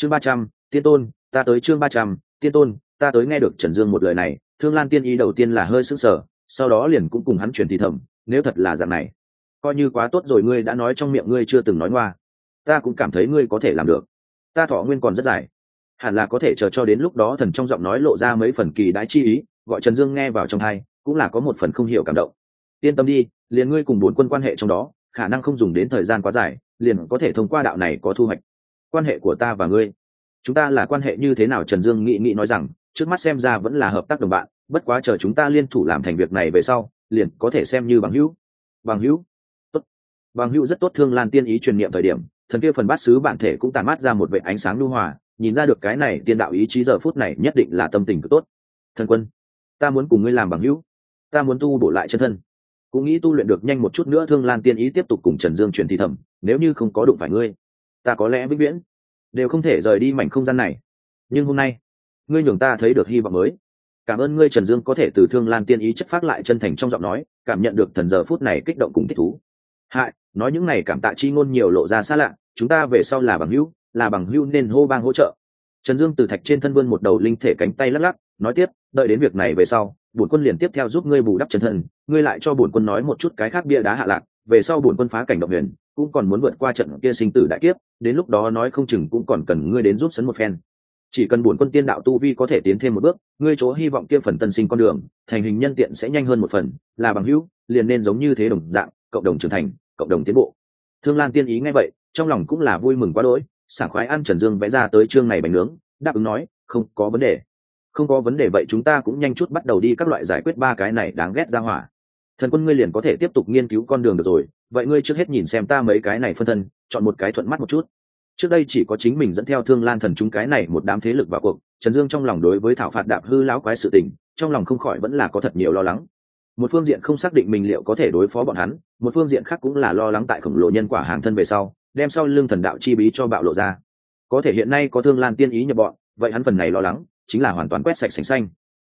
chương ba trăm, tiên tôn, ta tới chương ba trăm, tiên tôn, ta tới nghe được trần dương một lời này, thương lan tiên ý đầu tiên là hơi sững sờ, sau đó liền cũng cùng hắn truyền thì thầm, nếu thật là dạng này, coi như quá tốt rồi ngươi đã nói trong miệng ngươi chưa từng nói ngoa. Ta cũng cảm thấy ngươi có thể làm được. Ta thọ nguyên còn rất dài. Hẳn là có thể chờ cho đến lúc đó thần trong giọng nói lộ ra mấy phần kỳ đái chi ý, gọi trần dương nghe vào trong hai cũng là có một phần không hiểu cảm động. Yên tâm đi, liền ngươi cùng bốn quân quan hệ trong đó, khả năng không dùng đến thời gian quá dài, liền có thể thông qua đạo này có thu hoạch quan hệ của ta và ngươi. Chúng ta là quan hệ như thế nào? Trần dương nghĩ nghĩ nói rằng, trước mắt xem ra vẫn là hợp tác đồng bạn, bất quá chờ chúng ta liên thủ làm thành việc này về sau, liền có thể xem như bằng hữu. Bằng hữu? Tốt. Bằng hữu rất tốt, thương lan tiên ý truyền niệm thời điểm, thần kia phần bát sứ bản thể cũng tàn mát ra một vệ ánh sáng lưu hòa, nhìn ra được cái này tiên đạo ý chí giờ phút này nhất định là tâm tình cực tốt. Thần quân, ta muốn cùng ngươi làm bằng hữu. Ta muốn tu bổ lại chân thân. Cũng nghĩ tu luyện được nhanh một chút nữa, thương lan tiên ý tiếp tục cùng trần dương truyền thi thẩm nếu như không có đụng phải ngươi ta có lẽ vĩnh viễn đều không thể rời đi mảnh không gian này. Nhưng hôm nay, ngươi nhường ta thấy được hy vọng mới. Cảm ơn ngươi, trần dương, có thể từ thương lan tiên ý chất phát lại chân thành trong giọng nói, cảm nhận được thần giờ phút này kích động cùng thích thú. Hại, nói những này cảm tạ chi ngôn nhiều lộ ra xa lạ, chúng ta về sau là bằng hữu, là bằng hữu nên hô bang hỗ trợ. Trần dương từ thạch trên thân vươn một đầu linh thể cánh tay lắc lắc, nói tiếp, đợi đến việc này về sau, bổn quân liền tiếp theo giúp ngươi bù đắp chân thân ngươi lại cho bổn quân nói một chút cái khác bia đá hạ lạc, về sau bổn quân phá cảnh động huyền cũng còn muốn vượt qua trận kia sinh tử đại kiếp, đến lúc đó nói không chừng cũng còn cần ngươi đến giúp sấn một phen. Chỉ cần bổn quân tiên đạo tu vi có thể tiến thêm một bước, ngươi chỗ hy vọng kia phần tân sinh con đường, thành hình nhân tiện sẽ nhanh hơn một phần, là bằng hữu, liền nên giống như thế đồng dạng, cộng đồng trưởng thành, cộng đồng tiến bộ. Thương lan tiên ý ngay vậy, trong lòng cũng là vui mừng quá đỗi, sảng khoái ăn trần dương vẽ ra tới chương này bánh nướng, đáp ứng nói, không có vấn đề. Không có vấn đề vậy chúng ta cũng nhanh chút bắt đầu đi các loại giải quyết ba cái này đáng ghét ra hỏa. Thần quân ngươi liền có thể tiếp tục nghiên cứu con đường được rồi vậy ngươi trước hết nhìn xem ta mấy cái này phân thân, chọn một cái thuận mắt một chút. Trước đây chỉ có chính mình dẫn theo thương lan thần chúng cái này một đám thế lực vào cuộc, trần dương trong lòng đối với thảo phạt đạp hư lão quái sự tình, trong lòng không khỏi vẫn là có thật nhiều lo lắng. Một phương diện không xác định mình liệu có thể đối phó bọn hắn, một phương diện khác cũng là lo lắng tại khổng lồ nhân quả hàng thân về sau, đem sau lưng thần đạo chi bí cho bạo lộ ra. Có thể hiện nay có thương lan tiên ý nhập bọn, vậy hắn phần này lo lắng, chính là hoàn toàn quét sạch sành xanh.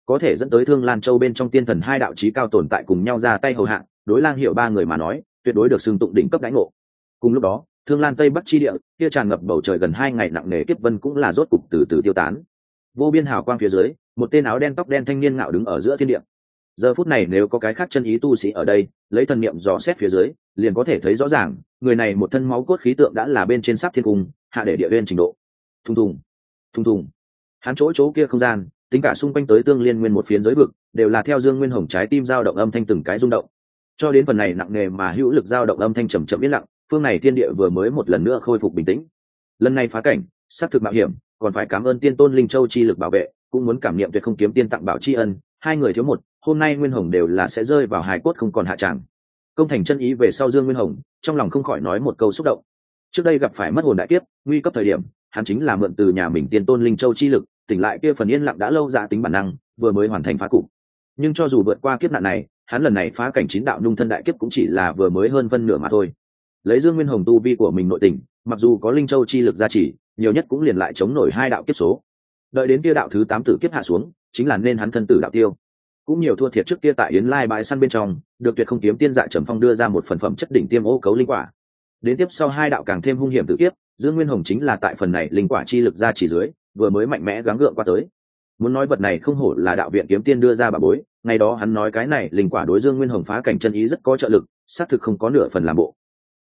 Có thể dẫn tới thương lan châu bên trong tiên thần hai đạo trí cao tồn tại cùng nhau ra tay hầu hạ, đối lang hiệu ba người mà nói tuyệt đối được xưng tụng đỉnh cấp đánh ngộ. Cùng lúc đó, thương lan tây bắc chi địa, kia tràn ngập bầu trời gần hai ngày nặng nề kiếp vân cũng là rốt cục từ từ tiêu tán. Vô biên hào quang phía dưới, một tên áo đen tóc đen thanh niên ngạo đứng ở giữa thiên địa. Giờ phút này nếu có cái khác chân ý tu sĩ ở đây, lấy thần niệm dò xét phía dưới, liền có thể thấy rõ ràng, người này một thân máu cốt khí tượng đã là bên trên sắp thiên cung, hạ để địa viên trình độ. Thùng thùng thùng thùng. Hắn chỗ chỗ kia không gian, tính cả xung quanh tới tương liên nguyên một phiến giới vực, đều là theo dương nguyên hồng trái tim giao động âm thanh từng cái rung động cho đến phần này nặng nề mà hữu lực giao động âm thanh trầm chậm yên lặng, phương này thiên địa vừa mới một lần nữa khôi phục bình tĩnh. Lần này phá cảnh xác thực mạo hiểm, còn phải cảm ơn tiên tôn linh châu chi lực bảo vệ, cũng muốn cảm niệm tuyệt không kiếm tiên tặng bảo tri ân, hai người thiếu một, hôm nay nguyên hồng đều là sẽ rơi vào hài cốt không còn hạ tràng. Công thành chân ý về sau dương nguyên hồng, trong lòng không khỏi nói một câu xúc động. Trước đây gặp phải mất hồn đại kiếp, nguy cấp thời điểm, hắn chính là mượn từ nhà mình tiên tôn linh châu chi lực, tỉnh lại kia phần yên lặng đã lâu dạ tính bản năng, vừa mới hoàn thành phá cục. Nhưng cho dù vượt qua kiếp nạn này hắn lần này phá cảnh chín đạo nung thân đại kiếp cũng chỉ là vừa mới hơn phân nửa mà thôi. Lấy dương nguyên hồng tu vi của mình nội tình, mặc dù có linh châu chi lực gia trì, nhiều nhất cũng liền lại chống nổi hai đạo kiếp số. Đợi đến kia đạo thứ tám tử kiếp hạ xuống, chính là nên hắn thân tử đạo tiêu. Cũng nhiều thua thiệt trước kia tại yến lai bãi săn bên trong, được tuyệt không kiếm tiên dạ trầm phong đưa ra một phần phẩm chất đỉnh tiêm ô cấu linh quả. Đến tiếp sau hai đạo càng thêm hung hiểm tự kiếp, dương nguyên hồng chính là tại phần này linh quả chi lực ra chỉ dưới, vừa mới mạnh mẽ gắng gượng qua tới muốn nói vật này không hổ là đạo viện kiếm tiên đưa ra bà bối, ngày đó hắn nói cái này, linh quả đối dương nguyên hồng phá cảnh chân ý rất có trợ lực, xác thực không có nửa phần làm bộ.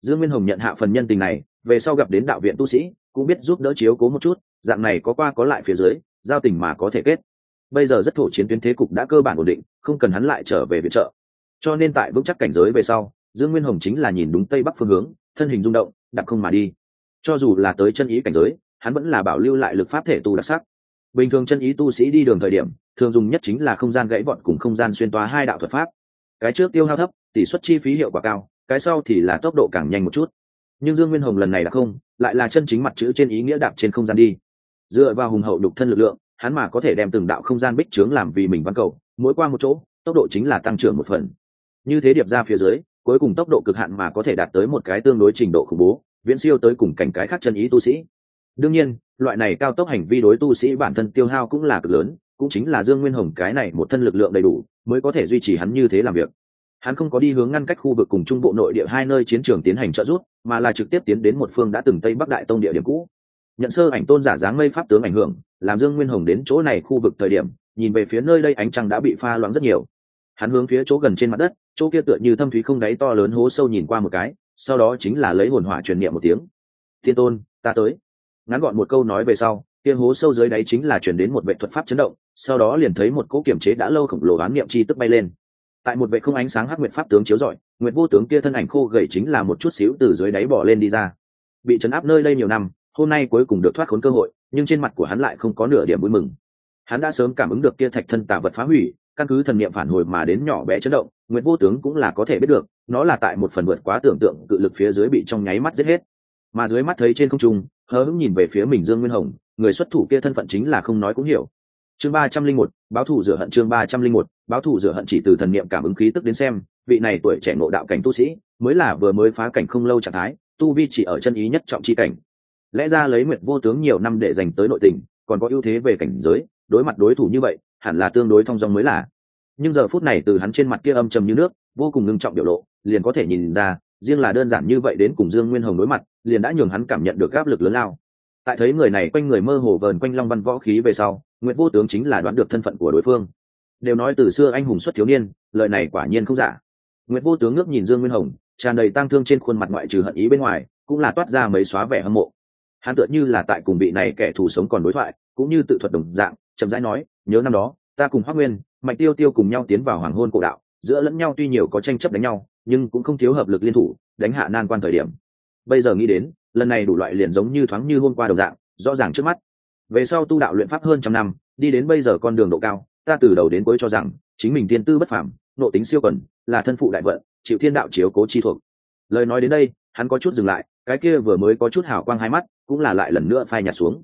Dương nguyên hồng nhận hạ phần nhân tình này, về sau gặp đến đạo viện tu sĩ, cũng biết giúp đỡ chiếu cố một chút, dạng này có qua có lại phía dưới, giao tình mà có thể kết. Bây giờ rất thổ chiến tuyến thế cục đã cơ bản ổn định, không cần hắn lại trở về viện trợ. Cho nên tại vững chắc cảnh giới về sau, dương nguyên hồng chính là nhìn đúng tây bắc phương hướng, thân hình rung động, đạp không mà đi. Cho dù là tới chân ý cảnh giới, hắn vẫn là bảo lưu lại lực pháp thể tu đặc sắc bình thường chân ý tu sĩ đi đường thời điểm, thường dùng nhất chính là không gian gãy vọt cùng không gian xuyên toa hai đạo thuật pháp. Cái trước tiêu hao thấp, tỷ suất chi phí hiệu quả cao, cái sau thì là tốc độ càng nhanh một chút. Nhưng dương nguyên hồng lần này đã không, lại là chân chính mặt chữ trên ý nghĩa đạp trên không gian đi. Dựa vào hùng hậu đục thân lực lượng, hắn mà có thể đem từng đạo không gian bích trướng làm vì mình văn cầu, mỗi qua một chỗ, tốc độ chính là tăng trưởng một phần. Như thế điệp ra phía dưới, cuối cùng tốc độ cực hạn mà có thể đạt tới một cái tương đối trình độ khủng bố, viễn siêu tới cùng cảnh cái khác chân ý tu sĩ đương nhiên, loại này cao tốc hành vi đối tu sĩ bản thân tiêu hao cũng là cực lớn, cũng chính là dương nguyên hồng cái này một thân lực lượng đầy đủ, mới có thể duy trì hắn như thế làm việc. Hắn không có đi hướng ngăn cách khu vực cùng trung bộ nội địa hai nơi chiến trường tiến hành trợ giúp, mà là trực tiếp tiến đến một phương đã từng tây bắc đại tông địa điểm cũ. Nhận sơ ảnh tôn giả dáng mây pháp tướng ảnh hưởng, làm dương nguyên hồng đến chỗ này khu vực thời điểm, nhìn về phía nơi đây ánh trăng đã bị pha loãng rất nhiều. Hắn hướng phía chỗ gần trên mặt đất, chỗ kia tựa như thâm thúy không đáy to lớn hố sâu nhìn qua một cái, sau đó chính là lấy hồn hỏa truyền niệm một tiếng. Thiên tôn, ta tới ngắn gọn một câu nói về sau, kia hố sâu dưới đáy chính là chuyển đến một vệ thuật pháp chấn động, sau đó liền thấy một cỗ kiểm chế đã lâu khổng lồ án niệm chi tức bay lên. Tại một vệ không ánh sáng hắc nguyệt pháp tướng chiếu rọi, nguyệt vô tướng kia thân ảnh khô gầy chính là một chút xíu từ dưới đáy bỏ lên đi ra. Bị chấn áp nơi đây nhiều năm, hôm nay cuối cùng được thoát khốn cơ hội, nhưng trên mặt của hắn lại không có nửa điểm vui mừng. Hắn đã sớm cảm ứng được kia thạch thân tà vật phá hủy, căn cứ thần niệm phản hồi mà đến nhỏ bé chấn động, nguyệt vô tướng cũng là có thể biết được, nó là tại một phần vượt quá tưởng tượng cự lực phía dưới bị trong nháy mắt giết hết. Mà dưới mắt thấy trên không trung hờ hững nhìn về phía mình dương nguyên hồng, người xuất thủ kia thân phận chính là không nói cũng hiểu. Chương ba trăm linh một, báo thủ rửa hận chương ba trăm linh một, báo thủ rửa hận chỉ từ thần niệm cảm ứng khí tức đến xem, vị này tuổi trẻ ngộ đạo cảnh tu sĩ, mới là vừa mới phá cảnh không lâu trạng thái, tu vi chỉ ở chân ý nhất trọng chi cảnh. Lẽ ra lấy nguyệt vô tướng nhiều năm để dành tới nội tình, còn có ưu thế về cảnh giới, đối mặt đối thủ như vậy, hẳn là tương đối thong dong mới là. Nhưng giờ phút này từ hắn trên mặt kia âm trầm như nước, vô cùng ngưng trọng biểu lộ, liền có thể nhìn ra riêng là đơn giản như vậy đến cùng dương nguyên hồng đối mặt, liền đã nhường hắn cảm nhận được áp lực lớn lao. Tại thấy người này quanh người mơ hồ vờn quanh long văn võ khí về sau, nguyệt vô tướng chính là đoán được thân phận của đối phương. Đều nói từ xưa anh hùng xuất thiếu niên, lời này quả nhiên không giả. Nguyệt vô tướng ngước nhìn dương nguyên hồng, tràn đầy tang thương trên khuôn mặt ngoại trừ hận ý bên ngoài, cũng là toát ra mấy xóa vẻ hâm mộ. Hắn tựa như là tại cùng vị này kẻ thù sống còn đối thoại, cũng như tự thuật đồng dạng, chậm rãi nói, nhớ năm đó, ta cùng hoác nguyên mạnh tiêu tiêu cùng nhau tiến vào hoàng hôn cổ đạo giữa lẫn nhau tuy nhiều có tranh chấp đánh nhau, nhưng cũng không thiếu hợp lực liên thủ, đánh hạ nan quan thời điểm. Bây giờ nghĩ đến, lần này đủ loại liền giống như thoáng như hôm qua đồng dạng, rõ ràng trước mắt. Về sau tu đạo luyện pháp hơn trăm năm, đi đến bây giờ con đường độ cao, ta từ đầu đến cuối cho rằng, chính mình tiên tư bất phảm nộ tính siêu quần, là thân phụ đại vận, chịu thiên đạo chiếu cố chi thuộc. Lời nói đến đây, hắn có chút dừng lại, cái kia vừa mới có chút hào quang hai mắt, cũng là lại lần nữa phai nhạt xuống.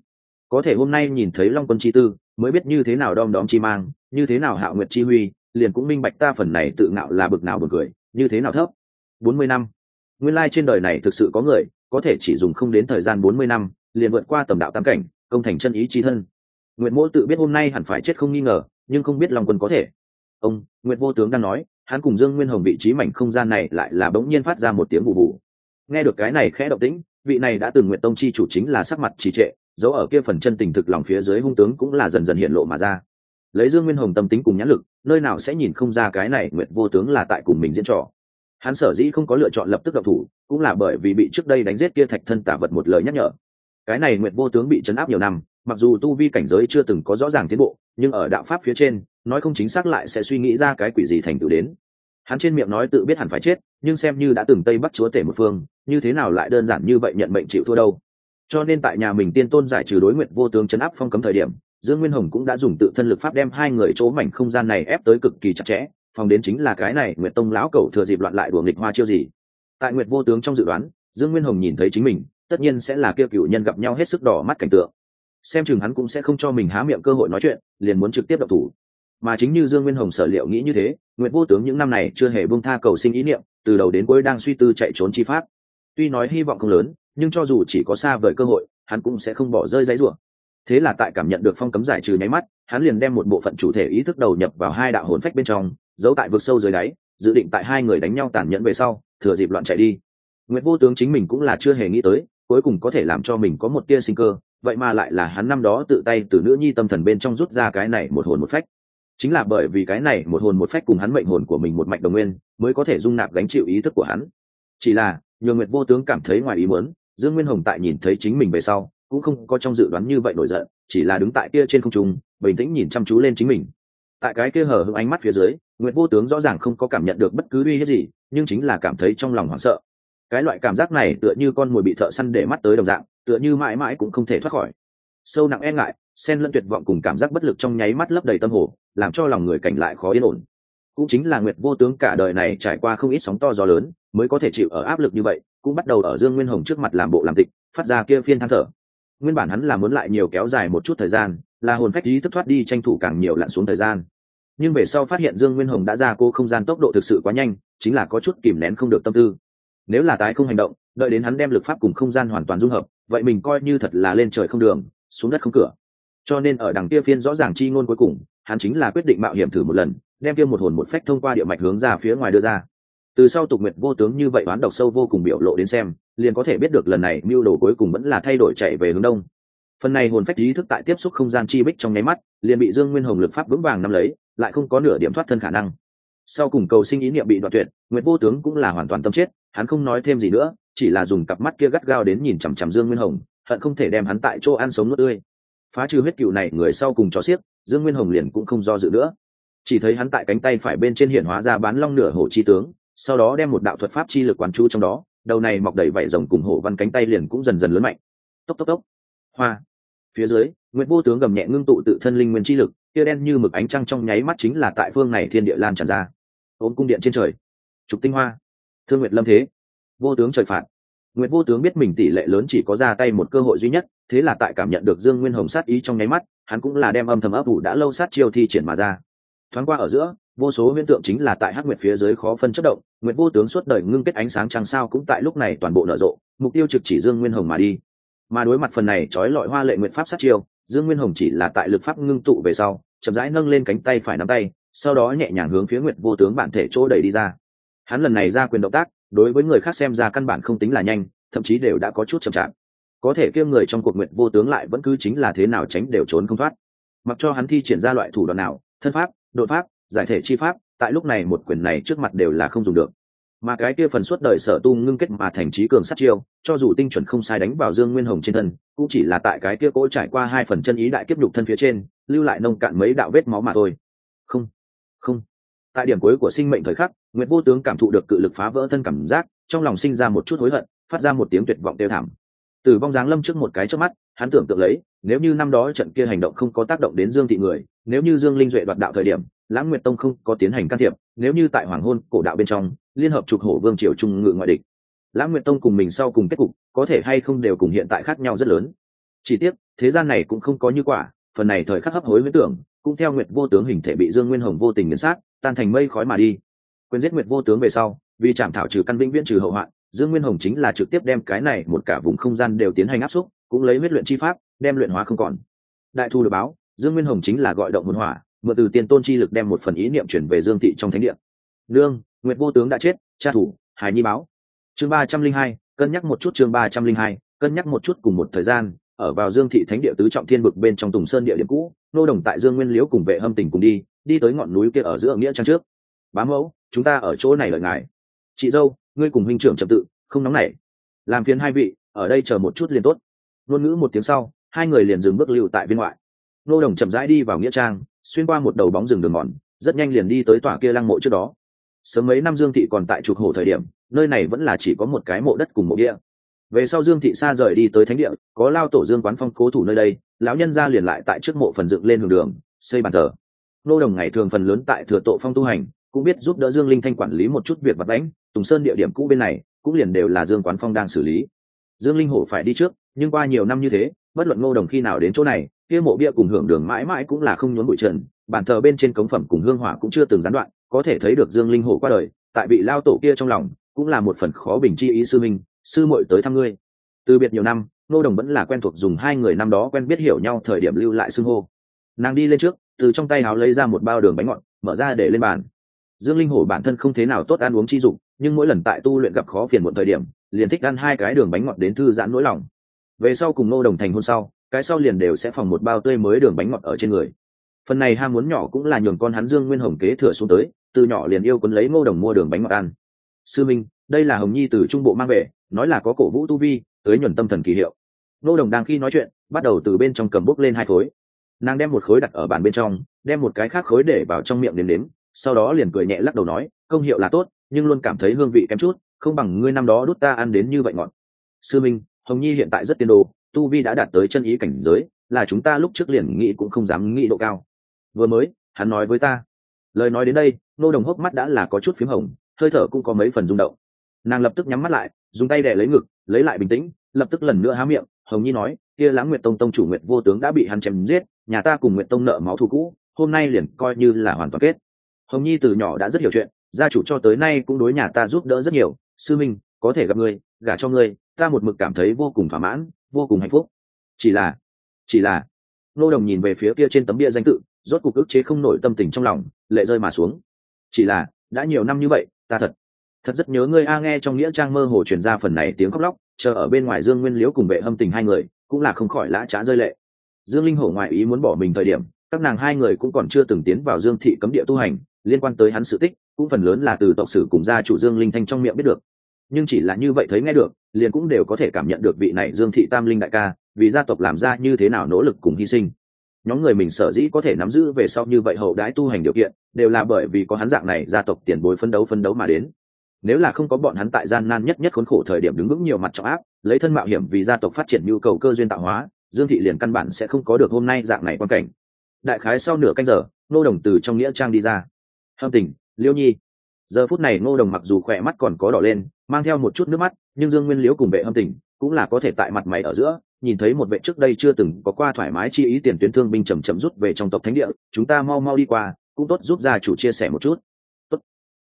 Có thể hôm nay nhìn thấy long quân chi tư, mới biết như thế nào đom đóm chi mang, như thế nào hạo nguyệt chi huy liền cũng minh bạch ta phần này tự ngạo là bực nào bực cười, như thế nào thấp? Bốn mươi năm. Nguyên lai trên đời này thực sự có người, có thể chỉ dùng không đến thời gian bốn mươi năm, liền vượt qua tầm đạo tam cảnh, công thành chân ý chi thân. Nguyện mỗ tự biết hôm nay hẳn phải chết không nghi ngờ, nhưng không biết lòng quân có thể. Ông nguyện vô tướng đang nói, hắn cùng dương nguyên hồng vị trí mảnh không gian này lại là bỗng nhiên phát ra một tiếng vụ vụ. Nghe được cái này khẽ động tĩnh, vị này đã từng nguyện tông chi chủ chính là sắc mặt trì trệ, dấu ở kia phần chân tình thực lòng phía dưới hung tướng cũng là dần dần hiện lộ mà ra. Lấy dương nguyên hồng tâm tính cùng nhãn lực nơi nào sẽ nhìn không ra cái này nguyện vô tướng là tại cùng mình diễn trò. Hắn sở dĩ không có lựa chọn lập tức độc thủ, cũng là bởi vì bị trước đây đánh giết kia thạch thân tả vật một lời nhắc nhở. Cái này nguyện vô tướng bị chấn áp nhiều năm, mặc dù tu vi cảnh giới chưa từng có rõ ràng tiến bộ, nhưng ở đạo pháp phía trên, nói không chính xác lại sẽ suy nghĩ ra cái quỷ gì thành tựu đến. Hắn trên miệng nói tự biết hẳn phải chết, nhưng xem như đã từng tây bắc chúa tể một phương, như thế nào lại đơn giản như vậy nhận mệnh chịu thua đâu. Cho nên tại nhà mình tiên tôn giải trừ đối nguyện vô tướng chấn áp phong cấm thời điểm dương nguyên hồng cũng đã dùng tự thân lực pháp đem hai người chỗ mảnh không gian này ép tới cực kỳ chặt chẽ, phòng đến chính là cái này nguyệt tông lão cầu thừa dịp loạn lại đùa nghịch hoa chiêu gì. Tại nguyệt vô tướng trong dự đoán, dương nguyên hồng nhìn thấy chính mình, tất nhiên sẽ là kêu cựu nhân gặp nhau hết sức đỏ mắt cảnh tượng. Xem chừng hắn cũng sẽ không cho mình há miệng cơ hội nói chuyện, liền muốn trực tiếp độc thủ. Mà chính như dương nguyên hồng sở liệu nghĩ như thế, nguyệt vô tướng những năm này chưa hề buông tha cầu sinh ý niệm, từ đầu đến cuối đang suy tư chạy trốn chi pháp. Tuy nói hy vọng không lớn, nhưng cho dù chỉ có xa vời cơ hội, hắn cũng sẽ không bỏ rơi giấy ruộng thế là tại cảm nhận được phong cấm giải trừ nháy mắt, hắn liền đem một bộ phận chủ thể ý thức đầu nhập vào hai đạo hồn phách bên trong, giấu tại vực sâu dưới đáy, dự định tại hai người đánh nhau tàn nhẫn về sau, thừa dịp loạn chạy đi. Nguyễn vô tướng chính mình cũng là chưa hề nghĩ tới, cuối cùng có thể làm cho mình có một tia sinh cơ, vậy mà lại là hắn năm đó tự tay từ nữ nhi tâm thần bên trong rút ra cái này một hồn một phách. Chính là bởi vì cái này một hồn một phách cùng hắn mệnh hồn của mình một mạch đồng nguyên, mới có thể dung nạp gánh chịu ý thức của hắn. Chỉ là nhường nguyệt vô tướng cảm thấy ngoài ý muốn, dương nguyên hồng tại nhìn thấy chính mình về sau cũng không có trong dự đoán như vậy nổi giận, chỉ là đứng tại kia trên không trung, bình tĩnh nhìn chăm chú lên chính mình. Tại cái kia hở hững ánh mắt phía dưới, nguyệt vô tướng rõ ràng không có cảm nhận được bất cứ uy hiếp gì, nhưng chính là cảm thấy trong lòng hoảng sợ. Cái loại cảm giác này tựa như con mồi bị thợ săn để mắt tới đồng dạng, tựa như mãi mãi cũng không thể thoát khỏi. Sâu nặng e ngại sen lẫn tuyệt vọng cùng cảm giác bất lực trong nháy mắt lấp đầy tâm hồ, làm cho lòng người cảnh lại khó yên ổn. Cũng chính là nguyệt vô tướng cả đời này trải qua không ít sóng to gió lớn, mới có thể chịu ở áp lực như vậy, cũng bắt đầu ở dương nguyên hồng trước mặt làm bộ làm tịch, phát ra kia phiên than thở nguyên bản hắn là muốn lại nhiều kéo dài một chút thời gian, là hồn phách ý thức thoát đi tranh thủ càng nhiều lặn xuống thời gian. Nhưng về sau phát hiện dương nguyên hồng đã ra cô không gian tốc độ thực sự quá nhanh, chính là có chút kìm nén không được tâm tư. Nếu là tái không hành động, đợi đến hắn đem lực pháp cùng không gian hoàn toàn dung hợp, vậy mình coi như thật là lên trời không đường, xuống đất không cửa. Cho nên ở đằng kia phiên rõ ràng chi ngôn cuối cùng, hắn chính là quyết định mạo hiểm thử một lần, đem kia một hồn một phách thông qua địa mạch hướng ra phía ngoài đưa ra. Từ sau tục nguyện vô tướng như vậy oán độc sâu vô cùng biểu lộ đến xem liền có thể biết được lần này mưu đồ cuối cùng vẫn là thay đổi chạy về hướng đông. Phần này hồn phách ý thức tại tiếp xúc không gian chi bích trong nháy mắt, liền bị dương nguyên hồng lực pháp vững vàng nắm lấy, lại không có nửa điểm thoát thân khả năng. Sau cùng cầu sinh ý niệm bị đoạn tuyệt nguyễn vô tướng cũng là hoàn toàn tâm chết, hắn không nói thêm gì nữa, chỉ là dùng cặp mắt kia gắt gao đến nhìn chằm chằm dương nguyên hồng, hận không thể đem hắn tại chỗ ăn sống nước tươi. Phá trừ huyết cựu này, người sau cùng cho xiếc, dương nguyên hồng liền cũng không do dự nữa. Chỉ thấy hắn tại cánh tay phải bên trên hiển hóa ra bán long nửa hổ chi tướng, sau đó đem một đạo thuật pháp chi lực quán chú trong đó đầu này mọc đầy vảy rồng cùng hổ văn cánh tay liền cũng dần dần lớn mạnh. Tốc tốc tốc. Hoa. Phía dưới nguyễn vô tướng gầm nhẹ ngưng tụ tự thân linh nguyên chi lực, kia đen như mực ánh trăng trong nháy mắt chính là tại phương này thiên địa lan tràn ra. Ốm cung điện trên trời. Trục tinh hoa. Thương nguyệt lâm thế. Vô tướng trời phạt. Nguyệt vô tướng biết mình tỷ lệ lớn chỉ có ra tay một cơ hội duy nhất, thế là tại cảm nhận được dương nguyên hồng sát ý trong nháy mắt, hắn cũng là đem âm thầm ấp ủ đã lâu sát chiêu thi triển mà ra. Thoáng qua ở giữa vô số huyễn tượng chính là tại hắc nguyệt phía dưới khó phân chất động, nguyệt vô tướng suốt đời ngưng kết ánh sáng trăng sao cũng tại lúc này toàn bộ nở rộ, mục tiêu trực chỉ dương nguyên hồng mà đi. Mà đối mặt phần này trói lọi hoa lệ nguyện pháp sát chiêu, dương nguyên hồng chỉ là tại lực pháp ngưng tụ về sau, chậm rãi nâng lên cánh tay phải nắm tay, sau đó nhẹ nhàng hướng phía nguyệt vô tướng bản thể chỗ đẩy đi ra. Hắn lần này ra quyền động tác, đối với người khác xem ra căn bản không tính là nhanh, thậm chí đều đã có chút chậm chạp. Có thể kia người trong cuộc nguyện vô tướng lại vẫn cứ chính là thế nào tránh đều trốn không thoát. Mặc cho hắn thi triển ra loại thủ đoạn nào, thân pháp đội pháp giải thể chi pháp, tại lúc này một quyền này trước mặt đều là không dùng được. Mà cái kia phần suốt đời sở tu ngưng kết mà thành trí cường sát chiêu, cho dù tinh chuẩn không sai đánh vào dương nguyên hồng trên thân, cũng chỉ là tại cái kia cỗ trải qua hai phần chân ý đại kiếp nhục thân phía trên, lưu lại nông cạn mấy đạo vết máu mà thôi. Không không. Tại điểm cuối của sinh mệnh thời khắc nguyễn vô tướng cảm thụ được cự lực phá vỡ thân cảm giác, trong lòng sinh ra một chút hối hận, phát ra một tiếng tuyệt vọng tiêu thảm. Từ vong dáng lâm trước một cái trước mắt, hắn tưởng tượng lấy, nếu như năm đó trận kia hành động không có tác động đến dương thị người, nếu như dương linh duệ đoạt đạo thời điểm lãng nguyệt tông không có tiến hành can thiệp, nếu như tại hoàng hôn cổ đạo bên trong, liên hợp trục hổ vương triều trung ngự ngoại địch, lãng nguyệt tông cùng mình sau cùng kết cục, có thể hay không đều cùng hiện tại khác nhau rất lớn. Chỉ tiếc, thế gian này cũng không có như quả, phần này thời khắc hấp hối với tưởng, cũng theo nguyệt vô tướng hình thể bị dương nguyên hồng vô tình nghiền sát, tan thành mây khói mà đi. Quên giết nguyệt vô tướng về sau, vì chạm thảo trừ căn vĩnh viễn trừ hậu hoạn, dương nguyên hồng chính là trực tiếp đem cái này một cả vùng không gian đều tiến hành áp xúc, cũng lấy huyết luyện chi pháp, đem luyện hóa không còn. Đại thu được báo, dương nguyên hồng chính là gọi động hồn hỏa mượn từ tiền tôn chi lực đem một phần ý niệm chuyển về dương thị trong thánh địa. Nương, nguyệt vô tướng đã chết, cha thủ hải nhi báo. Chương ba trăm linh hai, cân nhắc một chút chương ba trăm linh hai, cân nhắc một chút cùng một thời gian, ở vào dương thị thánh địa tứ trọng thiên bực bên trong tùng sơn địa điểm cũ, nô đồng tại dương nguyên liễu cùng vệ hâm tình cùng đi đi tới ngọn núi kia ở giữa nghĩa trang trước. Bá mẫu, chúng ta ở chỗ này lợi ngài. Chị dâu, ngươi cùng huynh trưởng trật tự, không nóng nảy. Làm phiền hai vị, ở đây chờ một chút liền tốt. Ngôn ngữ một tiếng sau, hai người liền dừng bước lưu tại viên ngoại. Nô đồng chậm rãi đi vào nghĩa trang xuyên qua một đầu bóng rừng đường mòn, rất nhanh liền đi tới tòa kia lăng mộ trước đó. Sớm mấy năm dương thị còn tại trục hổ thời điểm, nơi này vẫn là chỉ có một cái mộ đất cùng mộ địa. Về sau dương thị xa rời đi tới thánh địa, có lao tổ dương quán phong cố thủ nơi đây, lão nhân ra liền lại tại trước mộ phần dựng lên đường đường, xây bàn thờ. Nô đồng ngày thường phần lớn tại thừa tổ phong tu hành, cũng biết giúp đỡ dương linh thanh quản lý một chút việc vật đánh tùng sơn địa điểm cũ bên này, cũng liền đều là dương quán phong đang xử lý. Dương linh hổ phải đi trước, nhưng qua nhiều năm như thế, bất luận ngô đồng khi nào đến chỗ này kia mộ bia cùng hưởng đường mãi mãi cũng là không nhốn bụi trần, bàn thờ bên trên cống phẩm cùng hương hỏa cũng chưa từng gián đoạn, có thể thấy được dương linh hổ qua đời, tại vị lao tổ kia trong lòng, cũng là một phần khó bình chi ý sư minh, sư muội tới thăm ngươi. Từ biệt nhiều năm, nô đồng vẫn là quen thuộc dùng hai người năm đó quen biết hiểu nhau thời điểm lưu lại xưng hô. Nàng đi lên trước, từ trong tay áo lấy ra một bao đường bánh ngọt, mở ra để lên bàn. Dương linh hổ bản thân không thế nào tốt ăn uống chi dụng nhưng mỗi lần tại tu luyện gặp khó phiền một thời điểm, liền thích ăn hai cái đường bánh ngọt đến thư giãn nỗi lòng. Về sau cùng nô đồng thành hôn sau cái sau liền đều sẽ phòng một bao tươi mới đường bánh ngọt ở trên người. Phần này ham muốn nhỏ cũng là nhường con hắn dương nguyên hồng kế thừa xuống tới, từ nhỏ liền yêu quấn lấy ngô đồng mua đường bánh ngọt ăn. Sư minh, đây là hồng nhi từ trung bộ mang về, nói là có cổ vũ tu vi, tới nhuần tâm thần kỳ hiệu. Ngô đồng đang khi nói chuyện, bắt đầu từ bên trong cầm bốc lên hai khối. Nàng đem một khối đặt ở bàn bên trong, đem một cái khác khối để vào trong miệng nếm nếm, sau đó liền cười nhẹ lắc đầu nói, công hiệu là tốt, nhưng luôn cảm thấy hương vị kém chút, không bằng ngươi năm đó đút ta ăn đến như vậy ngọt. Sư minh, hồng nhi hiện tại rất tiên đồ tu vi đã đạt tới chân ý cảnh giới, là chúng ta lúc trước liền nghĩ cũng không dám nghĩ độ cao. Vừa mới, hắn nói với ta, lời nói đến đây, nô đồng hốc mắt đã là có chút p h í m hồng, hơi thở cũng có mấy phần rung động. Nàng lập tức nhắm mắt lại, dùng tay đè lấy ngực, lấy lại bình tĩnh, lập tức lần nữa há miệng, hồng nhi nói, kia lãng nguyệt tông tông chủ nguyệt vô tướng đã bị hắn chém giết, nhà ta cùng nguyệt tông nợ máu thù cũ, hôm nay liền coi như là hoàn toàn kết. Hồng nhi từ nhỏ đã rất hiểu chuyện, gia chủ cho tới nay cũng đối nhà ta giúp đỡ rất nhiều. Sư minh, có thể gặp ngươi, gả cho ngươi, ta một mực cảm thấy vô cùng thỏa mãn vô cùng hạnh phúc. Chỉ là chỉ là nô đồng nhìn về phía kia trên tấm bia danh tự, rốt cuộc ức chế không nổi tâm tình trong lòng, lệ rơi mà xuống. Chỉ là, đã nhiều năm như vậy, ta thật thật rất nhớ ngươi a nghe trong nghĩa trang mơ hồ truyền ra phần này tiếng khóc lóc, chờ ở bên ngoài dương nguyên liễu cùng vệ hâm tình hai người, cũng là không khỏi lã trá rơi lệ. Dương linh hổ ngoại ý muốn bỏ mình thời điểm, các nàng hai người cũng còn chưa từng tiến vào dương thị cấm địa tu hành, liên quan tới hắn sự tích, cũng phần lớn là từ tộc sử cùng gia chủ dương linh thanh trong miệng biết được nhưng chỉ là như vậy thấy nghe được, liền cũng đều có thể cảm nhận được vị này dương thị tam linh đại ca, vì gia tộc làm ra như thế nào nỗ lực cùng hy sinh. Nhóm người mình sở dĩ có thể nắm giữ về sau như vậy hậu đãi tu hành điều kiện, đều là bởi vì có hắn dạng này gia tộc tiền bối phân đấu phân đấu mà đến. Nếu là không có bọn hắn tại gian nan nhất nhất khốn khổ thời điểm đứng vững nhiều mặt trọng áp, lấy thân mạo hiểm vì gia tộc phát triển nhu cầu cơ duyên tạo hóa, dương thị liền căn bản sẽ không có được hôm nay dạng này quan cảnh. Đại khái sau nửa canh giờ nô đồng từ trong nghĩa trang đi ra. Hâm tình, liêu nhi. Giờ phút này ngô đồng mặc dù khỏe mắt còn có đỏ lên mang theo một chút nước mắt, nhưng dương nguyên liễu cùng vệ hâm tình cũng là có thể tại mặt mày ở giữa, nhìn thấy một vệ trước đây chưa từng có qua thoải mái chi ý tiền tuyến thương binh chầm chậm rút về trong tộc thánh địa, chúng ta mau mau đi qua, cũng tốt giúp gia chủ chia sẻ một chút. Tốt.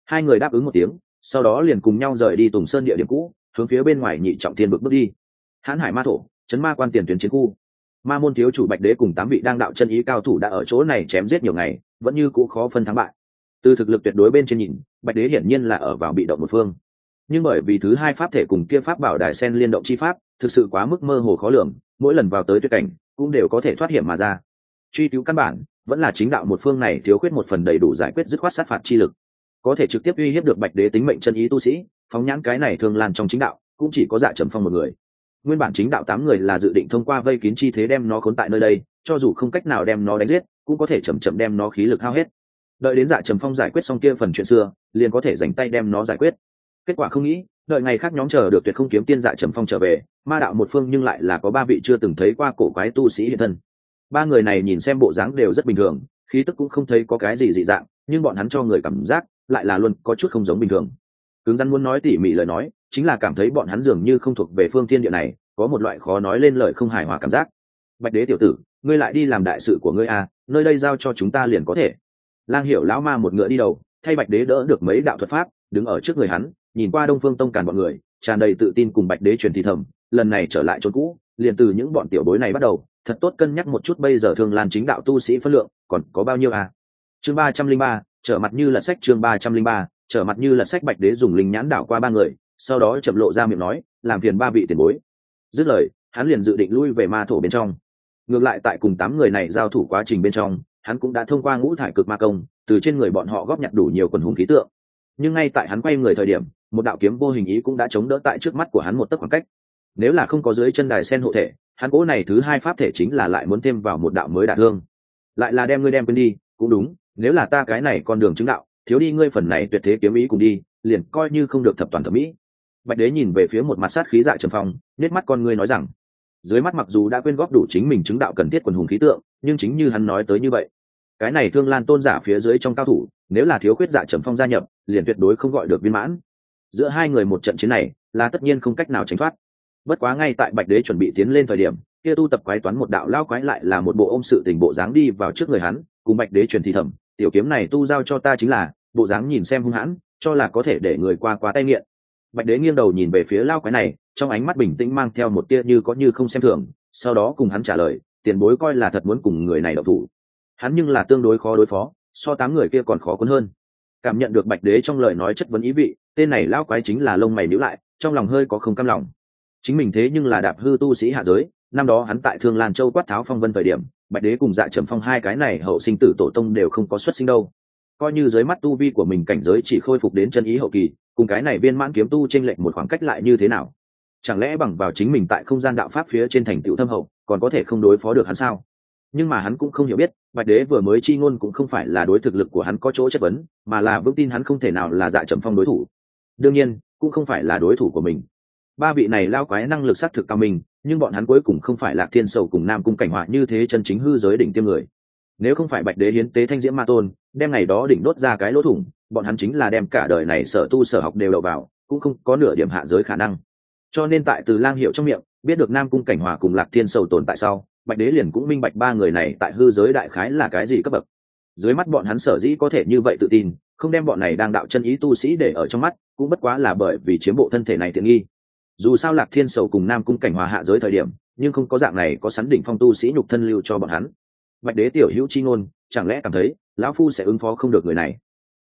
Hai người đáp ứng một tiếng, sau đó liền cùng nhau rời đi tùng sơn địa điểm cũ, hướng phía bên ngoài nhị trọng thiên bực bước đi. Hãn hải ma thổ chấn ma quan tiền tuyến chiến khu. Ma môn thiếu chủ bạch đế cùng tám vị đang đạo chân ý cao thủ đã ở chỗ này chém giết nhiều ngày, vẫn như cũ khó phân thắng bại. Từ thực lực tuyệt đối bên trên nhìn, bạch đế hiển nhiên là ở vào bị động một phương nhưng bởi vì thứ hai pháp thể cùng kia pháp bảo đài sen liên động chi pháp, thực sự quá mức mơ hồ khó lường, mỗi lần vào tới tuyệt cảnh, cũng đều có thể thoát hiểm mà ra. Truy cứu căn bản, vẫn là chính đạo một phương này thiếu khuyết một phần đầy đủ giải quyết dứt khoát sát phạt chi lực. Có thể trực tiếp uy hiếp được bạch đế tính mệnh chân ý tu sĩ, phóng nhãn cái này thường lan trong chính đạo, cũng chỉ có dạ trầm phong một người. Nguyên bản chính đạo tám người là dự định thông qua vây kín chi thế đem nó khốn tại nơi đây, cho dù không cách nào đem nó đánh giết, cũng có thể chậm chậm đem nó khí lực hao hết. Đợi đến dạ trầm phong giải quyết xong kia phần chuyện xưa, liền có thể dành tay đem nó giải quyết kết quả không nghĩ, đợi ngày khác nhóm chờ được tuyệt không kiếm tiên dạ trầm phong trở về, ma đạo một phương nhưng lại là có ba vị chưa từng thấy qua cổ quái tu sĩ hiện thân. Ba người này nhìn xem bộ dáng đều rất bình thường, khí tức cũng không thấy có cái gì dị dạng, nhưng bọn hắn cho người cảm giác lại là luôn có chút không giống bình thường. Cứng rắn muốn nói tỉ mỉ lời nói, chính là cảm thấy bọn hắn dường như không thuộc về phương thiên địa này, có một loại khó nói lên lời không hài hòa cảm giác. Bạch đế tiểu tử, ngươi lại đi làm đại sự của ngươi à nơi đây giao cho chúng ta liền có thể. Lang hiểu lão ma một ngựa đi đầu, thay bạch đế đỡ được mấy đạo thuật pháp, đứng ở trước người hắn nhìn qua đông phương tông càn bọn người, tràn đầy tự tin cùng bạch đế truyền thì thầm, lần này trở lại chỗ cũ, liền từ những bọn tiểu bối này bắt đầu, thật tốt cân nhắc một chút bây giờ thương lan chính đạo tu sĩ phân lượng, còn có bao nhiêu à? Chương ba trăm linh ba, trở mặt như là sách chương ba trăm linh ba, trở mặt như là sách bạch đế dùng linh nhãn đảo qua ba người, sau đó chậm lộ ra miệng nói, làm phiền ba vị tiền bối. Dứt lời, hắn liền dự định lui về ma thổ bên trong. Ngược lại tại cùng tám người này giao thủ quá trình bên trong, hắn cũng đã thông qua ngũ thải cực ma công, từ trên người bọn họ góp nhặt đủ nhiều quần hùng khí tượng. Nhưng ngay tại hắn quay người thời điểm một đạo kiếm vô hình ý cũng đã chống đỡ tại trước mắt của hắn một tấc khoảng cách. Nếu là không có dưới chân đài sen hộ thể, hắn cố này thứ hai pháp thể chính là lại muốn thêm vào một đạo mới đả thương. Lại là đem ngươi đem quên đi, cũng đúng, nếu là ta cái này con đường chứng đạo, thiếu đi ngươi phần này tuyệt thế kiếm ý cùng đi, liền coi như không được thập toàn thẩm mỹ. Bạch đế nhìn về phía một mặt sát khí dạ trầm phong nết mắt con ngươi nói rằng, dưới mắt mặc dù đã quyên góp đủ chính mình chứng đạo cần thiết quần hùng khí tượng, nhưng chính như hắn nói tới như vậy, cái này thương lan tôn giả phía dưới trong cao thủ, nếu là thiếu khuyết dạ trầm phong gia nhập, liền tuyệt đối không gọi được viên mãn giữa hai người một trận chiến này là tất nhiên không cách nào tránh thoát. Bất quá ngay tại bạch đế chuẩn bị tiến lên thời điểm, kia tu tập quái toán một đạo lao quái lại là một bộ ôm sự tình bộ dáng đi vào trước người hắn, cùng bạch đế truyền thì thầm, tiểu kiếm này tu giao cho ta chính là, bộ dáng nhìn xem hung hãn, cho là có thể để người qua quá tay nghiện. Bạch đế nghiêng đầu nhìn về phía lao quái này, trong ánh mắt bình tĩnh mang theo một tia như có như không xem thường, sau đó cùng hắn trả lời, tiền bối coi là thật muốn cùng người này đậu thủ. Hắn nhưng là tương đối khó đối phó, so tám người kia còn khó cuốn hơn. Cảm nhận được bạch đế trong lời nói chất vấn ý vị tên này lao quái chính là lông mày nhíu lại, trong lòng hơi có không cam lòng. Chính mình thế nhưng là đạp hư tu sĩ hạ giới, năm đó hắn tại thương lan châu quát tháo phong vân thời điểm, bạch đế cùng dạ trầm phong hai cái này hậu sinh tử tổ tông đều không có xuất sinh đâu. Coi như dưới mắt tu vi của mình cảnh giới chỉ khôi phục đến chân ý hậu kỳ, cùng cái này viên mãn kiếm tu t r ê n lệch một khoảng cách lại như thế nào? Chẳng lẽ bằng vào chính mình tại không gian đạo pháp phía trên thành tựu thâm hậu, còn có thể không đối phó được hắn sao? Nhưng mà hắn cũng không hiểu biết, bạch đế vừa mới chi ngôn cũng không phải là đối thực lực của hắn có chỗ chất vấn, mà là vững tin hắn không thể nào là dạ trầm phong đối thủ đương nhiên, cũng không phải là đối thủ của mình. Ba vị này lao quái năng lực xác thực cao mình, nhưng bọn hắn cuối cùng không phải là thiên sầu cùng nam cung cảnh họa như thế chân chính hư giới đỉnh tiêm người. Nếu không phải bạch đế hiến tế thanh diễm ma tôn, đem ngày đó đỉnh đốt ra cái lỗ thủng, bọn hắn chính là đem cả đời này sở tu sở học đều đầu vào, cũng không có nửa điểm hạ giới khả năng. Cho nên tại từ lang hiệu trong miệng, biết được nam cung cảnh hòa cùng lạc thiên sầu tồn tại sau, bạch đế liền cũng minh bạch ba người này tại hư giới đại khái là cái gì cấp bậc dưới mắt bọn hắn sở dĩ có thể như vậy tự tin, không đem bọn này đang đạo chân ý tu sĩ để ở trong mắt, cũng bất quá là bởi vì chiếm bộ thân thể này tiện nghi. Dù sao lạc thiên sầu cùng nam cung cảnh hòa hạ giới thời điểm, nhưng không có dạng này có sắn đỉnh phong tu sĩ nhục thân lưu cho bọn hắn. Bạch đế tiểu hữu chi ngôn, chẳng lẽ cảm thấy lão phu sẽ ứng phó không được người này?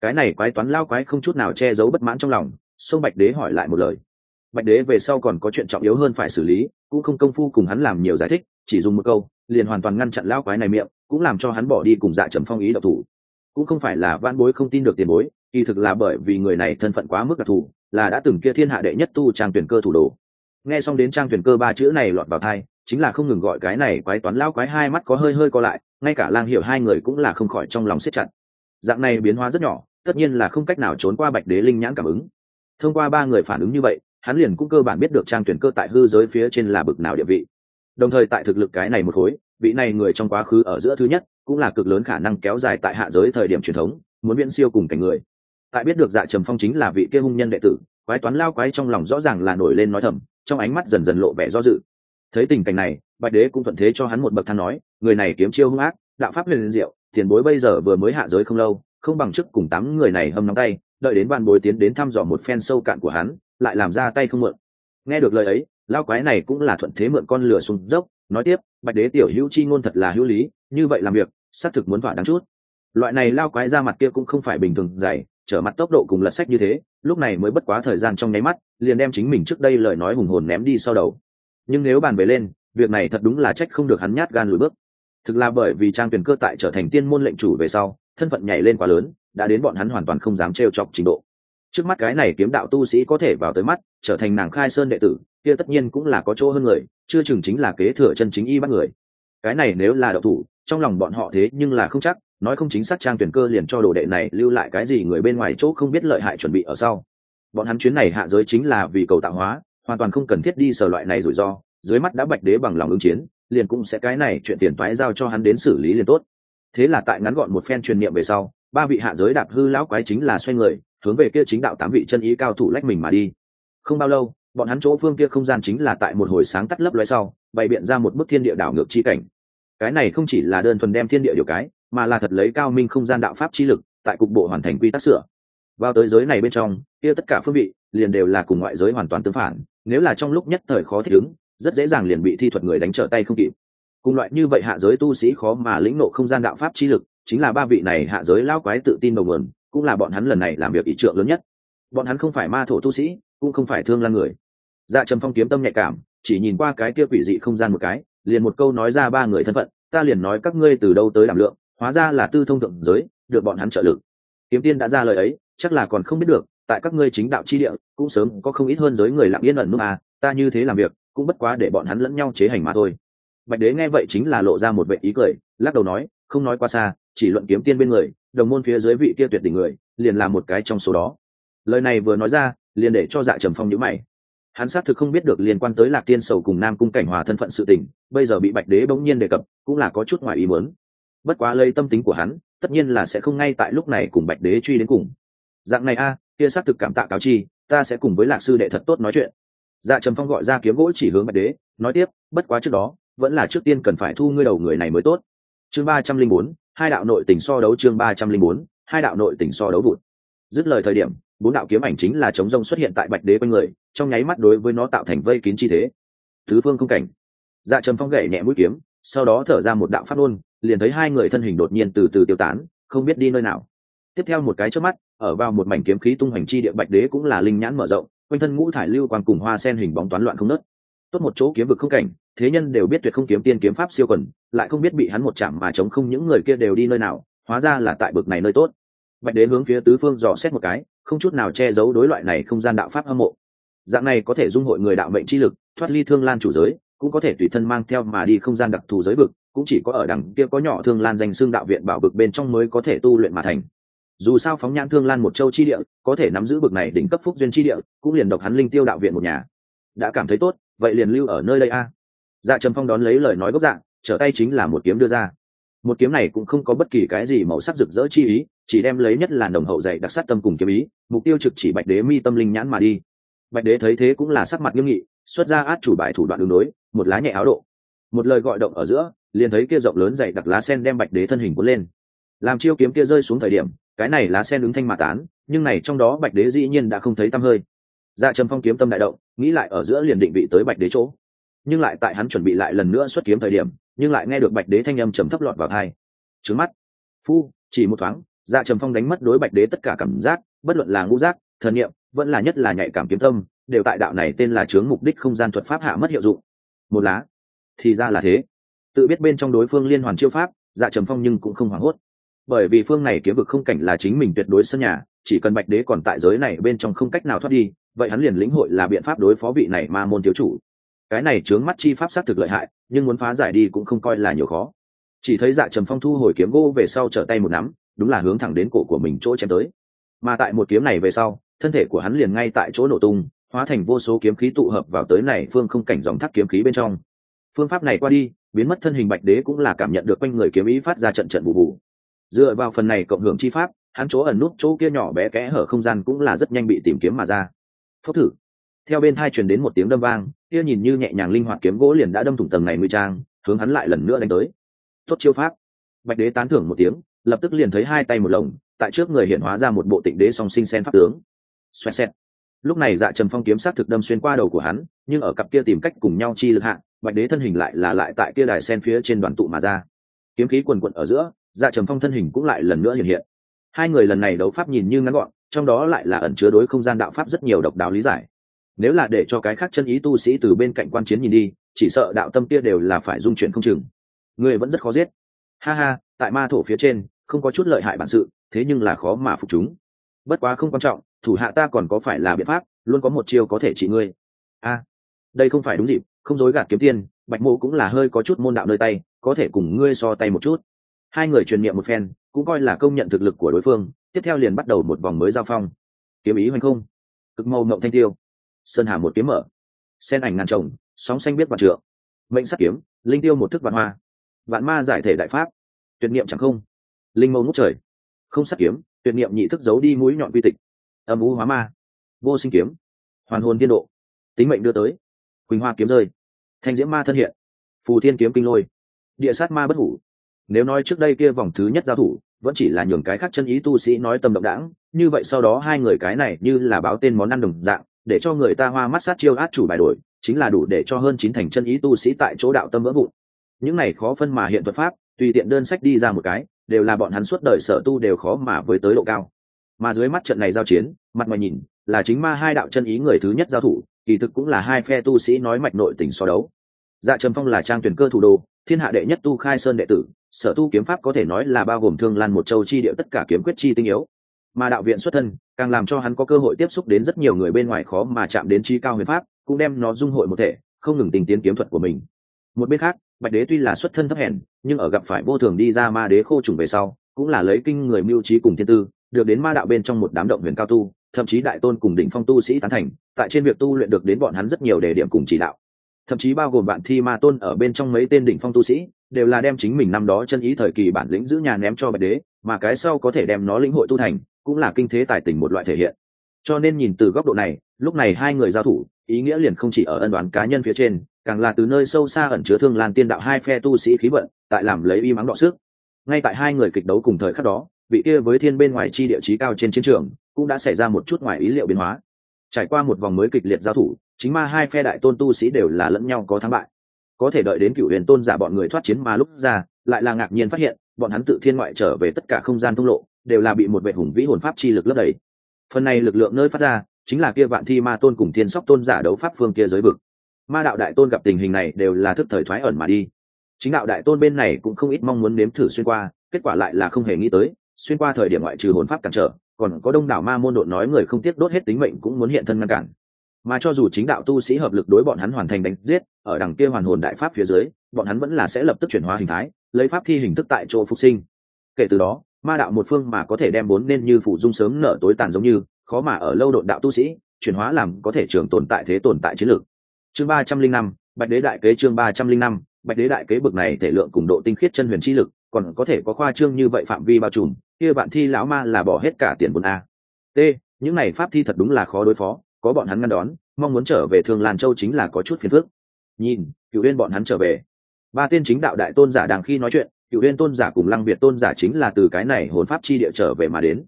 Cái này quái toán lao quái không chút nào che giấu bất mãn trong lòng sông bạch đế hỏi lại một lời. Bạch đế về sau còn có chuyện trọng yếu hơn phải xử lý, cũng không công phu cùng hắn làm nhiều giải thích, chỉ dùng một câu liền hoàn toàn ngăn chặn lao quái này miệng, cũng làm cho hắn bỏ đi cùng dạ trầm phong ý độc thủ. Cũng không phải là van bối không tin được tiền bối, kỳ thực là bởi vì người này thân phận quá mức đặc thù, là đã từng kia thiên hạ đệ nhất tu trang tuyển cơ thủ đồ. Nghe xong đến trang tuyển cơ ba chữ này lọt vào thai chính là không ngừng gọi cái này quái toán lao quái hai mắt có hơi hơi co lại, ngay cả lang hiểu hai người cũng là không khỏi trong lòng siết chặt. Dạng này biến hóa rất nhỏ, tất nhiên là không cách nào trốn qua bạch đế linh nhãn cảm ứng. Thông qua ba người phản ứng như vậy, hắn liền cũng cơ bản biết được trang tuyển cơ tại hư giới phía trên là bực nào địa vị đồng thời tại thực lực cái này một khối, vị này người trong quá khứ ở giữa thứ nhất, cũng là cực lớn khả năng kéo dài tại hạ giới thời điểm truyền thống, muốn viễn siêu cùng cảnh người. Tại biết được dạ trầm phong chính là vị kia hung nhân đệ tử, quái toán lao quái trong lòng rõ ràng là nổi lên nói thầm, trong ánh mắt dần dần lộ vẻ do dự. Thấy tình cảnh này, bạch đế cũng thuận thế cho hắn một bậc thang nói, người này kiếm chiêu hung ác, đạo pháp liền diệu, tiền bối bây giờ vừa mới hạ giới không lâu, không bằng chức cùng tám người này hâm nóng tay, đợi đến ban bối tiến đến thăm dò một phen sâu cạn của hắn, lại làm ra tay không mượn. Nghe được lời ấy lao quái này cũng là thuận thế mượn con lửa xuống dốc, nói tiếp, bạch đế tiểu hữu chi ngôn thật là hữu lý, như vậy làm việc, xác thực muốn thỏa đáng chút. Loại này lao quái ra mặt kia cũng không phải bình thường dày, trở mặt tốc độ cùng lật sách như thế, lúc này mới bất quá thời gian trong nháy mắt, liền đem chính mình trước đây lời nói hùng hồn ném đi sau đầu. Nhưng nếu bàn về lên, việc này thật đúng là trách không được hắn nhát gan lùi bước. Thực là bởi vì trang tuyển cơ tại trở thành tiên môn lệnh chủ về sau, thân phận nhảy lên quá lớn, đã đến bọn hắn hoàn toàn không dám trêu chọc trình độ trước mắt cái này kiếm đạo tu sĩ có thể vào tới mắt, trở thành nàng khai sơn đệ tử, kia tất nhiên cũng là có chỗ hơn người, chưa chừng chính là kế thừa chân chính y bắt người. Cái này nếu là đậu thủ, trong lòng bọn họ thế nhưng là không chắc, nói không chính xác trang tuyển cơ liền cho đồ đệ này lưu lại cái gì người bên ngoài chỗ không biết lợi hại chuẩn bị ở sau. Bọn hắn chuyến này hạ giới chính là vì cầu tạo hóa, hoàn toàn không cần thiết đi sở loại này rủi ro, dưới mắt đã bạch đế bằng lòng ứng chiến, liền cũng sẽ cái này chuyện tiền toái giao cho hắn đến xử lý liền tốt. Thế là tại ngắn gọn một phen truyền niệm về sau, ba vị hạ giới đạp hư lão quái chính là xoay người hướng về kia chính đạo tám vị chân ý cao thủ lách mình mà đi. Không bao lâu, bọn hắn chỗ phương kia không gian chính là tại một hồi sáng tắt lấp loé sau, bày biện ra một bức thiên địa đảo ngược chi cảnh. Cái này không chỉ là đơn thuần đem thiên địa điều cái, mà là thật lấy cao minh không gian đạo pháp chi lực, tại cục bộ hoàn thành quy tắc sửa. Vào tới giới này bên trong, kia tất cả phương vị liền đều là cùng ngoại giới hoàn toàn tương phản, nếu là trong lúc nhất thời khó thích ứng, rất dễ dàng liền bị thi thuật người đánh trở tay không kịp. Cùng loại như vậy hạ giới tu sĩ khó mà lĩnh nộ không gian đạo pháp chi lực, chính là ba vị này hạ giới lao quái tự tin đầu nguồn cũng là bọn hắn lần này làm việc ý trượng lớn nhất. Bọn hắn không phải ma thổ tu sĩ, cũng không phải thương lan người. Dạ trầm phong kiếm tâm nhạy cảm, chỉ nhìn qua cái kia quỷ dị không gian một cái, liền một câu nói ra ba người thân phận, ta liền nói các ngươi từ đâu tới đảm lượng, hóa ra là tư thông thượng giới, được bọn hắn trợ lực. Kiếm tiên đã ra lời ấy, chắc là còn không biết được, tại các ngươi chính đạo chi địa, cũng sớm có không ít hơn giới người lặng yên ẩn nút à ta như thế làm việc, cũng bất quá để bọn hắn lẫn nhau chế hành mà thôi. Bạch đế nghe vậy chính là lộ ra một vệ ý cười, lắc đầu nói, không nói qua xa chỉ luận kiếm tiên bên người, đồng môn phía dưới vị kia tuyệt đỉnh người, liền là một cái trong số đó. Lời này vừa nói ra, liền để cho dạ trầm phong nhữ mày. Hắn xác thực không biết được liên quan tới lạc tiên sầu cùng nam cung cảnh hòa thân phận sự tình, bây giờ bị bạch đế bỗng nhiên đề cập, cũng là có chút ngoài ý muốn. Bất quá lây tâm tính của hắn, tất nhiên là sẽ không ngay tại lúc này cùng bạch đế truy đến cùng. Dạng này a, kia xác thực cảm tạ cáo chi, ta sẽ cùng với lạc sư đệ thật tốt nói chuyện. Dạ trầm phong gọi ra kiếm gỗ chỉ hướng bạch đế, nói tiếp, bất quá trước đó, vẫn là trước tiên cần phải thu ngươi đầu người này mới tốt. Chương ba trăm linh bốn hai đạo nội tình so đấu chương ba trăm linh bốn, hai đạo nội tình so đấu vụt. Dứt lời thời điểm, bốn đạo kiếm ảnh chính là chống rông xuất hiện tại bạch đế quanh người, trong nháy mắt đối với nó tạo thành vây kín chi thế. Tứ phương không cảnh. Dạ trầm phong gậy nhẹ mũi kiếm, sau đó thở ra một đạo phát ôn liền thấy hai người thân hình đột nhiên từ từ tiêu tán, không biết đi nơi nào. Tiếp theo một cái trước mắt, ở vào một mảnh kiếm khí tung hoành chi địa bạch đế cũng là linh nhãn mở rộng, quanh thân ngũ thải lưu quang cùng hoa sen hình bóng toán loạn không nớt tốt một chỗ kiếm vực không cảnh thế nhân đều biết tuyệt không kiếm tiên kiếm pháp siêu quần, lại không biết bị hắn một chạm mà chống không những người kia đều đi nơi nào, hóa ra là tại bực này nơi tốt. Bạch đế hướng phía tứ phương dò xét một cái, không chút nào che giấu đối loại này không gian đạo pháp hâm mộ. Dạng này có thể dung hội người đạo mệnh chi lực, thoát ly thương lan chủ giới, cũng có thể tùy thân mang theo mà đi không gian đặc thù giới vực, cũng chỉ có ở đằng kia có nhỏ thương lan danh xương đạo viện bảo vực bên trong mới có thể tu luyện mà thành. Dù sao phóng nhãn thương lan một châu chi địa, có thể nắm giữ bực này đỉnh cấp phúc duyên chi địa, cũng liền độc hắn linh tiêu đạo viện một nhà. Đã cảm thấy tốt, vậy liền lưu ở nơi đây a dạ trầm phong đón lấy lời nói gốc dạ trở tay chính là một kiếm đưa ra. Một kiếm này cũng không có bất kỳ cái gì màu sắc rực rỡ chi ý, chỉ đem lấy nhất là đồng hậu dạy đặc sắc tâm cùng kiếm ý, mục tiêu trực chỉ bạch đế mi tâm linh nhãn mà đi. Bạch đế thấy thế cũng là sắc mặt nghiêm nghị, xuất ra át chủ bài thủ đoạn đường đối, một lá nhẹ áo độ. Một lời gọi động ở giữa, liền thấy kia rộng lớn dày đặc lá sen đem bạch đế thân hình cuốn lên. Làm chiêu kiếm kia rơi xuống thời điểm, cái này lá sen ứng thanh mà tán, nhưng này trong đó bạch đế dĩ nhiên đã không thấy tăm hơi. Dạ trầm phong kiếm tâm đại động, nghĩ lại ở giữa liền định vị tới bạch đế chỗ nhưng lại tại hắn chuẩn bị lại lần nữa xuất kiếm thời điểm, nhưng lại nghe được bạch đế thanh âm trầm thấp lọt vào thai trứng mắt. Phu, chỉ một thoáng dạ trầm phong đánh mất đối bạch đế tất cả cảm giác, bất luận là ngũ giác, thần niệm, vẫn là nhất là nhạy cảm kiếm tâm, đều tại đạo này tên là chướng mục đích không gian thuật pháp hạ mất hiệu dụng. Một lá. Thì ra là thế. Tự biết bên trong đối phương liên hoàn chiêu pháp dạ trầm phong nhưng cũng không hoảng hốt. Bởi vì phương này kiếm vực không cảnh là chính mình tuyệt đối sân nhà, chỉ cần bạch đế còn tại giới này bên trong không cách nào thoát đi, vậy hắn liền lĩnh hội là biện pháp đối phó vị này ma môn thiếu chủ cái này chướng mắt chi pháp xác thực lợi hại, nhưng muốn phá giải đi cũng không coi là nhiều khó. Chỉ thấy dạ trầm phong thu hồi kiếm gỗ về sau trở tay một nắm, đúng là hướng thẳng đến cổ của mình chỗ chém tới. Mà tại một kiếm này về sau, thân thể của hắn liền ngay tại chỗ nổ tung, hóa thành vô số kiếm khí tụ hợp vào tới này phương không cảnh dòng thác kiếm khí bên trong. Phương pháp này qua đi, biến mất thân hình bạch đế cũng là cảm nhận được quanh người kiếm ý phát ra trận trận bù bù dựa vào phần này cộng hưởng chi pháp, hắn chỗ ẩn nút chỗ kia nhỏ bé kẽ hở không gian cũng là rất nhanh bị tìm kiếm mà ra. Phốc thử theo bên thai truyền đến một tiếng đâm vang, kia nhìn như nhẹ nhàng linh hoạt kiếm gỗ liền đã đâm thủng tầng này nguy trang, hướng hắn lại lần nữa đánh tới. Tốt chiêu pháp. Bạch đế tán thưởng một tiếng, lập tức liền thấy hai tay một lồng, tại trước người hiện hóa ra một bộ tịnh đế song sinh sen pháp tướng. Xoẹt xẹt. Lúc này dạ trầm phong kiếm sát thực đâm xuyên qua đầu của hắn, nhưng ở cặp kia tìm cách cùng nhau chi lực hạ, bạch đế thân hình lại là lại tại kia đài sen phía trên đoàn tụ mà ra. Kiếm khí quần quận ở giữa dạ trầm phong thân hình cũng lại lần nữa hiện hiện. Hai người lần này đấu pháp nhìn như ngắn gọn, trong đó lại là ẩn chứa đối không gian đạo pháp rất nhiều độc đáo lý giải nếu là để cho cái khác chân ý tu sĩ từ bên cạnh quan chiến nhìn đi, chỉ sợ đạo tâm kia đều là phải dung chuyển không chừng. Người vẫn rất khó giết. Ha ha, tại ma thổ phía trên, không có chút lợi hại bản sự, thế nhưng là khó mà phục chúng. Bất quá không quan trọng, thủ hạ ta còn có phải là biện pháp, luôn có một chiêu có thể trị ngươi. A, đây không phải đúng dịp, không dối gạt kiếm tiên, bạch mộ cũng là hơi có chút môn đạo nơi tay, có thể cùng ngươi so tay một chút. Hai người truyền niệm một phen, cũng coi là công nhận thực lực của đối phương, tiếp theo liền bắt đầu một vòng mới giao phong. Kiếm ý hoành không. Cực màu mộng thanh tiêu sơn hà một kiếm mở. Sen ảnh ngàn trồng sóng xanh biết vạn trượng. Mệnh sắc kiếm, linh tiêu một thức vạn hoa. Vạn ma giải thể đại pháp. Tuyệt niệm chẳng không. Linh mâu ngút trời. Không sắc kiếm, tuyệt niệm nhị thức giấu đi mũi nhọn quy tịch. Âm u hóa ma. Vô sinh kiếm. Hoàn hồn tiên độ. Tính mệnh đưa tới. Quỳnh hoa kiếm rơi. Thanh diễm ma thân hiện. Phù thiên kiếm kinh lôi. Địa sát ma bất hủ. Nếu nói trước đây kia vòng thứ nhất giao thủ, vẫn chỉ là nhường cái khác chân ý tu sĩ nói tâm động đãng, như vậy sau đó hai người cái này như là báo tên món ăn đồng dạng để cho người ta hoa mắt sát chiêu át chủ bài đổi, chính là đủ để cho hơn chín thành chân ý tu sĩ tại chỗ đạo tâm vỡ vụn. Những này khó phân mà hiện thuật pháp, tùy tiện đơn sách đi ra một cái, đều là bọn hắn suốt đời sở tu đều khó mà với tới độ cao. Mà dưới mắt trận này giao chiến, mặt ngoài nhìn, là chính ma hai đạo chân ý người thứ nhất giao thủ, kỳ thực cũng là hai phe tu sĩ nói mạch nội tình so đấu. Dạ trầm phong là trang tuyển cơ thủ đô thiên hạ đệ nhất tu khai sơn đệ tử, sở tu kiếm pháp có thể nói là bao gồm thương lan một châu chi điệu tất cả kiếm quyết chi tinh yếu. Mà đạo viện xuất thân càng làm cho hắn có cơ hội tiếp xúc đến rất nhiều người bên ngoài khó mà chạm đến chi cao huyền pháp, cũng đem nó dung hội một thể, không ngừng tình tiến kiếm thuật của mình. Một bên khác, bạch đế tuy là xuất thân thấp hèn, nhưng ở gặp phải vô thường đi ra ma đế khô trùng về sau, cũng là lấy kinh người mưu trí cùng thiên tư, được đến ma đạo bên trong một đám động huyền cao tu, thậm chí đại tôn cùng đỉnh phong tu sĩ tán thành, tại trên việc tu luyện được đến bọn hắn rất nhiều đề điểm cùng chỉ đạo. Thậm chí bao gồm bạn thi ma tôn ở bên trong mấy tên đỉnh phong tu sĩ, đều là đem chính mình năm đó chân ý thời kỳ bản lĩnh giữ nhà ném cho bạch đế mà cái sau có thể đem nó lĩnh hội tu thành, cũng là kinh thế tài tình một loại thể hiện. Cho nên nhìn từ góc độ này, lúc này hai người giao thủ, ý nghĩa liền không chỉ ở ân đoán cá nhân phía trên, càng là từ nơi sâu xa ẩn chứa thương lan tiên đạo hai phe tu sĩ khí vận, tại làm lấy y mắng đọ sức. Ngay tại hai người kịch đấu cùng thời khắc đó, vị kia với thiên bên ngoài chi địa chí cao trên chiến trường, cũng đã xảy ra một chút ngoài ý liệu biến hóa. Trải qua một vòng mới kịch liệt giao thủ, chính ma hai phe đại tôn tu sĩ đều là lẫn nhau có thắng bại. Có thể đợi đến cựu huyền tôn giả bọn người thoát chiến mà lúc ra, lại là ngạc nhiên phát hiện bọn hắn tự thiên ngoại trở về tất cả không gian thông lộ, đều là bị một vệ hùng vĩ hồn pháp chi lực lấp đầy. Phần này lực lượng nơi phát ra, chính là kia vạn thi ma tôn cùng thiên sóc tôn giả đấu pháp phương kia giới vực. Ma đạo đại tôn gặp tình hình này đều là thức thời thoái ẩn mà đi. Chính đạo đại tôn bên này cũng không ít mong muốn nếm thử xuyên qua, kết quả lại là không hề nghĩ tới, xuyên qua thời điểm ngoại trừ hồn pháp cản trở, còn có đông đảo ma môn độn nói người không tiếc đốt hết tính mệnh cũng muốn hiện thân ngăn cản mà cho dù chính đạo tu sĩ hợp lực đối bọn hắn hoàn thành đánh giết, ở đằng kia hoàn hồn đại pháp phía dưới, bọn hắn vẫn là sẽ lập tức chuyển hóa hình thái, lấy pháp thi hình thức tại chỗ phục sinh. Kể từ đó, ma đạo một phương mà có thể đem bốn nên như phụ dung sớm nở tối tàn giống như, khó mà ở lâu độn đạo tu sĩ, chuyển hóa làm có thể trường tồn tại thế tồn tại chiến lược. Chương ba trăm linh năm, bạch đế đại kế chương ba trăm linh năm, bạch đế đại kế bực này thể lượng cùng độ tinh khiết chân huyền chi lực, còn có thể có khoa trương như vậy phạm vi bao trùm, kia bạn thi lão ma là bỏ hết cả tiền bốn a. T, những này pháp thi thật đúng là khó đối phó có bọn hắn ngăn đón, mong muốn trở về thường làn châu chính là có chút phiền phức. Nhìn cựu huyên bọn hắn trở về. Ba tiên chính đạo đại tôn giả đang khi nói chuyện cựu huyên tôn giả cùng lăng việt tôn giả chính là từ cái này hồn pháp chi địa trở về mà đến.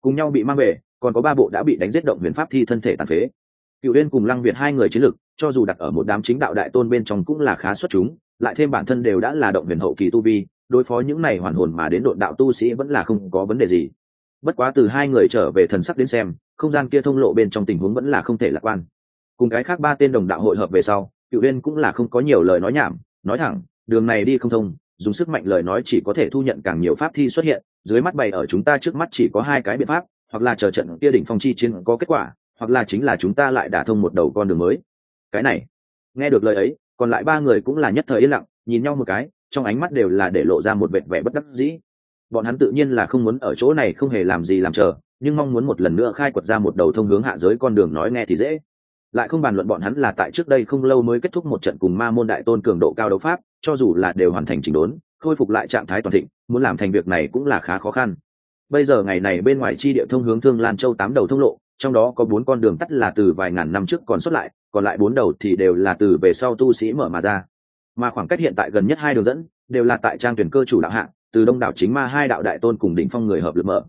Cùng nhau bị mang về, còn có ba bộ đã bị đánh giết động huyền pháp thi thân thể tàn phế. Cựu huyên cùng lăng việt hai người chiến lực, cho dù đặt ở một đám chính đạo đại tôn bên trong cũng là khá xuất chúng, lại thêm bản thân đều đã là động huyền hậu kỳ tu vi, đối phó những này hoàn hồn mà đến độn đạo tu sĩ vẫn là không có vấn đề gì bất quá từ hai người trở về thần sắc đến xem, không gian kia thông lộ bên trong tình huống vẫn là không thể lạc quan. Cùng cái khác ba tên đồng đạo hội hợp về sau, cựu huyên cũng là không có nhiều lời nói nhảm, nói thẳng, đường này đi không thông, dùng sức mạnh lời nói chỉ có thể thu nhận càng nhiều pháp thi xuất hiện, dưới mắt bày ở chúng ta trước mắt chỉ có hai cái biện pháp, hoặc là chờ trận kia đỉnh phong chi chiến có kết quả, hoặc là chính là chúng ta lại đả thông một đầu con đường mới. Cái này, nghe được lời ấy, còn lại ba người cũng là nhất thời yên lặng, nhìn nhau một cái, trong ánh mắt đều là để lộ ra một vệt vẻ bất đắc dĩ bọn hắn tự nhiên là không muốn ở chỗ này không hề làm gì làm chờ, nhưng mong muốn một lần nữa khai quật ra một đầu thông hướng hạ giới con đường nói nghe thì dễ. Lại không bàn luận bọn hắn là tại trước đây không lâu mới kết thúc một trận cùng ma môn đại tôn cường độ cao đấu pháp, cho dù là đều hoàn thành chỉnh đốn, khôi phục lại trạng thái toàn thịnh, muốn làm thành việc này cũng là khá khó khăn. Bây giờ ngày này bên ngoài chi địa thông hướng thương lan châu tám đầu thông lộ, trong đó có bốn con đường tắt là từ vài ngàn năm trước còn xuất lại, còn lại bốn đầu thì đều là từ về sau tu sĩ mở mà ra. Mà khoảng cách hiện tại gần nhất hai đường dẫn, đều là tại trang tuyển cơ chủ đạo hạng từ đông đảo chính ma hai đạo đại tôn cùng đỉnh phong người hợp lực mở.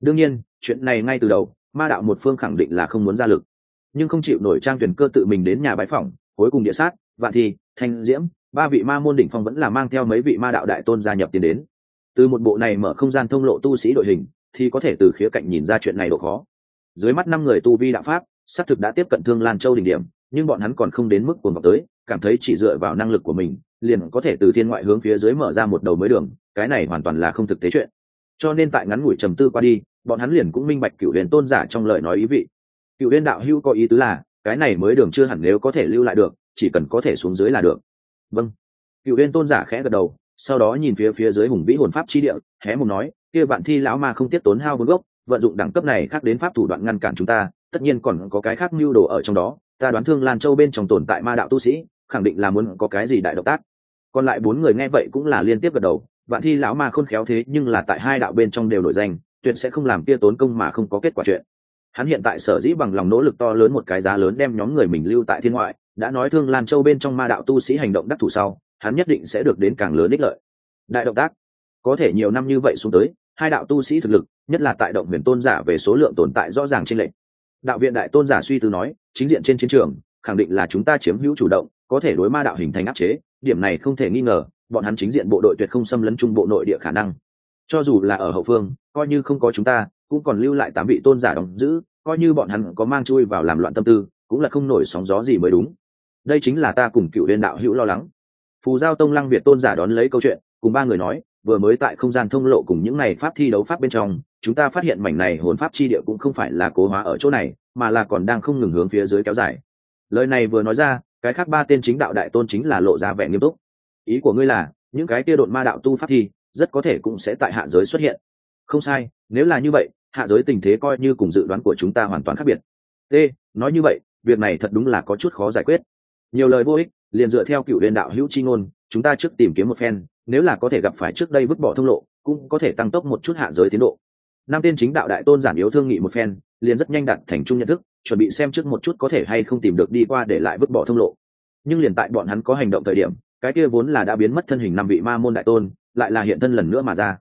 Đương nhiên, chuyện này ngay từ đầu, ma đạo một phương khẳng định là không muốn ra lực. Nhưng không chịu nổi trang tuyển cơ tự mình đến nhà bãi phỏng, cuối cùng địa sát, vạn thi, thanh diễm, ba vị ma môn đỉnh phong vẫn là mang theo mấy vị ma đạo đại tôn gia nhập tiến đến. Từ một bộ này mở không gian thông lộ tu sĩ đội hình, thì có thể từ khía cạnh nhìn ra chuyện này độ khó. Dưới mắt năm người tu vi đạo pháp, xác thực đã tiếp cận thương lan châu đỉnh điểm, nhưng bọn hắn còn không đến mức cuồng vọng tới, cảm thấy chỉ dựa vào năng lực của mình liền có thể từ thiên ngoại hướng phía dưới mở ra một đầu mới đường, cái này hoàn toàn là không thực tế chuyện. Cho nên tại ngắn ngủi trầm tư qua đi, bọn hắn liền cũng minh bạch cựu huyền tôn giả trong lời nói ý vị. Cựu huyền đạo hữu có ý tứ là, cái này mới đường chưa hẳn nếu có thể lưu lại được, chỉ cần có thể xuống dưới là được. Vâng. Cựu huyền tôn giả khẽ gật đầu, sau đó nhìn phía phía dưới hùng vĩ hồn pháp chi địa, hé một nói, kia bạn thi lão ma không tiếp tốn hao vốn gốc, vận dụng đẳng cấp này khác đến pháp thủ đoạn ngăn cản chúng ta, tất nhiên còn có cái khác mưu đồ ở trong đó, ta đoán thương lan châu bên trong tồn tại ma đạo tu sĩ, khẳng định là muốn có cái gì đại động tác còn lại bốn người nghe vậy cũng là liên tiếp gật đầu, vạn thi lão ma khôn khéo thế nhưng là tại hai đạo bên trong đều nổi danh, tuyệt sẽ không làm kia tốn công mà không có kết quả chuyện. Hắn hiện tại sở dĩ bằng lòng nỗ lực to lớn một cái giá lớn đem nhóm người mình lưu tại thiên ngoại, đã nói thương lan châu bên trong ma đạo tu sĩ hành động đắc thủ sau, hắn nhất định sẽ được đến càng lớn ích lợi. Đại động tác. Có thể nhiều năm như vậy xuống tới, hai đạo tu sĩ thực lực, nhất là tại động huyền tôn giả về số lượng tồn tại rõ ràng trên lệnh đạo viện đại tôn giả suy tư nói, chính diện trên chiến trường, khẳng định là chúng ta chiếm hữu chủ động có thể đối ma đạo hình thành áp chế, điểm này không thể nghi ngờ, bọn hắn chính diện bộ đội tuyệt không xâm lấn trung bộ nội địa khả năng. Cho dù là ở hậu phương, coi như không có chúng ta, cũng còn lưu lại tám vị tôn giả đóng giữ, coi như bọn hắn có mang chui vào làm loạn tâm tư, cũng là không nổi sóng gió gì mới đúng. Đây chính là ta cùng cựu liên đạo hữu lo lắng. Phù giao tông lăng việt tôn giả đón lấy câu chuyện, cùng ba người nói, vừa mới tại không gian thông lộ cùng những này pháp thi đấu pháp bên trong, chúng ta phát hiện mảnh này hồn pháp chi địa cũng không phải là cố hóa ở chỗ này, mà là còn đang không ngừng hướng phía dưới kéo dài. Lời này vừa nói ra cái khác ba tên chính đạo đại tôn chính là lộ ra vẻ nghiêm túc. Ý của ngươi là, những cái kia độn ma đạo tu pháp thi, rất có thể cũng sẽ tại hạ giới xuất hiện. Không sai, nếu là như vậy, hạ giới tình thế coi như cùng dự đoán của chúng ta hoàn toàn khác biệt. T, nói như vậy, việc này thật đúng là có chút khó giải quyết. Nhiều lời vô ích, liền dựa theo cựu huyền đạo hữu chi ngôn, chúng ta trước tìm kiếm một phen, nếu là có thể gặp phải trước đây vứt bỏ thông lộ, cũng có thể tăng tốc một chút hạ giới tiến độ. Năm tên chính đạo đại tôn giản yếu thương nghị một phen liền rất nhanh đạt thành chung nhận thức, chuẩn bị xem trước một chút có thể hay không tìm được đi qua để lại vứt bỏ thông lộ. Nhưng liền tại bọn hắn có hành động thời điểm, cái kia vốn là đã biến mất thân hình năm vị ma môn đại tôn, lại là hiện thân lần nữa mà ra.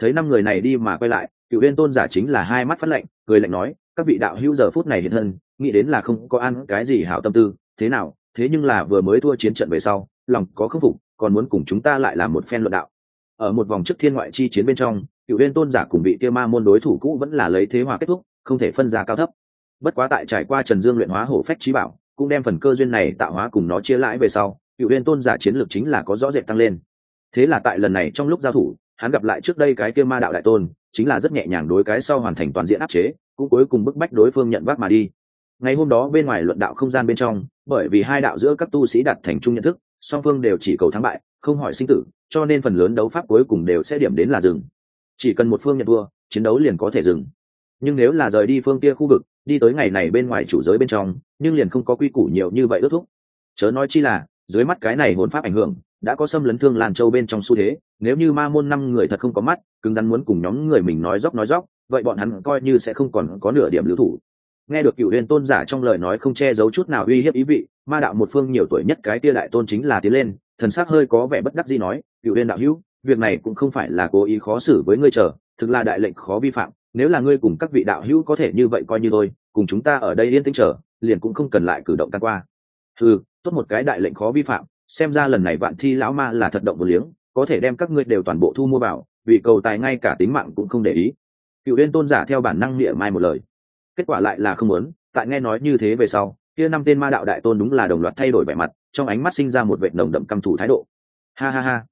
Thấy năm người này đi mà quay lại, cựu viên tôn giả chính là hai mắt phát lệnh cười lạnh nói, các vị đạo hữu giờ phút này hiện thân, nghĩ đến là không có ăn cái gì hảo tâm tư, thế nào, thế nhưng là vừa mới thua chiến trận về sau, lòng có khắc phục, còn muốn cùng chúng ta lại làm một phen luận đạo. Ở một vòng trước thiên ngoại chi chiến bên trong, cựu viên tôn giả cùng vị kia ma môn đối thủ cũ vẫn là lấy thế hòa kết thúc không thể phân ra cao thấp. Bất quá tại trải qua trần dương luyện hóa hổ phách trí bảo, cũng đem phần cơ duyên này tạo hóa cùng nó chia lãi về sau, cựu viên tôn giả chiến lược chính là có rõ rệt tăng lên. Thế là tại lần này trong lúc giao thủ, hắn gặp lại trước đây cái kia ma đạo đại tôn, chính là rất nhẹ nhàng đối cái sau hoàn thành toàn diện áp chế, cũng cuối cùng bức bách đối phương nhận vác mà đi. Ngày hôm đó bên ngoài luận đạo không gian bên trong, bởi vì hai đạo giữa các tu sĩ đạt thành chung nhận thức, song phương đều chỉ cầu thắng bại, không hỏi sinh tử, cho nên phần lớn đấu pháp cuối cùng đều sẽ điểm đến là dừng. Chỉ cần một phương nhận thua, chiến đấu liền có thể dừng nhưng nếu là rời đi phương kia khu vực, đi tới ngày này bên ngoài chủ giới bên trong, nhưng liền không có quy củ nhiều như vậy ước thúc. Chớ nói chi là, dưới mắt cái này hồn pháp ảnh hưởng, đã có xâm lấn thương làn châu bên trong xu thế, nếu như ma môn năm người thật không có mắt, cứng rắn muốn cùng nhóm người mình nói dốc nói dốc, vậy bọn hắn coi như sẽ không còn có nửa điểm lưu thủ. Nghe được cựu huyền tôn giả trong lời nói không che giấu chút nào uy hiếp ý vị, ma đạo một phương nhiều tuổi nhất cái tia đại tôn chính là tiến lên, thần sắc hơi có vẻ bất đắc gì nói cựu huyền đạo hữu, việc này cũng không phải là cố ý khó xử với ngươi chờ, thực là đại lệnh khó vi phạm nếu là ngươi cùng các vị đạo hữu có thể như vậy coi như tôi cùng chúng ta ở đây yên tĩnh chờ, liền cũng không cần lại cử động tan qua. Ừ tốt một cái đại lệnh khó vi phạm, xem ra lần này vạn thi lão ma là thật động một liếng, có thể đem các ngươi đều toàn bộ thu mua vào, vì cầu tài ngay cả tính mạng cũng không để ý. Cựu yên tôn giả theo bản năng địa mai một lời. Kết quả lại là không muốn, tại nghe nói như thế về sau, kia năm tên ma đạo đại tôn đúng là đồng loạt thay đổi vẻ mặt, trong ánh mắt sinh ra một vệ nồng đậm căm thủ thái độ. Ha ha ha.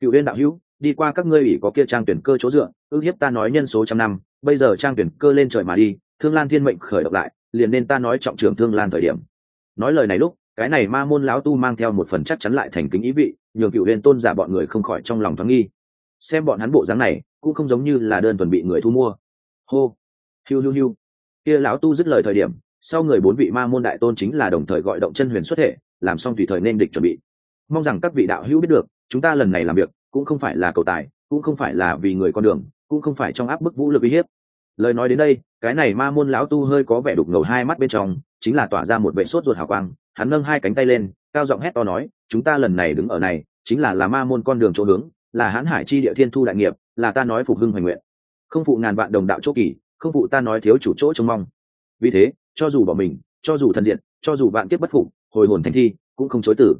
Cựu yên đạo hữu, đi qua các ngươi ủy có kia trang tuyển cơ chỗ dựa, ước hiếp ta nói nhân số trăm năm bây giờ trang tuyển cơ lên trời mà đi, thương lan thiên mệnh khởi động lại, liền nên ta nói trọng trường thương lan thời điểm. Nói lời này lúc, cái này ma môn lão tu mang theo một phần chắc chắn lại thành kính ý vị, nhường cựu huyền tôn giả bọn người không khỏi trong lòng thoáng nghi. Xem bọn hắn bộ dáng này, cũng không giống như là đơn thuần bị người thu mua. Hô, hiu hiu hiu. Kia lão tu dứt lời thời điểm, sau người bốn vị ma môn đại tôn chính là đồng thời gọi động chân huyền xuất thể, làm xong tùy thời nên địch chuẩn bị. Mong rằng các vị đạo hữu biết được, chúng ta lần này làm việc, cũng không phải là cầu tài, cũng không phải là vì người con đường cũng không phải trong áp bức vũ lực uy hiếp. Lời nói đến đây, cái này ma môn lão tu hơi có vẻ đục ngầu hai mắt bên trong, chính là tỏa ra một vệ sốt ruột hào quang, hắn nâng hai cánh tay lên, cao giọng hét to nói, chúng ta lần này đứng ở này, chính là là ma môn con đường chỗ hướng, là hãn hải chi địa thiên thu đại nghiệp, là ta nói phục hưng hoành nguyện. Không phụ ngàn vạn đồng đạo chỗ kỳ, không phụ ta nói thiếu chủ chỗ trông mong. Vì thế, cho dù bỏ mình, cho dù thân diện, cho dù vạn kiếp bất phục, hồi hồn thanh thi, cũng không chối tử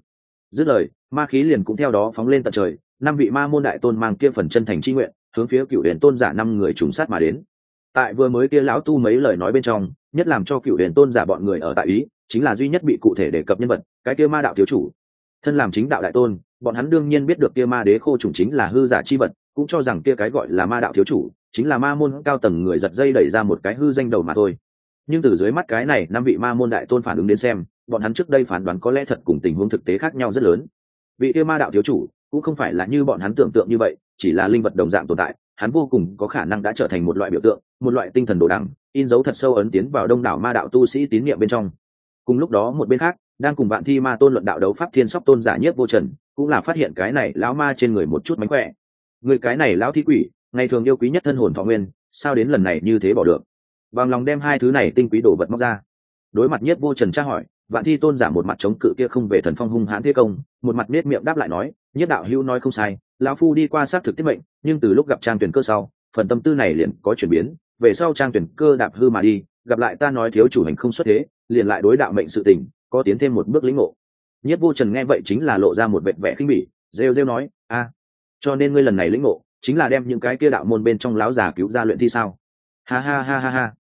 dứt lời, ma khí liền cũng theo đó phóng lên tận trời, năm vị ma môn đại tôn mang kia phần chân thành chi nguyện hướng phía cựu huyền tôn giả năm người trùng sát mà đến. Tại vừa mới kia lão tu mấy lời nói bên trong, nhất làm cho cựu huyền tôn giả bọn người ở tại ý, chính là duy nhất bị cụ thể đề cập nhân vật, cái kia ma đạo thiếu chủ. Thân làm chính đạo đại tôn, bọn hắn đương nhiên biết được kia ma đế khô trùng chính là hư giả chi vật, cũng cho rằng kia cái gọi là ma đạo thiếu chủ, chính là ma môn cao tầng người giật dây đẩy ra một cái hư danh đầu mà thôi. Nhưng từ dưới mắt cái này, năm vị ma môn đại tôn phản ứng đến xem, bọn hắn trước đây phán đoán có lẽ thật cùng tình huống thực tế khác nhau rất lớn. Vị kia ma đạo thiếu chủ, cũng không phải là như bọn hắn tưởng tượng như vậy chỉ là linh vật đồng dạng tồn tại, hắn vô cùng có khả năng đã trở thành một loại biểu tượng, một loại tinh thần đồ đẳng, in dấu thật sâu ấn tiến vào đông đảo ma đạo tu sĩ tín nhiệm bên trong. Cùng lúc đó, một bên khác, đang cùng bạn thi ma tôn luận đạo đấu pháp thiên sóc tôn giả nhất vô trần, cũng là phát hiện cái này lão ma trên người một chút mánh khỏe. Người cái này lão thi quỷ, ngày thường yêu quý nhất thân hồn thọ nguyên, sao đến lần này như thế bỏ được? Bằng lòng đem hai thứ này tinh quý đồ vật móc ra. Đối mặt nhất vô trần tra hỏi vạn thi tôn giả một mặt chống cự kia không về thần phong hung hãn thế công, một mặt nết miệng đáp lại nói, nhất đạo hữu nói không sai, lão phu đi qua xác thực tiết mệnh, nhưng từ lúc gặp trang tuyển cơ sau, phần tâm tư này liền có chuyển biến, về sau trang tuyển cơ đạp hư mà đi, gặp lại ta nói thiếu chủ hành không xuất thế, liền lại đối đạo mệnh sự tình, có tiến thêm một bước lĩnh ngộ. Nhất vô trần nghe vậy chính là lộ ra một vẹn vẻ khinh bỉ, rêu rêu nói, a, cho nên ngươi lần này lĩnh ngộ, chính là đem những cái kia đạo môn bên trong láo giả cứu ra luyện thi sao? Ha ha ha ha ha.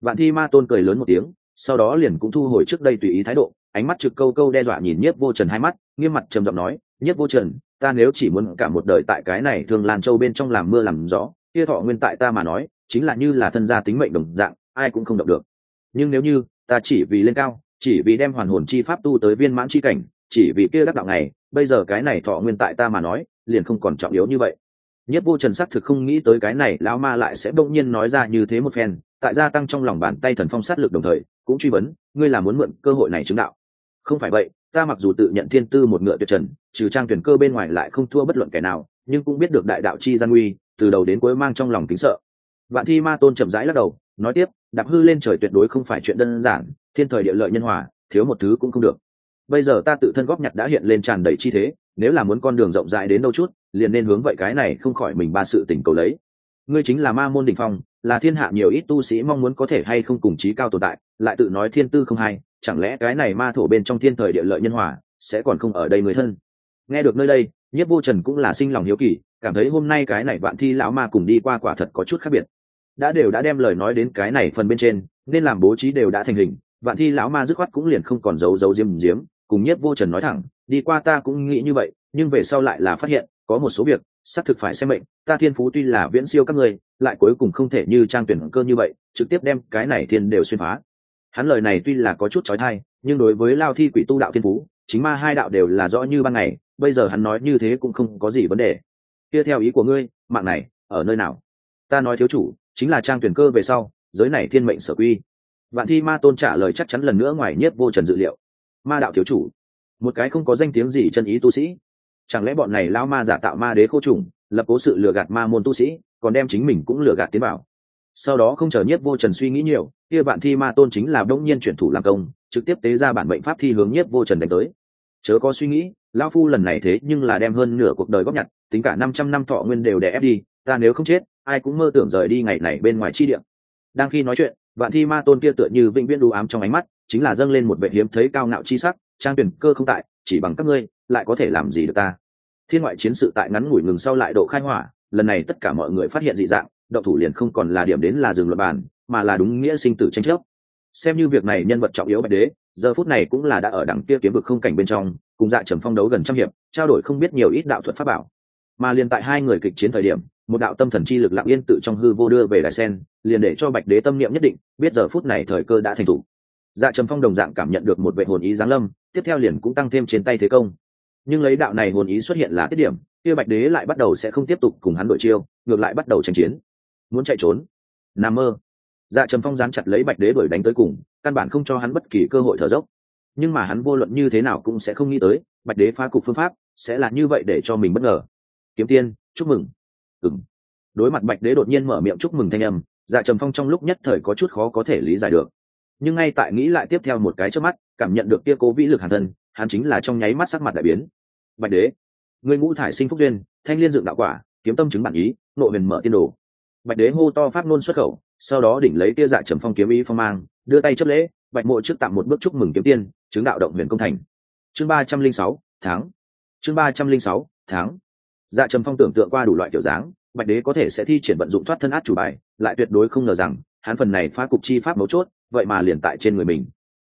Vạn thi ma tôn cười lớn một tiếng sau đó liền cũng thu hồi trước đây tùy ý thái độ, ánh mắt trực câu câu đe dọa nhìn nhiếp vô trần hai mắt, nghiêm mặt trầm giọng nói, nhiếp vô trần, ta nếu chỉ muốn cả một đời tại cái này thường lan châu bên trong làm mưa làm gió, kia thọ nguyên tại ta mà nói, chính là như là thân gia tính mệnh đồng dạng, ai cũng không động được. Nhưng nếu như ta chỉ vì lên cao, chỉ vì đem hoàn hồn chi pháp tu tới viên mãn chi cảnh, chỉ vì kia đắc đạo này, bây giờ cái này thọ nguyên tại ta mà nói, liền không còn trọng yếu như vậy. Nhất vô trần sắc thực không nghĩ tới cái này, lão ma lại sẽ bỗng nhiên nói ra như thế một phen tại gia tăng trong lòng bàn tay thần phong sát lực đồng thời, cũng truy vấn, ngươi là muốn mượn cơ hội này chứng đạo? Không phải vậy, ta mặc dù tự nhận thiên tư một ngựa tuyệt trần, trừ trang tuyển cơ bên ngoài lại không thua bất luận kẻ nào, nhưng cũng biết được đại đạo chi gian nguy từ đầu đến cuối mang trong lòng kính sợ. Vạn thi ma tôn chậm rãi lắc đầu, nói tiếp, đạp hư lên trời tuyệt đối không phải chuyện đơn giản, thiên thời địa lợi nhân hòa, thiếu một thứ cũng không được. Bây giờ ta tự thân góp nhặt đã hiện lên tràn đầy chi thế, nếu là muốn con đường rộng rãi đến đâu chút, liền nên hướng vậy cái này không khỏi mình ba sự tình cầu lấy. Ngươi chính là ma môn đình phong là thiên hạ nhiều ít tu sĩ mong muốn có thể hay không cùng trí cao tồn tại, lại tự nói thiên tư không hay, chẳng lẽ cái này ma thổ bên trong thiên thời địa lợi nhân hòa, sẽ còn không ở đây người thân? Nghe được nơi đây nhất vô trần cũng là sinh lòng hiếu kỳ, cảm thấy hôm nay cái này vạn thi lão ma cùng đi qua quả thật có chút khác biệt. Đã đều đã đem lời nói đến cái này phần bên trên, nên làm bố trí đều đã thành hình, vạn thi lão ma dứt khoát cũng liền không còn giấu giấu diếm diếm, cùng nhất vô trần nói thẳng, đi qua ta cũng nghĩ như vậy, nhưng về sau lại là phát hiện có một số việc, xác thực phải xem mệnh, ta thiên phú tuy là viễn siêu các người lại cuối cùng không thể như trang tuyển cơ như vậy, trực tiếp đem cái này thiên đều xuyên phá. Hắn lời này tuy là có chút trói thai nhưng đối với lao thi quỷ tu đạo thiên phú, chính ma hai đạo đều là rõ như ban ngày, bây giờ hắn nói như thế cũng không có gì vấn đề. Kia theo ý của ngươi, mạng này, ở nơi nào? Ta nói thiếu chủ, chính là trang tuyển cơ về sau, giới này thiên mệnh sở quy. Vạn thi ma tôn trả lời chắc chắn lần nữa ngoài nhất vô trần dự liệu. Ma đạo thiếu chủ, một cái không có danh tiếng gì chân ý tu sĩ chẳng lẽ bọn này lao ma giả tạo ma đế khô trùng, lập cố sự lừa gạt ma môn tu sĩ, còn đem chính mình cũng lừa gạt tiến bảo sau đó không chờ nhất vô trần suy nghĩ nhiều, kia bạn thi ma tôn chính là đông nhiên chuyển thủ làm công, trực tiếp tế ra bản bệnh pháp thi hướng nhất vô trần đánh tới. Chớ có suy nghĩ lao phu lần này thế nhưng là đem hơn nửa cuộc đời góp nhặt, tính cả năm trăm năm thọ nguyên đều để ép đi, ta nếu không chết, ai cũng mơ tưởng rời đi ngày này bên ngoài chi điểm đang khi nói chuyện vạn thi ma tôn kia tựa như vĩnh viễn đu ám trong ánh mắt, chính là dâng lên một vệ hiếm thấy cao ngạo chi sắc, trang tuyển cơ không tại, chỉ bằng các ngươi lại có thể làm gì được ta? Thiên ngoại chiến sự tại ngắn ngủi ngừng sau lại độ khai hỏa, lần này tất cả mọi người phát hiện dị dạng đậu thủ liền không còn là điểm đến là dừng luật bàn, mà là đúng nghĩa sinh tử tranh chấp. Xem như việc này nhân vật trọng yếu bạch đế, giờ phút này cũng là đã ở đằng kia kiếm vực không cảnh bên trong, cùng dạ trầm phong đấu gần trăm hiệp, trao đổi không biết nhiều ít đạo thuật pháp bảo. Mà liền tại hai người kịch chiến thời điểm, một đạo tâm thần chi lực lặng yên tự trong hư vô đưa về đại sen, liền để cho bạch đế tâm niệm nhất định, biết giờ phút này thời cơ đã thành thủ. Dạ trầm phong đồng dạng cảm nhận được một vệ hồn ý giáng lâm, tiếp theo liền cũng tăng thêm trên tay thế công nhưng lấy đạo này hồn ý xuất hiện là tiết điểm, kia bạch đế lại bắt đầu sẽ không tiếp tục cùng hắn đội chiêu, ngược lại bắt đầu tranh chiến. Muốn chạy trốn? Nằm mơ. Dạ trầm phong dán chặt lấy bạch đế đuổi đánh tới cùng, căn bản không cho hắn bất kỳ cơ hội thở dốc. Nhưng mà hắn vô luận như thế nào cũng sẽ không nghĩ tới, bạch đế phá cục phương pháp, sẽ là như vậy để cho mình bất ngờ. Kiếm tiên, chúc mừng. Ừng đối mặt bạch đế đột nhiên mở miệng chúc mừng thanh âm dạ trầm phong trong lúc nhất thời có chút khó có thể lý giải được. Nhưng ngay tại nghĩ lại tiếp theo một cái trước mắt, cảm nhận được kia cố vĩ lực hàn thân, hắn chính là trong nháy mắt sắc mặt đại biến bạch đế người ngũ thải sinh phúc duyên, thanh liên dựng đạo quả, kiếm tâm chứng bản ý nội huyền mở tiên đồ. Bạch đế hô to pháp nôn xuất khẩu, sau đó đỉnh lấy tia dạ trầm phong kiếm ý phong mang, đưa tay chấp lễ, bạch mộ trước tạm một bước chúc mừng kiếm tiên, chứng đạo động huyền công thành. Chương ba trăm linh sáu, tháng. Chương ba trăm linh sáu, tháng. Dạ trầm phong tưởng tượng qua đủ loại kiểu dáng, bạch đế có thể sẽ thi triển vận dụng thoát thân át chủ bài, lại tuyệt đối không ngờ rằng, hắn phần này phá cục chi pháp mấu chốt, vậy mà liền tại trên người mình.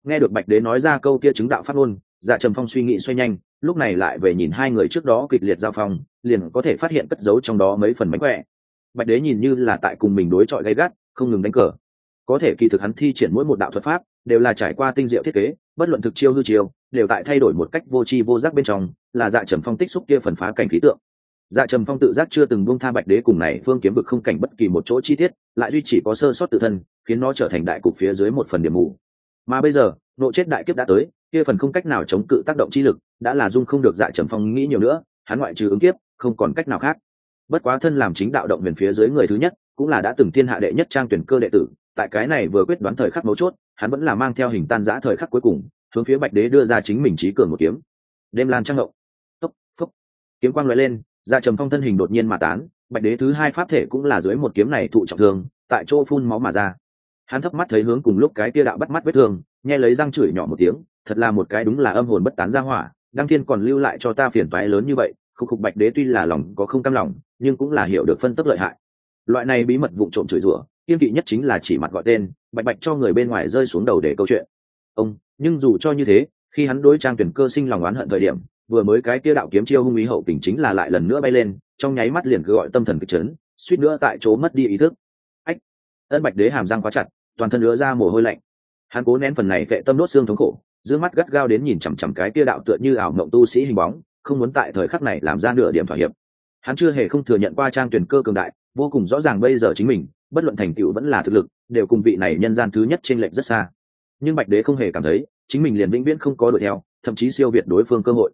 Nghe được bạch đế nói ra câu kia chứng đạo pháp ngôn dạ trầm phong suy nghĩ xoay nhanh lúc này lại về nhìn hai người trước đó kịch liệt giao phong, liền có thể phát hiện cất giấu trong đó mấy phần mánh khỏe. Bạch đế nhìn như là tại cùng mình đối chọi gay gắt, không ngừng đánh cờ. Có thể kỳ thực hắn thi triển mỗi một đạo thuật pháp, đều là trải qua tinh diệu thiết kế, bất luận thực chiêu hư chiêu, đều tại thay đổi một cách vô tri vô giác bên trong, là dạ trầm phong tích xúc kia phần phá cảnh khí tượng. Dạ trầm phong tự giác chưa từng buông tha bạch đế cùng này phương kiếm vực không cảnh bất kỳ một chỗ chi tiết, lại duy chỉ có sơ sót tự thân, khiến nó trở thành đại cục phía dưới một phần điểm mù. Mà bây giờ nộ chết đại kiếp đã tới, kia phần không cách nào chống cự tác động chi lực, đã là dung không được dạ trầm phong nghĩ nhiều nữa, hắn ngoại trừ ứng kiếp, không còn cách nào khác. Bất quá thân làm chính đạo động huyền phía dưới người thứ nhất, cũng là đã từng thiên hạ đệ nhất trang tuyển cơ đệ tử, tại cái này vừa quyết đoán thời khắc mấu chốt, hắn vẫn là mang theo hình tan giã thời khắc cuối cùng, hướng phía bạch đế đưa ra chính mình trí cường một kiếm. Đêm lan trăng động. Tốc phúc kiếm quang loại lên dạ trầm phong thân hình đột nhiên mà tán, bạch đế thứ hai pháp thể cũng là dưới một kiếm này thụ trọng thương, tại chỗ phun máu mà ra hắn thấp mắt thấy hướng cùng lúc cái kia đạo bắt mắt vết thương nghe lấy răng chửi nhỏ một tiếng, thật là một cái đúng là âm hồn bất tán ra hỏa, đăng thiên còn lưu lại cho ta phiền toái lớn như vậy, khúc khục bạch đế tuy là lòng có không cam lòng, nhưng cũng là hiểu được phân tức lợi hại. Loại này bí mật vụ trộm chửi rủa, kiên kỵ nhất chính là chỉ mặt gọi tên, bạch bạch cho người bên ngoài rơi xuống đầu để câu chuyện. Ông, nhưng dù cho như thế, khi hắn đối trang tuyển cơ sinh lòng oán hận thời điểm, vừa mới cái kia đạo kiếm chiêu hung ý hậu tình chính là lại lần nữa bay lên, trong nháy mắt liền cứ gọi tâm thần kịch chấn, suýt nữa tại chỗ mất đi ý thức. Ách, ân bạch đế hàm răng quá chặt toàn thân ứa ra mồ hôi lạnh. Hắn cố nén phần này vệ tâm đốt xương thống khổ, giữ mắt gắt gao đến nhìn chằm chằm cái kia đạo tựa như ảo mộng tu sĩ hình bóng, không muốn tại thời khắc này làm ra nửa điểm thỏa hiệp. Hắn chưa hề không thừa nhận qua trang tuyển cơ cường đại, vô cùng rõ ràng bây giờ chính mình, bất luận thành tựu vẫn là thực lực, đều cùng vị này nhân gian thứ nhất trên lệnh rất xa. Nhưng bạch đế không hề cảm thấy, chính mình liền vĩnh viễn không có đội theo, thậm chí siêu việt đối phương cơ hội.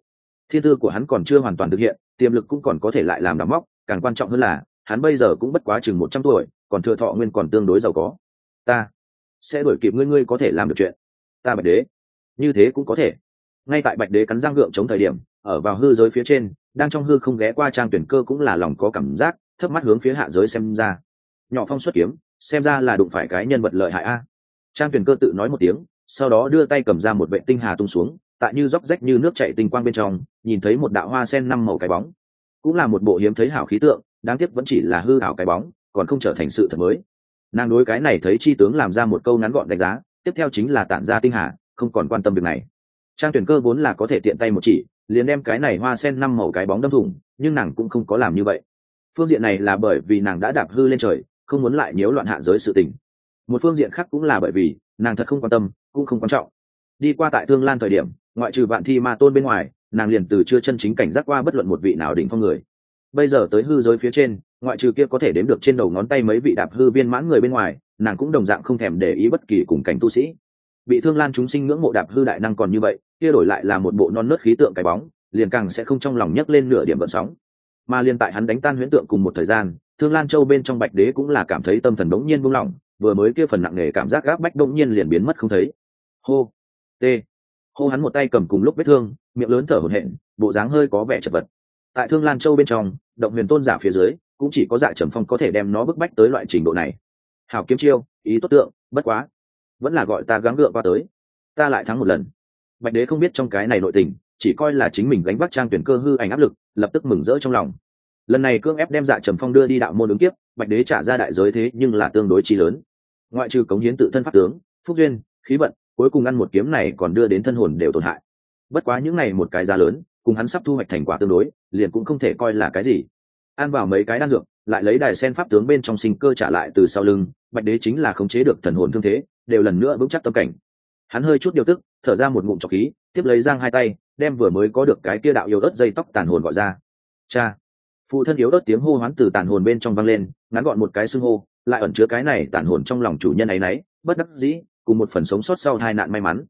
Thiên tư của hắn còn chưa hoàn toàn thực hiện, tiềm lực cũng còn có thể lại làm đắm móc, càng quan trọng hơn là, hắn bây giờ cũng bất quá chừng một trăm tuổi, còn thừa thọ nguyên còn tương đối giàu có. Ta sẽ đổi kịp ngươi ngươi có thể làm được chuyện. Ta bạch đế. Như thế cũng có thể. Ngay tại bạch đế cắn răng gượng chống thời điểm, ở vào hư giới phía trên, đang trong hư không ghé qua trang tuyển cơ cũng là lòng có cảm giác, thấp mắt hướng phía hạ giới xem ra. Nhỏ phong xuất kiếm, xem ra là đụng phải cái nhân vật lợi hại a. Trang tuyển cơ tự nói một tiếng, sau đó đưa tay cầm ra một vệ tinh hà tung xuống, tại như róc rách như nước chảy tinh quang bên trong, nhìn thấy một đạo hoa sen năm màu cái bóng. Cũng là một bộ hiếm thấy hảo khí tượng, đáng tiếc vẫn chỉ là hư hảo cái bóng, còn không trở thành sự thật mới nàng đối cái này thấy chi tướng làm ra một câu ngắn gọn đánh giá, tiếp theo chính là tản ra tinh hà, không còn quan tâm việc này. Trang tuyển cơ vốn là có thể tiện tay một chỉ, liền đem cái này hoa sen năm màu cái bóng đâm thủng, nhưng nàng cũng không có làm như vậy. Phương diện này là bởi vì nàng đã đạp hư lên trời, không muốn lại nhiễu loạn hạ giới sự tình. Một phương diện khác cũng là bởi vì, nàng thật không quan tâm, cũng không quan trọng. Đi qua tại thương lan thời điểm, ngoại trừ vạn thi ma tôn bên ngoài, nàng liền từ chưa chân chính cảnh giác qua bất luận một vị nào đỉnh phong người bây giờ tới hư giới phía trên, ngoại trừ kia có thể đếm được trên đầu ngón tay mấy vị đạp hư viên mãn người bên ngoài, nàng cũng đồng dạng không thèm để ý bất kỳ cùng cảnh tu sĩ. Bị thương lan chúng sinh ngưỡng mộ đạp hư đại năng còn như vậy, kia đổi lại là một bộ non nớt khí tượng cái bóng, liền càng sẽ không trong lòng nhấc lên nửa điểm vận sóng. Mà liền tại hắn đánh tan huyễn tượng cùng một thời gian, thương lan châu bên trong bạch đế cũng là cảm thấy tâm thần đống nhiên buông lỏng, vừa mới kia phần nặng nề cảm giác gác bách đống nhiên liền biến mất không thấy. Hô t hô hắn một tay cầm cùng lúc vết thương, miệng lớn thở hổn hển, bộ dáng hơi có vẻ chật vật tại thương lan châu bên trong, động huyền tôn giả phía dưới, cũng chỉ có dạ trầm phong có thể đem nó bức bách tới loại trình độ này. Hào kiếm chiêu, ý tốt tượng, bất quá. Vẫn là gọi ta gắng gượng qua tới. Ta lại thắng một lần. Bạch đế không biết trong cái này nội tình, chỉ coi là chính mình gánh vác trang tuyển cơ hư ảnh áp lực, lập tức mừng rỡ trong lòng. Lần này cương ép đem dạ trầm phong đưa đi đạo môn ứng kiếp, bạch đế trả ra đại giới thế nhưng là tương đối chi lớn. Ngoại trừ cống hiến tự thân pháp tướng, phúc duyên, khí vận, cuối cùng ăn một kiếm này còn đưa đến thân hồn đều tổn hại. Bất quá những này một cái giá lớn cùng hắn sắp thu hoạch thành quả tương đối, liền cũng không thể coi là cái gì. Ăn vào mấy cái đan dược, lại lấy đài sen pháp tướng bên trong sinh cơ trả lại từ sau lưng, bạch đế chính là khống chế được thần hồn thương thế, đều lần nữa vững chắc tâm cảnh. Hắn hơi chút điều tức, thở ra một ngụm trọc khí, tiếp lấy giang hai tay, đem vừa mới có được cái kia đạo yếu ớt dây tóc tàn hồn gọi ra. Cha! Phụ thân yếu ớt tiếng hô hoán từ tàn hồn bên trong vang lên, ngắn gọn một cái xưng hô, lại ẩn chứa cái này tàn hồn trong lòng chủ nhân ấy nấy, bất đắc dĩ, cùng một phần sống sót sau hai nạn may mắn.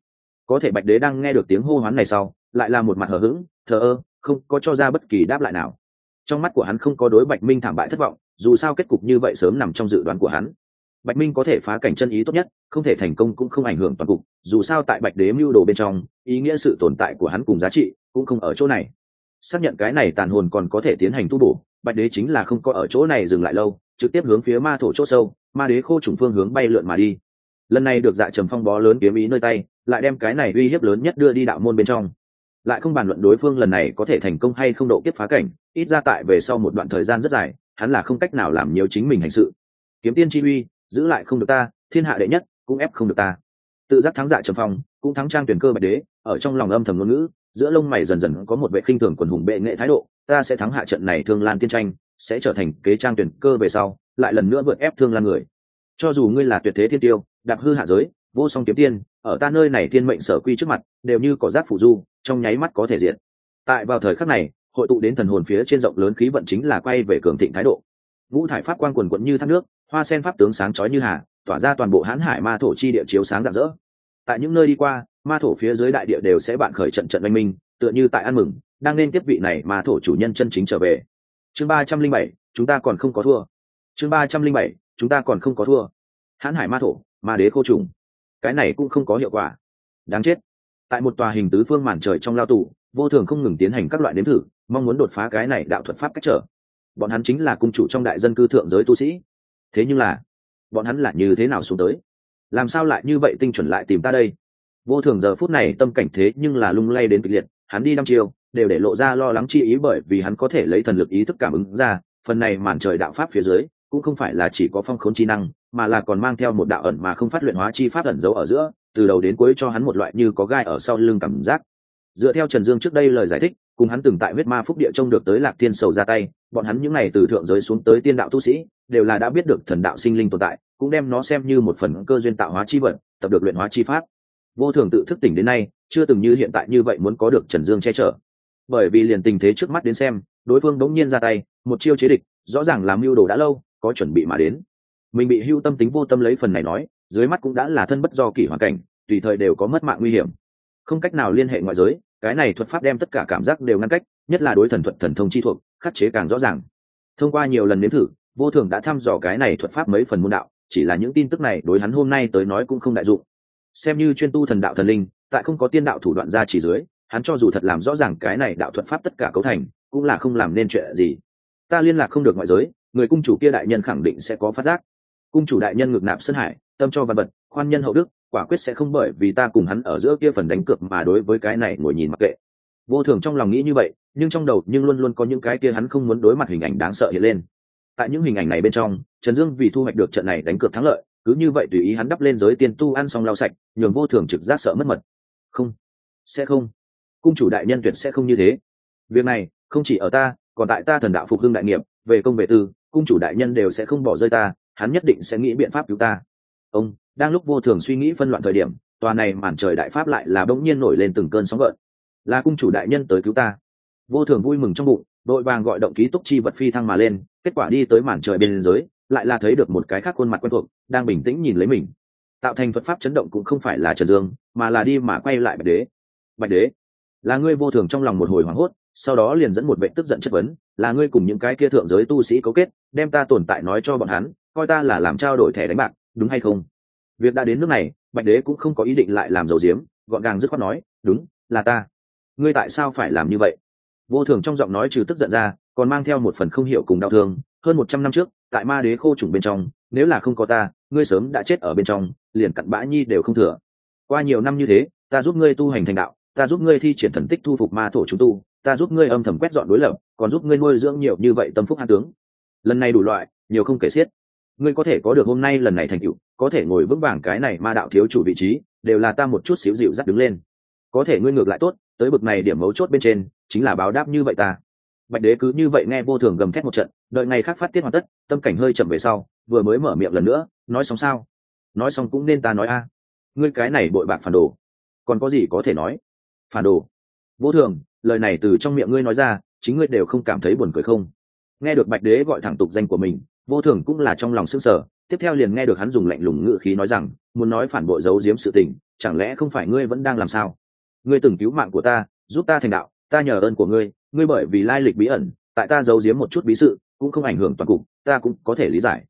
Có thể bạch đế đang nghe được tiếng hô hoán này sau, lại là một mặt hờ hững thờ ơ, không có cho ra bất kỳ đáp lại nào. Trong mắt của hắn không có đối bạch minh thảm bại thất vọng, dù sao kết cục như vậy sớm nằm trong dự đoán của hắn. Bạch minh có thể phá cảnh chân ý tốt nhất, không thể thành công cũng không ảnh hưởng toàn cục, dù sao tại bạch đế mưu đồ bên trong, ý nghĩa sự tồn tại của hắn cùng giá trị cũng không ở chỗ này. Xác nhận cái này tàn hồn còn có thể tiến hành tu bổ, bạch đế chính là không có ở chỗ này dừng lại lâu, trực tiếp hướng phía ma thổ chỗ sâu, ma đế khô trùng phương hướng bay lượn mà đi. Lần này được dạ trầm phong bó lớn kiếm ý nơi tay, lại đem cái này uy hiếp lớn nhất đưa đi đạo môn bên trong lại không bàn luận đối phương lần này có thể thành công hay không độ kiếp phá cảnh, ít ra tại về sau một đoạn thời gian rất dài, hắn là không cách nào làm nhiều chính mình hành sự. Kiếm tiên chi uy, giữ lại không được ta, thiên hạ đệ nhất, cũng ép không được ta. Tự giác thắng dạ trầm phong, cũng thắng trang tuyển cơ bạch đế, ở trong lòng âm thầm ngôn ngữ, giữa lông mày dần dần có một vệ khinh thường quần hùng bệ nghệ thái độ, ta sẽ thắng hạ trận này thương lan tiên tranh, sẽ trở thành kế trang tuyển cơ về sau, lại lần nữa vượt ép thương lan người. Cho dù ngươi là tuyệt thế thiên tiêu, đạp hư hạ giới vô song kiếm tiên, ở ta nơi này thiên mệnh sở quy trước mặt, đều như cỏ rác phủ du, trong nháy mắt có thể diện tại vào thời khắc này, hội tụ đến thần hồn phía trên rộng lớn khí vận chính là quay về cường thịnh thái độ. Ngũ thải pháp quang quần quận như thác nước, hoa sen pháp tướng sáng chói như hà, tỏa ra toàn bộ hãn hải ma thổ chi địa chiếu sáng rạng rỡ. Tại những nơi đi qua, ma thổ phía dưới đại địa đều sẽ bạn khởi trận trận oanh minh, tựa như tại ăn mừng, đang nên tiếp vị này ma thổ chủ nhân chân chính trở về. Chương ba trăm linh bảy, chúng ta còn không có thua. Chương ba trăm linh bảy, chúng ta còn không có thua. Hãn hải ma thổ, ma đế khô trùng cái này cũng không có hiệu quả. Đáng chết. Tại một tòa hình tứ phương màn trời trong lao tù, vô thường không ngừng tiến hành các loại nếm thử, mong muốn đột phá cái này đạo thuật pháp cách trở. Bọn hắn chính là cung chủ trong đại dân cư thượng giới tu sĩ. Thế nhưng là, bọn hắn là như thế nào xuống tới? Làm sao lại như vậy tinh chuẩn lại tìm ta đây? Vô thường giờ phút này tâm cảnh thế nhưng là lung lay đến kịch liệt, hắn đi năm chiều đều để lộ ra lo lắng chi ý bởi vì hắn có thể lấy thần lực ý thức cảm ứng ra, phần này màn trời đạo pháp phía dưới, cũng không phải là chỉ có phong khốn chi năng mà là còn mang theo một đạo ẩn mà không phát luyện hóa chi pháp ẩn giấu ở giữa, từ đầu đến cuối cho hắn một loại như có gai ở sau lưng cảm giác. Dựa theo trần dương trước đây lời giải thích, cùng hắn từng tại huyết ma phúc địa trông được tới lạc tiên sầu ra tay, bọn hắn những n à y từ thượng giới xuống tới tiên đạo tu sĩ, đều là đã biết được thần đạo sinh linh tồn tại, cũng đem nó xem như một phần cơ duyên tạo hóa chi vật, tập được luyện hóa chi pháp. Vô thường tự thức tỉnh đến nay, chưa từng như hiện tại như vậy muốn có được trần dương che chở. Bởi vì liền tình thế trước mắt đến xem, đối phương đống nhiên ra tay, một chiêu chế địch, rõ ràng làm mưu đồ đã lâu, có chuẩn bị mà đến mình bị hưu tâm tính vô tâm lấy phần này nói, dưới mắt cũng đã là thân bất do kỷ hoàn cảnh, tùy thời đều có mất mạng nguy hiểm. Không cách nào liên hệ ngoại giới, cái này thuật pháp đem tất cả cảm giác đều ngăn cách, nhất là đối thần thuật thần thông chi thuộc, khắc chế càng rõ ràng. Thông qua nhiều lần nếm thử, vô thường đã thăm dò cái này thuật pháp mấy phần môn đạo, chỉ là những tin tức này đối hắn hôm nay tới nói cũng không đại dụng. Xem như chuyên tu thần đạo thần linh, tại không có tiên đạo thủ đoạn ra chỉ dưới, hắn cho dù thật làm rõ ràng cái này đạo thuật pháp tất cả cấu thành, cũng là không làm nên chuyện gì. Ta liên lạc không được ngoại giới, người cung chủ kia đại nhân khẳng định sẽ có phát giác cung chủ đại nhân ngược nạp sân hải, tâm cho văn vật, khoan nhân hậu đức, quả quyết sẽ không bởi vì ta cùng hắn ở giữa kia phần đánh cược mà đối với cái này ngồi nhìn mặc kệ. Vô thường trong lòng nghĩ như vậy, nhưng trong đầu nhưng luôn luôn có những cái kia hắn không muốn đối mặt hình ảnh đáng sợ hiện lên. Tại những hình ảnh này bên trong, trần dương vì thu hoạch được trận này đánh cược thắng lợi, cứ như vậy tùy ý hắn đắp lên giới tiên tu ăn xong lau sạch, nhường vô thường trực giác sợ mất mật. Không, sẽ không. Cung chủ đại nhân tuyệt sẽ không như thế. Việc này, không chỉ ở ta, còn tại ta thần đạo phục hưng đại nghiệp, về công về tư, cung chủ đại nhân đều sẽ không bỏ rơi ta hắn nhất định sẽ nghĩ biện pháp cứu ta. Ông, đang lúc vô thường suy nghĩ phân loạn thời điểm, tòa này màn trời đại pháp lại là bỗng nhiên nổi lên từng cơn sóng gợn. Là cung chủ đại nhân tới cứu ta. Vô thường vui mừng trong bụng, đội vàng gọi động ký túc chi vật phi thăng mà lên, kết quả đi tới màn trời bên dưới, lại là thấy được một cái khác khuôn mặt quen thuộc, đang bình tĩnh nhìn lấy mình. Tạo thành thuật pháp chấn động cũng không phải là trần dương, mà là đi mà quay lại bạch đế. Bạch đế, là ngươi vô thường trong lòng một hồi hoảng hốt, sau đó liền dẫn một vệ tức giận chất vấn, là ngươi cùng những cái kia thượng giới tu sĩ cấu kết, đem ta tồn tại nói cho bọn hắn coi ta là làm trao đổi thẻ đánh bạc, đúng hay không? Việc đã đến nước này, bạch đế cũng không có ý định lại làm dầu diếm, gọn gàng dứt khoát nói, đúng, là ta. Ngươi tại sao phải làm như vậy? Vô thường trong giọng nói trừ tức giận ra, còn mang theo một phần không hiểu cùng đau thương. Hơn một trăm năm trước, tại ma đế khô trùng bên trong, nếu là không có ta, ngươi sớm đã chết ở bên trong, liền cặn bã nhi đều không thừa. Qua nhiều năm như thế, ta giúp ngươi tu hành thành đạo, ta giúp ngươi thi triển thần tích thu phục ma thổ chúng tu, ta giúp ngươi âm thầm quét dọn đối lập, còn giúp ngươi nuôi dưỡng nhiều như vậy tâm phúc an tướng. Lần này đủ loại, nhiều không kể xiết ngươi có thể có được hôm nay lần này thành tựu, có thể ngồi vững vàng cái này ma đạo thiếu chủ vị trí, đều là ta một chút xíu dịu dắt đứng lên. Có thể ngươi ngược lại tốt, tới bực này điểm mấu chốt bên trên, chính là báo đáp như vậy ta. Bạch đế cứ như vậy nghe vô thường gầm thét một trận, đợi ngày khác phát tiết hoàn tất, tâm cảnh hơi chậm về sau, vừa mới mở miệng lần nữa, nói xong sao? Nói xong cũng nên ta nói a. À. Ngươi cái này bội bạc phản đồ. Còn có gì có thể nói? Phản đồ. Vô thường, lời này từ trong miệng ngươi nói ra, chính ngươi đều không cảm thấy buồn cười không? Nghe được bạch đế gọi thẳng tục danh của mình vô thường cũng là trong lòng s ư n g sở tiếp theo liền nghe được hắn dùng lạnh lùng ngự khí nói rằng, muốn nói phản bội giấu giếm sự tình, chẳng lẽ không phải ngươi vẫn đang làm sao? Ngươi từng cứu mạng của ta, giúp ta thành đạo, ta nhờ ơn của ngươi ngươi bởi vì lai lịch bí ẩn, tại ta giấu giếm một chút bí sự, cũng không ảnh hưởng toàn cục, ta cũng có thể lý giải.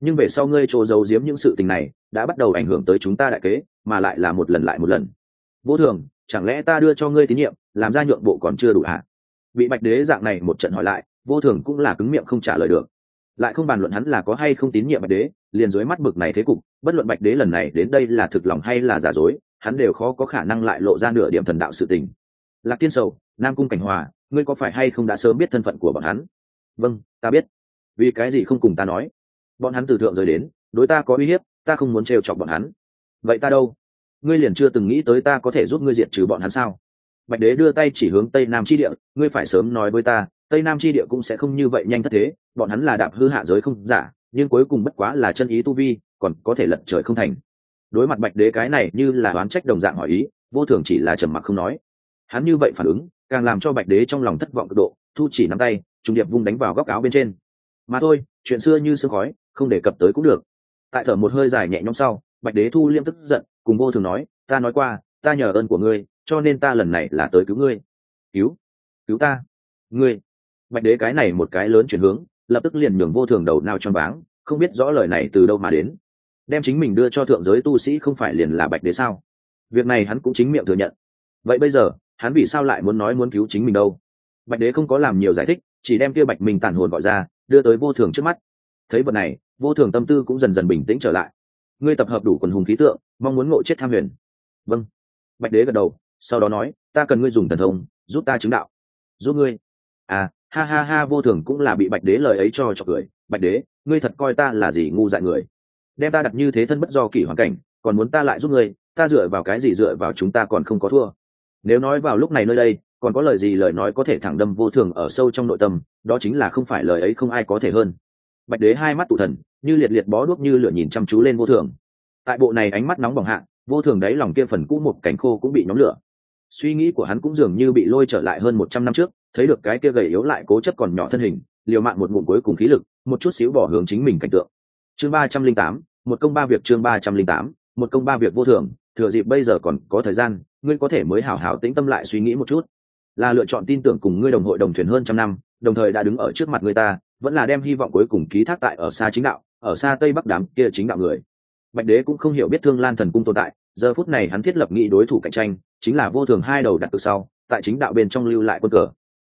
Nhưng về sau ngươi chỗ giấu giếm những sự tình này, đã bắt đầu ảnh hưởng tới chúng ta đại kế, mà lại là một lần lại một lần. Vô thường, chẳng lẽ ta đưa cho ngươi tín nhiệm, làm ra nhượng bộ còn chưa đủ hả? Bị bạch đế dạng này một trận hỏi lại, vô thường cũng là cứng miệng không trả lời được lại không bàn luận hắn là có hay không tín nhiệm bạch đế, liền dưới mắt bực này thế cục, bất luận bạch đế lần này đến đây là thực lòng hay là giả dối, hắn đều khó có khả năng lại lộ ra nửa điểm thần đạo sự tình. Lạc tiên sầu, nam cung cảnh hòa, ngươi có phải hay không đã sớm biết thân phận của bọn hắn? Vâng ta biết. Vì cái gì không cùng ta nói? Bọn hắn từ thượng rời đến, đối ta có uy hiếp, ta không muốn trêu chọc bọn hắn. Vậy ta đâu? Ngươi liền chưa từng nghĩ tới ta có thể giúp ngươi diệt trừ bọn hắn sao? Bạch đế đưa tay chỉ hướng tây nam chi địa, ngươi phải sớm nói với ta tây nam chi địa cũng sẽ không như vậy nhanh thất thế, bọn hắn là đạp hư hạ giới không giả, nhưng cuối cùng bất quá là chân ý tu vi, còn có thể lật trời không thành. Đối mặt bạch đế cái này như là oán trách đồng dạng hỏi ý, vô thường chỉ là trầm mặc không nói. Hắn như vậy phản ứng, càng làm cho bạch đế trong lòng thất vọng cực độ, thu chỉ nắm tay, trùng điệp vung đánh vào góc áo bên trên. Mà thôi, chuyện xưa như sương khói, không đề cập tới cũng được. Tại thở một hơi dài nhẹ nhõm sau, bạch đế thu liêm tức giận, cùng vô thường nói, ta nói qua, ta nhờ ơn của ngươi, cho nên ta lần này là tới cứu ngươi. Cứu? Cứu ta? Ngươi? Bạch đế cái này một cái lớn chuyển hướng, lập tức liền nhường vô thường đầu nào choáng váng, không biết rõ lời này từ đâu mà đến. Đem chính mình đưa cho thượng giới tu sĩ không phải liền là bạch đế sao? Việc này hắn cũng chính miệng thừa nhận. Vậy bây giờ, hắn vì sao lại muốn nói muốn cứu chính mình đâu? Bạch đế không có làm nhiều giải thích, chỉ đem kia bạch mình tàn hồn gọi ra, đưa tới vô thường trước mắt. Thấy vật này, vô thường tâm tư cũng dần dần bình tĩnh trở lại. Ngươi tập hợp đủ quần hùng khí tượng, mong muốn ngộ chết tham huyền. Vâng. Bạch đế gật đầu, sau đó nói, ta cần ngươi dùng thần thông, giúp ta chứng đạo. Giúp ngươi? À ha ha ha, vô thường cũng là bị bạch đế lời ấy cho cho cười. Bạch đế, ngươi thật coi ta là gì ngu dại người? Đem ta đặt như thế thân bất do kỷ hoàn cảnh, còn muốn ta lại giúp ngươi, ta dựa vào cái gì dựa vào chúng ta còn không có thua? Nếu nói vào lúc này nơi đây, còn có lời gì lời nói có thể thẳng đâm vô thường ở sâu trong nội tâm, đó chính là không phải lời ấy không ai có thể hơn. Bạch đế hai mắt tụ thần, như liệt liệt bó đuốc như lửa nhìn chăm chú lên vô thường. Tại bộ này ánh mắt nóng bỏng hạ, vô thường đáy lòng kia phần cũ một cánh khô cũng bị nhóm lửa. Suy nghĩ của hắn cũng dường như bị lôi trở lại hơn một trăm năm trước thấy được cái kia gầy yếu lại cố chấp còn nhỏ thân hình, liều mạng một ngụm cuối cùng khí lực, một chút xíu bỏ hướng chính mình cảnh tượng. Chương ba trăm linh tám, một công ba việc chương ba trăm linh tám, một công ba việc vô thường, thừa dịp bây giờ còn có thời gian, ngươi có thể mới hảo hảo tĩnh tâm lại suy nghĩ một chút. Là lựa chọn tin tưởng cùng ngươi đồng hội đồng thuyền hơn trăm năm, đồng thời đã đứng ở trước mặt người ta, vẫn là đem hy vọng cuối cùng ký thác tại ở xa chính đạo, ở xa tây bắc đám kia chính đạo người. Bạch đế cũng không hiểu biết thương lan thần cung tồn tại, giờ phút này hắn thiết lập nghị đối thủ cạnh tranh, chính là vô thường hai đầu đặt từ sau, tại chính đạo bên trong lưu lại quân cờ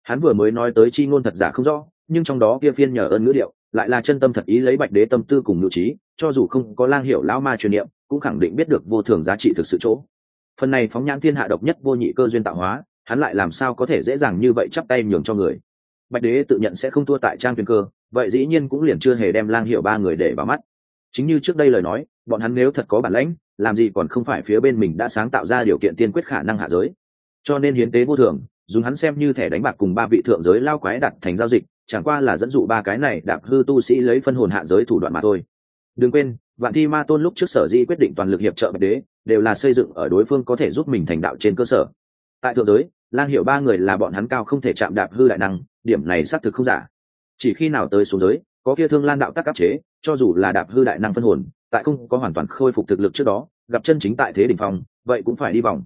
hắn vừa mới nói tới chi ngôn thật giả không rõ, nhưng trong đó kia phiên nhờ ơn ngữ điệu, lại là chân tâm thật ý lấy bạch đế tâm tư cùng nhu trí, cho dù không có lang hiểu lão ma truyền niệm, cũng khẳng định biết được vô thường giá trị thực sự chỗ. Phần này phóng nhãn thiên hạ độc nhất vô nhị cơ duyên tạo hóa, hắn lại làm sao có thể dễ dàng như vậy chắp tay nhường cho người? Bạch đế tự nhận sẽ không thua tại trang tuyền cơ, vậy dĩ nhiên cũng liền chưa hề đem lang hiểu ba người để vào mắt. Chính như trước đây lời nói, bọn hắn nếu thật có bản lãnh, làm gì còn không phải phía bên mình đã sáng tạo ra điều kiện tiên quyết khả năng hạ giới. Cho nên hiến tế vô thường dùng hắn xem như thẻ đánh bạc cùng ba vị thượng giới lao quái đặt thành giao dịch, chẳng qua là dẫn dụ ba cái này đạp hư tu sĩ lấy phân hồn hạ giới thủ đoạn mà thôi. Đừng quên, vạn thi ma tôn lúc trước sở di quyết định toàn lực hiệp trợ bạch đế, đều là xây dựng ở đối phương có thể giúp mình thành đạo trên cơ sở. Tại thượng giới, lang hiểu ba người là bọn hắn cao không thể chạm đạp hư đại năng, điểm này xác thực không giả. Chỉ khi nào tới số giới, có kia thương lan đạo tắc áp chế, cho dù là đạp hư đại năng phân hồn, tại không có hoàn toàn khôi phục thực lực trước đó, gặp chân chính tại thế đỉnh phòng vậy cũng phải đi vòng.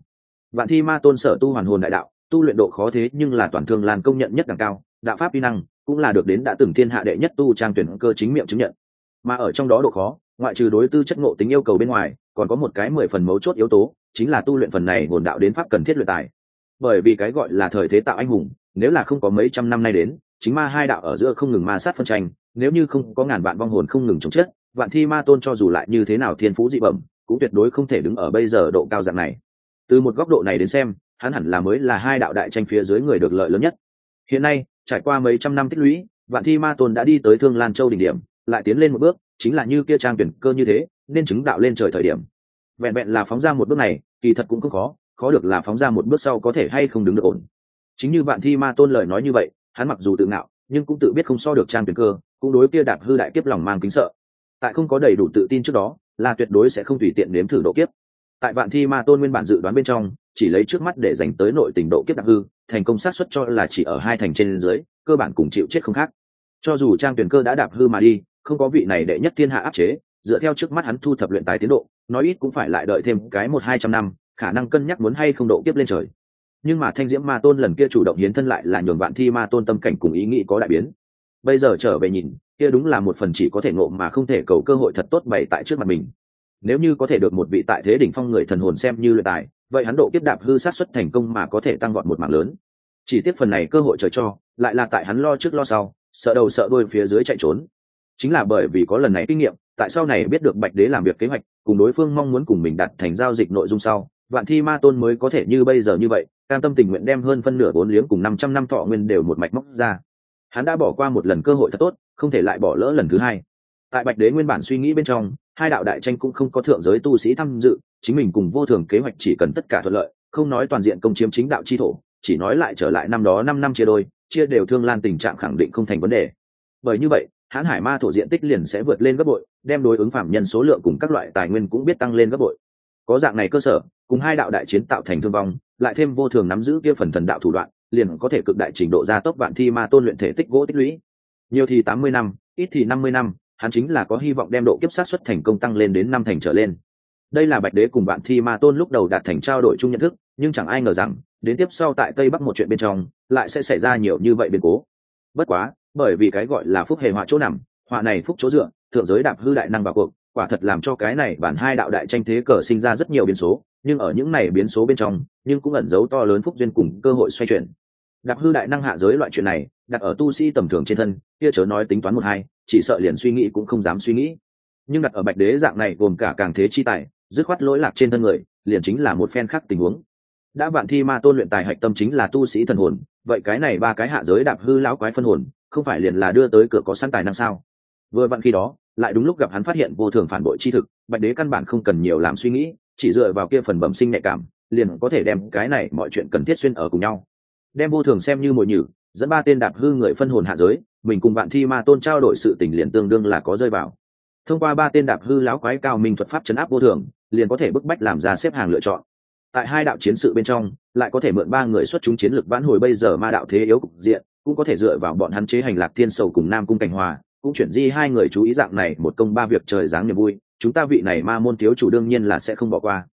Vạn thi ma tôn sở tu hoàn hồn đại đạo tu luyện độ khó thế nhưng là toàn thương lan công nhận nhất đẳng cao, đạo pháp vi năng cũng là được đến đã từng thiên hạ đệ nhất tu trang tuyển cơ chính miệng chứng nhận. Mà ở trong đó độ khó, ngoại trừ đối tư chất ngộ tính yêu cầu bên ngoài, còn có một cái mười phần mấu chốt yếu tố, chính là tu luyện phần này nguồn đạo đến pháp cần thiết luyện tài. Bởi vì cái gọi là thời thế tạo anh hùng, nếu là không có mấy trăm năm nay đến, chính ma hai đạo ở giữa không ngừng ma sát phân tranh, nếu như không có ngàn vạn vong hồn không ngừng chống chết, vạn thi ma tôn cho dù lại như thế nào thiên phú dị bẩm, cũng tuyệt đối không thể đứng ở bây giờ độ cao dạng này. Từ một góc độ này đến xem hắn hẳn là mới là hai đạo đại tranh phía dưới người được lợi lớn nhất. Hiện nay, trải qua mấy trăm năm tích lũy, vạn thi ma tôn đã đi tới thương lan châu đỉnh điểm, lại tiến lên một bước, chính là như kia trang tuyển cơ như thế, nên chứng đạo lên trời thời điểm. Vẹn vẹn là phóng ra một bước này, kỳ thật cũng không khó khó được là phóng ra một bước sau có thể hay không đứng được ổn. Chính như Vạn thi ma tôn lời nói như vậy, hắn mặc dù tự ngạo, nhưng cũng tự biết không so được trang tuyển cơ, cũng đối kia đạp hư đại kiếp lòng mang kính sợ. Tại không có đầy đủ tự tin trước đó, là tuyệt đối sẽ không tùy tiện nếm thử độ kiếp. Tại vạn thi ma tôn nguyên bản dự đoán bên trong chỉ lấy trước mắt để dành tới nội tình độ kiếp đặc hư, thành công sát xuất cho là chỉ ở hai thành trên dưới, cơ bản cùng chịu chết không khác. Cho dù trang tuyển cơ đã đạp hư mà đi, không có vị này đệ nhất thiên hạ áp chế, dựa theo trước mắt hắn thu thập luyện tài tiến độ, nói ít cũng phải lại đợi thêm cái một hai trăm năm, khả năng cân nhắc muốn hay không độ kiếp lên trời. Nhưng mà thanh diễm ma tôn lần kia chủ động hiến thân lại là nhường vạn thi ma tôn tâm cảnh cùng ý nghĩ có đại biến. Bây giờ trở về nhìn, kia đúng là một phần chỉ có thể ngộ mà không thể cầu cơ hội thật tốt bày tại trước mặt mình. Nếu như có thể được một vị tại thế đỉnh phong người thần hồn xem như luyện tài vậy hắn độ kiếp đạp hư sát xuất thành công mà có thể tăng vọt một mạng lớn. Chỉ tiếc phần này cơ hội trời cho, lại là tại hắn lo trước lo sau, sợ đầu sợ đôi phía dưới chạy trốn. Chính là bởi vì có lần này kinh nghiệm, tại sau này biết được bạch đế làm việc kế hoạch, cùng đối phương mong muốn cùng mình đặt thành giao dịch nội dung sau, vạn thi ma tôn mới có thể như bây giờ như vậy, cam tâm tình nguyện đem hơn phân nửa vốn liếng cùng năm trăm năm thọ nguyên đều một mạch móc ra. Hắn đã bỏ qua một lần cơ hội thật tốt, không thể lại bỏ lỡ lần thứ hai. Tại bạch đế nguyên bản suy nghĩ bên trong hai đạo đại tranh cũng không có thượng giới tu sĩ tham dự, chính mình cùng vô thường kế hoạch chỉ cần tất cả thuận lợi, không nói toàn diện công chiếm chính đạo chi thổ, chỉ nói lại trở lại năm đó năm năm chia đôi, chia đều thương lan tình trạng khẳng định không thành vấn đề. Bởi như vậy, hãn hải ma thổ diện tích liền sẽ vượt lên gấp bội, đem đối ứng phạm nhân số lượng cùng các loại tài nguyên cũng biết tăng lên gấp bội. Có dạng này cơ sở, cùng hai đạo đại chiến tạo thành thương vong, lại thêm vô thường nắm giữ kia phần thần đạo thủ đoạn, liền có thể cực đại trình độ gia tốc vạn thi ma tôn luyện thể tích gỗ tích lũy. Nhiều thì tám mươi năm, ít thì năm mươi năm hắn chính là có hy vọng đem độ kiếp sát xuất thành công tăng lên đến năm thành trở lên. Đây là bạch đế cùng bạn thi ma tôn lúc đầu đạt thành trao đổi chung nhận thức, nhưng chẳng ai ngờ rằng, đến tiếp sau tại tây bắc một chuyện bên trong, lại sẽ xảy ra nhiều như vậy biến cố. Bất quá, bởi vì cái gọi là phúc hề họa chỗ nằm, họa này phúc chỗ dựa, thượng giới đạp hư đại năng vào cuộc, quả thật làm cho cái này bản hai đạo đại tranh thế cờ sinh ra rất nhiều biến số, nhưng ở những này biến số bên trong, nhưng cũng ẩn giấu to lớn phúc duyên cùng cơ hội xoay chuyển. Đạp hư đại năng hạ giới loại chuyện này, đặt ở tu sĩ tầm thường trên thân, kia chớ nói tính toán một hai chỉ sợ liền suy nghĩ cũng không dám suy nghĩ. Nhưng đặt ở bạch đế dạng này gồm cả càng thế chi tài, dứt khoát lỗi lạc trên thân người, liền chính là một phen khác tình huống. Đã vạn thi ma tôn luyện tài hạch tâm chính là tu sĩ thần hồn, vậy cái này ba cái hạ giới đạp hư lão quái phân hồn, không phải liền là đưa tới cửa có sẵn tài năng sao? Vừa vặn khi đó, lại đúng lúc gặp hắn phát hiện vô thường phản bội chi thực, bạch đế căn bản không cần nhiều làm suy nghĩ, chỉ dựa vào kia phần bẩm sinh nhạy cảm, liền có thể đem cái này mọi chuyện cần thiết xuyên ở cùng nhau. Đem vô thường xem như mồi nhử, dẫn ba tên đạp hư người phân hồn hạ giới mình cùng bạn thi ma tôn trao đổi sự tình liền tương đương là có rơi vào. Thông qua ba tên đạp hư láo quái cao minh thuật pháp chấn áp vô thường, liền có thể bức bách làm ra xếp hàng lựa chọn. Tại hai đạo chiến sự bên trong, lại có thể mượn ba người xuất chúng chiến lược vãn hồi bây giờ ma đạo thế yếu cục diện, cũng có thể dựa vào bọn hắn chế hành lạc thiên sầu cùng nam cung cảnh hòa, cũng chuyển di hai người chú ý dạng này một công ba việc trời dáng niềm vui, chúng ta vị này ma môn thiếu chủ đương nhiên là sẽ không bỏ qua.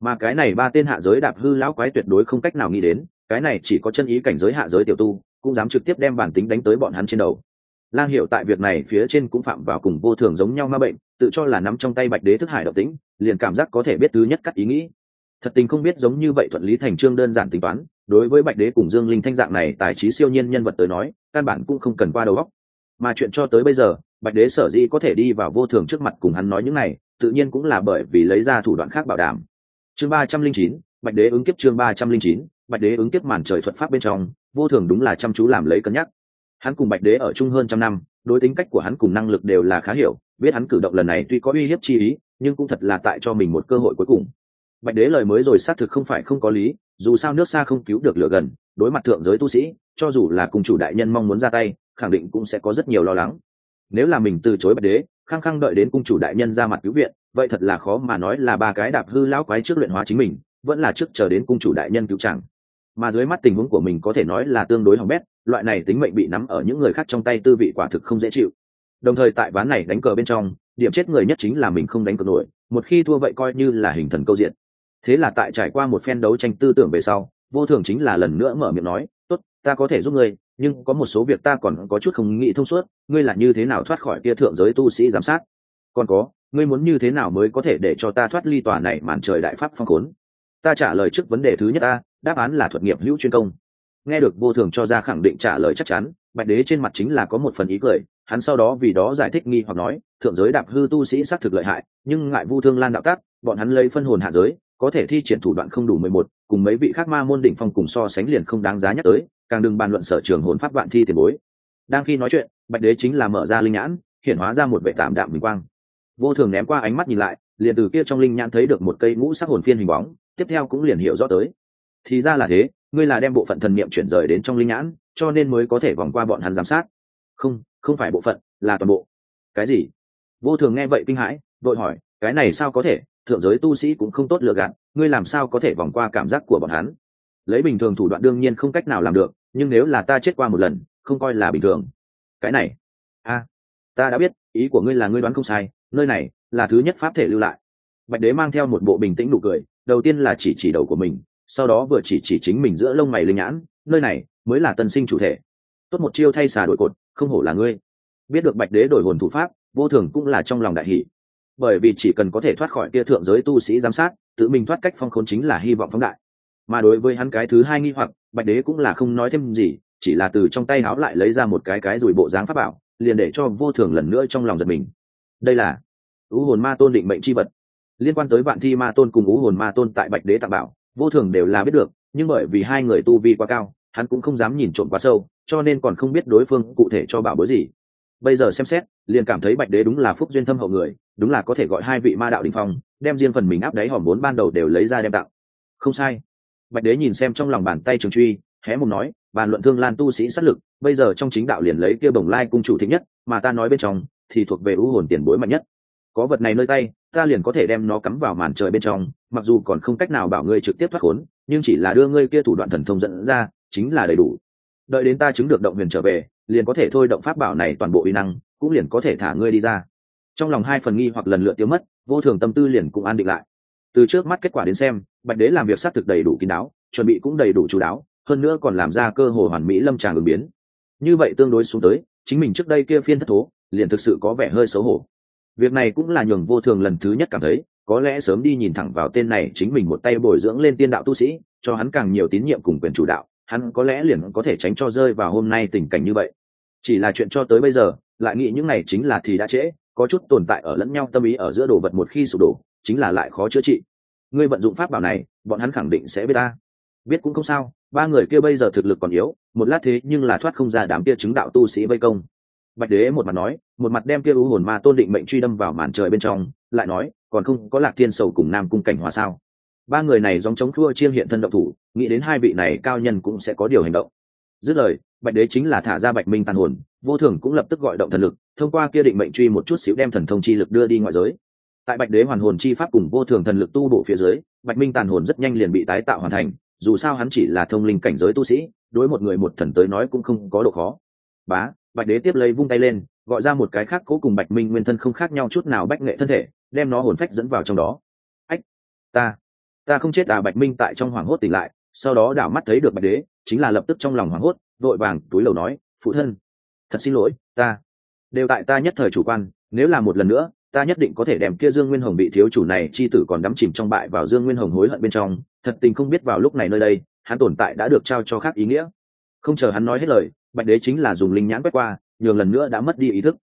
Mà cái này ba tên hạ giới đạp hư lão quái tuyệt đối không cách nào nghĩ đến, cái này chỉ có chân ý cảnh giới hạ giới tiểu tu cũng dám trực tiếp đem bản tính đánh tới bọn hắn trên đầu. Lang hiểu tại việc này phía trên cũng phạm vào cùng vô thường giống nhau ma bệnh, tự cho là nắm trong tay bạch đế thức hải độc tính, liền cảm giác có thể biết thứ nhất cắt ý nghĩ. Thật tình không biết giống như vậy thuận lý thành trương đơn giản tính toán, đối với bạch đế cùng dương linh thanh dạng này tài trí siêu nhiên nhân vật tới nói, căn bản cũng không cần qua đầu óc. Mà chuyện cho tới bây giờ, bạch đế sở dĩ có thể đi vào vô thường trước mặt cùng hắn nói những này, tự nhiên cũng là bởi vì lấy ra thủ đoạn khác bảo đảm. Chương ba trăm linh chín, bạch đế ứng kiếp chương ba trăm linh chín, bạch đế ứng kiếp màn trời thuật pháp bên trong vô thường đúng là chăm chú làm lấy cân nhắc. Hắn cùng bạch đế ở chung hơn trăm năm, đối tính cách của hắn cùng năng lực đều là khá hiểu, biết hắn cử động lần này tuy có uy hiếp chi ý, nhưng cũng thật là tại cho mình một cơ hội cuối cùng. Bạch đế lời mới rồi xác thực không phải không có lý, dù sao nước xa không cứu được lửa gần, đối mặt thượng giới tu sĩ, cho dù là cùng chủ đại nhân mong muốn ra tay, khẳng định cũng sẽ có rất nhiều lo lắng. Nếu là mình từ chối bạch đế, khăng khăng đợi đến cung chủ đại nhân ra mặt cứu viện, vậy thật là khó mà nói là ba cái đạp hư lão quái trước luyện hóa chính mình, vẫn là trước chờ đến cung chủ đại nhân cứu chẳng mà dưới mắt tình huống của mình có thể nói là tương đối hỏng bét, loại này tính mệnh bị nắm ở những người khác trong tay tư vị quả thực không dễ chịu. Đồng thời tại ván này đánh cờ bên trong, điểm chết người nhất chính là mình không đánh cược nổi, một khi thua vậy coi như là hình thần câu diện. Thế là tại trải qua một phen đấu tranh tư tưởng về sau, vô thường chính là lần nữa mở miệng nói, tốt, ta có thể giúp ngươi, nhưng có một số việc ta còn có chút không nghĩ thông suốt, ngươi là như thế nào thoát khỏi kia thượng giới tu sĩ giám sát? Còn có, ngươi muốn như thế nào mới có thể để cho ta thoát ly tòa này màn trời đại pháp phong khốn? Ta trả lời trước vấn đề thứ nhất ta đáp án là thuật nghiệp hữu chuyên công. Nghe được vô thường cho ra khẳng định trả lời chắc chắn, bạch đế trên mặt chính là có một phần ý cười, hắn sau đó vì đó giải thích nghi hoặc nói, thượng giới đạp hư tu sĩ xác thực lợi hại, nhưng ngại vu thương lan đạo tác bọn hắn lấy phân hồn hạ giới, có thể thi triển thủ đoạn không đủ mười một, cùng mấy vị khác ma môn đỉnh phong cùng so sánh liền không đáng giá nhắc tới, càng đừng bàn luận sở trường hồn pháp vạn thi tiền bối. Đang khi nói chuyện, bạch đế chính là mở ra linh nhãn, hiện hóa ra một vệ tạm đạm bình quang. Vô thường ném qua ánh mắt nhìn lại, liền từ kia trong linh nhãn thấy được một cây ngũ sắc hồn phiên hình bóng, tiếp theo cũng liền hiểu rõ tới thì ra là thế, ngươi là đem bộ phận thần niệm chuyển rời đến trong linh nhãn, cho nên mới có thể vòng qua bọn hắn giám sát. Không không phải bộ phận, là toàn bộ. Cái gì? Vô thường nghe vậy kinh hãi, vội hỏi, cái này sao có thể? Thượng giới tu sĩ cũng không tốt lựa gạt, ngươi làm sao có thể vòng qua cảm giác của bọn hắn? Lấy bình thường thủ đoạn đương nhiên không cách nào làm được, nhưng nếu là ta chết qua một lần, không coi là bình thường. Cái này. A, ta đã biết, ý của ngươi là ngươi đoán không sai, nơi này là thứ nhất pháp thể lưu lại. Bạch đế mang theo một bộ bình tĩnh nụ cười, đầu tiên là chỉ chỉ đầu của mình sau đó vừa chỉ chỉ chính mình giữa lông mày linh nhãn, nơi này mới là tân sinh chủ thể. Tốt một chiêu thay xà đổi cột, không hổ là ngươi. Biết được bạch đế đổi hồn thủ pháp, vô thường cũng là trong lòng đại hỷ bởi vì chỉ cần có thể thoát khỏi kia thượng giới tu sĩ giám sát, tự mình thoát cách phong khốn chính là hy vọng phóng đại. Mà đối với hắn cái thứ hai nghi hoặc, bạch đế cũng là không nói thêm gì, chỉ là từ trong tay áo lại lấy ra một cái cái rùi bộ dáng pháp bảo, liền để cho vô thường lần nữa trong lòng giật mình. Đây là ú hồn ma tôn định mệnh c h i vật. Liên quan tới vạn thi ma tôn cùng ú hồn ma tôn tại bạch đế tặng bảo vô thường đều là biết được, nhưng bởi vì hai người tu vi quá cao, hắn cũng không dám nhìn trộm quá sâu, cho nên còn không biết đối phương cụ thể cho bảo bối gì. Bây giờ xem xét, liền cảm thấy bạch đế đúng là phúc duyên thâm hậu người, đúng là có thể gọi hai vị ma đạo đình phong, đem riêng phần mình áp đáy hòm bốn ban đầu đều lấy ra đem tặng. Không sai. Bạch đế nhìn xem trong lòng bàn tay trường truy hé mùng nói, bàn luận thương lan tu sĩ sát lực, bây giờ trong chính đạo liền lấy kia bồng lai cung chủ thích nhất, mà ta nói bên trong, thì thuộc về ưu hồn tiền bối mạnh nhất có vật này nơi tay, ta liền có thể đem nó cắm vào màn trời bên trong, mặc dù còn không cách nào bảo ngươi trực tiếp thoát khốn, nhưng chỉ là đưa ngươi kia thủ đoạn thần thông dẫn ra, chính là đầy đủ. Đợi đến ta chứng được động huyền trở về, liền có thể thôi động pháp bảo này toàn bộ uy năng, cũng liền có thể thả ngươi đi ra. Trong lòng hai phần nghi hoặc lần lượt tiêu mất, vô thường tâm tư liền cũng an định lại. Từ trước mắt kết quả đến xem, bạch đế làm việc xác thực đầy đủ kín đáo, chuẩn bị cũng đầy đủ chú đáo, hơn nữa còn làm ra cơ hội hoàn mỹ lâm tràng ứng biến. Như vậy tương đối xuống tới, chính mình trước đây kia phiên thất thố, liền thực sự có vẻ hơi xấu hổ việc này cũng là nhường vô thường lần thứ nhất cảm thấy, có lẽ sớm đi nhìn thẳng vào tên này chính mình một tay bồi dưỡng lên tiên đạo tu sĩ, cho hắn càng nhiều tín nhiệm cùng quyền chủ đạo, hắn có lẽ liền có thể tránh cho rơi vào hôm nay tình cảnh như vậy. Chỉ là chuyện cho tới bây giờ, lại nghĩ những này chính là thì đã trễ, có chút tồn tại ở lẫn nhau tâm ý ở giữa đồ vật một khi sụp đổ, chính là lại khó chữa trị. Ngươi vận dụng pháp bảo này, bọn hắn khẳng định sẽ biết ta. Biết cũng không sao, ba người kia bây giờ thực lực còn yếu, một lát thế nhưng là thoát không ra đám kia chứng đạo tu sĩ vây công bạch đế một mặt nói, một mặt đem kia u hồn ma tôn định mệnh truy đâm vào màn trời bên trong, lại nói, còn không có lạc thiên sầu cùng nam cung cảnh hòa sao? Ba người này dòng chống thua chiêng hiện thân động thủ, nghĩ đến hai vị này cao nhân cũng sẽ có điều hành động. Dứt lời, bạch đế chính là thả ra bạch minh tàn hồn, vô thường cũng lập tức gọi động thần lực, thông qua kia định mệnh truy một chút xíu đem thần thông chi lực đưa đi ngoại giới. Tại bạch đế hoàn hồn chi pháp cùng vô thường thần lực tu bổ phía dưới, bạch minh tàn hồn rất nhanh liền bị tái tạo hoàn thành, dù sao hắn chỉ là thông linh cảnh giới tu sĩ, đối một người một thần tới nói cũng không có độ khó. Bá bạch đế tiếp lấy vung tay lên, gọi ra một cái khác cố cùng bạch minh nguyên thân không khác nhau chút nào bách nghệ thân thể, đem nó hồn phách dẫn vào trong đó. Ách, ta ta không chết à bạch minh tại trong hoảng hốt tỉnh lại, sau đó đảo mắt thấy được bạch đế, chính là lập tức trong lòng hoảng hốt, vội vàng túi lầu nói, phụ thân, thật xin lỗi, ta, đều tại ta nhất thời chủ quan, nếu là một lần nữa, ta nhất định có thể đem kia dương nguyên hồng bị thiếu chủ này chi tử còn đắm chìm trong bại vào dương nguyên hồng hối hận bên trong, thật tình không biết vào lúc này nơi đây, hắn tồn tại đã được trao cho khác ý nghĩa. Không chờ hắn nói hết lời bạch đế chính là dùng linh nhãn quét qua, nhường lần nữa đã mất đi ý thức.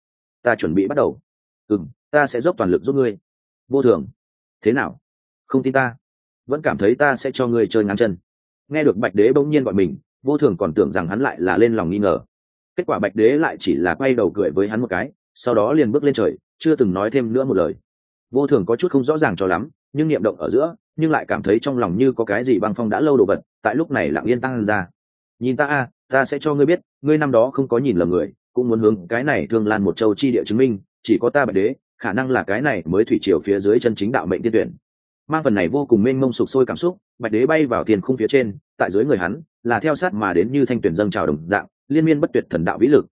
Ta chuẩn bị bắt đầu. Ừ ta sẽ dốc toàn lực giúp ngươi. Vô thường. Thế nào? Không tin ta. Vẫn cảm thấy ta sẽ cho ngươi chơi ngắn chân. Nghe được bạch đế bỗng nhiên gọi mình, vô thường còn tưởng rằng hắn lại là lên lòng nghi ngờ. Kết quả bạch đế lại chỉ là quay đầu cười với hắn một cái, sau đó liền bước lên trời, chưa từng nói thêm nữa một lời. Vô thường có chút không rõ ràng cho lắm, nhưng niệm động ở giữa, nhưng lại cảm thấy trong lòng như có cái gì băng phong đã lâu đồ vật, tại lúc này lặng yên tăng ra. Nhìn ta a, ta sẽ cho ngươi biết ngươi năm đó không có nhìn lầm người, cũng muốn hướng cái này thương lan một châu chi địa chứng minh, chỉ có ta bạch đế, khả năng là cái này mới thủy triều phía dưới chân chính đạo mệnh tiên tuyển. Mang phần này vô cùng mênh mông sục sôi cảm xúc, bạch đế bay vào tiền khung phía trên, tại dưới người hắn, là theo sát mà đến như thanh tuyển dâng trào đồng dạng, liên miên bất tuyệt thần đạo vĩ lực.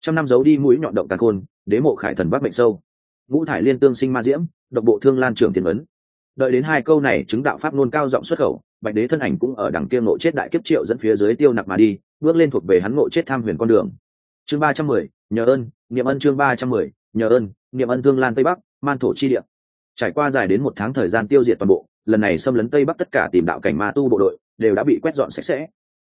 Trăm năm giấu đi mũi nhọn động tàn khôn, đế mộ khải thần bắc mệnh sâu. Ngũ thải liên tương sinh ma diễm, độc bộ thương lan trường tiền vấn đợi đến hai câu này chứng đạo pháp nôn cao giọng xuất khẩu, bạch đế thân ảnh cũng ở đằng kia ngộ chết đại kiếp triệu dẫn phía dưới tiêu nặc mà đi bước lên thuộc về hắn ngộ chết tham huyền con đường. Chương ba trăm mười, nhờ ơn, niệm ân chương ba trăm mười, nhờ ơn, niệm ân thương lan tây bắc, man thổ chi địa. Trải qua dài đến một tháng thời gian tiêu diệt toàn bộ, lần này xâm lấn tây bắc tất cả tìm đạo cảnh ma tu bộ đội đều đã bị quét dọn sạch sẽ.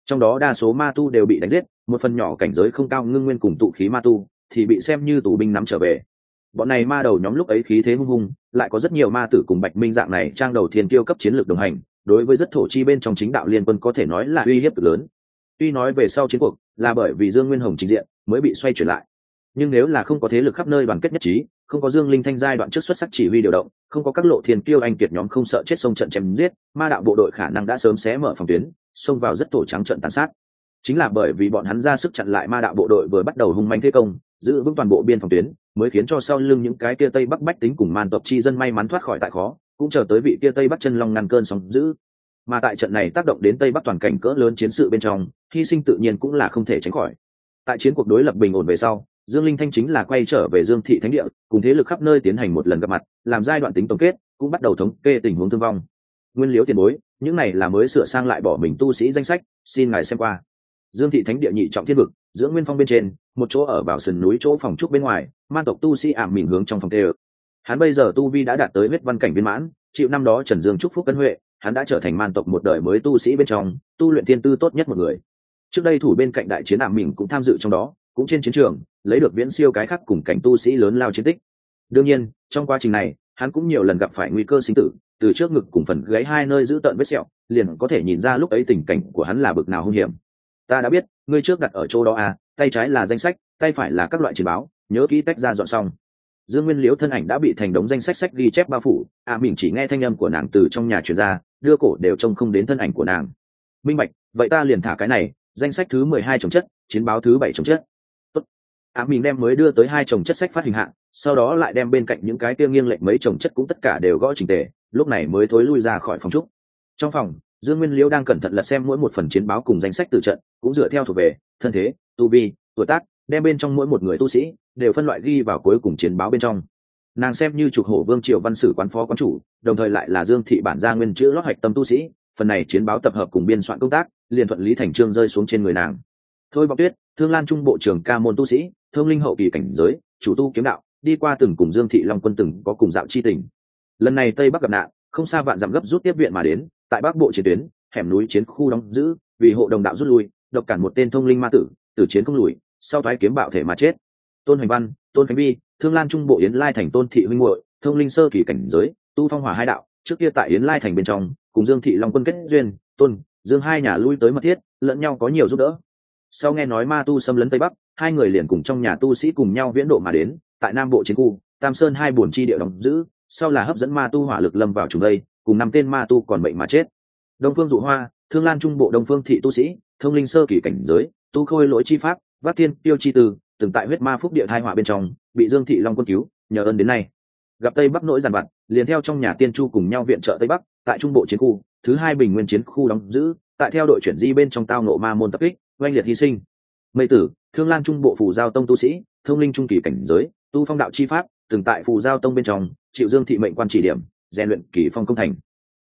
Trong đó đa số ma tu đều bị đánh giết, một phần nhỏ cảnh giới không cao ngưng nguyên cùng tụ khí ma tu thì bị xem như tù binh nắm trở về. Bọn này ma đầu nhóm lúc ấy khí thế hung hung, lại có rất nhiều ma tử cùng bạch minh dạng này trang đầu thiên tiêu cấp chiến lược đồng hành, đối với rất thổ chi bên trong chính đạo liên quân có thể nói là uy hiếp cực lớn tuy nói về sau chiến cuộc, là bởi vì dương nguyên hồng trình diện mới bị xoay chuyển lại. Nhưng nếu là không có thế lực khắp nơi đoàn kết nhất trí, không có dương linh thanh giai đoạn trước xuất sắc chỉ huy điều động, không có các lộ thiên kiêu anh kiệt nhóm không sợ chết sông trận chém giết, ma đạo bộ đội khả năng đã sớm xé mở phòng tuyến, xông vào rất tổ trắng trận tàn sát. Chính là bởi vì bọn hắn ra sức chặn lại ma đạo bộ đội vừa bắt đầu hung manh thế công, giữ vững toàn bộ biên phòng tuyến, mới khiến cho sau lưng những cái kia tây bắc bách tính cùng man tộc chi dân may mắn thoát khỏi tại khó, cũng chờ tới vị kia tây bắc chân long ngăn cơn sóng giữ mà tại trận này tác động đến tây bắc toàn cảnh cỡ lớn chiến sự bên trong hy sinh tự nhiên cũng là không thể tránh khỏi. Tại chiến cuộc đối lập bình ổn về sau, dương linh thanh chính là quay trở về dương thị thánh địa, cùng thế lực khắp nơi tiến hành một lần gặp mặt, làm giai đoạn tính tổng kết, cũng bắt đầu thống kê tình huống thương vong. Nguyên liếu tiền bối, những này là mới sửa sang lại bỏ mình tu sĩ danh sách, xin ngài xem qua. Dương thị thánh địa nhị trọng thiên vực, giữa nguyên phong bên trên, một chỗ ở vào sườn núi chỗ phòng trúc bên ngoài man tộc tu sĩ ảm mỉm hướng trong phòng tê ự hắn bây giờ tu vi đã đạt tới huyết văn cảnh viên mãn, chịu năm đó trần dương trúc phúc cân huệ, hắn đã trở thành man tộc một đời mới tu sĩ bên trong, tu luyện thiên tư tốt nhất một người trước đây thủ bên cạnh đại chiến ảm mình cũng tham dự trong đó cũng trên chiến trường lấy được viễn siêu cái khác cùng cảnh tu sĩ lớn lao chiến tích. Đương nhiên trong quá trình này hắn cũng nhiều lần gặp phải nguy cơ sinh tử từ trước ngực cùng phần gáy hai nơi giữ tợn vết sẹo liền có thể nhìn ra lúc ấy tình cảnh của hắn là bực nào hung hiểm. Ta đã biết ngươi trước đặt ở chỗ đó à tay trái là danh sách tay phải là các loại chiến báo nhớ kỹ tách ra dọn xong. Dương nguyên liễu thân ảnh đã bị thành đống danh sách sách ghi chép bao phủ a à, mình chỉ nghe thanh âm của nàng từ trong nhà truyền ra đưa cổ đều trông không đến thân ảnh của nàng. Minh bạch vậy ta liền thả cái này danh sách thứ mười hai trồng chất, chiến báo thứ bảy trồng chất. Tốt. á mình đem mới đưa tới hai trồng chất sách phát hình hạng, sau đó lại đem bên cạnh những cái tiêu nghiêng lệnh mấy trồng chất cũng tất cả đều gõ trình tề, lúc này mới thối lui ra khỏi phòng trúc trong phòng, dương nguyên liễu đang cẩn thận lật xem mỗi một phần chiến báo cùng danh sách từ trận, cũng dựa theo thuộc về, thân thế, tu vi, tuổi tác, đem bên trong mỗi một người tu sĩ, đều phân loại ghi vào cuối cùng chiến báo bên trong. Nàng xem như trục hổ vương triều văn sử quán phó quán chủ, đồng thời lại là dương thị bản gia nguyên chữ lót hoạch tâm tu sĩ phần này chiến báo tập hợp cùng biên soạn công tác, liền thuận lý thành trương rơi xuống trên người nàng. Thôi bọc tuyết, thương lan trung bộ trưởng ca môn tu sĩ thương linh hậu kỳ cảnh giới, chủ tu kiếm đạo, đi qua từng cùng dương thị long quân từng có cùng dạo chi tình. Lần này tây bắc gặp nạn, không xa vạn dặm gấp rút tiếp viện mà đến, tại bắc bộ chiến tuyến, hẻm núi chiến khu đóng giữ, vì hộ đồng đạo rút lui, độc cản một tên thông linh ma tử tử chiến không lùi, sau thoái kiếm bạo thể mà chết. Tôn hoành văn, tôn khánh vi, thương lan trung bộ yến lai thành tôn thị huynh hội thông linh sơ kỳ cảnh giới, tu phong hỏa hai đạo, trước kia tại yến lai thành bên trong cùng dương thị long quân kết duyên, tôn, dương hai nhà lui tới mật thiết, lẫn nhau có nhiều giúp đỡ. Sau nghe nói ma tu xâm lấn tây bắc, hai người liền cùng trong nhà tu sĩ cùng nhau viễn độ mà đến, tại nam bộ chiến khu, tam sơn hai buồn chi địa đóng giữ, sau là hấp dẫn ma tu hỏa lực lâm vào trùng đây, cùng năm tên ma tu còn bệnh mà chết. Đông phương dụ hoa, thương lan trung bộ đông phương thị tu sĩ, thông linh sơ kỳ cảnh giới, tu khôi lỗi chi pháp, vác thiên tiêu chi tư, từng tại huyết ma phúc địa thai họa bên trong, bị dương thị long quân cứu, nhờ ơn đến nay. Gặp tây bắc nỗi giàn vặt, liền theo trong nhà tiên chu cùng nhau viện trợ tây bắc tại trung bộ chiến khu, thứ hai bình nguyên chiến khu đóng giữ, tại theo đội chuyển di bên trong tao nộ ma môn tập kích, oanh liệt hy sinh. Mây tử, thương lan trung bộ phù giao tông tu sĩ, thông linh trung kỳ cảnh giới, tu phong đạo chi pháp, từng tại phù giao tông bên trong, chịu dương thị mệnh quan chỉ điểm, rèn luyện kỳ phong công thành.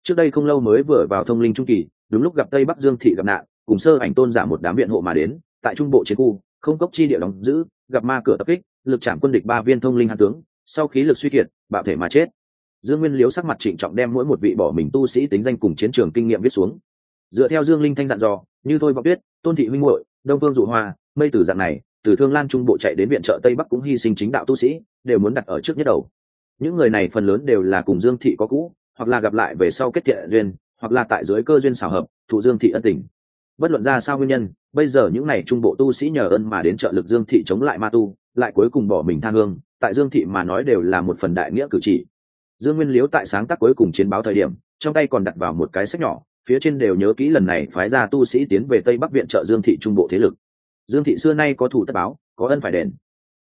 Trước đây không lâu mới vừa vào thông linh trung kỳ, đúng lúc gặp tây bắc dương thị gặp nạn, cùng sơ ảnh tôn giả một đám viện hộ mà đến, tại trung bộ chiến khu, không cốc chi địa đóng giữ, gặp ma cửa tập kích, lực chạm quân địch ba viên thông linh hạ tướng, sau khí lực suy kiệt, bạo thể mà chết dương nguyên liếu sắc mặt trịnh trọng đem mỗi một vị bỏ mình tu sĩ tính danh cùng chiến trường kinh nghiệm viết xuống. Dựa theo dương linh thanh dặn dò, như thôi vọng tuyết, tôn thị huynh hội đông vương dụ hoa, mây từ dạng này, từ thương lan trung bộ chạy đến viện trợ tây bắc cũng hy sinh chính đạo tu sĩ, đều muốn đặt ở trước nhất đầu. Những người này phần lớn đều là cùng dương thị có cũ, hoặc là gặp lại về sau kết thiện duyên, hoặc là tại dưới cơ duyên xảo hợp, thụ dương thị ân tình. Bất luận ra sao nguyên nhân, bây giờ những n à y trung bộ tu sĩ nhờ ơn mà đến trợ lực dương thị chống lại ma tu, lại cuối cùng bỏ mình tha hương, tại dương thị mà nói đều là một phần đại nghĩa cử chỉ dương nguyên liếu tại sáng tác cuối cùng chiến báo thời điểm, trong tay còn đặt vào một cái sách nhỏ, phía trên đều nhớ kỹ lần này phái ra tu sĩ tiến về tây bắc viện trợ dương thị trung bộ thế lực. Dương thị xưa nay có thủ tất báo, có ân phải đền.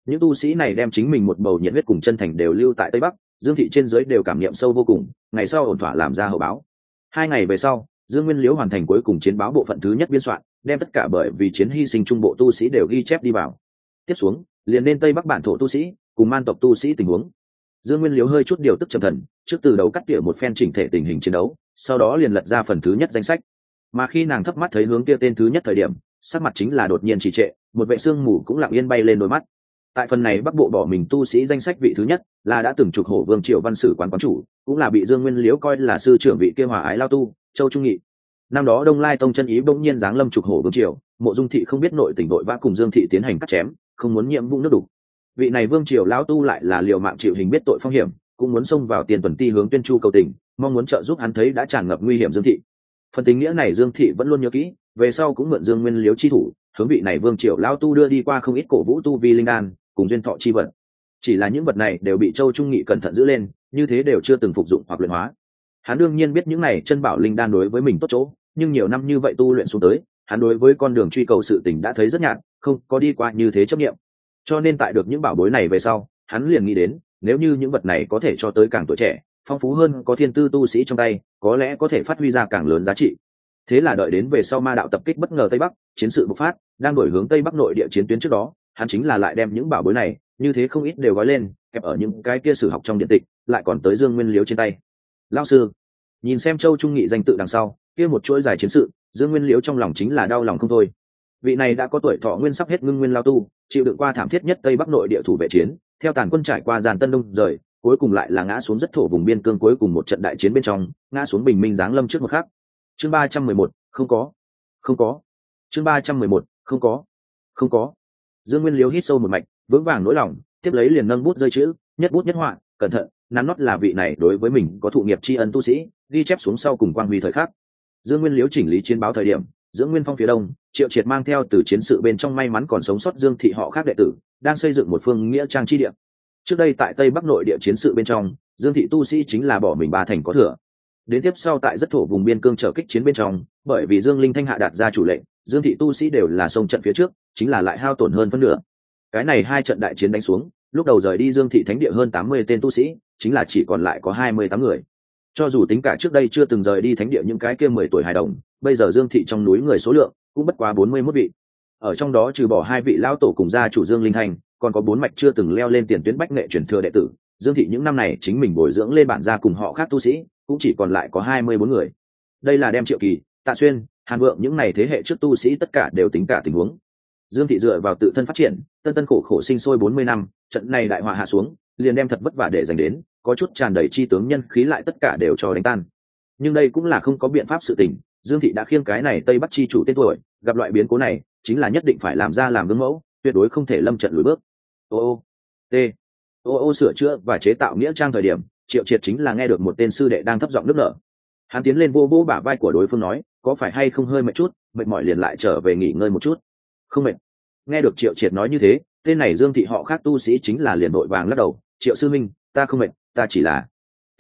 Những tu sĩ này đem chính mình một bầu nhiệt huyết cùng chân thành đều lưu tại tây bắc, dương thị trên dưới đều cảm nghiệm sâu vô cùng, ngày sau ổn thỏa làm ra hậu báo. Hai ngày về sau, dương nguyên Liếu hoàn thành cuối cùng chiến báo bộ phận thứ nhất biên soạn, đem tất cả bởi vì chiến hy sinh trung bộ tu sĩ đều ghi chép đi vào. Tiếp xuống, liền nên tây bắc bản thổ tu sĩ, cùng man tộc tu sĩ tình huống dương nguyên liễu hơi chút điều tức trầm thần, trước từ đấu cắt tỉa một phen chỉnh thể tình hình chiến đấu, sau đó liền lật ra phần thứ nhất danh sách. Mà khi nàng thấp mắt thấy hướng kia tên thứ nhất thời điểm, sắc mặt chính là đột nhiên trì trệ, một vệ xương mù cũng lặng yên bay lên đôi mắt. Tại phần này bắc bộ bỏ mình tu sĩ danh sách vị thứ nhất là đã từng trục hổ vương triều văn sử quán quán chủ, cũng là bị dương nguyên liễu coi là sư trưởng vị kia hòa ái lao tu, châu trung nghị. Năm đó đông lai tông chân ý bỗng nhiên giáng lâm trục hổ vương triều, mộ dung thị không biết nội tỉnh đội vã cùng dương thị tiến hành cắt chém, không muốn nhiệm vụ nước đục vị này vương triều lão tu lại là liều mạng chịu hình biết tội phong hiểm, cũng muốn xông vào tiền tuần ti hướng tuyên chu cầu tình, mong muốn trợ giúp hắn thấy đã tràn ngập nguy hiểm dương thị. Phần tình nghĩa này dương thị vẫn luôn nhớ kỹ, về sau cũng mượn dương nguyên liếu chi thủ, hướng vị này vương triều lão tu đưa đi qua không ít cổ vũ tu vi linh đan, cùng duyên thọ chi vật. Chỉ là những vật này đều bị châu trung nghị cẩn thận giữ lên, như thế đều chưa từng phục dụng hoặc luyện hóa. Hắn đương nhiên biết những này chân bảo linh đan đối với mình tốt chỗ, nhưng nhiều năm như vậy tu luyện xuống tới, hắn đối với con đường truy cầu sự tình đã thấy rất nhạt, không có đi qua như thế chấp nghiệm cho nên tại được những bảo bối này về sau, hắn liền nghĩ đến, nếu như những vật này có thể cho tới càng tuổi trẻ, phong phú hơn, có thiên tư tu sĩ trong tay, có lẽ có thể phát huy ra càng lớn giá trị. Thế là đợi đến về sau ma đạo tập kích bất ngờ tây bắc, chiến sự bộc phát, đang đổi hướng tây bắc nội địa chiến tuyến trước đó, hắn chính là lại đem những bảo bối này, như thế không ít đều gói lên, kẹp ở những cái kia sử học trong điện tịch, lại còn tới dương nguyên liếu trên tay. Lao sư, nhìn xem châu trung nghị danh tự đằng sau, kia một chuỗi dài chiến sự, dương nguyên liếu trong lòng chính là đau lòng không thôi vị này đã có tuổi thọ nguyên sắp hết ngưng nguyên lao tu, chịu đựng qua thảm thiết nhất tây bắc nội địa thủ vệ chiến, theo tàn quân trải qua giàn tân đông rời, cuối cùng lại là ngã xuống rất thổ vùng biên cương cuối cùng một trận đại chiến bên trong, ngã xuống bình minh giáng lâm trước một khắc. Chương ba trăm mười một, không có. Không có. Chương ba trăm mười một, không có. Không có. Dương nguyên liếu hít sâu một mạch, vững vàng nỗi lòng, tiếp lấy liền nâng bút rơi chữ, nhất bút nhất họa, cẩn thận, nắn nót là vị này đối với mình có thụ nghiệp tri ân tu sĩ, ghi chép xuống sau cùng quan huy thời khắc. Dương nguyên liếu chỉnh lý chiến báo thời điểm dưỡng nguyên phong phía đông, triệu triệt mang theo từ chiến sự bên trong may mắn còn sống sót dương thị họ khác đệ tử, đang xây dựng một phương nghĩa trang chi địa. Trước đây tại tây bắc nội địa chiến sự bên trong, dương thị tu sĩ chính là bỏ mình ba thành có thừa. Đến tiếp sau tại rất thổ vùng biên cương trở kích chiến bên trong, bởi vì dương linh thanh hạ đạt ra chủ lệnh, dương thị tu sĩ đều là sông trận phía trước, chính là lại hao tổn hơn phân nửa. Cái này hai trận đại chiến đánh xuống, lúc đầu rời đi dương thị thánh địa hơn tám mươi tên tu sĩ, chính là chỉ còn lại có hai mươi tám người cho dù tính cả trước đây chưa từng rời đi thánh địa những cái kia mười tuổi hài đồng, bây giờ dương thị trong núi người số lượng cũng bất quá bốn mươi mốt vị. Ở trong đó trừ bỏ hai vị lão tổ cùng gia chủ dương linh thành, còn có bốn mạch chưa từng leo lên tiền tuyến bách nghệ truyền thừa đệ tử, dương thị những năm này chính mình bồi dưỡng lên bản gia cùng họ khác tu sĩ, cũng chỉ còn lại có hai mươi bốn người. Đây là đem triệu kỳ, tạ xuyên, hàn vượng những này thế hệ trước tu sĩ tất cả đều tính cả tình huống. Dương thị dựa vào tự thân phát triển, tân tân khổ khổ sinh sôi bốn mươi năm, trận này đại họa hạ xuống, liền đem thật vất vả để dành đến có chút tràn đầy chi tướng nhân khí lại tất cả đều cho đánh tan. Nhưng đây cũng là không có biện pháp sự tình, dương thị đã khiêng cái này tây bắc chi chủ tên tuổi, gặp loại biến cố này, chính là nhất định phải làm ra làm gương mẫu, tuyệt đối không thể lâm trận lùi bước. Ô ô, t, ô ô sửa chữa và chế tạo nghĩa trang thời điểm, triệu triệt chính là nghe được một tên sư đệ đang thấp giọng nước nở. Hắn tiến lên vô vô bả vai của đối phương nói, có phải hay không hơi mệt chút, mệt mỏi liền lại trở về nghỉ ngơi một chút. Không mệt. Nghe được triệu triệt nói như thế, tên này dương thị họ khác tu sĩ chính là liền đội vàng lắc đầu, triệu sư minh, ta không mệt ta chỉ là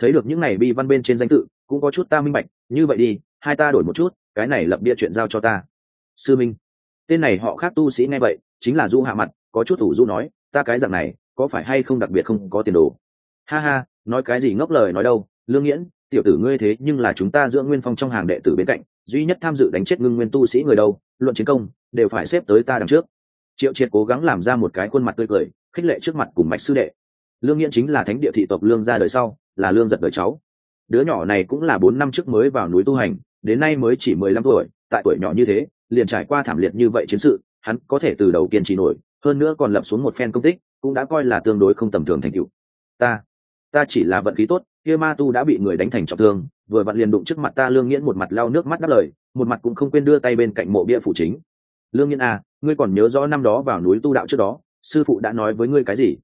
thấy được những này bi văn bên trên danh tự, cũng có chút ta minh bạch, như vậy đi, hai ta đổi một chút, cái này lập bia chuyện giao cho ta. Sư minh, tên này họ khác tu sĩ nghe vậy, chính là du hạ mặt, có chút thủ du nói, ta cái dạng này, có phải hay không đặc biệt không có tiền đồ? Ha ha, nói cái gì ngốc lời nói đâu, lương nghiễn, tiểu tử ngươi thế nhưng là chúng ta giữa nguyên phong trong hàng đệ tử bên cạnh, duy nhất tham dự đánh chết ngưng nguyên tu sĩ người đâu, luận chiến công, đều phải xếp tới ta đằng trước. Triệu triệt cố gắng làm ra một cái khuôn mặt tươi cười, khích lệ trước mặt cùng mạch sư đệ lương nghiễn chính là thánh địa thị tộc lương ra đời sau, là lương giật đời cháu. Đứa nhỏ này cũng là bốn năm trước mới vào núi tu hành, đến nay mới chỉ mười lăm tuổi, tại tuổi nhỏ như thế, liền trải qua thảm liệt như vậy chiến sự, hắn có thể từ đầu kiên trì nổi, hơn nữa còn lập xuống một phen công tích, cũng đã coi là tương đối không tầm thường thành tựu. Ta ta chỉ là vận khí tốt, kia ma tu đã bị người đánh thành trọng thương, vừa vặn liền đụng trước mặt ta lương nghiễn một mặt lau nước mắt đáp lời, một mặt cũng không quên đưa tay bên cạnh mộ bia phủ chính. Lương nghiễn à ngươi còn nhớ rõ năm đó vào núi tu đạo trước đó, sư phụ đã nói với ngươi cái gì?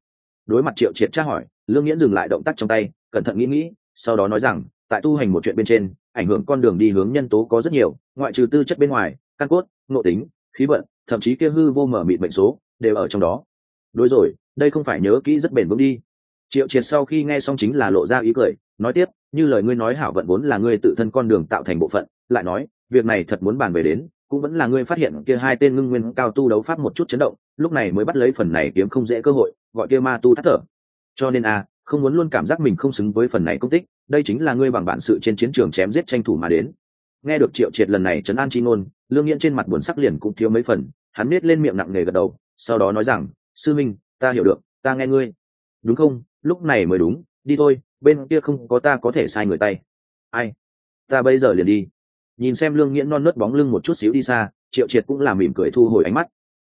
Đối mặt triệu triệt tra hỏi, lương nghiễn dừng lại động tác trong tay, cẩn thận nghĩ nghĩ, sau đó nói rằng, tại tu hành một chuyện bên trên, ảnh hưởng con đường đi hướng nhân tố có rất nhiều, ngoại trừ tư chất bên ngoài, căn cốt, ngộ tính, khí vận, thậm chí kia hư vô mở mịt mệnh số, đều ở trong đó. Đối rồi, đây không phải nhớ kỹ rất bền vững đi. Triệu triệt sau khi nghe xong chính là lộ ra ý cười, nói tiếp, như lời ngươi nói hảo vận vốn là ngươi tự thân con đường tạo thành bộ phận, lại nói, việc này thật muốn bàn về đến, cũng vẫn là ngươi phát hiện kia hai tên ngưng nguyên cao tu đấu pháp một chút chấn động, lúc này mới bắt lấy phần này kiếm không dễ cơ hội gọi kia ma tu thắt thở. Cho nên a không muốn luôn cảm giác mình không xứng với phần này công tích, đây chính là ngươi bằng bản sự trên chiến trường chém giết tranh thủ mà đến. Nghe được triệu triệt lần này trấn an chi ngôn, lương nghiễn trên mặt buồn sắc liền cũng thiếu mấy phần, hắn nết lên miệng nặng nề gật đầu, sau đó nói rằng, sư minh, ta hiểu được, ta nghe ngươi. Đúng không? Lúc này mới đúng, đi thôi, bên kia không có ta có thể sai người tay. Ai? Ta bây giờ liền đi. Nhìn xem lương nghiễn non nớt bóng lưng một chút xíu đi xa, triệu triệt cũng là mỉm cười thu hồi ánh mắt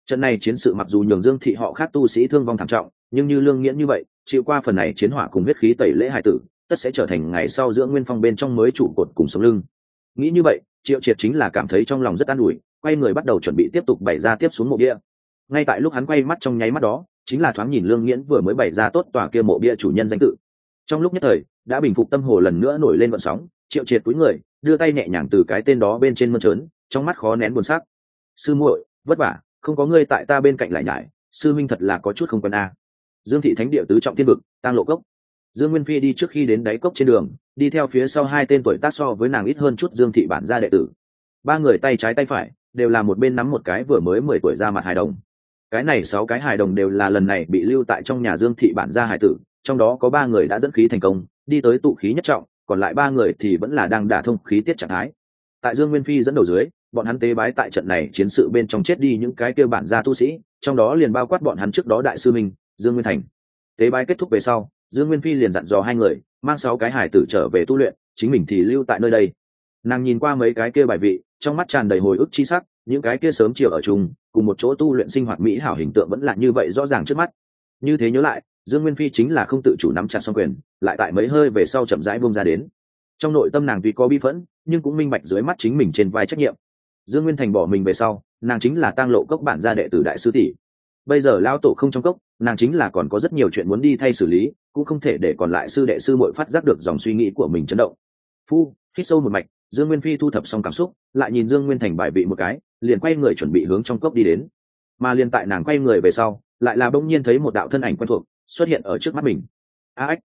trận này chiến sự mặc dù nhường dương thị họ khác tu sĩ thương vong thảm trọng, nhưng như lương nghiễn như vậy, chịu qua phần này chiến hỏa cùng huyết khí tẩy lễ hải tử, tất sẽ trở thành ngày sau giữa nguyên phong bên trong mới trụ cột cùng sống lưng. Nghĩ như vậy, triệu triệt chính là cảm thấy trong lòng rất an ủi, quay người bắt đầu chuẩn bị tiếp tục bày ra tiếp xuống mộ bia. Ngay tại lúc hắn quay mắt trong nháy mắt đó, chính là thoáng nhìn lương nghiễn vừa mới bày ra tốt tòa kia mộ bia chủ nhân danh tự. Trong lúc nhất thời, đã bình phục tâm hồ lần nữa nổi lên vận sóng, triệu triệt túi người, đưa tay nhẹ nhàng từ cái tên đó bên trên mơn trớn, trong mắt khó nén buồn sắc. Sư muội, vất vả không có ngươi tại ta bên cạnh lại nhải, sư minh thật là có chút không quen a. Dương thị thánh địa tứ trọng thiên vực tăng lộ cốc. Dương nguyên phi đi trước khi đến đáy cốc trên đường, đi theo phía sau hai tên tuổi tác so với nàng ít hơn chút dương thị bản gia đệ tử. Ba người tay trái tay phải, đều là một bên nắm một cái vừa mới mười tuổi ra mặt hài đồng. Cái này sáu cái hài đồng đều là lần này bị lưu tại trong nhà dương thị bản gia hài tử, trong đó có ba người đã dẫn khí thành công, đi tới tụ khí nhất trọng, còn lại ba người thì vẫn là đang đả thông khí tiết trạng thái. Tại dương nguyên phi dẫn đầu dưới bọn hắn tế bái tại trận này chiến sự bên trong chết đi những cái kêu bản gia tu sĩ, trong đó liền bao quát bọn hắn trước đó đại sư minh, dương nguyên thành. Tế bái kết thúc về sau, dương nguyên phi liền dặn dò hai người, mang sáu cái hải tử trở về tu luyện, chính mình thì lưu tại nơi đây. Nàng nhìn qua mấy cái kia bài vị, trong mắt tràn đầy hồi ức chi sắc, những cái kia sớm chiều ở chung, cùng một chỗ tu luyện sinh hoạt mỹ hảo hình tượng vẫn là như vậy rõ ràng trước mắt. Như thế nhớ lại, dương nguyên phi chính là không tự chủ nắm chặt xong quyền, lại tại mấy hơi về sau chậm rãi bông ra đến. Trong nội tâm nàng tuy có bi phẫn, nhưng cũng minh bạch dưới mắt chính mình trên vai trách nhiệm dương nguyên thành bỏ mình về sau, nàng chính là tang lộ cốc bản gia đệ tử đại sư tỷ. Bây giờ lao tổ không trong cốc, nàng chính là còn có rất nhiều chuyện muốn đi thay xử lý, cũng không thể để còn lại sư đệ sư mội phát giác được dòng suy nghĩ của mình chấn động. Phu, hít sâu một mạch, dương nguyên phi thu thập xong cảm xúc, lại nhìn dương nguyên thành bài vị một cái, liền quay người chuẩn bị hướng trong cốc đi đến. Mà liền tại nàng quay người về sau, lại là bỗng nhiên thấy một đạo thân ảnh quen thuộc xuất hiện ở trước mắt mình. A ếch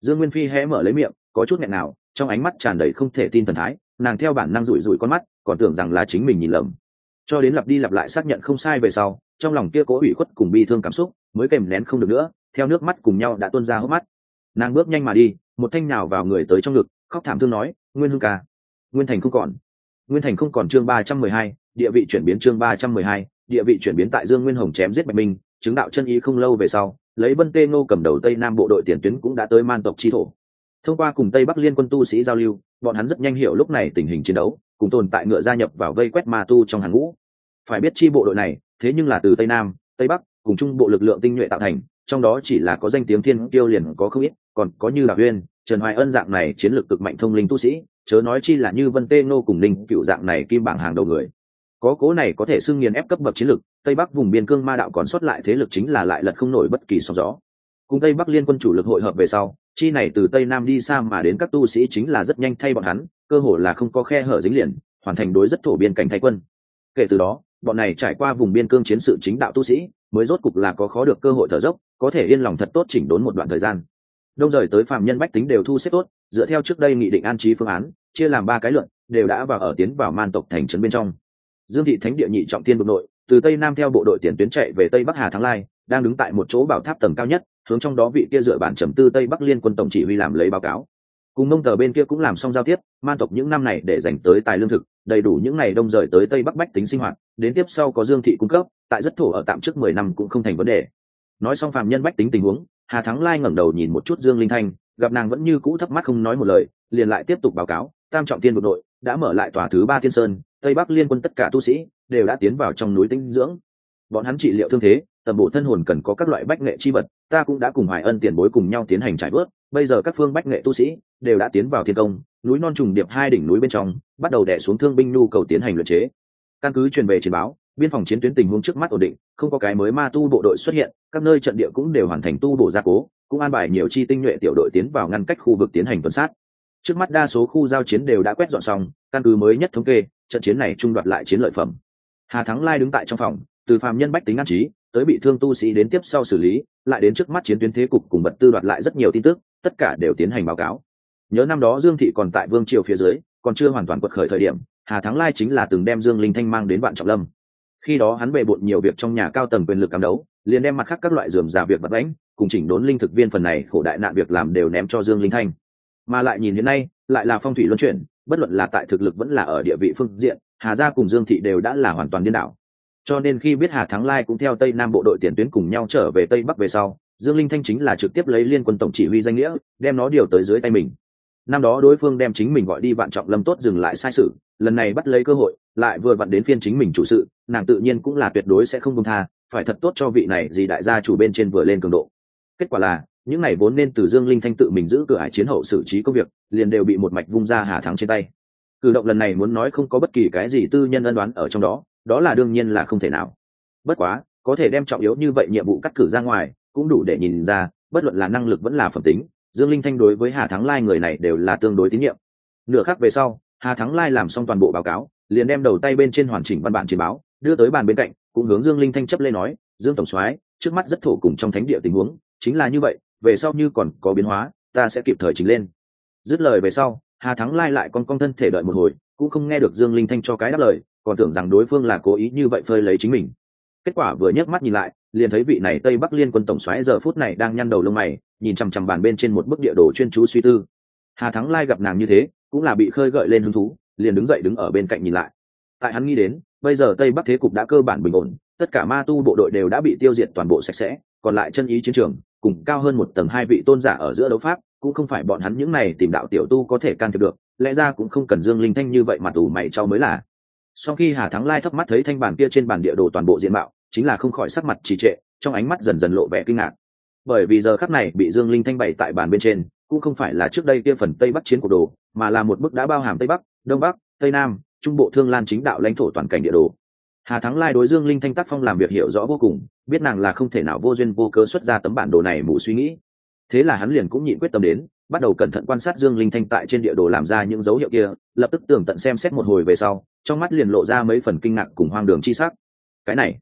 dương nguyên phi hé mở lấy miệng, có chút nghẹn nào, trong ánh mắt tràn đầy không thể tin thần thái, nàng theo bản năng rủi rủi con mắt còn tưởng rằng là chính mình nhìn lầm. Cho đến lặp đi lặp lại xác nhận không sai về sau, trong lòng kia cố ủy khuất cùng bi thương cảm xúc mới kèm nén không được nữa, theo nước mắt cùng nhau đã tuôn ra hốc mắt. Nàng bước nhanh mà đi, một thanh nào vào người tới trong ngực, khóc thảm thương nói, nguyên hương ca, nguyên thành không còn. Nguyên thành không còn chương ba trăm mười hai, địa vị chuyển biến chương ba trăm mười hai, địa vị chuyển biến tại dương nguyên hồng chém giết bạch minh, chứng đạo chân ý không lâu về sau, lấy vân tê ngô cầm đầu tây nam bộ đội tiền tuyến cũng đã tới man tộc chi thổ. Thông qua cùng tây bắc liên quân tu sĩ giao lưu, bọn hắn rất nhanh hiểu lúc này tình hình chiến đấu cùng tồn tại ngựa gia nhập vào vây quét ma tu trong hàng ngũ. Phải biết chi bộ đội này, thế nhưng là từ tây nam, tây bắc, cùng trung bộ lực lượng tinh nhuệ tạo thành, trong đó chỉ là có danh tiếng thiên tiêu liền có không ít, còn có như là huyên, trần hoài ân dạng này chiến lược cực mạnh thông linh tu sĩ, chớ nói chi là như vân tê ngô cùng linh cựu dạng này kim bảng hàng đầu người. Có cố này có thể xưng nghiền ép cấp bậc chiến lược, tây bắc vùng biên cương ma đạo còn sót lại thế lực chính là lại lật không nổi bất kỳ sóng gió. Cùng tây bắc liên quân chủ lực hội hợp về sau chi này từ tây nam đi xa mà đến các tu sĩ chính là rất nhanh thay bọn hắn cơ hồ là không có khe hở dính liền hoàn thành đối rất thổ biên cảnh thay quân. Kể từ đó bọn này trải qua vùng biên cương chiến sự chính đạo tu sĩ mới rốt cục là có khó được cơ hội thở dốc có thể yên lòng thật tốt chỉnh đốn một đoạn thời gian. Đông rời tới phạm nhân bách tính đều thu xếp tốt dựa theo trước đây nghị định an trí phương án chia làm ba cái luận, đều đã vào ở tiến vào man tộc thành trấn bên trong. Dương thị thánh địa nhị trọng tiên bộ nội từ tây nam theo bộ đội tiền tuyến chạy về tây bắc hà thắng lai đang đứng tại một chỗ bảo tháp tầng cao nhất hướng trong đó vị kia dựa bản trầm tư tây bắc liên quân tổng chỉ huy làm lấy báo cáo. Cùng mông tờ bên kia cũng làm xong giao tiếp, man tộc những năm này để dành tới tài lương thực, đầy đủ những ngày đông rời tới tây bắc bách tính sinh hoạt, đến tiếp sau có dương thị cung cấp, tại rất thổ ở tạm trước mười năm cũng không thành vấn đề. Nói xong phạm nhân bách tính tình huống, hà thắng lai ngẩng đầu nhìn một chút dương linh thanh, gặp nàng vẫn như cũ thấp mắt không nói một lời, liền lại tiếp tục báo cáo, tam trọng tiên bộ đội đã mở lại tòa thứ ba thiên sơn, tây bắc liên quân tất cả tu sĩ đều đã tiến vào trong núi tinh dưỡng. Bọn hắn trị liệu thương thế, tầm bộ thân hồn cần có các loại bách nghệ chi vật ta cũng đã cùng hoài ân tiền bối cùng nhau tiến hành trải bớt bây giờ các phương bách nghệ tu sĩ đều đã tiến vào thiên công, núi non trùng điệp hai đỉnh núi bên trong, bắt đầu đẻ xuống thương binh nhu cầu tiến hành luyện chế. Căn cứ truyền về chiến báo, biên phòng chiến tuyến tình huống trước mắt ổn định, không có cái mới ma tu bộ đội xuất hiện, các nơi trận địa cũng đều hoàn thành tu bổ gia cố, cũng an bài nhiều chi tinh nhuệ tiểu đội tiến vào ngăn cách khu vực tiến hành tuần sát. Trước mắt đa số khu giao chiến đều đã quét dọn xong, căn cứ mới nhất thống kê, trận chiến này trung đoạt lại chiến lợi phẩm. Hà thắng lai đứng tại trong phòng, từ phàm nhân bách tính an trí tới bị thương tu sĩ đến tiếp sau xử lý, lại đến trước mắt chiến tuyến thế cục cùng vật tư đoạt lại rất nhiều tin tức, tất cả đều tiến hành báo cáo. Nhớ năm đó dương thị còn tại vương triều phía dưới, còn chưa hoàn toàn quật khởi thời điểm, hà thắng lai chính là từng đem dương linh thanh mang đến vạn trọng lâm. Khi đó hắn bề bộn nhiều việc trong nhà cao tầng quyền lực cắm đấu, liền đem mặt khác các loại dườm già việc bật lãnh cùng chỉnh đốn linh thực viên phần này khổ đại nạn việc làm đều ném cho dương linh thanh. Mà lại nhìn hiện nay, lại là phong thủy luân chuyển, bất luận là tại thực lực vẫn là ở địa vị phương diện, hà gia cùng dương thị đều đã là hoàn toàn điên đảo cho nên khi biết hà thắng lai cũng theo tây nam bộ đội tiền tuyến cùng nhau trở về tây bắc về sau, dương linh thanh chính là trực tiếp lấy liên quân tổng chỉ huy danh nghĩa, đem nó điều tới dưới tay mình. Năm đó đối phương đem chính mình gọi đi vạn trọng lâm tốt dừng lại sai sự, lần này bắt lấy cơ hội, lại vừa vặn đến phiên chính mình chủ sự, nàng tự nhiên cũng là tuyệt đối sẽ không công tha, phải thật tốt cho vị này gì đại gia chủ bên trên vừa lên cường độ. Kết quả là, những ngày vốn nên từ dương linh thanh tự mình giữ cửa hải chiến hậu xử trí công việc, liền đều bị một mạch vung ra hà thắng trên tay. Cử động lần này muốn nói không có bất kỳ cái gì tư nhân ân đoán ở trong đó đó là đương nhiên là không thể nào. Bất quá, có thể đem trọng yếu như vậy nhiệm vụ cắt cử ra ngoài, cũng đủ để nhìn ra, bất luận là năng lực vẫn là phẩm tính, dương linh thanh đối với hà thắng lai người này đều là tương đối tín nhiệm. Nửa khác về sau, hà thắng lai làm xong toàn bộ báo cáo, liền đem đầu tay bên trên hoàn chỉnh văn bản chiến báo, đưa tới bàn bên cạnh, cũng hướng dương linh thanh chấp lên nói, dương tổng soái, trước mắt rất thổ cùng trong thánh địa tình huống, chính là như vậy, về sau như còn có biến hóa, ta sẽ kịp thời chính lên. Dứt lời về sau, hà thắng lai lại con con thân thể đợi một hồi, cũng không nghe được dương linh thanh cho cái đáp lời còn tưởng rằng đối phương là cố ý như vậy phơi lấy chính mình. Kết quả vừa nhấc mắt nhìn lại, liền thấy vị này tây bắc liên quân tổng xoáy giờ phút này đang nhăn đầu lông mày, nhìn chằm chằm bàn bên trên một bức địa đồ chuyên chú suy tư. Hà thắng lai gặp nàng như thế, cũng là bị khơi gợi lên hứng thú, liền đứng dậy đứng ở bên cạnh nhìn lại. Tại hắn nghĩ đến, bây giờ tây bắc thế cục đã cơ bản bình ổn, tất cả ma tu bộ đội đều đã bị tiêu diệt toàn bộ sạch sẽ, còn lại chân ý chiến trường, cùng cao hơn một tầng hai vị tôn giả ở giữa đấu pháp, cũng không phải bọn hắn những này tìm đạo tiểu tu có thể can thiệp được, lẽ ra cũng không cần dương linh thanh như vậy mà tù mày cho mới là sau khi hà thắng lai thấp mắt thấy thanh bản kia trên bản địa đồ toàn bộ diện mạo, chính là không khỏi sắc mặt trì trệ, trong ánh mắt dần dần lộ vẻ kinh ngạc. Bởi vì giờ khắc này bị dương linh thanh bày tại bàn bên trên, cũng không phải là trước đây kia phần tây bắc chiến của đồ, mà là một bức đã bao hàm tây bắc, đông bắc, tây nam, trung bộ thương lan chính đạo lãnh thổ toàn cảnh địa đồ. Hà thắng lai đối dương linh thanh tác phong làm việc hiểu rõ vô cùng, biết nàng là không thể nào vô duyên vô cớ xuất ra tấm bản đồ này mù suy nghĩ. Thế là hắn liền cũng nhịn quyết tâm đến bắt đầu cẩn thận quan sát dương linh thanh tại trên địa đồ làm ra những dấu hiệu kia, lập tức tường tận xem xét một hồi về sau, trong mắt liền lộ ra mấy phần kinh ngạc cùng hoang đường chi sắc. Cái này,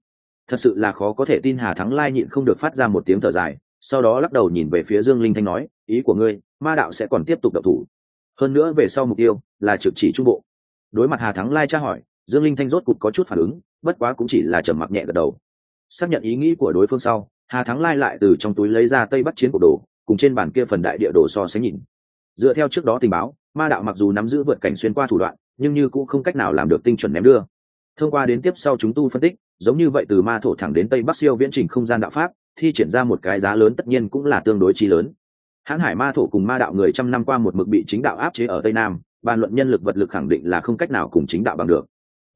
thật sự là khó có thể tin hà thắng lai nhịn không được phát ra một tiếng thở dài, sau đó lắc đầu nhìn về phía dương linh thanh nói, ý của ngươi, ma đạo sẽ còn tiếp tục đậu thủ. Hơn nữa về sau mục tiêu là trực chỉ trung bộ. Đối mặt hà thắng lai tra hỏi, dương linh thanh rốt cục có chút phản ứng, bất quá cũng chỉ là trầm mặc nhẹ gật đầu. Xác nhận ý nghĩ của đối phương sau, hà thắng lai lại từ trong túi lấy ra tây bắc chiến cuộc đồ cùng trên bản kia phần đại địa đồ so sánh nhìn. Dựa theo trước đó tình báo, ma đạo mặc dù nắm giữ vượt cảnh xuyên qua thủ đoạn, nhưng như cũng không cách nào làm được tinh chuẩn ném đưa. Thông qua đến tiếp sau chúng tu phân tích, giống như vậy từ ma thổ thẳng đến tây bắc siêu viễn trình không gian đạo pháp, thi triển ra một cái giá lớn tất nhiên cũng là tương đối chi lớn. Hãn hải ma thổ cùng ma đạo người trăm năm qua một mực bị chính đạo áp chế ở tây nam, bàn luận nhân lực vật lực khẳng định là không cách nào cùng chính đạo bằng được.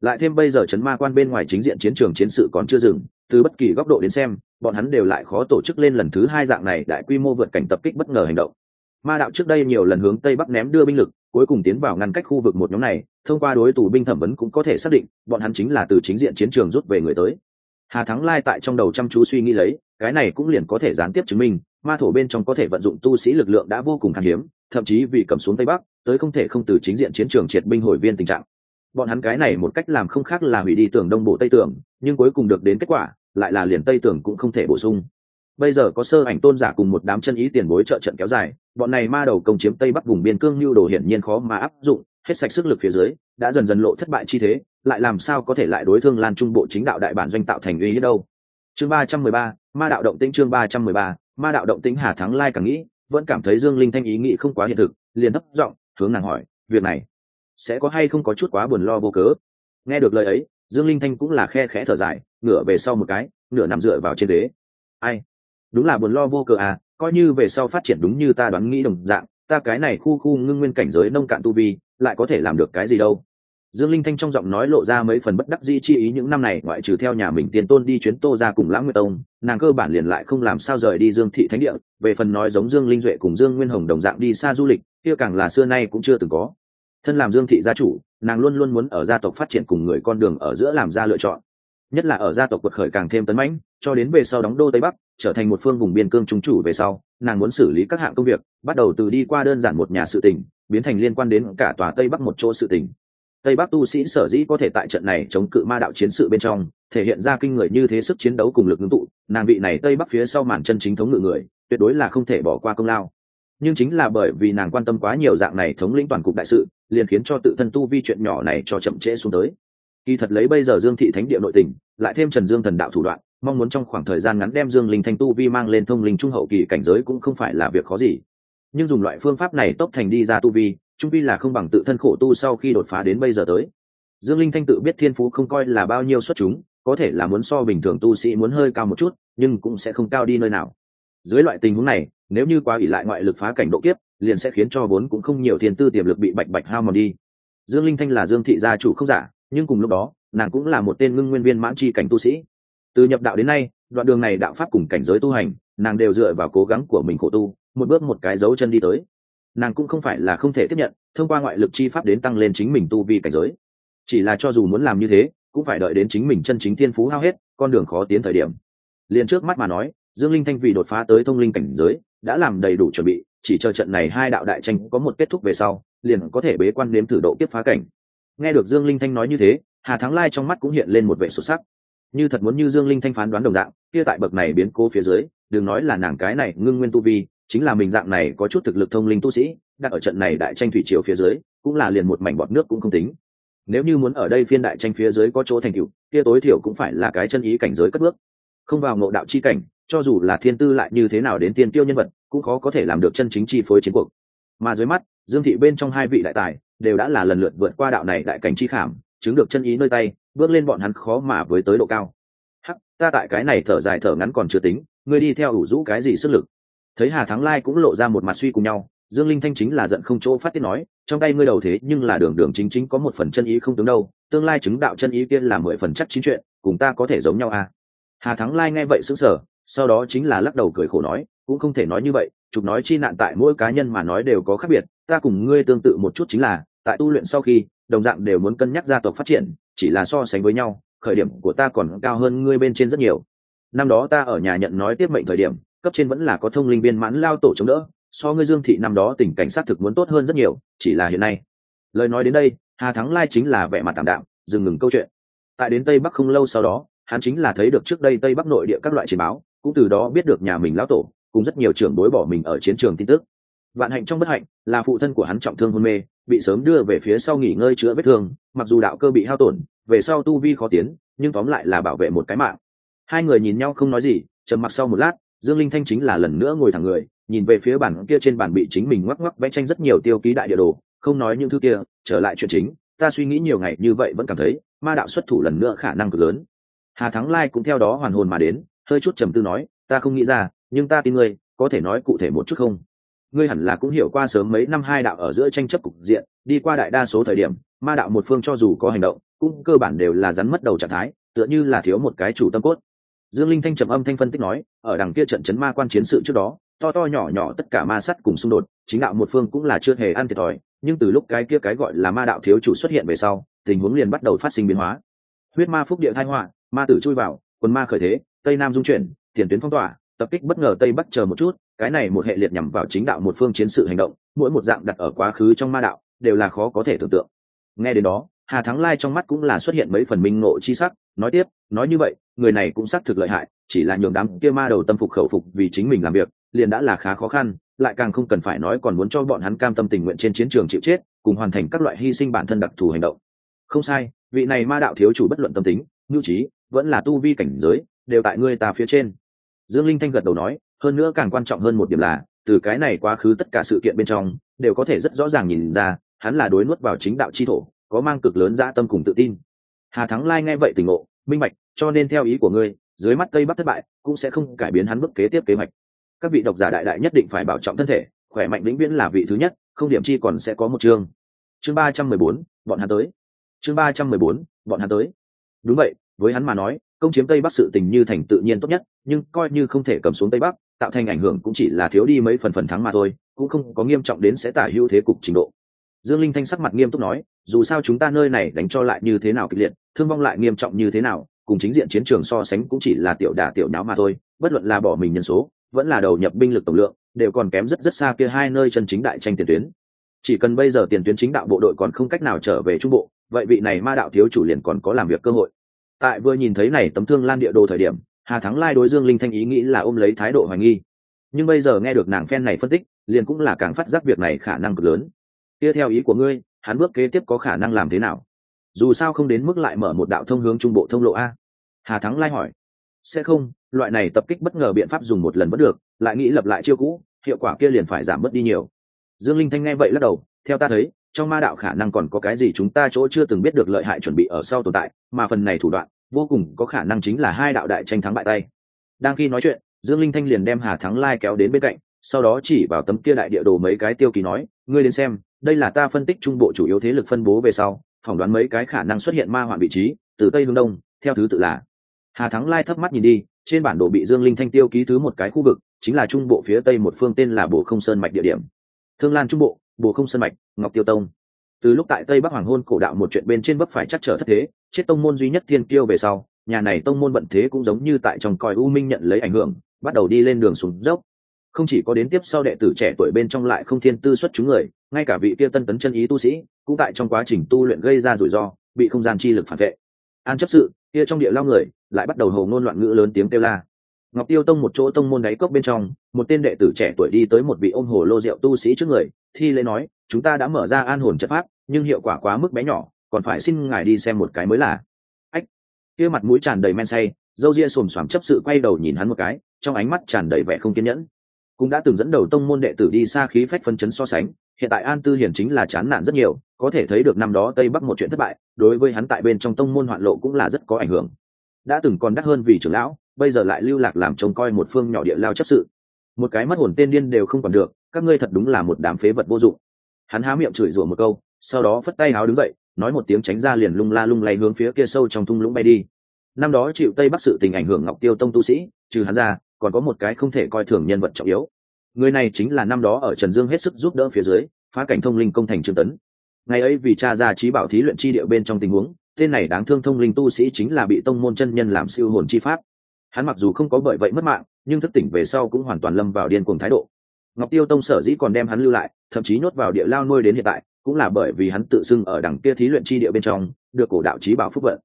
Lại thêm bây giờ chấn ma quan bên ngoài chính diện chiến trường chiến sự còn chưa dừng từ bất kỳ góc độ đến xem, bọn hắn đều lại khó tổ chức lên lần thứ hai dạng này đại quy mô vượt cảnh tập kích bất ngờ hành động. Ma đạo trước đây nhiều lần hướng tây bắc ném đưa binh lực, cuối cùng tiến vào ngăn cách khu vực một nhóm này, thông qua đối tù binh thẩm vấn cũng có thể xác định, bọn hắn chính là từ chính diện chiến trường rút về người tới. Hà thắng lai tại trong đầu chăm chú suy nghĩ lấy, cái này cũng liền có thể gián tiếp chứng minh, ma thổ bên trong có thể vận dụng tu sĩ lực lượng đã vô cùng khan hiếm, thậm chí vì cầm xuống tây bắc, tới không thể không từ chính diện chiến trường triệt binh hồi viên tình trạng. Bọn hắn cái này một cách làm không khác là hủy đi tường đông bộ tây tường, nhưng cuối cùng được đến kết quả lại là liền tây tường cũng không thể bổ sung. Bây giờ có sơ ảnh tôn giả cùng một đám chân ý tiền bối trợ trận kéo dài, bọn này ma đầu công chiếm tây bắc vùng biên cương lưu đồ hiển nhiên khó mà áp dụng, hết sạch sức lực phía dưới, đã dần dần lộ thất bại chi thế, lại làm sao có thể lại đối thương lan trung bộ chính đạo đại bản doanh tạo thành uy hiếp đâu? Chương ba trăm mười ba, ma đạo động tĩnh chương ba trăm mười ba, ma đạo động tĩnh hà thắng lai càng nghĩ, vẫn cảm thấy dương linh thanh ý nghĩ không quá hiện thực, liền thấp giọng, hướng nàng hỏi, việc này sẽ có hay không có chút quá buồn lo vô cớ? Nghe được lời ấy, dương linh thanh cũng là khe khẽ thở dài ngửa về sau một cái nửa nằm dựa vào trên đế ai? Đúng là buồn lo vô cớ à coi như về sau phát triển đúng như ta đoán nghĩ đồng dạng, ta cái này khu khu ngưng nguyên cảnh giới nông cạn tu vi, lại có thể làm được cái gì đâu. Dương linh thanh trong giọng nói lộ ra mấy phần bất đắc dĩ chi ý những năm này, ngoại trừ theo nhà mình tiền tôn đi chuyến tô ra cùng lãng nguyệt tông, nàng cơ bản liền lại không làm sao rời đi dương thị thánh địa, về phần nói giống dương linh duệ cùng dương nguyên hồng đồng dạng đi xa du lịch, kia càng là xưa nay cũng chưa từng có. Thân làm dương thị gia chủ, nàng luôn luôn muốn ở gia tộc phát triển cùng người con đường ở giữa làm ra lựa chọn nhất là ở gia tộc quật khởi càng thêm tấn mãnh, cho đến về sau đóng đô tây bắc, trở thành một phương vùng biên cương trung chủ về sau, nàng muốn xử lý các hạng công việc, bắt đầu từ đi qua đơn giản một nhà sự tỉnh biến thành liên quan đến cả tòa tây bắc một chỗ sự tỉnh tây bắc tu sĩ sở dĩ có thể tại trận này chống cự ma đạo chiến sự bên trong, thể hiện ra kinh người như thế sức chiến đấu cùng lực ngưng tụ, nàng vị này tây bắc phía sau màn chân chính thống ngự người, tuyệt đối là không thể bỏ qua công lao. Nhưng chính là bởi vì nàng quan tâm quá nhiều dạng này thống lĩnh toàn cục đại sự, liền khiến cho tự thân tu vi chuyện nhỏ này cho chậm trễ xuống tới kỳ thật lấy bây giờ dương thị thánh địa nội tình, lại thêm trần dương thần đạo thủ đoạn, mong muốn trong khoảng thời gian ngắn đem dương linh thanh tu vi mang lên thông linh trung hậu kỳ cảnh giới cũng không phải là việc khó gì. Nhưng dùng loại phương pháp này tốc thành đi ra tu vi, trung vi là không bằng tự thân khổ tu sau khi đột phá đến bây giờ tới. Dương linh thanh tự biết thiên phú không coi là bao nhiêu xuất chúng, có thể là muốn so bình thường tu sĩ muốn hơi cao một chút, nhưng cũng sẽ không cao đi nơi nào. Dưới loại tình huống này, nếu như quá ỷ lại ngoại lực phá cảnh độ kiếp, liền sẽ khiến cho vốn cũng không nhiều thiên tư tiềm lực bị bạch bạch hao mòn đi. Dương linh thanh là dương thị gia chủ không giả nhưng cùng lúc đó, nàng cũng là một tên ngưng nguyên viên mãn chi cảnh tu sĩ. Từ nhập đạo đến nay, đoạn đường này đạo pháp cùng cảnh giới tu hành, nàng đều dựa vào cố gắng của mình khổ tu, một bước một cái dấu chân đi tới. Nàng cũng không phải là không thể tiếp nhận, thông qua ngoại lực chi pháp đến tăng lên chính mình tu vi cảnh giới. Chỉ là cho dù muốn làm như thế, cũng phải đợi đến chính mình chân chính thiên phú hao hết, con đường khó tiến thời điểm. Liền trước mắt mà nói, dương linh thanh vì đột phá tới thông linh cảnh giới, đã làm đầy đủ chuẩn bị, chỉ chờ trận này hai đạo đại tranh có một kết thúc về sau, liền có thể bế quan nếm thử độ tiếp phá cảnh nghe được dương linh thanh nói như thế, hà thắng lai trong mắt cũng hiện lên một vệ xuất sắc. Như thật muốn như dương linh thanh phán đoán đồng dạng, kia tại bậc này biến cố phía dưới, đừng nói là nàng cái này ngưng nguyên tu vi, chính là mình dạng này có chút thực lực thông linh tu sĩ, đặt ở trận này đại tranh thủy triều phía dưới, cũng là liền một mảnh bọt nước cũng không tính. Nếu như muốn ở đây phiên đại tranh phía dưới có chỗ thành tựu, kia tối thiểu cũng phải là cái chân ý cảnh giới cất bước. Không vào ngộ đạo chi cảnh, cho dù là thiên tư lại như thế nào đến tiên tiêu nhân vật, cũng khó có thể làm được chân chính chi phối chiến cuộc. Mà dưới mắt, dương thị bên trong hai vị đại tài đều đã là lần lượt vượt qua đạo này đại cảnh chi khảm, chứng được chân ý nơi tay, bước lên bọn hắn khó mà với tới độ cao. Hắc, ta tại cái này thở dài thở ngắn còn chưa tính, ngươi đi theo ủ rũ cái gì sức lực? Thấy hà thắng lai cũng lộ ra một mặt suy cùng nhau, dương linh thanh chính là giận không chỗ phát tiết nói, trong tay ngươi đầu thế nhưng là đường đường chính chính có một phần chân ý không tướng đâu, tương lai chứng đạo chân ý kia là mười phần chắc chính chuyện, cùng ta có thể giống nhau à? Hà thắng lai nghe vậy sững sờ, sau đó chính là lắc đầu cười khổ nói, cũng không thể nói như vậy, chụp nói chi nạn tại mỗi cá nhân mà nói đều có khác biệt, ta cùng ngươi tương tự một chút chính là tại tu luyện sau khi, đồng dạng đều muốn cân nhắc gia tộc phát triển, chỉ là so sánh với nhau, khởi điểm của ta còn cao hơn ngươi bên trên rất nhiều. Năm đó ta ở nhà nhận nói tiếp mệnh thời điểm, cấp trên vẫn là có thông linh viên mãn lao tổ chống đỡ, so ngươi dương thị năm đó tình cảnh sát thực muốn tốt hơn rất nhiều, chỉ là hiện nay. Lời nói đến đây, hà thắng lai chính là vẻ mặt tạm đạm, dừng ngừng câu chuyện. Tại đến tây bắc không lâu sau đó, hắn chính là thấy được trước đây tây bắc nội địa các loại chiến báo, cũng từ đó biết được nhà mình lão tổ, cùng rất nhiều trưởng bối bỏ mình ở chiến trường tin tức vạn hạnh trong bất hạnh, là phụ thân của hắn trọng thương hôn mê, bị sớm đưa về phía sau nghỉ ngơi chữa vết thương, mặc dù đạo cơ bị hao tổn, về sau tu vi khó tiến, nhưng tóm lại là bảo vệ một cái mạng. Hai người nhìn nhau không nói gì, trầm mặc sau một lát, dương linh thanh chính là lần nữa ngồi thẳng người, nhìn về phía bản kia trên bản bị chính mình ngoắc ngoắc vẽ tranh rất nhiều tiêu ký đại địa đồ, không nói những thứ kia, trở lại chuyện chính, ta suy nghĩ nhiều ngày như vậy vẫn cảm thấy, ma đạo xuất thủ lần nữa khả năng cực lớn. Hà thắng lai cũng theo đó hoàn hồn mà đến, hơi chút trầm tư nói, ta không nghĩ ra, nhưng ta tin ngươi, có thể nói cụ thể một chút không? Ngươi hẳn là cũng hiểu qua sớm mấy năm hai đạo ở giữa tranh chấp cục diện, đi qua đại đa số thời điểm, ma đạo một phương cho dù có hành động, cũng cơ bản đều là rắn mất đầu trạng thái, tựa như là thiếu một cái chủ tâm cốt. Dương linh thanh trầm âm thanh phân tích nói, ở đằng kia trận chấn ma quan chiến sự trước đó, to to nhỏ nhỏ tất cả ma sắt cùng xung đột, chính đạo một phương cũng là chưa hề ăn thiệt thòi, nhưng từ lúc cái kia cái gọi là ma đạo thiếu chủ xuất hiện về sau, tình huống liền bắt đầu phát sinh biến hóa. Huyết ma phúc địa thai họa, ma tử chui vào, quần ma khởi thế, tây nam dung chuyển, tiền tuyến phong tỏa, tập kích bất ngờ tây bắc chờ một chút cái này một hệ liệt nhằm vào chính đạo một phương chiến sự hành động, mỗi một dạng đặt ở quá khứ trong ma đạo, đều là khó có thể tưởng tượng. Nghe đến đó, hà thắng lai trong mắt cũng là xuất hiện mấy phần minh ngộ chi sắc, nói tiếp, nói như vậy, người này cũng xác thực lợi hại, chỉ là nhường đám kia ma đầu tâm phục khẩu phục vì chính mình làm việc, liền đã là khá khó khăn, lại càng không cần phải nói còn muốn cho bọn hắn cam tâm tình nguyện trên chiến trường chịu chết, cùng hoàn thành các loại hy sinh bản thân đặc thù hành động. Không sai, vị này ma đạo thiếu chủ bất luận tâm tính, nhu trí, vẫn là tu vi cảnh giới, đều tại ngươi ta phía trên. Dương linh thanh gật đầu nói hơn nữa càng quan trọng hơn một điểm là, từ cái này quá khứ tất cả sự kiện bên trong, đều có thể rất rõ ràng nhìn ra, hắn là đối nuốt vào chính đạo chi thổ, có mang cực lớn dã tâm cùng tự tin. Hà thắng lai nghe vậy tỉnh ngộ, minh mạch cho nên theo ý của ngươi, dưới mắt tây bắc thất bại, cũng sẽ không cải biến hắn bước kế tiếp kế hoạch. Các vị độc giả đại đại nhất định phải bảo trọng thân thể, khỏe mạnh vĩnh viễn là vị thứ nhất, không điểm chi còn sẽ có một chương. Chương ba trăm mười bốn, bọn hắn tới. Chương ba trăm mười bốn, bọn hắn tới. Đúng vậy, với hắn mà nói công chiếm tây bắc sự tình như thành tự nhiên tốt nhất, nhưng coi như không thể cầm xuống tây bắc, tạo thành ảnh hưởng cũng chỉ là thiếu đi mấy phần phần thắng mà thôi, cũng không có nghiêm trọng đến sẽ tả hữu thế cục trình độ. Dương linh thanh sắc mặt nghiêm túc nói, dù sao chúng ta nơi này đánh cho lại như thế nào kịch liệt, thương vong lại nghiêm trọng như thế nào, cùng chính diện chiến trường so sánh cũng chỉ là tiểu đả tiểu nháo mà thôi, bất luận là bỏ mình nhân số, vẫn là đầu nhập binh lực tổng lượng, đều còn kém rất rất xa kia hai nơi chân chính đại tranh tiền tuyến. Chỉ cần bây giờ tiền tuyến chính đạo bộ đội còn không cách nào trở về trung bộ, vậy vị này ma đạo thiếu chủ liền còn có làm việc cơ hội tại vừa nhìn thấy này tấm thương lan địa đồ thời điểm, hà thắng lai đối dương linh thanh ý nghĩ là ôm lấy thái độ hoài nghi. Nhưng bây giờ nghe được nàng phen này phân tích, liền cũng là càng phát giác việc này khả năng cực lớn. Kia theo ý của ngươi, hắn bước kế tiếp có khả năng làm thế nào? Dù sao không đến mức lại mở một đạo thông hướng trung bộ thông lộ a. Hà thắng lai hỏi. Sẽ không, loại này tập kích bất ngờ biện pháp dùng một lần vẫn được, lại nghĩ lập lại chiêu cũ, hiệu quả kia liền phải giảm mất đi nhiều. Dương linh thanh nghe vậy lắc đầu, theo ta thấy, trong ma đạo khả năng còn có cái gì chúng ta chỗ chưa từng biết được lợi hại chuẩn bị ở sau tồn tại mà phần này thủ đoạn vô cùng có khả năng chính là hai đạo đại tranh thắng bại tay. Đang khi nói chuyện, dương linh thanh liền đem hà thắng lai kéo đến bên cạnh, sau đó chỉ vào tấm kia đại địa đồ mấy cái tiêu kỳ nói, ngươi đến xem, đây là ta phân tích trung bộ chủ yếu thế lực phân bố về sau, phỏng đoán mấy cái khả năng xuất hiện ma hoạn vị trí, từ tây hướng đông, theo thứ tự là hà thắng lai thấp mắt nhìn đi, trên bản đồ bị dương linh thanh tiêu ký thứ một cái khu vực, chính là trung bộ phía tây một phương tên là bồ không sơn mạch địa điểm. Thương lan trung bộ, bồ không sơn mạch, ngọc tiêu tông từ lúc tại tây bắc hoàng hôn cổ đạo một chuyện bên trên bấp phải chắc trở thất thế, chết tông môn duy nhất thiên kiêu về sau, nhà này tông môn bận thế cũng giống như tại trong còi u minh nhận lấy ảnh hưởng, bắt đầu đi lên đường xuống dốc. Không chỉ có đến tiếp sau đệ tử trẻ tuổi bên trong lại không thiên tư xuất chúng người, ngay cả vị kia tân tấn chân ý tu sĩ, cũng tại trong quá trình tu luyện gây ra rủi ro, bị không gian chi lực phản vệ. An chấp sự, kia trong địa lao người, lại bắt đầu hầu ngôn loạn ngữ lớn tiếng kêu la. Ngọc tiêu tông một chỗ tông môn đáy cốc bên trong, một tên đệ tử trẻ tuổi đi tới một vị ôm hồ lô rượu tu sĩ trước người, thi lễ nói chúng ta đã mở ra an hồn trận pháp, nhưng hiệu quả quá mức bé nhỏ, còn phải xin ngài đi xem một cái mới là. Ách, kia mặt mũi tràn đầy men say dâu ria xồm xoàm chấp sự quay đầu nhìn hắn một cái, trong ánh mắt tràn đầy vẻ không kiên nhẫn. Cũng đã từng dẫn đầu tông môn đệ tử đi xa khí phách phân chấn so sánh, hiện tại an tư hiển chính là chán nản rất nhiều, có thể thấy được năm đó tây bắc một chuyện thất bại, đối với hắn tại bên trong tông môn hoạn lộ cũng là rất có ảnh hưởng. Đã từng còn đắt hơn vì trưởng lão, bây giờ lại lưu lạc làm trông coi một phương nhỏ địa lao chấp sự. Một cái mất hồn tên điên đều không còn được, các ngươi thật đúng là một đám phế vật vô dụng hắn há miệng chửi rủa một câu, sau đó phất tay áo đứng dậy, nói một tiếng tránh ra liền lung la lung lay hướng phía kia sâu trong thung lũng bay đi. Năm đó chịu tây bắc sự tình ảnh hưởng ngọc tiêu tông tu sĩ, trừ hắn ra, còn có một cái không thể coi thường nhân vật trọng yếu. Người này chính là năm đó ở trần dương hết sức giúp đỡ phía dưới, phá cảnh thông linh công thành trương tấn. Ngày ấy vì cha ra trí bảo thí luyện chi địa bên trong tình huống, tên này đáng thương thông linh tu sĩ chính là bị tông môn chân nhân làm siêu hồn chi pháp. Hắn mặc dù không có bởi vậy mất mạng, nhưng thức tỉnh về sau cũng hoàn toàn lâm vào điên cuồng thái độ ngọc tiêu tông sở dĩ còn đem hắn lưu lại, thậm chí nhốt vào địa lao nuôi đến hiện tại, cũng là bởi vì hắn tự xưng ở đằng kia thí luyện chi địa bên trong, được cổ đạo trí bảo phúc vận.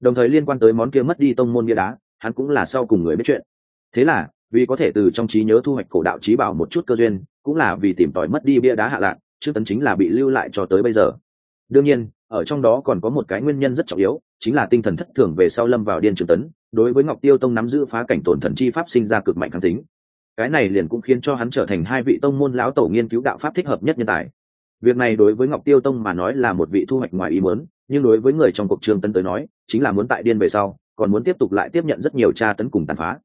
Đồng thời liên quan tới món kia mất đi tông môn bia đá, hắn cũng là sau cùng người biết chuyện. Thế là, vì có thể từ trong trí nhớ thu hoạch cổ đạo trí bảo một chút cơ duyên, cũng là vì tìm tòi mất đi bia đá hạ lạc trước tấn chính là bị lưu lại cho tới bây giờ. Đương nhiên, ở trong đó còn có một cái nguyên nhân rất trọng yếu, chính là tinh thần thất thường về sau lâm vào điên trường tấn, đối với ngọc tiêu tông nắm giữ phá cảnh tổn thần chi pháp sinh ra cực mạnh kháng tính cái này liền cũng khiến cho hắn trở thành hai vị tông môn lão tổ nghiên cứu đạo pháp thích hợp nhất nhân tài. Việc này đối với ngọc tiêu tông mà nói là một vị thu hoạch ngoài ý muốn, nhưng đối với người trong cuộc trường tấn tới nói, chính là muốn tại điên về sau, còn muốn tiếp tục lại tiếp nhận rất nhiều tra tấn cùng tàn phá.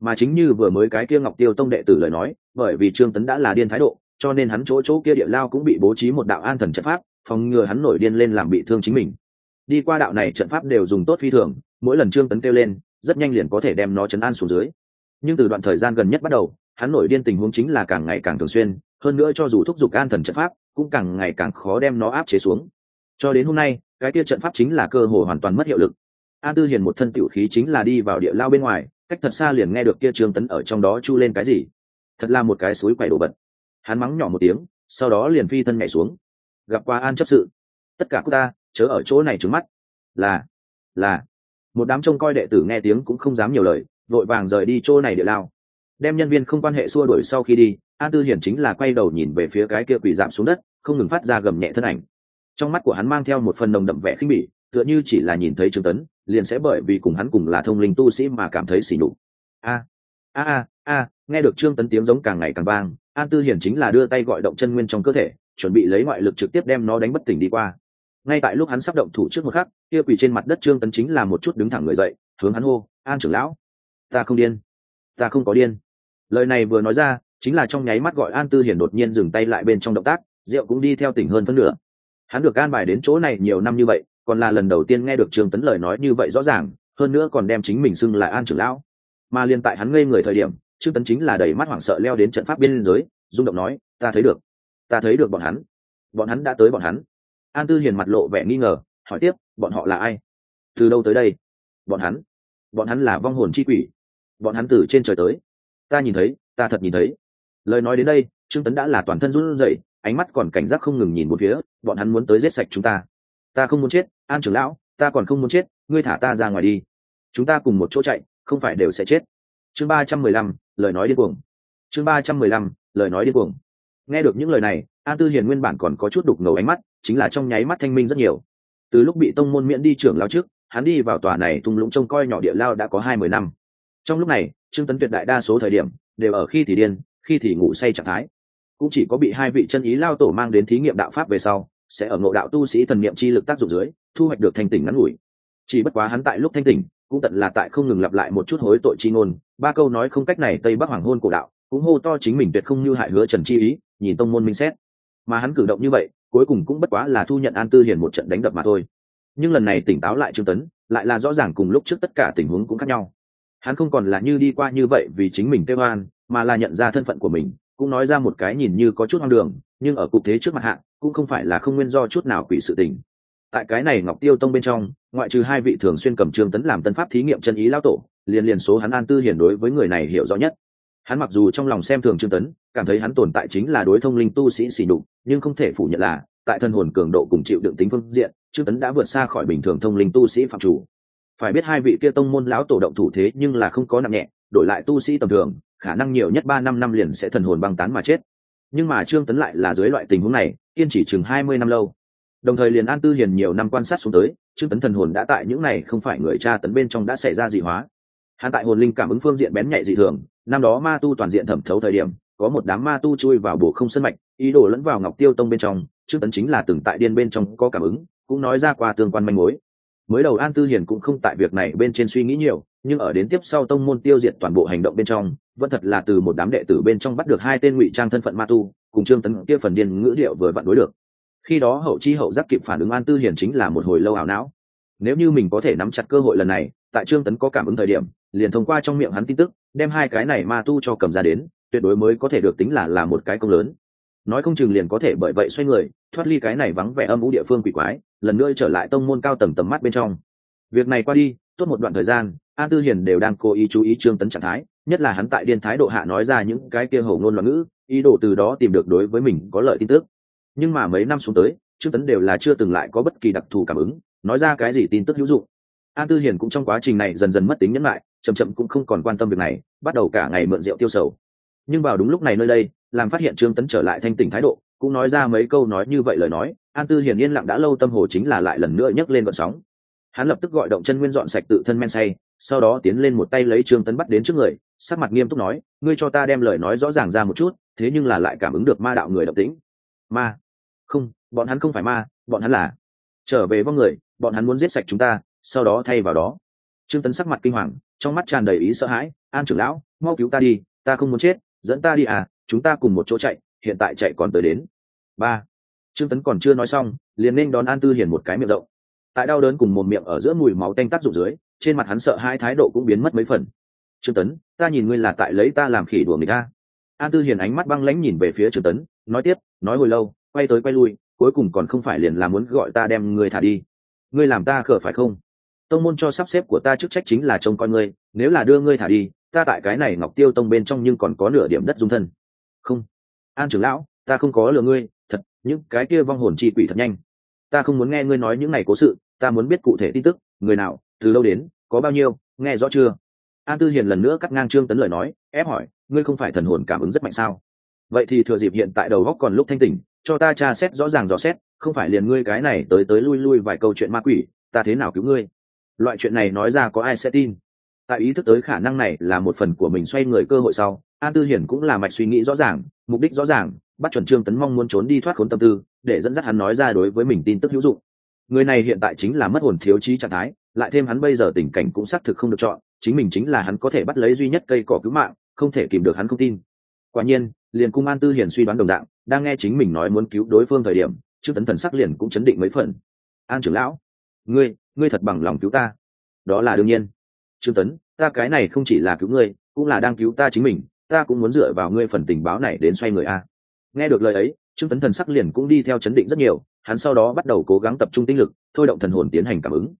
Mà chính như vừa mới cái kia ngọc tiêu tông đệ tử lời nói, bởi vì trương tấn đã là điên thái độ, cho nên hắn chỗ chỗ kia địa lao cũng bị bố trí một đạo an thần trận pháp, phòng ngừa hắn nổi điên lên làm bị thương chính mình. Đi qua đạo này trận pháp đều dùng tốt phi thường, mỗi lần trương tấn kêu lên, rất nhanh liền có thể đem nó chấn an xuống dưới nhưng từ đoạn thời gian gần nhất bắt đầu, hắn nổi điên tình huống chính là càng ngày càng thường xuyên, hơn nữa cho dù thúc giục an thần trận pháp, cũng càng ngày càng khó đem nó áp chế xuống. Cho đến hôm nay, cái kia trận pháp chính là cơ hội hoàn toàn mất hiệu lực. An tư hiền một thân tiểu khí chính là đi vào địa lao bên ngoài, cách thật xa liền nghe được kia trương tấn ở trong đó chu lên cái gì. Thật là một cái suối quậy đổ bật hắn mắng nhỏ một tiếng, sau đó liền phi thân nhảy xuống. Gặp qua an chấp sự. Tất cả cô ta, chớ ở chỗ này trứng mắt. Là là. Một đám trông coi đệ tử nghe tiếng cũng không dám nhiều lời vội vàng rời đi chỗ này địa lao. Đem nhân viên không quan hệ xua đuổi sau khi đi an tư hiển chính là quay đầu nhìn về phía cái kia quỳ giảm xuống đất, không ngừng phát ra gầm nhẹ thân ảnh. Trong mắt của hắn mang theo một phần nồng đậm vẻ khinh bỉ, tựa như chỉ là nhìn thấy trương tấn, liền sẽ bởi vì cùng hắn cùng là thông linh tu sĩ mà cảm thấy xỉ nhục. A a a a, nghe được trương tấn tiếng giống càng ngày càng vang an tư hiển chính là đưa tay gọi động chân nguyên trong cơ thể, chuẩn bị lấy ngoại lực trực tiếp đem nó đánh bất tỉnh đi qua. Ngay tại lúc hắn sắp động thủ trước một khắc, kia quỳ trên mặt đất trương tấn chính là một chút đứng thẳng người dậy, hướng hắn hô, an trưởng lão ta không điên. Ta không có điên. Lời này vừa nói ra, chính là trong nháy mắt gọi an tư hiển đột nhiên dừng tay lại bên trong động tác, rượu cũng đi theo tỉnh hơn phân nửa. Hắn được an bài đến chỗ này nhiều năm như vậy, còn là lần đầu tiên nghe được trương tấn lời nói như vậy rõ ràng, hơn nữa còn đem chính mình xưng là an trưởng lão. Mà liên tại hắn ngây người thời điểm, trương tấn chính là đầy mắt hoảng sợ leo đến trận pháp biên giới, rung động nói, ta thấy được. Ta thấy được bọn hắn. Bọn hắn đã tới bọn hắn. An tư hiền mặt lộ vẻ nghi ngờ, hỏi tiếp, bọn họ là ai? Từ đâu tới đây? Bọn hắn. Bọn hắn là vong hồn chi quỷ bọn hắn từ trên trời tới. Ta nhìn thấy, ta thật nhìn thấy. Lời nói đến đây, trương tấn đã là toàn thân run rẩy, ánh mắt còn cảnh giác không ngừng nhìn một phía, bọn hắn muốn tới giết sạch chúng ta. Ta không muốn chết, an trưởng lão, ta còn không muốn chết, ngươi thả ta ra ngoài đi. Chúng ta cùng một chỗ chạy, không phải đều sẽ chết. Chương ba trăm mười lăm, lời nói điên cuồng. Chương ba trăm mười lăm, lời nói điên cuồng. Nghe được những lời này, an tư hiền nguyên bản còn có chút đục ngầu ánh mắt, chính là trong nháy mắt thanh minh rất nhiều. Từ lúc bị tông môn miễn đi trưởng lao trước, hắn đi vào tòa này thung lũng trông coi nhỏ địa lao đã có hai mươi năm trong lúc này, trương tấn tuyệt đại đa số thời điểm đều ở khi thì điên, khi thì ngủ say trạng thái. Cũng chỉ có bị hai vị chân ý lao tổ mang đến thí nghiệm đạo pháp về sau, sẽ ở ngộ đạo tu sĩ thần niệm chi lực tác dụng dưới, thu hoạch được thanh tỉnh ngắn ngủi. Chỉ bất quá hắn tại lúc thanh tỉnh, cũng tận là tại không ngừng lặp lại một chút hối tội chi ngôn, ba câu nói không cách này tây bắc hoàng hôn cổ đạo, cũng hô to chính mình tuyệt không như hại hứa trần chi ý, nhìn tông môn minh xét. Mà hắn cử động như vậy, cuối cùng cũng bất quá là thu nhận an tư hiền một trận đánh đập mà thôi. Nhưng lần này tỉnh táo lại trương tấn, lại là rõ ràng cùng lúc trước tất cả tình huống cũng khác nhau hắn không còn là như đi qua như vậy vì chính mình tê hoan mà là nhận ra thân phận của mình, cũng nói ra một cái nhìn như có chút hoang đường, nhưng ở cục thế trước mặt hạ, cũng không phải là không nguyên do chút nào quỷ sự tình. Tại cái này ngọc tiêu tông bên trong, ngoại trừ hai vị thường xuyên cầm trương tấn làm tân pháp thí nghiệm chân ý lao tổ, liền liền số hắn an tư hiển đối với người này hiểu rõ nhất. Hắn mặc dù trong lòng xem thường trương tấn, cảm thấy hắn tồn tại chính là đối thông linh tu sĩ xỉ đục nhưng không thể phủ nhận là, tại thân hồn cường độ cùng chịu đựng tính phương diện trương tấn đã vượt xa khỏi bình thường thông linh tu sĩ phạm chủ phải biết hai vị kia tông môn lão tổ động thủ thế nhưng là không có nặng nhẹ, đổi lại tu sĩ tầm thường, khả năng nhiều nhất ba năm năm liền sẽ thần hồn băng tán mà chết. Nhưng mà trương tấn lại là dưới loại tình huống này, kiên chỉ chừng hai mươi năm lâu. Đồng thời liền an tư hiền nhiều năm quan sát xuống tới, trương tấn thần hồn đã tại những này không phải người cha tấn bên trong đã xảy ra dị hóa. Hắn tại hồn linh cảm ứng phương diện bén nhạy dị thường, năm đó ma tu toàn diện thẩm thấu thời điểm, có một đám ma tu chui vào bổ không sân mạch, ý đồ lẫn vào ngọc tiêu tông bên trong, trương tấn chính là từng tại điên bên trong có cảm ứng, cũng nói ra qua tương quan manh mối mới đầu an tư hiền cũng không tại việc này bên trên suy nghĩ nhiều, nhưng ở đến tiếp sau tông môn tiêu diệt toàn bộ hành động bên trong, vẫn thật là từ một đám đệ tử bên trong bắt được hai tên ngụy trang thân phận ma tu, cùng trương tấn kia phần điên ngữ điệu vừa vặn đối được. Khi đó hậu chi hậu giác kịp phản ứng an tư hiền chính là một hồi lâu ảo não. Nếu như mình có thể nắm chặt cơ hội lần này, tại trương tấn có cảm ứng thời điểm, liền thông qua trong miệng hắn tin tức, đem hai cái này ma tu cho cầm ra đến, tuyệt đối mới có thể được tính là là một cái công lớn. Nói không chừng liền có thể bởi vậy xoay người thoát ly cái này vắng vẻ âm u địa phương quỷ quái, lần nữa trở lại tông môn cao tầng tầm mắt bên trong. Việc này qua đi, tốt một đoạn thời gian an tư hiền đều đang cố ý chú ý trương tấn trạng thái, nhất là hắn tại điên thái độ hạ nói ra những cái kia hầu ngôn loạn ngữ, ý đồ từ đó tìm được đối với mình có lợi tin tức. Nhưng mà mấy năm xuống tới, trương tấn đều là chưa từng lại có bất kỳ đặc thù cảm ứng, nói ra cái gì tin tức hữu dụng. An tư hiền cũng trong quá trình này dần dần mất tính nhẫn lại, chậm chậm cũng không còn quan tâm việc này, bắt đầu cả ngày mượn rượu tiêu sầu. Nhưng vào đúng lúc này nơi đây, làm phát hiện trương tấn trở lại thanh tỉnh thái độ cũng nói ra mấy câu nói như vậy lời nói, an tư hiền yên lặng đã lâu tâm hồ chính là lại lần nữa nhấc lên vận sóng. Hắn lập tức gọi động chân nguyên dọn sạch tự thân men say, sau đó tiến lên một tay lấy trương tấn bắt đến trước người, sắc mặt nghiêm túc nói, ngươi cho ta đem lời nói rõ ràng ra một chút, thế nhưng là lại cảm ứng được ma đạo người độc tĩnh. Ma? Không, bọn hắn không phải ma, bọn hắn là. Trở về vong người, bọn hắn muốn giết sạch chúng ta, sau đó thay vào đó. Trương tấn sắc mặt kinh hoàng, trong mắt tràn đầy ý sợ hãi, an trưởng lão, mau cứu ta đi, ta không muốn chết, dẫn ta đi à chúng ta cùng một chỗ chạy hiện tại chạy còn tới đến. Ba. Trương tấn còn chưa nói xong, liền nên đón an tư hiền một cái miệng rộng. Tại đau đớn cùng một miệng ở giữa mùi máu tanh tác dụng dưới, trên mặt hắn sợ hai thái độ cũng biến mất mấy phần. Trương tấn, ta nhìn ngươi là tại lấy ta làm khỉ đùa người ta an tư hiền ánh mắt băng lãnh nhìn về phía trương tấn, nói tiếp, nói hồi lâu, quay tới quay lui, cuối cùng còn không phải liền là muốn gọi ta đem ngươi thả đi. Ngươi làm ta khở phải không? Tông môn cho sắp xếp của ta chức trách chính là trông coi ngươi, nếu là đưa ngươi thả đi, ta tại cái này ngọc tiêu tông bên trong nhưng còn có nửa điểm đất dung thân. Không an trưởng lão, ta không có lừa ngươi, thật, những cái kia vong hồn chi quỷ thật nhanh. Ta không muốn nghe ngươi nói những ngày cố sự, ta muốn biết cụ thể tin tức, người nào, từ lâu đến, có bao nhiêu, nghe rõ chưa? An tư hiền lần nữa cắt ngang trương tấn lời nói, ép hỏi, ngươi không phải thần hồn cảm ứng rất mạnh sao? Vậy thì thừa dịp hiện tại đầu góc còn lúc thanh tỉnh, cho ta tra xét rõ ràng rõ xét, không phải liền ngươi cái này tới tới lui lui vài câu chuyện ma quỷ, ta thế nào cứu ngươi? Loại chuyện này nói ra có ai sẽ tin? Tại ý thức tới khả năng này là một phần của mình xoay người cơ hội sau, an tư hiển cũng là mạch suy nghĩ rõ ràng mục đích rõ ràng, bắt chuẩn trương tấn mong muốn trốn đi thoát khốn tâm tư, để dẫn dắt hắn nói ra đối với mình tin tức hữu dụng. Người này hiện tại chính là mất hồn thiếu trí trạng thái, lại thêm hắn bây giờ tình cảnh cũng xác thực không được chọn, chính mình chính là hắn có thể bắt lấy duy nhất cây cỏ cứu mạng, không thể kìm được hắn không tin. Quả nhiên, liền cung an tư hiền suy đoán đồng dạng, đang nghe chính mình nói muốn cứu đối phương thời điểm, trương tấn thần sắc liền cũng chấn định mấy phần. An trưởng lão, ngươi ngươi thật bằng lòng cứu ta. Đó là đương nhiên. Trương tấn, ta cái này không chỉ là cứu ngươi, cũng là đang cứu ta chính mình ta cũng muốn dựa vào ngươi phần tình báo này đến xoay người a. Nghe được lời ấy, trương tấn thần sắc liền cũng đi theo chấn định rất nhiều, hắn sau đó bắt đầu cố gắng tập trung tinh lực, thôi động thần hồn tiến hành cảm ứng.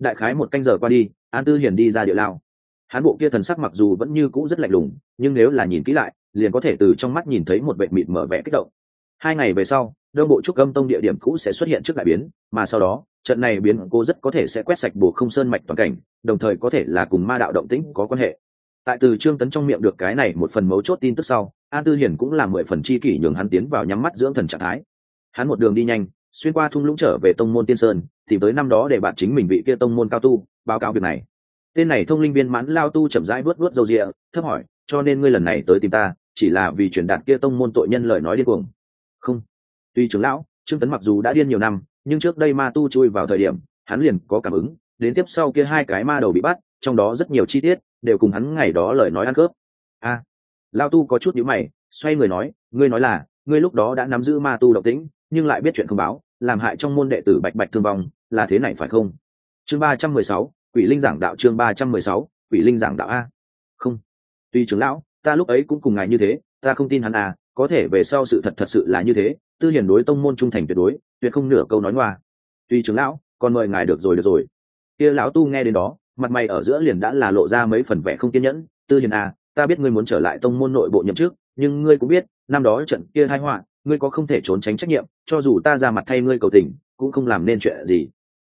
Đại khái một canh giờ qua đi, an tư hiền đi ra địa lao. Hắn bộ kia thần sắc mặc dù vẫn như cũ rất lạnh lùng, nhưng nếu là nhìn kỹ lại, liền có thể từ trong mắt nhìn thấy một vệ mịt mở vẻ kích động. Hai ngày về sau, đông bộ trúc âm tông địa điểm cũ sẽ xuất hiện trước đại biến, mà sau đó, trận này biến cô rất có thể sẽ quét sạch bồ không sơn mạch toàn cảnh, đồng thời có thể là cùng ma đạo động tĩnh có quan hệ tại từ trương tấn trong miệng được cái này một phần mấu chốt tin tức sau an tư hiển cũng là mười phần chi kỷ nhường hắn tiến vào nhắm mắt dưỡng thần trạng thái. Hắn một đường đi nhanh, xuyên qua thung lũng trở về tông môn tiên sơn, tìm tới năm đó để bạn chính mình vị kia tông môn cao tu, báo cáo việc này. Tên này thông linh viên mãn lao tu chậm rãi vớt vớt dầu rịa thấp hỏi, cho nên ngươi lần này tới tìm ta, chỉ là vì truyền đạt kia tông môn tội nhân lời nói điên cuồng? Không. Tuy trưởng lão, trương tấn mặc dù đã điên nhiều năm, nhưng trước đây ma tu chui vào thời điểm, hắn liền có cảm ứng, đến tiếp sau kia hai cái ma đầu bị bắt, trong đó rất nhiều chi tiết đều cùng hắn ngày đó lời nói ăn cướp. A. À, lao tu có chút nhíu mày xoay người nói ngươi nói là ngươi lúc đó đã nắm giữ ma tu độc tĩnh nhưng lại biết chuyện không báo làm hại trong môn đệ tử bạch bạch thương vong là thế này phải không? Chương ba trăm mười sáu quỷ linh giảng đạo chương ba trăm mười sáu quỷ linh giảng đạo a. Không. Tuy trưởng lão ta lúc ấy cũng cùng ngài như thế ta không tin hắn à có thể về sau sự thật thật sự là như thế tư hiền đối tông môn trung thành tuyệt đối tuyệt không nửa câu nói ngoa. Tuy trưởng lão còn mời ngài được rồi được rồi. Kia lão tu nghe đến đó mặt mày ở giữa liền đã là lộ ra mấy phần vẻ không kiên nhẫn. Tư hiền à ta biết ngươi muốn trở lại tông môn nội bộ nhậm chức, nhưng ngươi cũng biết, năm đó trận kia hai họa, ngươi có không thể trốn tránh trách nhiệm, cho dù ta ra mặt thay ngươi cầu tình, cũng không làm nên chuyện gì.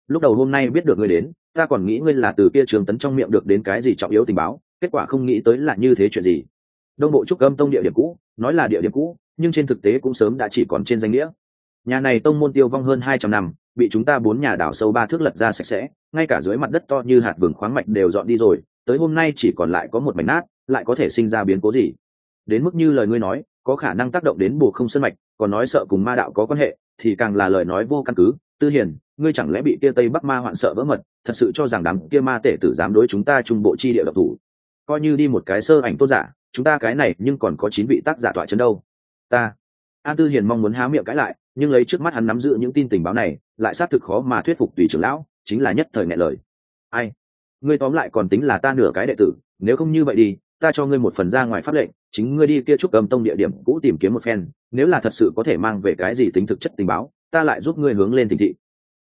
Lúc đầu hôm nay biết được ngươi đến, ta còn nghĩ ngươi là từ kia trường tấn trong miệng được đến cái gì trọng yếu tình báo, kết quả không nghĩ tới là như thế chuyện gì. Đông bộ trúc âm tông địa điểm cũ, nói là địa điểm cũ, nhưng trên thực tế cũng sớm đã chỉ còn trên danh nghĩa. Nhà này tông môn tiêu vong hơn hai trăm năm bị chúng ta bốn nhà đảo sâu ba thước lật ra sạch sẽ, ngay cả dưới mặt đất to như hạt vừng khoáng mạch đều dọn đi rồi, tới hôm nay chỉ còn lại có một mảnh nát, lại có thể sinh ra biến cố gì? Đến mức như lời ngươi nói, có khả năng tác động đến bù không sân mạch, còn nói sợ cùng ma đạo có quan hệ, thì càng là lời nói vô căn cứ. Tư hiền, ngươi chẳng lẽ bị kia tây bắc ma hoạn sợ vỡ mật, thật sự cho rằng đám kia ma tể tử dám đối chúng ta trung bộ chi địa độc thủ? Coi như đi một cái sơ ảnh tốt giả, chúng ta cái này nhưng còn có chín vị tác giả tọa chân đâu? Ta. An tư hiền mong muốn há miệng cãi lại nhưng lấy trước mắt hắn nắm giữ những tin tình báo này, lại xác thực khó mà thuyết phục tùy trưởng lão, chính là nhất thời ngại lời. Ai? Ngươi tóm lại còn tính là ta nửa cái đệ tử, nếu không như vậy đi, ta cho ngươi một phần ra ngoài pháp lệnh, chính ngươi đi kia trúc âm tông địa điểm cũ tìm kiếm một phen, nếu là thật sự có thể mang về cái gì tính thực chất tình báo, ta lại giúp ngươi hướng lên tình thị.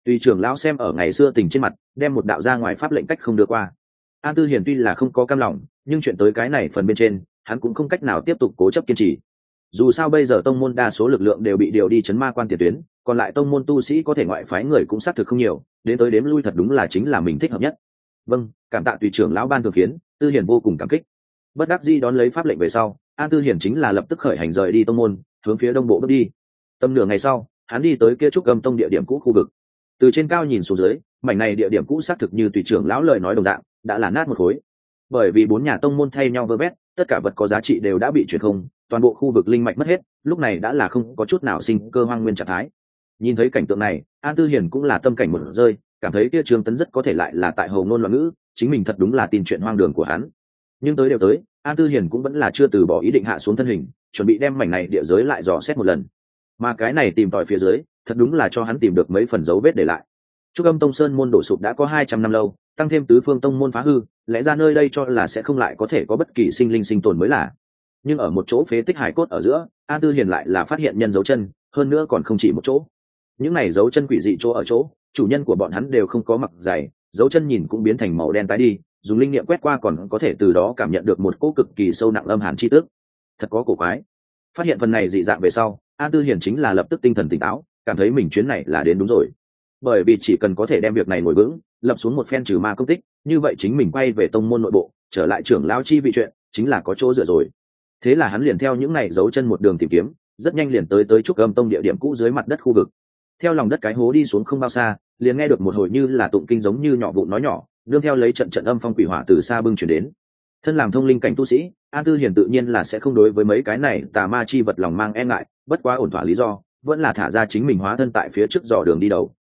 Tùy trưởng lão xem ở ngày xưa tình trên mặt, đem một đạo ra ngoài pháp lệnh cách không đưa qua. An tư hiền tuy là không có cam lòng, nhưng chuyện tới cái này phần bên trên, hắn cũng không cách nào tiếp tục cố chấp kiên trì dù sao bây giờ tông môn đa số lực lượng đều bị điều đi chấn ma quan tiền tuyến, còn lại tông môn tu sĩ có thể ngoại phái người cũng xác thực không nhiều, đến tới đếm lui thật đúng là chính là mình thích hợp nhất. Vâng cảm tạ tùy trưởng lão ban thường khiến tư hiền vô cùng cảm kích. Bất đắc di đón lấy pháp lệnh về sau an tư hiền chính là lập tức khởi hành rời đi tông môn, hướng phía đông bộ bước đi. Tầm nửa ngày sau, hắn đi tới kia trúc cầm tông địa điểm cũ khu vực. Từ trên cao nhìn xuống dưới, mảnh này địa điểm cũ xác thực như tùy trưởng lão lời nói đồng dạng, đã là nát một khối. Bởi vì bốn nhà tông môn thay nhau vơ vét, tất cả vật có giá trị đều đã bị chuyển không toàn bộ khu vực linh mạch mất hết, lúc này đã là không có chút nào sinh cơ hoang nguyên trạng thái. Nhìn thấy cảnh tượng này, an tư hiền cũng là tâm cảnh một rơi, cảm thấy kia trương tấn rất có thể lại là tại hầu ngôn loạn ngữ, chính mình thật đúng là tin chuyện hoang đường của hắn. Nhưng tới đều tới, an tư hiền cũng vẫn là chưa từ bỏ ý định hạ xuống thân hình, chuẩn bị đem mảnh này địa giới lại dò xét một lần. Mà cái này tìm tòi phía dưới, thật đúng là cho hắn tìm được mấy phần dấu vết để lại. Trúc âm tông sơn môn đổ sụp đã có hai trăm năm lâu, tăng thêm tứ phương tông môn phá hư, lẽ ra nơi đây cho là sẽ không lại có thể có bất kỳ sinh linh sinh tồn mới là nhưng ở một chỗ phế tích hải cốt ở giữa an tư hiền lại là phát hiện nhân dấu chân, hơn nữa còn không chỉ một chỗ. Những này dấu chân quỷ dị chỗ ở chỗ, chủ nhân của bọn hắn đều không có mặc dày, dấu chân nhìn cũng biến thành màu đen tái đi, dùng linh nghiệm quét qua còn có thể từ đó cảm nhận được một cỗ cực kỳ sâu nặng âm hàn chi tước thật có cổ quái. Phát hiện phần này dị dạng về sau an tư hiền chính là lập tức tinh thần tỉnh táo, cảm thấy mình chuyến này là đến đúng rồi. Bởi vì chỉ cần có thể đem việc này ngồi vững, lập xuống một phen trừ ma công tích, như vậy chính mình quay về tông môn nội bộ, trở lại trưởng lao chi vị chuyện, chính là có chỗ dựa rồi thế là hắn liền theo những này giấu chân một đường tìm kiếm, rất nhanh liền tới tới trúc âm tông địa điểm cũ dưới mặt đất khu vực. Theo lòng đất cái hố đi xuống không bao xa, liền nghe được một hồi như là tụng kinh giống như nhỏ vụ nói nhỏ, đương theo lấy trận trận âm phong quỷ hỏa từ xa bưng chuyển đến. Thân làm thông linh cảnh tu sĩ, an tư hiền tự nhiên là sẽ không đối với mấy cái này tà ma chi vật lòng mang e ngại, bất quá ổn thỏa lý do, vẫn là thả ra chính mình hóa thân tại phía trước dò đường đi đầu.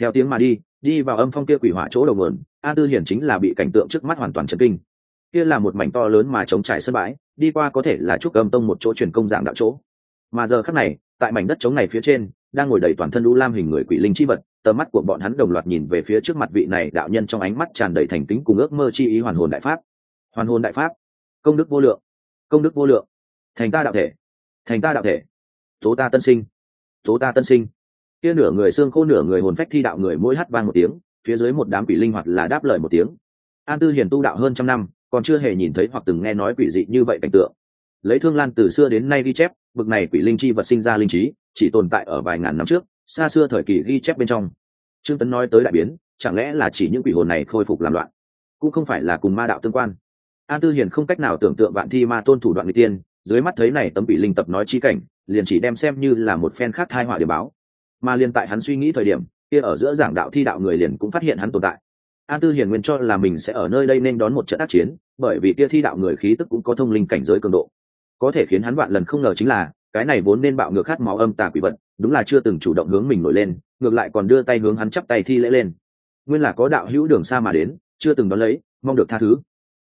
Theo tiếng mà đi đi vào âm phong kia quỷ hỏa chỗ đầu nguồn, an tư hiền chính là bị cảnh tượng trước mắt hoàn toàn chấn kinh kia là một mảnh to lớn mà chống trải sân bãi, đi qua có thể là trúc âm tông một chỗ truyền công dạng đạo chỗ. Mà giờ khắc này, tại mảnh đất trống này phía trên, đang ngồi đầy toàn thân u lam hình người quỷ linh chi vật, tầm mắt của bọn hắn đồng loạt nhìn về phía trước mặt vị này đạo nhân trong ánh mắt tràn đầy thành kính cùng ước mơ chi ý hoàn hồn đại pháp. Hoàn hồn đại pháp? Công đức vô lượng. Công đức vô lượng. Thành ta đạo thể. Thành ta đạo thể. Tố ta tân sinh. Tố ta tân sinh. Kia nửa người xương khô nửa người hồn phách thi đạo người mỗi hắt vang một tiếng, phía dưới một đám quỷ linh hoạt là đáp lời một tiếng. An tư hiền tu đạo hơn trăm năm còn chưa hề nhìn thấy hoặc từng nghe nói quỷ dị như vậy cảnh tượng. Lấy thương lan từ xưa đến nay ghi chép, bực này quỷ linh chi vật sinh ra linh trí, chỉ tồn tại ở vài ngàn năm trước, xa xưa thời kỳ ghi chép bên trong. Trương tấn nói tới đại biến, chẳng lẽ là chỉ những quỷ hồn này khôi phục làm loạn? Cũng không phải là cùng ma đạo tương quan. An tư hiền không cách nào tưởng tượng vạn thi ma tôn thủ đoạn người tiên, dưới mắt thấy này tấm bị linh tập nói chi cảnh, liền chỉ đem xem như là một phen khác thai họa để báo. Mà liền tại hắn suy nghĩ thời điểm, kia ở giữa giảng đạo thi đạo người liền cũng phát hiện hắn tồn tại. An tư hiền nguyên cho là mình sẽ ở nơi đây nên đón một trận ác chiến bởi vì kia thi đạo người khí tức cũng có thông linh cảnh giới cường độ. Có thể khiến hắn vạn lần không ngờ chính là, cái này vốn nên bạo ngược khát máu âm tà quỷ vật, đúng là chưa từng chủ động hướng mình nổi lên, ngược lại còn đưa tay hướng hắn chắp tay thi lễ lên. Nguyên là có đạo hữu đường xa mà đến, chưa từng đón lấy, mong được tha thứ.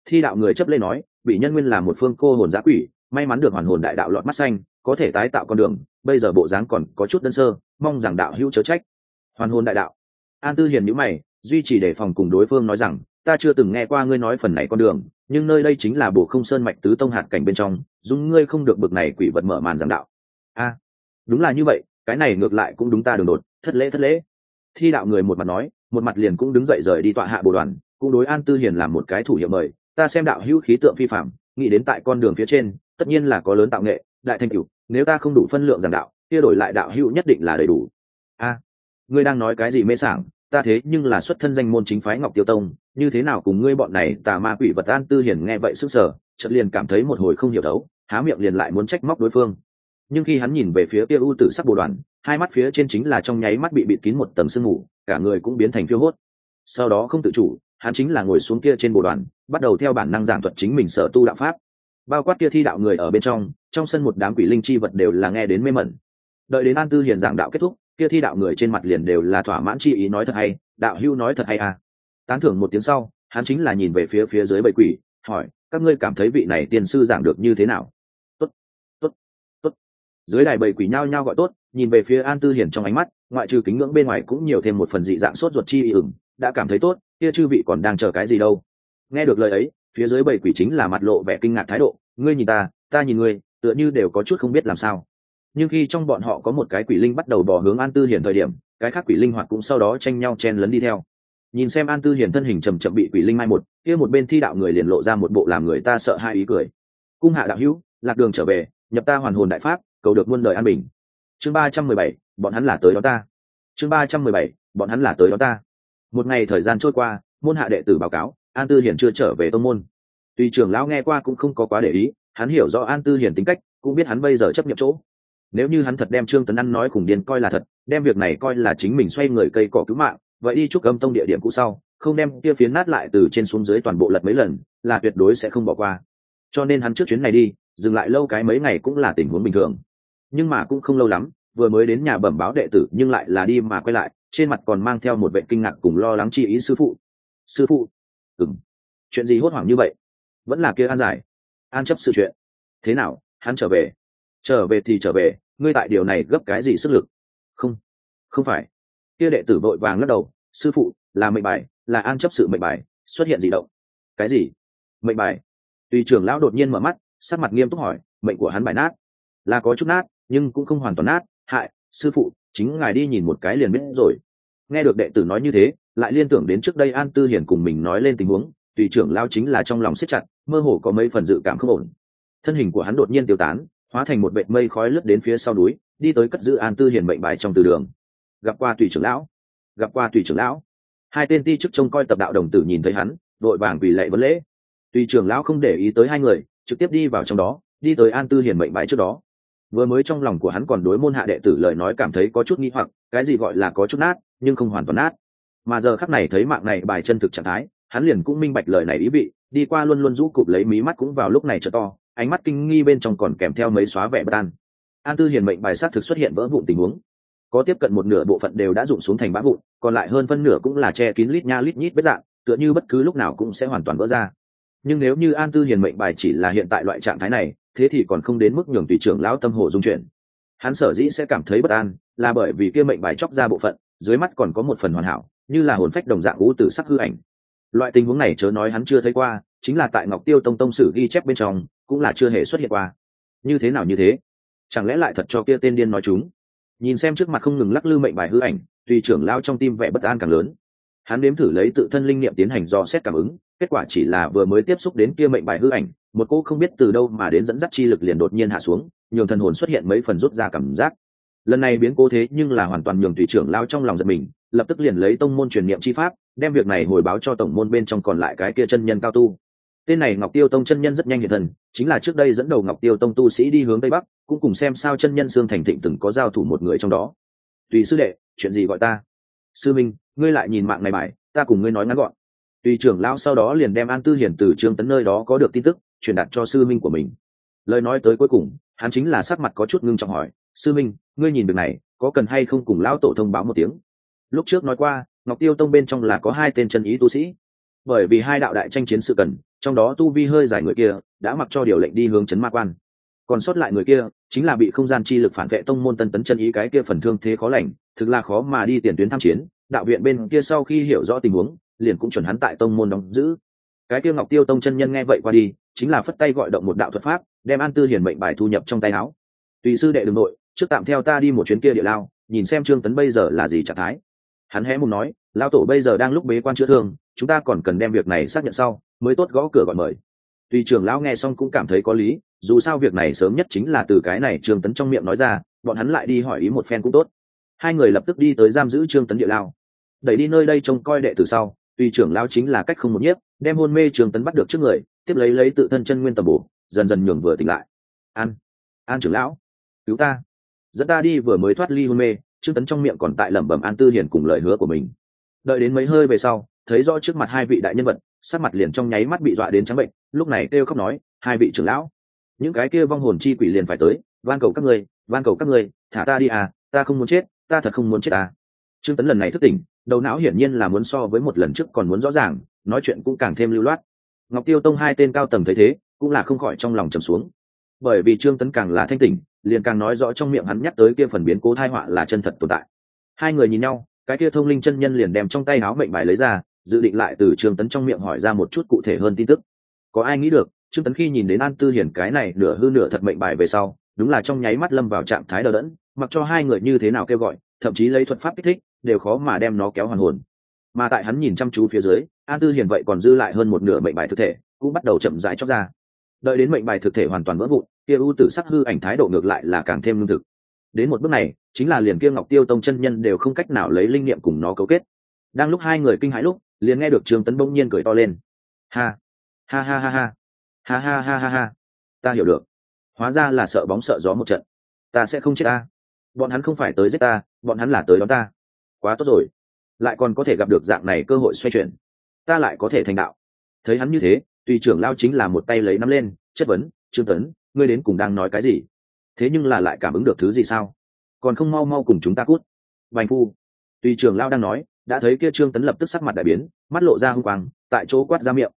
Thi đạo người chấp lên nói bị nhân nguyên là một phương cô hồn giã quỷ, may mắn được hoàn hồn đại đạo lọt mắt xanh, có thể tái tạo con đường, bây giờ bộ dáng còn có chút đơn sơ, mong rằng đạo hữu chớ trách. Hoàn hồn đại đạo. An tư hiền nhữ mày, duy trì đề phòng cùng đối phương nói rằng ta chưa từng nghe qua ngươi nói phần này con đường, nhưng nơi đây chính là bổ không sơn mạch tứ tông hạt cảnh bên trong, dùng ngươi không được bực này quỷ vật mở màn giảng đạo. A à, đúng là như vậy, cái này ngược lại cũng đúng ta đường đột, thất lễ thất lễ. Thi đạo người một mặt nói, một mặt liền cũng đứng dậy rời đi tọa hạ bộ đoàn, cũng đối an tư hiền làm một cái thủ hiệu mời, ta xem đạo hữu khí tượng phi phạm, nghĩ đến tại con đường phía trên, tất nhiên là có lớn tạo nghệ, đại thanh cửu nếu ta không đủ phân lượng giảng đạo, kia đổi lại đạo hữu nhất định là đầy đủ. A à, ngươi đang nói cái gì mê sảng, ta thế nhưng là xuất thân danh môn chính phái ngọc tiêu tông như thế nào cùng ngươi bọn này tà ma quỷ vật an tư hiển nghe vậy sức sở, chợt liền cảm thấy một hồi không hiểu đấu, há miệng liền lại muốn trách móc đối phương. Nhưng khi hắn nhìn về phía kia u tử sắc bồ đoàn, hai mắt phía trên chính là trong nháy mắt bị bịt kín một tầng sương mù, cả người cũng biến thành phiêu hốt. Sau đó không tự chủ, hắn chính là ngồi xuống kia trên bồ đoàn, bắt đầu theo bản năng giảng thuật chính mình sở tu đạo pháp. Bao quát kia thi đạo người ở bên trong trong sân một đám quỷ linh chi vật đều là nghe đến mê mẩn. Đợi đến an tư hiền giảng đạo kết thúc, kia thi đạo người trên mặt liền đều là thỏa mãn chi ý nói thật hay, đạo hưu nói thật hay à tán thưởng một tiếng sau, hắn chính là nhìn về phía phía dưới bầy quỷ, hỏi, các ngươi cảm thấy vị này tiên sư giảng được như thế nào? Tốt tốt tốt. Dưới đài bầy quỷ nhao nhao gọi tốt, nhìn về phía an tư hiển trong ánh mắt, ngoại trừ kính ngưỡng bên ngoài cũng nhiều thêm một phần dị dạng sốt ruột chi ửng, đã cảm thấy tốt, kia chư vị còn đang chờ cái gì đâu. Nghe được lời ấy, phía dưới bầy quỷ chính là mặt lộ vẻ kinh ngạc thái độ, ngươi nhìn ta ta nhìn ngươi, tựa như đều có chút không biết làm sao. Nhưng khi trong bọn họ có một cái quỷ linh bắt đầu bỏ hướng an tư hiển thời điểm, cái khác quỷ linh hoạt cũng sau đó tranh nhau chen lấn đi theo nhìn xem an tư hiển thân hình chầm chậm bị quỷ linh mai một, kia một bên thi đạo người liền lộ ra một bộ làm người ta sợ hai ý cười. Cung hạ đạo hữu, lạc đường trở về, nhập ta hoàn hồn đại pháp, cầu được muôn đời an bình. Chương ba trăm mười bảy, bọn hắn là tới đó ta. Chương ba trăm mười bảy, bọn hắn là tới đó ta. Một ngày thời gian trôi qua, môn hạ đệ tử báo cáo, an tư hiển chưa trở về tô môn. Tuy trưởng lão nghe qua cũng không có quá để ý, hắn hiểu rõ an tư hiển tính cách, cũng biết hắn bây giờ chấp nhận chỗ. Nếu như hắn thật đem trương tấn ăn nói khủng điên coi là thật, đem việc này coi là chính mình xoay người cây cỏ cứu mạng vậy đi chúc âm tông địa điểm cũ sau, không đem kia phiến nát lại từ trên xuống dưới toàn bộ lật mấy lần, là tuyệt đối sẽ không bỏ qua. Cho nên hắn trước chuyến này đi, dừng lại lâu cái mấy ngày cũng là tình huống bình thường. Nhưng mà cũng không lâu lắm, vừa mới đến nhà bẩm báo đệ tử nhưng lại là đi mà quay lại, trên mặt còn mang theo một vệ kinh ngạc cùng lo lắng chi ý sư phụ. Sư phụ? Ừng chuyện gì hốt hoảng như vậy? Vẫn là kia an giải. An chấp sự chuyện. Thế nào? Hắn trở về. Trở về thì trở về, ngươi tại điều này gấp cái gì sức lực? Không. Không phải kia đệ tử vội vàng lắc đầu, sư phụ, là mệnh bài, là an chấp sự mệnh bài, xuất hiện gì động. Cái gì? Mệnh bài. Tùy trưởng lão đột nhiên mở mắt, sắc mặt nghiêm túc hỏi, mệnh của hắn bài nát? Là có chút nát, nhưng cũng không hoàn toàn nát. Hại, sư phụ, chính ngài đi nhìn một cái liền biết rồi. Nghe được đệ tử nói như thế, lại liên tưởng đến trước đây an tư hiển cùng mình nói lên tình huống, tùy trưởng lao chính là trong lòng siết chặt, mơ hồ có mấy phần dự cảm không ổn. Thân hình của hắn đột nhiên tiêu tán, hóa thành một vệ mây khói lướt đến phía sau núi, đi tới cất giữ an tư hiển mệnh bài trong từ đường gặp qua tùy trưởng lão. Gặp qua tùy trưởng lão. Hai tên ti chức trông coi tập đạo đồng tử nhìn thấy hắn đội vàng vì lệ vấn lễ. Tùy trưởng lão không để ý tới hai người, trực tiếp đi vào trong đó, đi tới an tư Hiền mệnh bãi trước đó. Vừa mới trong lòng của hắn còn đối môn hạ đệ tử lời nói cảm thấy có chút nghi hoặc, cái gì gọi là có chút nát, nhưng không hoàn toàn nát. Mà giờ khắc này thấy mạng này bài chân thực trạng thái, hắn liền cũng minh bạch lời này ý vị, đi qua luôn luôn rũ cụp lấy mí mắt cũng vào lúc này trở to, ánh mắt kinh nghi bên trong còn kèm theo mấy xóa vẻ bất an. An tư hiền mệnh bài sát thực xuất hiện vỡ vụn tình huống có tiếp cận một nửa bộ phận đều đã rụng xuống thành bã vụn, còn lại hơn phân nửa cũng là che kín lít nha lít nhít vết dạng, tựa như bất cứ lúc nào cũng sẽ hoàn toàn vỡ ra. Nhưng nếu như an tư hiền mệnh bài chỉ là hiện tại loại trạng thái này, thế thì còn không đến mức nhường tùy trưởng lão tâm hồ dung chuyển. Hắn sở dĩ sẽ cảm thấy bất an, là bởi vì kia mệnh bài chóc ra bộ phận, dưới mắt còn có một phần hoàn hảo, như là hồn phách đồng dạng ngũ tử sắc hư ảnh. Loại tình huống này chớ nói hắn chưa thấy qua, chính là tại ngọc tiêu tông tông sử ghi chép bên trong, cũng là chưa hề xuất hiện qua. Như thế nào như thế? Chẳng lẽ lại thật cho kia tên điên nói chúng? Nhìn xem trước mặt không ngừng lắc lư mệnh bài hư ảnh, tùy trưởng lao trong tim vẻ bất an càng lớn. Hắn nếm thử lấy tự thân linh nghiệm tiến hành do xét cảm ứng, kết quả chỉ là vừa mới tiếp xúc đến kia mệnh bài hư ảnh, một cô không biết từ đâu mà đến dẫn dắt chi lực liền đột nhiên hạ xuống, nhường thần hồn xuất hiện mấy phần rút ra cảm giác. Lần này biến cố thế nhưng là hoàn toàn nhường tùy trưởng lao trong lòng giật mình, lập tức liền lấy tông môn truyền niệm chi pháp, đem việc này hồi báo cho tổng môn bên trong còn lại cái kia chân nhân cao tu. Tên này ngọc tiêu tông chân nhân rất nhanh hiện thần chính là trước đây dẫn đầu ngọc tiêu tông tu sĩ đi hướng tây bắc cũng cùng xem sao chân nhân xương thành thịnh từng có giao thủ một người trong đó. Tùy sư đệ, chuyện gì gọi ta? Sư minh, ngươi lại nhìn mạng này bài, ta cùng ngươi nói ngắn gọn. Tùy trưởng lão sau đó liền đem an tư hiển từ trương tấn nơi đó có được tin tức, truyền đạt cho sư minh của mình. Lời nói tới cuối cùng, hắn chính là sắc mặt có chút ngưng trọng hỏi, sư minh, ngươi nhìn việc này, có cần hay không cùng lão tổ thông báo một tiếng? Lúc trước nói qua, ngọc tiêu tông bên trong là có hai tên chân ý tu sĩ. Bởi vì hai đạo đại tranh chiến sự cần, trong đó tu vi hơi dài người kia, đã mặc cho điều lệnh đi hướng chấn ma quan còn sót lại người kia, chính là bị không gian chi lực phản vệ tông môn tân tấn chân ý cái kia phần thương thế khó lành, thực là khó mà đi tiền tuyến tham chiến, đạo viện bên kia sau khi hiểu rõ tình huống, liền cũng chuẩn hắn tại tông môn đóng giữ. Cái kia ngọc tiêu tông chân nhân nghe vậy qua đi, chính là phất tay gọi động một đạo thuật pháp, đem an tư hiển mệnh bài thu nhập trong tay áo. Tùy sư đệ đường nội, trước tạm theo ta đi một chuyến kia địa lao, nhìn xem trương tấn bây giờ là gì trạng thái. Hắn hé mùng nói lao tổ bây giờ đang lúc bế quan chữa thương, chúng ta còn cần đem việc này xác nhận sau, mới tốt gõ cửa gọi mời. Tùy trưởng lão nghe xong cũng cảm thấy có lý dù sao việc này sớm nhất chính là từ cái này trương tấn trong miệng nói ra, bọn hắn lại đi hỏi ý một phen cũng tốt. Hai người lập tức đi tới giam giữ trương tấn địa lao. Đẩy đi nơi đây trông coi đệ tử sau tùy trưởng lao chính là cách không một nhiếp, đem hôn mê trương tấn bắt được trước người, tiếp lấy lấy tự thân chân nguyên tầm bổ, dần dần nhường vừa tỉnh lại. An an trưởng lão, cứu ta. Dẫn ta đi vừa mới thoát ly hôn mê. Trương tấn trong miệng còn tại lẩm bẩm an tư hiền cùng lời hứa của mình. Đợi đến mấy hơi về sau, thấy rõ trước mặt hai vị đại nhân vật, sắc mặt liền trong nháy mắt bị dọa đến trắng bệnh, lúc này kêu khóc nói, hai vị trưởng lão những cái kia vong hồn chi quỷ liền phải tới, van cầu các ngươi, van cầu các ngươi, thả ta đi à ta không muốn chết, ta thật không muốn chết à. Trương tấn lần này thức tỉnh, đầu não hiển nhiên là muốn so với một lần trước còn muốn rõ ràng, nói chuyện cũng càng thêm lưu loát. Ngọc tiêu tông hai tên cao tầng thấy thế, cũng là không khỏi trong lòng trầm xuống. Bởi vì trương tấn càng là thanh tỉnh, liền càng nói rõ trong miệng hắn nhắc tới kia phần biến cố thai họa là chân thật tồn tại. Hai người nhìn nhau, cái kia thông linh chân nhân liền đem trong tay áo mệnh bài lấy ra, dự định lại từ trương tấn trong miệng hỏi ra một chút cụ thể hơn tin tức. Có ai nghĩ được trương tấn khi nhìn đến an tư hiển cái này nửa hư nửa thật mệnh bài về sau, đúng là trong nháy mắt lâm vào trạng thái đờ đẫn, mặc cho hai người như thế nào kêu gọi, thậm chí lấy thuật pháp kích thích, đều khó mà đem nó kéo hoàn hồn. Mà tại hắn nhìn chăm chú phía dưới, an tư hiền vậy còn dư lại hơn một nửa mệnh bài thực thể, cũng bắt đầu chậm rãi chóc ra. Đợi đến mệnh bài thực thể hoàn toàn vỡ vụn, kia ưu tử sắc hư ảnh thái độ ngược lại là càng thêm lương thực. Đến một bước này, chính là liền kia ngọc tiêu tông chân nhân đều không cách nào lấy linh nghiệm cùng nó cấu kết. Đang lúc hai người kinh hãi lúc, liền nghe được trương tấn bỗng nhiên cười to lên. Ha! Ha ha ha ha! Ha ha ha ha ha. Ta hiểu được. Hóa ra là sợ bóng sợ gió một trận. Ta sẽ không chết ta. Bọn hắn không phải tới giết ta, bọn hắn là tới đón ta. Quá tốt rồi. Lại còn có thể gặp được dạng này cơ hội xoay chuyển. Ta lại có thể thành đạo. Thấy hắn như thế, tùy trưởng lao chính là một tay lấy nắm lên, chất vấn, trương tấn, ngươi đến cùng đang nói cái gì? Thế nhưng là lại cảm ứng được thứ gì sao? Còn không mau mau cùng chúng ta cút. Vành phu. Tùy trưởng lao đang nói, đã thấy kia trương tấn lập tức sắc mặt đại biến, mắt lộ ra hung quang, tại chỗ quát ra miệng.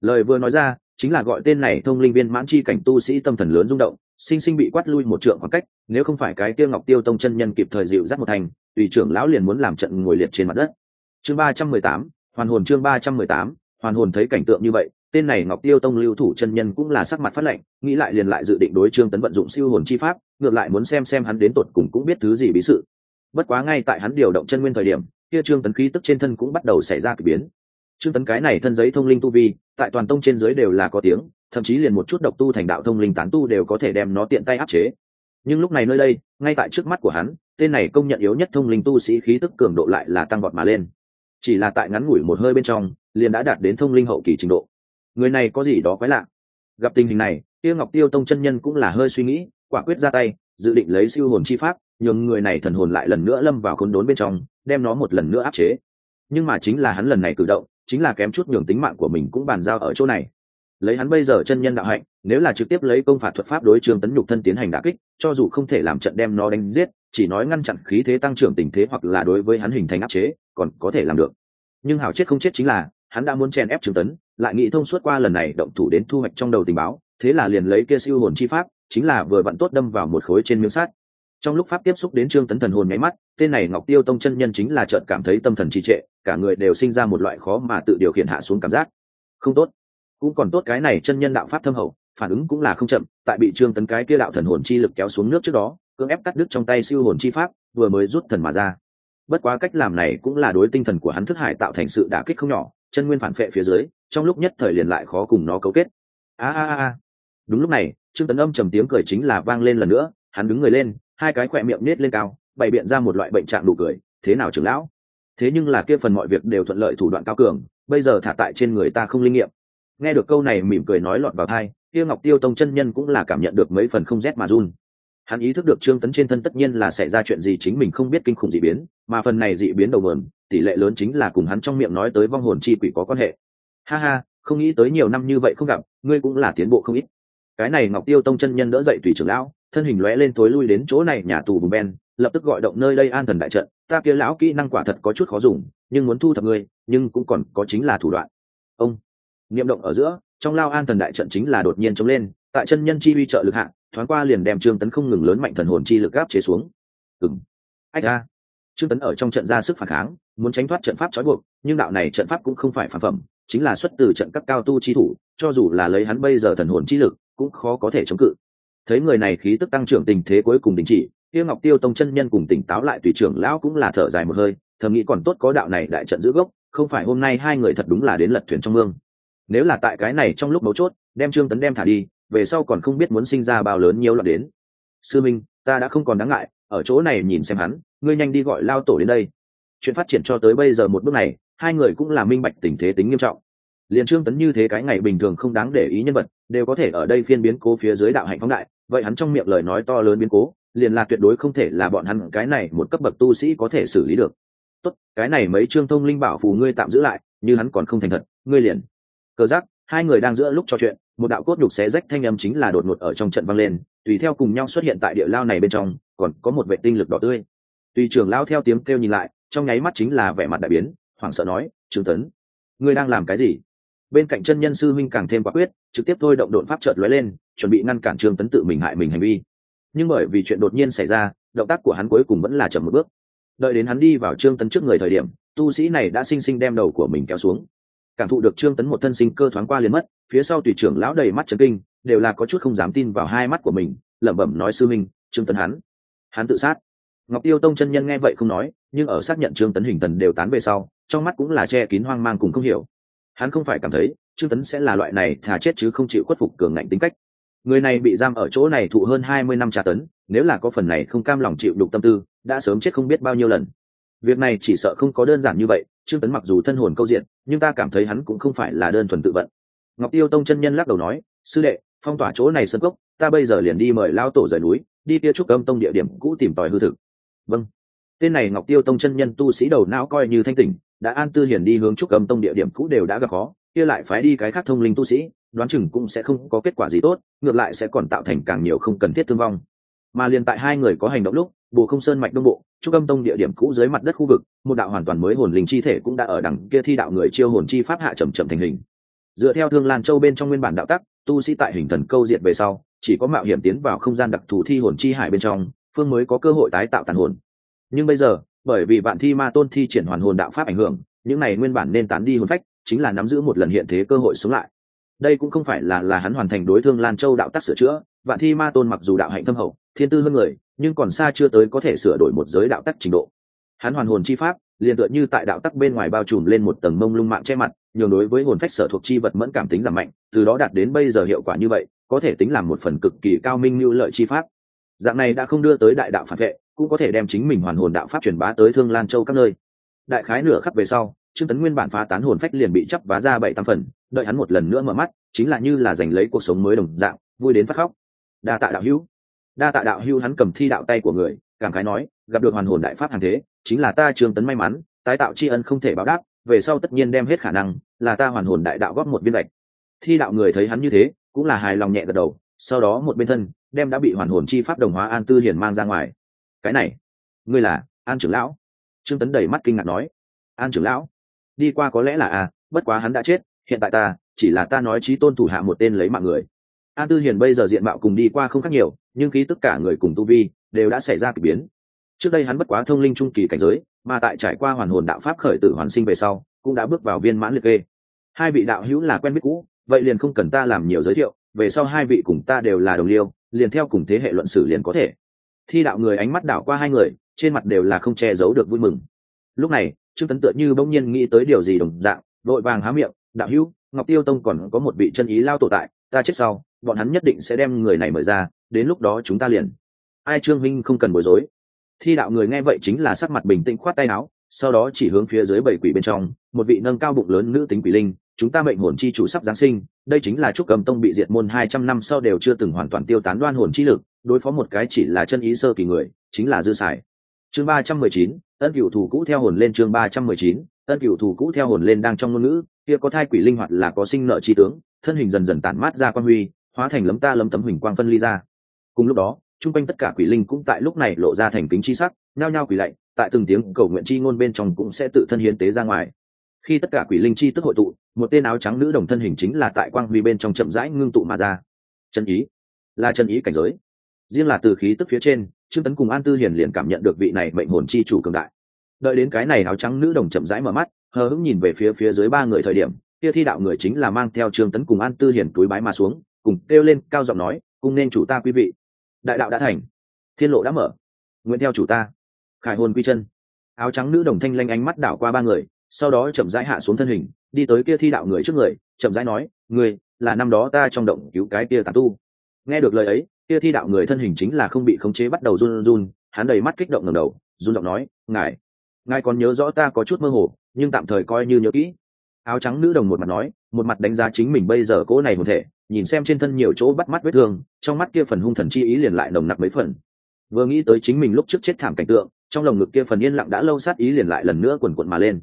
Lời vừa nói ra chính là gọi tên này thông linh viên mãn chi cảnh tu sĩ tâm thần lớn rung động, sinh sinh bị quát lui một trượng khoảng cách, nếu không phải cái kia ngọc tiêu tông chân nhân kịp thời dịu dắt một thành, tùy trưởng lão liền muốn làm trận ngồi liệt trên mặt đất. Chương ba trăm mười tám, hoàn hồn chương ba trăm mười tám, hoàn hồn thấy cảnh tượng như vậy, tên này ngọc tiêu tông lưu thủ chân nhân cũng là sắc mặt phát lệnh nghĩ lại liền lại dự định đối trương tấn vận dụng siêu hồn chi pháp, ngược lại muốn xem xem hắn đến tột cùng cũng biết thứ gì bí sự. Bất quá ngay tại hắn điều động chân nguyên thời điểm, kia trương tấn khí tức trên thân cũng bắt đầu xảy ra k ỳ biến trương tấn cái này thân giấy thông linh tu vi, tại toàn tông trên giới đều là có tiếng, thậm chí liền một chút độc tu thành đạo thông linh tán tu đều có thể đem nó tiện tay áp chế. Nhưng lúc này nơi đây, ngay tại trước mắt của hắn, tên này công nhận yếu nhất thông linh tu sĩ khí tức cường độ lại là tăng vọt mà lên. Chỉ là tại ngắn ngủi một hơi bên trong, liền đã đạt đến thông linh hậu kỳ trình độ. Người này có gì đó quái lạ? Gặp tình hình này, tiêu ngọc tiêu tông chân nhân cũng là hơi suy nghĩ, quả quyết ra tay, dự định lấy siêu hồn chi pháp, nhường người này thần hồn lại lần nữa lâm vào khốn đốn bên trong, đem nó một lần nữa áp chế. Nhưng mà chính là hắn lần này cử động chính là kém chút nhường tính mạng của mình cũng bàn giao ở chỗ này. Lấy hắn bây giờ chân nhân đạo hạnh, nếu là trực tiếp lấy công phạt thuật pháp đối trương tấn nhục thân tiến hành đả kích, cho dù không thể làm trận đem nó đánh giết, chỉ nói ngăn chặn khí thế tăng trưởng tình thế hoặc là đối với hắn hình thành áp chế, còn có thể làm được. Nhưng hảo chết không chết chính là, hắn đã muốn chèn ép trương tấn, lại nghĩ thông suốt qua lần này động thủ đến thu hoạch trong đầu tình báo, thế là liền lấy kia siêu hồn chi pháp, chính là vừa vặn tốt đâm vào một khối trên miếng sắt trong lúc pháp tiếp xúc đến trương tấn thần hồn nháy mắt, tên này ngọc tiêu tông chân nhân chính là trợn cảm thấy tâm thần trì trệ, cả người đều sinh ra một loại khó mà tự điều khiển hạ xuống cảm giác. Không tốt. Cũng còn tốt cái này chân nhân đạo pháp thâm hậu, phản ứng cũng là không chậm, tại bị trương tấn cái kia đạo thần hồn chi lực kéo xuống nước trước đó, cưỡng ép cắt đứt trong tay siêu hồn chi pháp, vừa mới rút thần mà ra. Bất quá cách làm này cũng là đối tinh thần của hắn thức hải tạo thành sự đả kích không nhỏ, chân nguyên phản phệ phía dưới, trong lúc nhất thời liền lại khó cùng nó cấu kết. A a a. Đúng lúc này, trương tấn âm trầm tiếng cười chính là vang lên lần nữa, hắn đứng người lên hai cái khỏe miệng nết lên cao, bày biện ra một loại bệnh trạng đủ cười, thế nào trưởng lão? Thế nhưng là kia phần mọi việc đều thuận lợi thủ đoạn cao cường, bây giờ thả tại trên người ta không linh nghiệm. Nghe được câu này mỉm cười nói lọt vào thai kia ngọc tiêu tông chân nhân cũng là cảm nhận được mấy phần không rét mà run. Hắn ý thức được trương tấn trên thân tất nhiên là xảy ra chuyện gì chính mình không biết kinh khủng dị biến, mà phần này dị biến đầu mượn tỷ lệ lớn chính là cùng hắn trong miệng nói tới vong hồn chi quỷ có quan hệ. Ha ha, không nghĩ tới nhiều năm như vậy không gặp, ngươi cũng là tiến bộ không ít cái này ngọc tiêu tông chân nhân đỡ dậy tùy trưởng lão, thân hình lóe lên tối lui đến chỗ này nhà tù vùng ben lập tức gọi động nơi đây an thần đại trận. Ta kia lão kỹ năng quả thật có chút khó dùng, nhưng muốn thu thập ngươi, nhưng cũng còn có chính là thủ đoạn. Ông, niệm động ở giữa, trong lao an thần đại trận chính là đột nhiên chống lên, tại chân nhân chi vi trợ lực hạng thoáng qua liền đem trương tấn không ngừng lớn mạnh thần hồn chi lực gáp chế xuống. Ừng ách a. Trương tấn ở trong trận ra sức phản kháng, muốn tránh thoát trận pháp trói buộc, nhưng đạo này trận pháp cũng không phải phản phẩm, chính là xuất từ trận các cao tu chi thủ, cho dù là lấy hắn bây giờ thần hồn chi lực cũng khó có thể chống cự. Thấy người này khí tức tăng trưởng tình thế cuối cùng đình chỉ, tiêu ngọc tiêu tông chân nhân cùng tỉnh táo lại tùy trưởng lão cũng là thở dài một hơi, thầm nghĩ còn tốt có đạo này đại trận giữ gốc, không phải hôm nay hai người thật đúng là đến lật thuyền trong mương. Nếu là tại cái này trong lúc mấu chốt, đem trương tấn đem thả đi, về sau còn không biết muốn sinh ra bao lớn nhiều loạn đến. Sư minh, ta đã không còn đáng ngại, ở chỗ này nhìn xem hắn, ngươi nhanh đi gọi lao tổ đến đây. Chuyện phát triển cho tới bây giờ một bước này, hai người cũng là minh bạch tình thế tính nghiêm trọng liền trương tấn như thế cái ngày bình thường không đáng để ý nhân vật, đều có thể ở đây phiên biến cố phía dưới đạo hạnh phóng đại, vậy hắn trong miệng lời nói to lớn biến cố, liền là tuyệt đối không thể là bọn hắn cái này một cấp bậc tu sĩ có thể xử lý được. Tốt, cái này mấy trương thông linh bảo phù ngươi tạm giữ lại, như hắn còn không thành thật, ngươi liền. Cờ giác hai người đang giữa lúc trò chuyện, một đạo cốt nhục xé rách thanh âm chính là đột ngột ở trong trận vang lên, tùy theo cùng nhau xuất hiện tại địa lao này bên trong, còn có một vệ tinh lực đỏ tươi. Tùy trưởng lao theo tiếng kêu nhìn lại, trong nháy mắt chính là vẻ mặt đại biến, hoảng sợ nói, trương tấn, ngươi đang làm cái gì? Bên cạnh chân nhân sư minh càng thêm quả quyết, trực tiếp thôi động đột pháp chợt lóe lên, chuẩn bị ngăn cản trương tấn tự mình hại mình hành vi. Nhưng bởi vì chuyện đột nhiên xảy ra, động tác của hắn cuối cùng vẫn là chậm một bước. Đợi đến hắn đi vào trương tấn trước người thời điểm, tu sĩ này đã sinh sinh đem đầu của mình kéo xuống. Cảm thụ được trương tấn một thân sinh cơ thoáng qua liền mất, phía sau tùy trưởng lão đầy mắt trấn kinh, đều là có chút không dám tin vào hai mắt của mình, lẩm bẩm nói sư minh trương tấn hắn. Hắn tự sát. Ngọc tiêu tông chân nhân nghe vậy không nói, nhưng ở xác nhận trương tấn hình thần đều tán về sau, trong mắt cũng là che kín hoang mang cùng không hiểu hắn không phải cảm thấy trương tấn sẽ là loại này thà chết chứ không chịu khuất phục cường ngạnh tính cách. Người này bị giam ở chỗ này thụ hơn hai mươi năm tra tấn, nếu là có phần này không cam lòng chịu đục tâm tư, đã sớm chết không biết bao nhiêu lần. Việc này chỉ sợ không có đơn giản như vậy, trương tấn mặc dù thân hồn câu diện, nhưng ta cảm thấy hắn cũng không phải là đơn thuần tự vận. Ngọc tiêu tông chân nhân lắc đầu nói, sư đệ, phong tỏa chỗ này sân cốc, ta bây giờ liền đi mời lao tổ rời núi, đi kia trúc âm tông địa điểm cũ tìm tòi hư thực. Vâng. Tên này ngọc tiêu tông chân nhân tu sĩ đầu não coi như thanh tỉnh đã an tư hiển đi hướng trúc âm tông địa điểm cũ đều đã gặp khó, kia lại phái đi cái khác thông linh tu sĩ, đoán chừng cũng sẽ không có kết quả gì tốt, ngược lại sẽ còn tạo thành càng nhiều không cần thiết thương vong. Mà liền tại hai người có hành động lúc, bồ không sơn mạch đông bộ, trúc âm tông địa điểm cũ dưới mặt đất khu vực, một đạo hoàn toàn mới hồn linh chi thể cũng đã ở đằng kia thi đạo người chiêu hồn chi pháp hạ trầm trầm thành hình. Dựa theo thương lan châu bên trong nguyên bản đạo tắc, tu sĩ tại hình thần câu diệt về sau, chỉ có mạo hiểm tiến vào không gian đặc thù thi hồn chi hải bên trong, phương mới có cơ hội tái tạo tàn hồn. Nhưng bây giờ bởi vì vạn thi ma tôn thi triển hoàn hồn đạo pháp ảnh hưởng, những này nguyên bản nên tán đi hồn phách, chính là nắm giữ một lần hiện thế cơ hội sống lại. Đây cũng không phải là là hắn hoàn thành đối thương lan châu đạo tắc sửa chữa, vạn thi ma tôn mặc dù đạo hạnh thâm hậu, thiên tư hơn người, nhưng còn xa chưa tới có thể sửa đổi một giới đạo tắc trình độ. Hắn hoàn hồn chi pháp, liền tựa như tại đạo tắc bên ngoài bao trùm lên một tầng mông lung mạng che mặt, nhường đối với hồn phách sở thuộc chi vật mẫn cảm tính giảm mạnh, từ đó đạt đến bây giờ hiệu quả như vậy, có thể tính làm một phần cực kỳ cao minh như lợi chi pháp dạng này đã không đưa tới đại đạo phản vệ, cũng có thể đem chính mình hoàn hồn đạo pháp truyền bá tới thương lan châu các nơi. Đại khái nửa khắc về sau, trương tấn nguyên bản phá tán hồn phách liền bị chắp vá ra bảy tam phần, đợi hắn một lần nữa mở mắt, chính là như là giành lấy cuộc sống mới đồng dạng, vui đến phát khóc. Đa tạ đạo hữu. Đa tạ đạo hữu hắn cầm thi đạo tay của người, cảm khái nói, gặp được hoàn hồn đại pháp hàng thế, chính là ta trương tấn may mắn, tái tạo tri ân không thể báo đáp, về sau tất nhiên đem hết khả năng, là ta hoàn hồn đại đạo góp một viên lệch thi đạo người thấy hắn như thế, cũng là hài lòng nhẹ gật đầu, sau đó một bên thân đem đã bị hoàn hồn chi pháp đồng hóa an tư hiền mang ra ngoài. Cái này, ngươi là an trưởng lão? Trương tấn đầy mắt kinh ngạc nói. An trưởng lão? Đi qua có lẽ là à bất quá hắn đã chết, hiện tại ta, chỉ là ta nói trí tôn thủ hạ một tên lấy mạng người. An tư hiền bây giờ diện mạo cùng đi qua không khác nhiều, nhưng khi tất cả người cùng tu vi đều đã xảy ra k ỳ biến. Trước đây hắn bất quá thông linh trung kỳ cảnh giới, mà tại trải qua hoàn hồn đạo pháp khởi tử hoàn sinh về sau, cũng đã bước vào viên mãn liệt kê. Hai vị đạo hữu là quen biết cũ, vậy liền không cần ta làm nhiều giới thiệu, về sau hai vị cùng ta đều là đồng liêu liền theo cùng thế hệ luận sử liền có thể. Thi đạo người ánh mắt đảo qua hai người, trên mặt đều là không che giấu được vui mừng. Lúc này, trương tấn tựa như bỗng nhiên nghĩ tới điều gì đồng dạng, đội vàng há miệng, đạo hữu, ngọc tiêu tông còn có một vị chân ý lao tổ tại, ta chết sau, bọn hắn nhất định sẽ đem người này mời ra, đến lúc đó chúng ta liền. Ai trương minh không cần bối rối. Thi đạo người nghe vậy chính là sắc mặt bình tĩnh khoát tay áo sau đó chỉ hướng phía dưới bảy quỷ bên trong, một vị nâng cao bụng lớn nữ tính quỷ linh, chúng ta mệnh hồn chi chủ sắp giáng sinh, đây chính là trúc cầm tông bị diệt môn hai trăm năm sau đều chưa từng hoàn toàn tiêu tán đoan hồn chi lực, đối phó một cái chỉ là chân ý sơ kỳ người, chính là dư sải chương ba trăm mười chín, ân cựu thủ cũ theo hồn lên chương ba trăm mười chín, ân cựu thủ cũ theo hồn lên đang trong ngôn ngữ, kia có thai quỷ linh hoạt là có sinh nợ chi tướng, thân hình dần dần tản mát ra quan huy, hóa thành lấm ta lấm tấm huỳnh quang phân ly ra. Cùng lúc đó, chung quanh tất cả quỷ linh cũng tại lúc này lộ ra thành kính chi sắc, nhao nhao quỷ lạy tại từng tiếng cầu nguyện chi ngôn bên trong cũng sẽ tự thân hiến tế ra ngoài. Khi tất cả quỷ linh chi tức hội tụ, một tên áo trắng nữ đồng thân hình chính là tại quang huy bên trong chậm rãi ngưng tụ mà ra. Chân ý. Là chân ý cảnh giới. Riêng là từ khí tức phía trên, trương tấn cùng an tư hiền liền cảm nhận được vị này mệnh hồn chi chủ cường đại. Đợi đến cái này áo trắng nữ đồng chậm rãi mở mắt, hờ hững nhìn về phía phía dưới ba người thời điểm, kia thi đạo người chính là mang theo trương tấn cùng an tư hiền túi bái mà xuống, cùng kêu lên cao giọng nói cùng nên chủ ta quý vị. Đại đạo đã thành. Thiên lộ đã mở. Nguyện theo chủ ta khải hồn quy chân. Áo trắng nữ đồng thanh lanh ánh mắt đảo qua ba người, sau đó chậm rãi hạ xuống thân hình, đi tới kia thi đạo người trước người, chậm rãi nói người là năm đó ta trong động cứu cái kia tà tu. Nghe được lời ấy, kia thi đạo người thân hình chính là không bị khống chế bắt đầu run run, hắn đầy mắt kích động ngầm đầu, run giọng nói, ngài ngài còn nhớ rõ ta có chút mơ hồ, nhưng tạm thời coi như nhớ kỹ. Áo trắng nữ đồng một mặt nói, một mặt đánh giá chính mình bây giờ cỗ này một thể, nhìn xem trên thân nhiều chỗ bắt mắt vết thương, trong mắt kia phần hung thần chi ý liền lại nồng nặc mấy phần. Vừa nghĩ tới chính mình lúc trước chết thảm cảnh tượng trong lồng ngực kia phần yên lặng đã lâu sát ý liền lại lần nữa quần quận mà lên.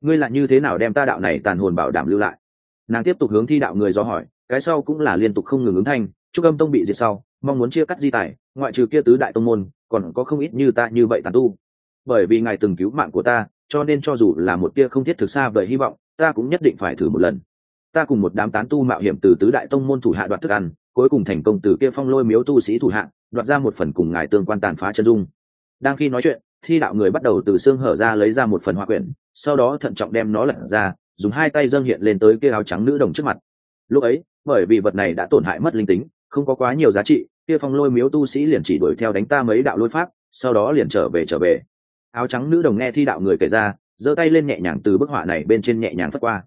Ngươi lại như thế nào đem ta đạo này tàn hồn bảo đảm lưu lại? Nàng tiếp tục hướng thi đạo người do hỏi, cái sau cũng là liên tục không ngừng ứng thanh trúc âm tông bị diệt sau, mong muốn chia cắt di tài, ngoại trừ kia tứ đại tông môn, còn có không ít như ta như vậy tàn tu. Bởi vì ngài từng cứu mạng của ta, cho nên cho dù là một tia không thiết thực xa vời hy vọng, ta cũng nhất định phải thử một lần. Ta cùng một đám tán tu mạo hiểm từ tứ đại tông môn thủ hạ đoạt thức ăn, cuối cùng thành công từ kia phong lôi miếu tu sĩ thủ hạ, đoạt ra một phần cùng ngài tương quan tàn phá chân dung. Đang khi nói chuyện thi đạo người bắt đầu từ xương hở ra lấy ra một phần hoa quyển, sau đó thận trọng đem nó lật ra, dùng hai tay dâng hiện lên tới kia áo trắng nữ đồng trước mặt. Lúc ấy, bởi vì vật này đã tổn hại mất linh tính, không có quá nhiều giá trị, kia phong lôi miếu tu sĩ liền chỉ đuổi theo đánh ta mấy đạo lôi pháp, sau đó liền trở về trở về. Áo trắng nữ đồng nghe thi đạo người kể ra, giơ tay lên nhẹ nhàng từ bức họa này bên trên nhẹ nhàng phất qua.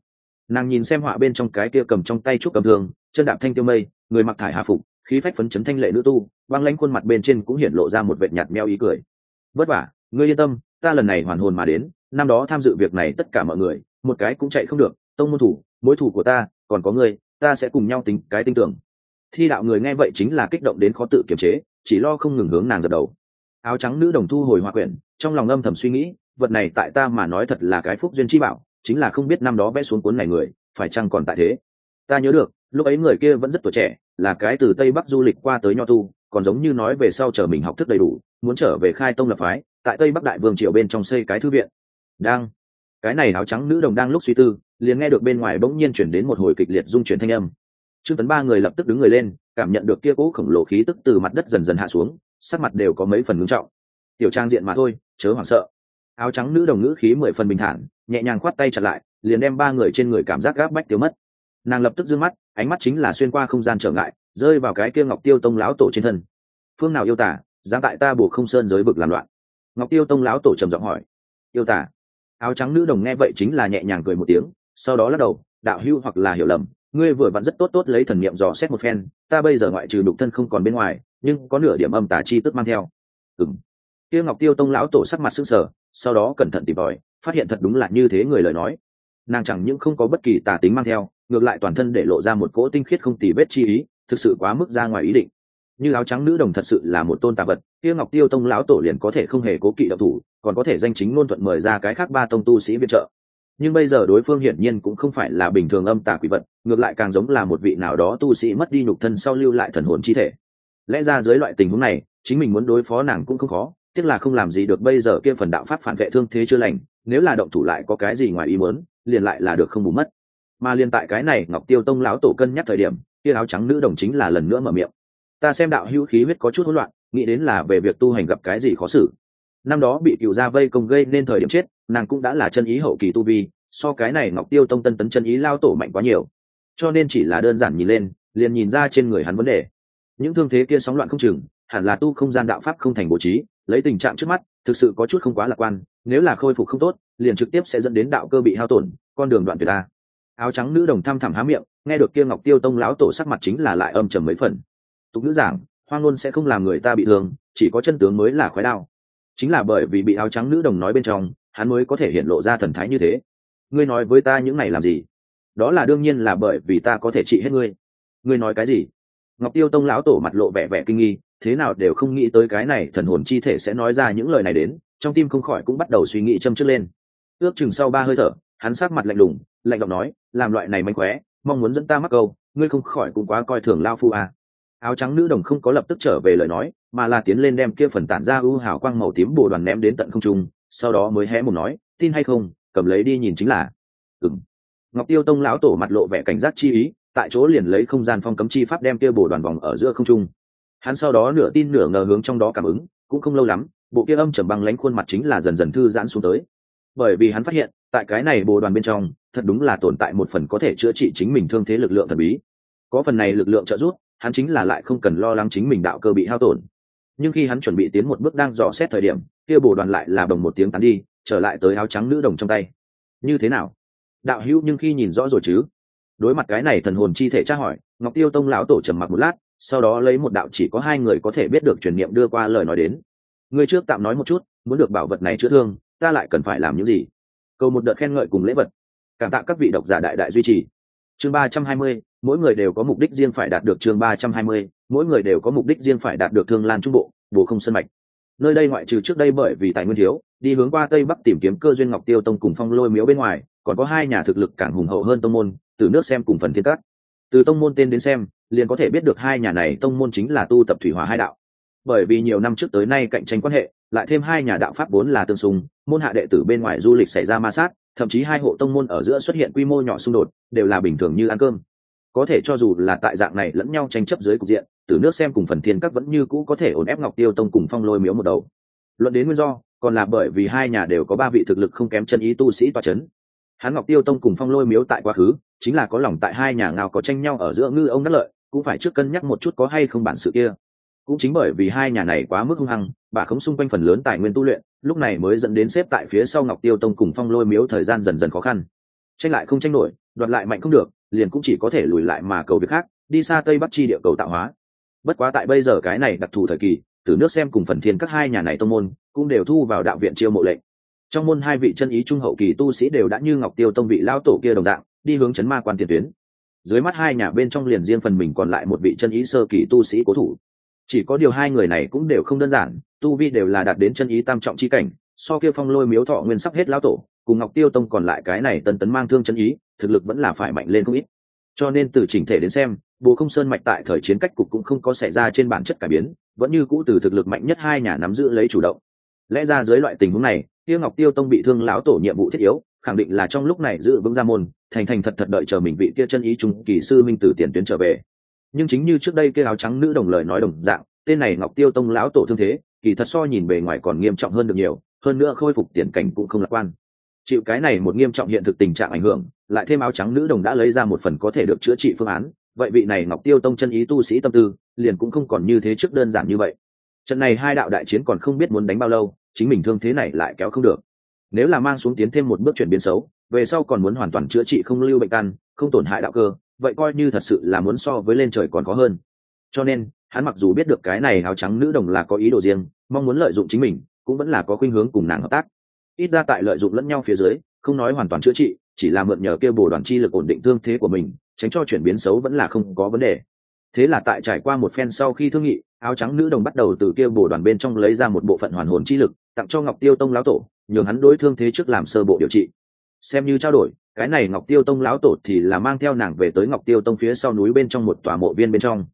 Nàng nhìn xem họa bên trong cái kia cầm trong tay trúc cầm thương, chân đạp thanh tiêu mây, người mặc thải hà phục, khí phách phấn chấn thanh lệ nữ tu, băng lanh khuôn mặt bên trên cũng hiện lộ ra một vệt nhạt meo ý cười. Vất vả ngươi yên tâm, ta lần này hoàn hồn mà đến, năm đó tham dự việc này tất cả mọi người, một cái cũng chạy không được, tông môn thủ, mối thủ của ta, còn có ngươi, ta sẽ cùng nhau tính cái tin tưởng. Thi đạo người nghe vậy chính là kích động đến khó tự kiềm chế, chỉ lo không ngừng hướng nàng dập đầu. Áo trắng nữ đồng thu hồi hoa quyển, trong lòng âm thầm suy nghĩ, vật này tại ta mà nói thật là cái phúc duyên chi bảo, chính là không biết năm đó vẽ xuống cuốn này người, phải chăng còn tại thế? Ta nhớ được, lúc ấy người kia vẫn rất tuổi trẻ, là cái từ tây bắc du lịch qua tới nho tu, còn giống như nói về sau chờ mình học thức đầy đủ, muốn trở về khai tông lập phái tại tây bắc đại vương triều bên trong xây cái thư viện. Đang. Cái này áo trắng nữ đồng đang lúc suy tư, liền nghe được bên ngoài bỗng nhiên chuyển đến một hồi kịch liệt dung chuyển thanh âm. Trương tấn ba người lập tức đứng người lên, cảm nhận được kia cỗ khổng lồ khí tức từ mặt đất dần dần hạ xuống, sắc mặt đều có mấy phần ngưng trọng. Tiểu trang diện mà thôi, chớ hoảng sợ. Áo trắng nữ đồng ngữ khí mười phần bình thản, nhẹ nhàng khoát tay chặt lại, liền đem ba người trên người cảm giác gáp bách tiêu mất. Nàng lập tức d ư ơ n g mắt, ánh mắt chính là xuyên qua không gian trở ngại, rơi vào cái kia ngọc tiêu tông lão tổ trên thân. Phương nào yêu tả, dám tại ta bổ không sơn giới vực làm loạn ngọc tiêu tông lão tổ trầm giọng hỏi. Yêu tả áo trắng nữ đồng nghe vậy chính là nhẹ nhàng cười một tiếng, sau đó lắc đầu, đạo hưu hoặc là hiểu lầm, ngươi vừa vặn rất tốt tốt lấy thần niệm dò xét một phen, ta bây giờ ngoại trừ đục thân không còn bên ngoài, nhưng có nửa điểm âm tả chi tức mang theo. Ừng kia ngọc tiêu tông lão tổ sắc mặt sưng sờ, sau đó cẩn thận tìm tòi, phát hiện thật đúng là như thế người lời nói. Nàng chẳng những không có bất kỳ tà tính mang theo, ngược lại toàn thân để lộ ra một cỗ tinh khiết không tì vết chi ý, thực sự quá mức ra ngoài ý định như áo trắng nữ đồng thật sự là một tôn tà vật, kia ngọc tiêu tông lão tổ liền có thể không hề cố kỵ độc thủ, còn có thể danh chính ngôn thuận mời ra cái khác ba tông tu sĩ viện trợ. Nhưng bây giờ đối phương hiển nhiên cũng không phải là bình thường âm tà quỷ vật, ngược lại càng giống là một vị nào đó tu sĩ mất đi nhục thân sau lưu lại thần hồn chi thể. Lẽ ra dưới loại tình huống này, chính mình muốn đối phó nàng cũng không khó, tiếc là không làm gì được bây giờ kia phần đạo pháp phản vệ thương thế chưa lành, nếu là động thủ lại có cái gì ngoài ý muốn, liền lại là được không bù mất. Mà liền tại cái này ngọc tiêu tông lão tổ cân nhắc thời điểm, kia áo trắng nữ đồng chính là lần nữa mở miệng ta xem đạo hữu khí huyết có chút hỗn loạn, nghĩ đến là về việc tu hành gặp cái gì khó xử. Năm đó bị cựu gia vây công gây nên thời điểm chết, nàng cũng đã là chân ý hậu kỳ tu vi, so cái này ngọc tiêu tông tân tấn chân ý lao tổ mạnh quá nhiều. Cho nên chỉ là đơn giản nhìn lên, liền nhìn ra trên người hắn vấn đề. Những thương thế kia sóng loạn không chừng, hẳn là tu không gian đạo pháp không thành bố trí, lấy tình trạng trước mắt, thực sự có chút không quá lạc quan, nếu là khôi phục không tốt, liền trực tiếp sẽ dẫn đến đạo cơ bị hao tổn, con đường đoạn tuyệt ta áo trắng nữ đồng thăm thẳm há miệng, nghe được kia ngọc tiêu tông lão tổ sắc mặt chính là lại âm trầm mấy phần tục ngữ giảng, hoang ngôn sẽ không làm người ta bị thương, chỉ có chân tướng mới là khói đao. Chính là bởi vì bị áo trắng nữ đồng nói bên trong, hắn mới có thể hiện lộ ra thần thái như thế. Ngươi nói với ta những này làm gì? Đó là đương nhiên là bởi vì ta có thể trị hết ngươi. Ngươi nói cái gì? Ngọc tiêu tông lão tổ mặt lộ vẻ vẻ kinh nghi, thế nào đều không nghĩ tới cái này thần hồn chi thể sẽ nói ra những lời này đến, trong tim không khỏi cũng bắt đầu suy nghĩ châm trước lên. Ước chừng sau ba hơi thở, hắn sát mặt lạnh lùng, lạnh giọng nói, làm loại này mánh khóe, mong muốn dẫn ta mắc câu, ngươi không khỏi cũng quá coi thường lao phu à áo trắng nữ đồng không có lập tức trở về lời nói, mà là tiến lên đem kia phần tản ra ưu hào quang màu tím bồ đoàn ném đến tận không trung, sau đó mới hé một nói, tin hay không, cầm lấy đi nhìn chính là. Ừng ngọc tiêu tông lão tổ mặt lộ vẻ cảnh giác chi ý, tại chỗ liền lấy không gian phong cấm chi pháp đem kia bồ đoàn vòng ở giữa không trung. Hắn sau đó nửa tin nửa ngờ hướng trong đó cảm ứng, cũng không lâu lắm, bộ kia âm trầm băng lánh khuôn mặt chính là dần dần thư giãn xuống tới. Bởi vì hắn phát hiện, tại cái này bồ đoàn bên trong, thật đúng là tồn tại một phần có thể chữa trị chính mình thương thế lực lượng thần bí. Có phần này lực lượng trợ giúp hắn chính là lại không cần lo lắng chính mình đạo cơ bị hao tổn. Nhưng khi hắn chuẩn bị tiến một bước đang dò xét thời điểm, kia bồ đoàn lại là đồng một tiếng tán đi, trở lại tới áo trắng nữ đồng trong tay. Như thế nào? Đạo hữu nhưng khi nhìn rõ rồi chứ? Đối mặt cái này thần hồn chi thể tra hỏi, ngọc tiêu tông lão tổ trầm mặc một lát, sau đó lấy một đạo chỉ có hai người có thể biết được truyền niệm đưa qua lời nói đến. Ngươi trước tạm nói một chút, muốn được bảo vật này chữa thương, ta lại cần phải làm những gì? Cầu một đợt khen ngợi cùng lễ vật. Cảm tạ các vị độc giả đại đại duy trì. Chương ba trăm hai mươi mỗi người đều có mục đích riêng phải đạt được chương ba trăm hai mươi, mỗi người đều có mục đích riêng phải đạt được thương lan trung bộ bồ không sân mạch. Nơi đây ngoại trừ trước đây bởi vì tài nguyên thiếu, đi hướng qua tây bắc tìm kiếm cơ duyên ngọc tiêu tông cùng phong lôi miếu bên ngoài, còn có hai nhà thực lực càng hùng hậu hơn tông môn, từ nước xem cùng phần thiên cát từ tông môn tên đến xem, liền có thể biết được hai nhà này tông môn chính là tu tập thủy hòa hai đạo. Bởi vì nhiều năm trước tới nay cạnh tranh quan hệ, lại thêm hai nhà đạo pháp vốn là tương xung, môn hạ đệ tử bên ngoài du lịch xảy ra ma sát, thậm chí hai hộ tông môn ở giữa xuất hiện quy mô nhỏ xung đột, đều là bình thường như ăn cơm có thể cho dù là tại dạng này lẫn nhau tranh chấp dưới cục diện, từ nước xem cùng phần thiên các vẫn như cũ có thể ổn ép ngọc tiêu tông cùng phong lôi miếu một đầu. Luận đến nguyên do, còn là bởi vì hai nhà đều có ba vị thực lực không kém chân ý tu sĩ toa c h ấ n hắn ngọc tiêu tông cùng phong lôi miếu tại quá khứ, chính là có lòng tại hai nhà ngào có tranh nhau ở giữa ngư ông đất lợi, cũng phải trước cân nhắc một chút có hay không bản sự kia. Cũng chính bởi vì hai nhà này quá mức hung hăng, bà không xung quanh phần lớn tài nguyên tu luyện, lúc này mới dẫn đến xếp tại phía sau ngọc tiêu tông cùng phong lôi miếu thời gian dần dần khó khăn. Tranh lại không tranh nổi, đoạt lại mạnh không được liền cũng chỉ có thể lùi lại mà cầu việc khác, đi xa tây bắc chi địa cầu tạo hóa. Bất quá tại bây giờ cái này đặc thù thời kỳ, từ nước xem cùng phần thiên các hai nhà này tông môn cũng đều thu vào đạo viện chiêu mộ lệnh. Trong môn hai vị chân ý trung hậu kỳ tu sĩ đều đã như ngọc tiêu tông vị lão tổ kia đồng dạng, đi hướng chấn ma quan tiền tuyến. Dưới mắt hai nhà bên trong liền riêng phần mình còn lại một vị chân ý sơ kỳ tu sĩ cố thủ. Chỉ có điều hai người này cũng đều không đơn giản, tu vi đều là đạt đến chân ý tam trọng chi cảnh so kia phong lôi miếu thọ nguyên sắp hết lão tổ, cùng ngọc tiêu tông còn lại cái này tần tấn mang thương chân ý, thực lực vẫn là phải mạnh lên không ít. Cho nên từ chỉnh thể đến xem, bồ không sơn mạch tại thời chiến cách cục cũng không có xảy ra trên bản chất cải biến, vẫn như cũ từ thực lực mạnh nhất hai nhà nắm giữ lấy chủ động. Lẽ ra dưới loại tình huống này tiêu ngọc tiêu tông bị thương lão tổ nhiệm vụ thiết yếu, khẳng định là trong lúc này giữ vững ra môn, thành thành thật thật đợi chờ mình vị kia chân ý trung kỳ sư minh từ tiền tuyến trở về. Nhưng chính như trước đây kia áo trắng nữ đồng lời nói đồng dạng, tên này ngọc tiêu tông lão tổ thương thế, kỳ thật so nhìn bề ngoài còn nghiêm trọng hơn được nhiều hơn nữa khôi phục tiền cảnh cũng không lạc quan. Chịu cái này một nghiêm trọng hiện thực tình trạng ảnh hưởng, lại thêm áo trắng nữ đồng đã lấy ra một phần có thể được chữa trị phương án, vậy vị này ngọc tiêu tông chân ý tu sĩ tâm tư, liền cũng không còn như thế trước đơn giản như vậy. Trận này hai đạo đại chiến còn không biết muốn đánh bao lâu, chính mình thương thế này lại kéo không được. Nếu là mang xuống tiến thêm một bước chuyển biến xấu, về sau còn muốn hoàn toàn chữa trị không lưu bệnh căn, không tổn hại đạo cơ, vậy coi như thật sự là muốn so với lên trời còn có hơn. Cho nên, hắn mặc dù biết được cái này áo trắng nữ đồng là có ý đồ riêng, mong muốn lợi dụng chính mình cũng vẫn là có khuynh hướng cùng nàng hợp tác. Ít ra tại lợi dụng lẫn nhau phía dưới, không nói hoàn toàn chữa trị, chỉ là mượn nhờ kêu bồ đoàn chi lực ổn định thương thế của mình, tránh cho chuyển biến xấu vẫn là không có vấn đề. Thế là tại trải qua một phen sau khi thương nghị, áo trắng nữ đồng bắt đầu từ kia bồ đoàn bên trong lấy ra một bộ phận hoàn hồn chi lực, tặng cho ngọc tiêu tông lão tổ, nhường hắn đối thương thế trước làm sơ bộ điều trị. Xem như trao đổi, cái này ngọc tiêu tông lão tổ thì là mang theo nàng về tới ngọc tiêu tông phía sau núi bên trong một tòa mộ viên bên trong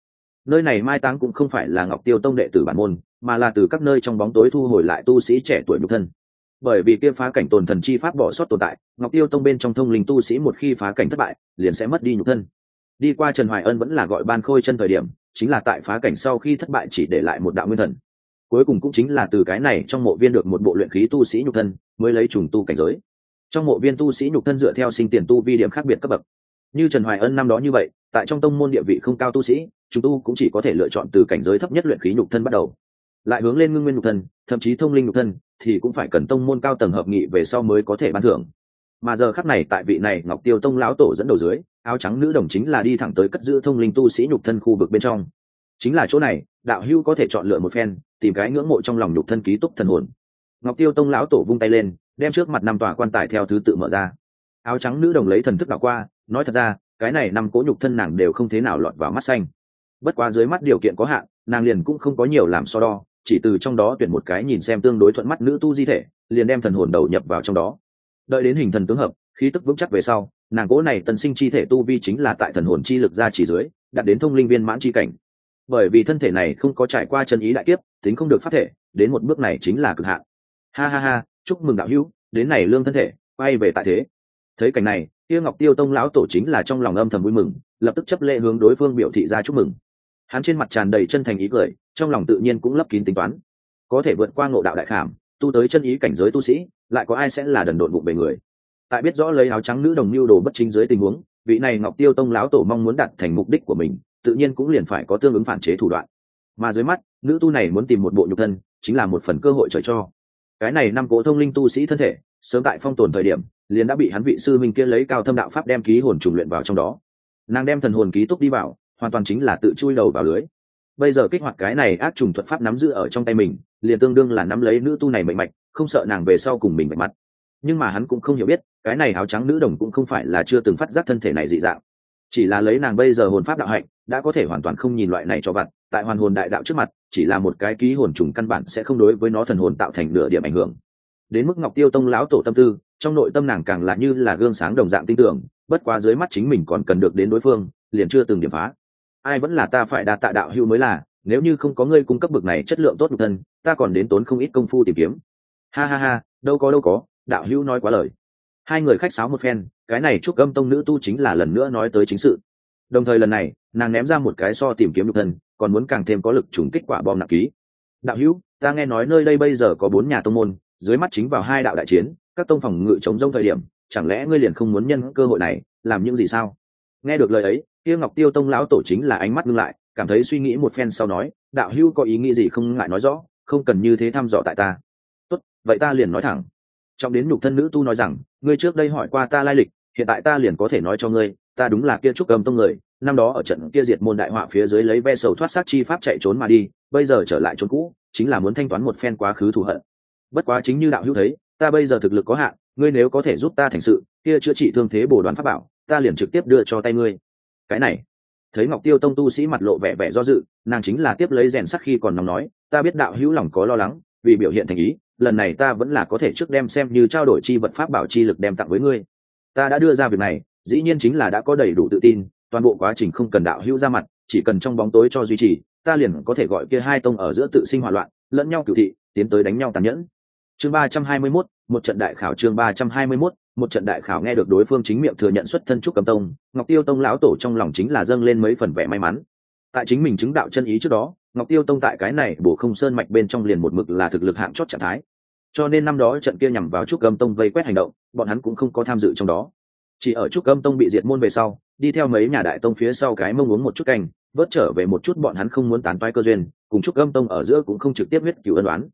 nơi này mai táng cũng không phải là ngọc tiêu tông đệ tử bản môn, mà là từ các nơi trong bóng tối thu hồi lại tu sĩ trẻ tuổi nhục thân. Bởi vì kia phá cảnh tồn thần chi pháp bỏ sót tồn tại, ngọc tiêu tông bên trong thông linh tu sĩ một khi phá cảnh thất bại, liền sẽ mất đi nhục thân. Đi qua trần hoài ân vẫn là gọi ban khôi chân thời điểm, chính là tại phá cảnh sau khi thất bại chỉ để lại một đạo nguyên thần. Cuối cùng cũng chính là từ cái này trong mộ viên được một bộ luyện khí tu sĩ nhục thân, mới lấy trùng tu cảnh giới. Trong mộ viên tu sĩ nhục thân dựa theo sinh tiền tu vi điểm khác biệt cấp bậc. Như trần hoài ân năm đó như vậy tại trong tông môn địa vị không cao tu sĩ, chúng tu cũng chỉ có thể lựa chọn từ cảnh giới thấp nhất luyện khí nhục thân bắt đầu. Lại hướng lên ngưng nguyên nhục thân, thậm chí thông linh nhục thân, thì cũng phải cần tông môn cao tầng hợp nghị về sau mới có thể ban thưởng. Mà giờ khắc này tại vị này ngọc tiêu tông lão tổ dẫn đầu dưới, áo trắng nữ đồng chính là đi thẳng tới cất giữ thông linh tu sĩ nhục thân khu vực bên trong. Chính là chỗ này, đạo hữu có thể chọn lựa một phen, tìm cái ngưỡng mộ trong lòng nhục thân ký túc thần hồn. Ngọc tiêu tông lão tổ vung tay lên, đem trước mặt năm tòa quan tài theo thứ tự mở ra. Áo trắng nữ đồng lấy thần thức đảo qua, nói thật ra cái này năm cố nhục thân nàng đều không thế nào lọt vào mắt xanh. Bất quá dưới mắt điều kiện có hạn, nàng liền cũng không có nhiều làm so đo, chỉ từ trong đó tuyển một cái nhìn xem tương đối thuận mắt nữ tu di thể, liền đem thần hồn đầu nhập vào trong đó. Đợi đến hình thần tướng hợp, khí tức vững chắc về sau, nàng cố này tân sinh chi thể tu vi chính là tại thần hồn chi lực ra chỉ dưới, đạt đến thông linh viên mãn chi cảnh. Bởi vì thân thể này không có trải qua chân ý đại kiếp, tính không được phát thể, đến một bước này chính là cực hạn. Ha ha ha, chúc mừng đạo hữu, đến này lương thân thể, quay về tại thế. Thấy cảnh này tiêu ngọc tiêu tông lão tổ chính là trong lòng âm thầm vui mừng, lập tức chấp lễ hướng đối phương biểu thị ra chúc mừng. Hắn trên mặt tràn đầy chân thành ý cười, trong lòng tự nhiên cũng lấp kín tính toán. Có thể vượt qua ngộ đạo đại khảm, tu tới chân ý cảnh giới tu sĩ, lại có ai sẽ là đần độn bụng về người? Tại biết rõ lấy áo trắng nữ đồng mưu đồ bất chính dưới tình huống, vị này ngọc tiêu tông lão tổ mong muốn đạt thành mục đích của mình, tự nhiên cũng liền phải có tương ứng phản chế thủ đoạn. Mà dưới mắt, nữ tu này muốn tìm một bộ nhục thân, chính là một phần cơ hội trời cho. Cái này năm cố thông linh tu sĩ thân thể, sớm tại phong tồn thời điểm liền đã bị hắn vị sư minh kia lấy cao thâm đạo pháp đem ký hồn trùng luyện vào trong đó. Nàng đem thần hồn ký túc đi vào, hoàn toàn chính là tự chui đầu vào lưới. Bây giờ kích hoạt cái này ác trùng thuật pháp nắm giữ ở trong tay mình, liền tương đương là nắm lấy nữ tu này mệnh mạch, không sợ nàng về sau cùng mình mạnh mặt. Nhưng mà hắn cũng không hiểu biết, cái này áo trắng nữ đồng cũng không phải là chưa từng phát giác thân thể này dị dạng. Chỉ là lấy nàng bây giờ hồn pháp đạo hạnh, đã có thể hoàn toàn không nhìn loại này cho vặt, tại hoàn hồn đại đạo trước mặt, chỉ là một cái ký hồn trùng căn bản sẽ không đối với nó thần hồn tạo thành nửa điểm ảnh hưởng đến mức ngọc tiêu tông lão tổ tâm tư, trong nội tâm nàng càng là như là gương sáng đồng dạng tin tưởng, bất quá dưới mắt chính mình còn cần được đến đối phương, liền chưa từng điểm phá. Ai vẫn là ta phải đạt tạ đạo hữu mới là, nếu như không có ngươi cung cấp bực này chất lượng tốt nhục thân, ta còn đến tốn không ít công phu tìm kiếm. Ha ha ha, đâu có đâu có, đạo hữu nói quá lời. Hai người khách sáo một phen, cái này chúc âm tông nữ tu chính là lần nữa nói tới chính sự. Đồng thời lần này, nàng ném ra một cái so tìm kiếm nhục thân, còn muốn càng thêm có lực trùng kích quả bom nặng ký. Đạo hữu, ta nghe nói nơi đây bây giờ có bốn nhà tông môn dưới mắt chính vào hai đạo đại chiến, các tông phòng ngự chống rông thời điểm, chẳng lẽ ngươi liền không muốn nhân cơ hội này, làm những gì sao? Nghe được lời ấy, kia ngọc tiêu tông lão tổ chính là ánh mắt ngưng lại, cảm thấy suy nghĩ một phen sau nói, đạo hữu có ý nghĩ gì không ngại nói rõ, không cần như thế thăm dò tại ta. Tốt, vậy ta liền nói thẳng. Trong đến nhục thân nữ tu nói rằng, ngươi trước đây hỏi qua ta lai lịch, hiện tại ta liền có thể nói cho ngươi, ta đúng là kia trúc cầm tông người, năm đó ở trận kia diệt môn đại họa phía dưới lấy ve sầu thoát sát chi pháp chạy trốn mà đi, bây giờ trở lại trốn cũ, chính là muốn thanh toán một phen quá khứ thù hận bất quá chính như đạo hữu thấy, ta bây giờ thực lực có hạn, ngươi nếu có thể giúp ta thành sự, kia chữa trị thương thế bổ đoán pháp bảo, ta liền trực tiếp đưa cho tay ngươi. Cái này, thấy ngọc tiêu tông tu sĩ mặt lộ vẻ vẻ do dự, nàng chính là tiếp lấy rèn sắc khi còn nóng nói, ta biết đạo hữu lòng có lo lắng, vì biểu hiện thành ý, lần này ta vẫn là có thể trước đem xem như trao đổi chi vật pháp bảo chi lực đem tặng với ngươi. Ta đã đưa ra việc này, dĩ nhiên chính là đã có đầy đủ tự tin, toàn bộ quá trình không cần đạo hữu ra mặt, chỉ cần trong bóng tối cho duy trì, ta liền có thể gọi kia hai tông ở giữa tự sinh hỏa loạn, lẫn nhau cựu thị, tiến tới đánh nhau tàn nhẫn chương ba trăm hai mươi 321, một trận đại khảo chương ba trăm hai mươi 321, một trận đại khảo nghe được đối phương chính miệng thừa nhận xuất thân trúc cầm tông ngọc tiêu tông lão tổ trong lòng chính là dâng lên mấy phần vẻ may mắn. Tại chính mình chứng đạo chân ý trước đó ngọc tiêu tông tại cái này bổ không sơn mạch bên trong liền một mực là thực lực hạng chót trạng thái. Cho nên năm đó trận kia nhằm vào trúc âm tông vây quét hành động bọn hắn cũng không có tham dự trong đó. Chỉ ở trúc âm tông bị diệt môn về sau đi theo mấy nhà đại tông phía sau cái mông uống một chút canh vớt trở về một chút bọn hắn không muốn tán toái cơ duyên cùng trúc âm tông ở giữa cũng không trực tiếp huyết cửu ân đoán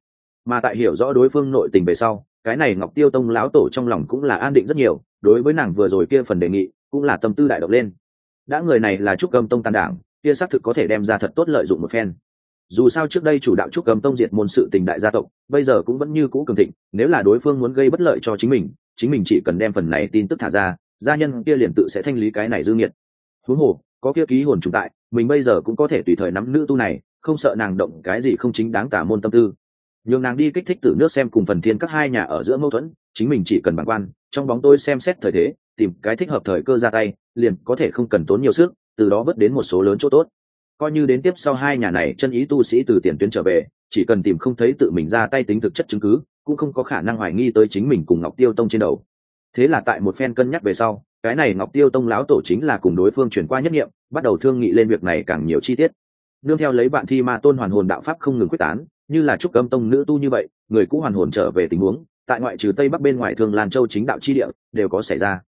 mà tại hiểu rõ đối phương nội tình về sau, cái này ngọc tiêu tông lão tổ trong lòng cũng là an định rất nhiều, đối với nàng vừa rồi kia phần đề nghị, cũng là tâm tư đại động lên. Đã người này là trúc Cầm tông tàn đảng, kia xác thực có thể đem ra thật tốt lợi dụng một phen. Dù sao trước đây chủ đạo trúc Cầm tông diệt môn sự tình đại gia tộc, bây giờ cũng vẫn như cũ cường thịnh, nếu là đối phương muốn gây bất lợi cho chính mình chính mình chỉ cần đem phần này tin tức thả ra, gia nhân kia liền tự sẽ thanh lý cái này dư nghiệt. Huống hồ, có kia ký hồn trùng tại, mình bây giờ cũng có thể tùy thời nắm nữ tu này, không sợ nàng động cái gì không chính đáng tả môn tâm tư nhường nàng đi kích thích tử nước xem cùng phần thiên các hai nhà ở giữa mâu thuẫn, chính mình chỉ cần bản quan, trong bóng tôi xem xét thời thế, tìm cái thích hợp thời cơ ra tay, liền có thể không cần tốn nhiều sức, từ đó vớt đến một số lớn chỗ tốt. Coi như đến tiếp sau hai nhà này chân ý tu sĩ từ tiền tuyến trở về, chỉ cần tìm không thấy tự mình ra tay tính thực chất chứng cứ, cũng không có khả năng hoài nghi tới chính mình cùng ngọc tiêu tông trên đầu. Thế là tại một phen cân nhắc về sau, cái này ngọc tiêu tông lão tổ chính là cùng đối phương chuyển qua nhất nghiệm bắt đầu thương nghị lên việc này càng nhiều chi tiết. Nương theo lấy bạn thi ma tôn hoàn hồn đạo pháp không ngừng quyết tán như là trúc âm tông nữ tu như vậy, người cũ hoàn hồn trở về tình huống, tại ngoại trừ tây bắc bên ngoài thường lan châu chính đạo chi địa, đều có xảy ra.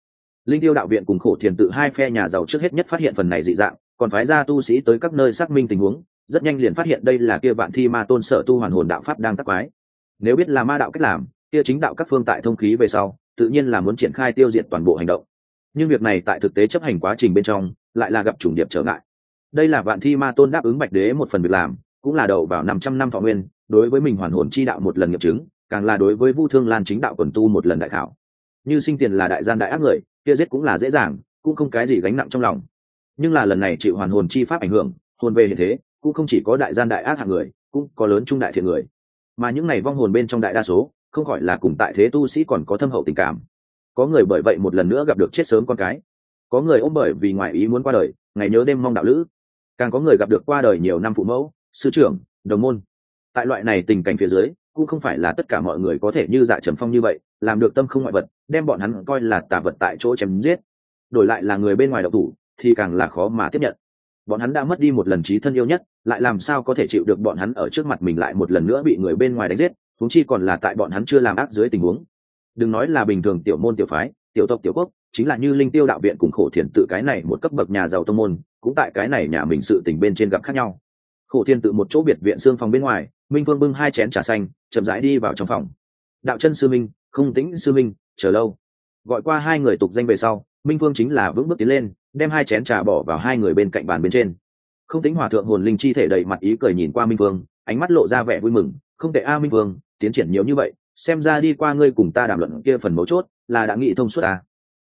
Linh tiêu đạo viện cùng khổ thiền tự hai phe nhà giàu trước hết nhất phát hiện phần này dị dạng, còn phái ra tu sĩ tới các nơi xác minh tình huống, rất nhanh liền phát hiện đây là kia bạn thi ma tôn sở tu hoàn hồn đạo pháp đang tắc quái. Nếu biết là ma đạo cách làm, kia chính đạo các phương tại thông khí về sau, tự nhiên là muốn triển khai tiêu diệt toàn bộ hành động. Nhưng việc này tại thực tế chấp hành quá trình bên trong, lại là gặp chủng điệp trở ngại. Đây là vạn thi ma tôn đáp ứng bạch đế một phần việc làm cũng là đầu vào năm trăm năm thọ nguyên, đối với mình hoàn hồn chi đạo một lần nghiệm chứng, càng là đối với vu thương lan chính đạo quần tu một lần đại khảo. Như sinh tiền là đại gian đại ác người, kia giết cũng là dễ dàng, cũng không cái gì gánh nặng trong lòng. Nhưng là lần này chịu hoàn hồn chi pháp ảnh hưởng, hồn về hiện thế, cũng không chỉ có đại gian đại ác hạng người, cũng có lớn trung đại thiện người. Mà những này vong hồn bên trong đại đa số, không khỏi là cùng tại thế tu sĩ còn có thâm hậu tình cảm. Có người bởi vậy một lần nữa gặp được chết sớm con cái. Có người ôm bởi vì ngoại ý muốn qua đời, ngày nhớ đêm mong đạo lữ. Càng có người gặp được qua đời nhiều năm phụ mẫu sư trưởng, đồng môn. Tại loại này tình cảnh phía dưới, cũng không phải là tất cả mọi người có thể như dạ trầm phong như vậy, làm được tâm không ngoại vật, đem bọn hắn coi là tà vật tại chỗ chém giết. Đổi lại là người bên ngoài độc thủ, thì càng là khó mà tiếp nhận. Bọn hắn đã mất đi một lần trí thân yêu nhất, lại làm sao có thể chịu được bọn hắn ở trước mặt mình lại một lần nữa bị người bên ngoài đánh giết thúng chi còn là tại bọn hắn chưa làm ác dưới tình huống. Đừng nói là bình thường tiểu môn tiểu phái, tiểu tộc tiểu quốc, chính là như linh tiêu đạo viện cùng khổ thiền tự cái này một cấp bậc nhà giàu tông môn, cũng tại cái này nhà mình sự tình bên trên gặp khác nhau khổ thiên tự một chỗ biệt viện xương phòng bên ngoài, minh phương bưng hai chén trà xanh, chậm rãi đi vào trong phòng. Đạo chân sư minh, không tĩnh sư minh, chờ lâu. Gọi qua hai người tục danh về sau, minh phương chính là vững bước tiến lên, đem hai chén trà bỏ vào hai người bên cạnh bàn bên trên. Không tính hòa thượng hồn linh chi thể đầy mặt ý cười nhìn qua minh phương ánh mắt lộ ra vẻ vui mừng, không thể a minh phương tiến triển nhiều như vậy, xem ra đi qua ngươi cùng ta đàm luận kia phần mấu chốt là đã nghĩ thông suốt à?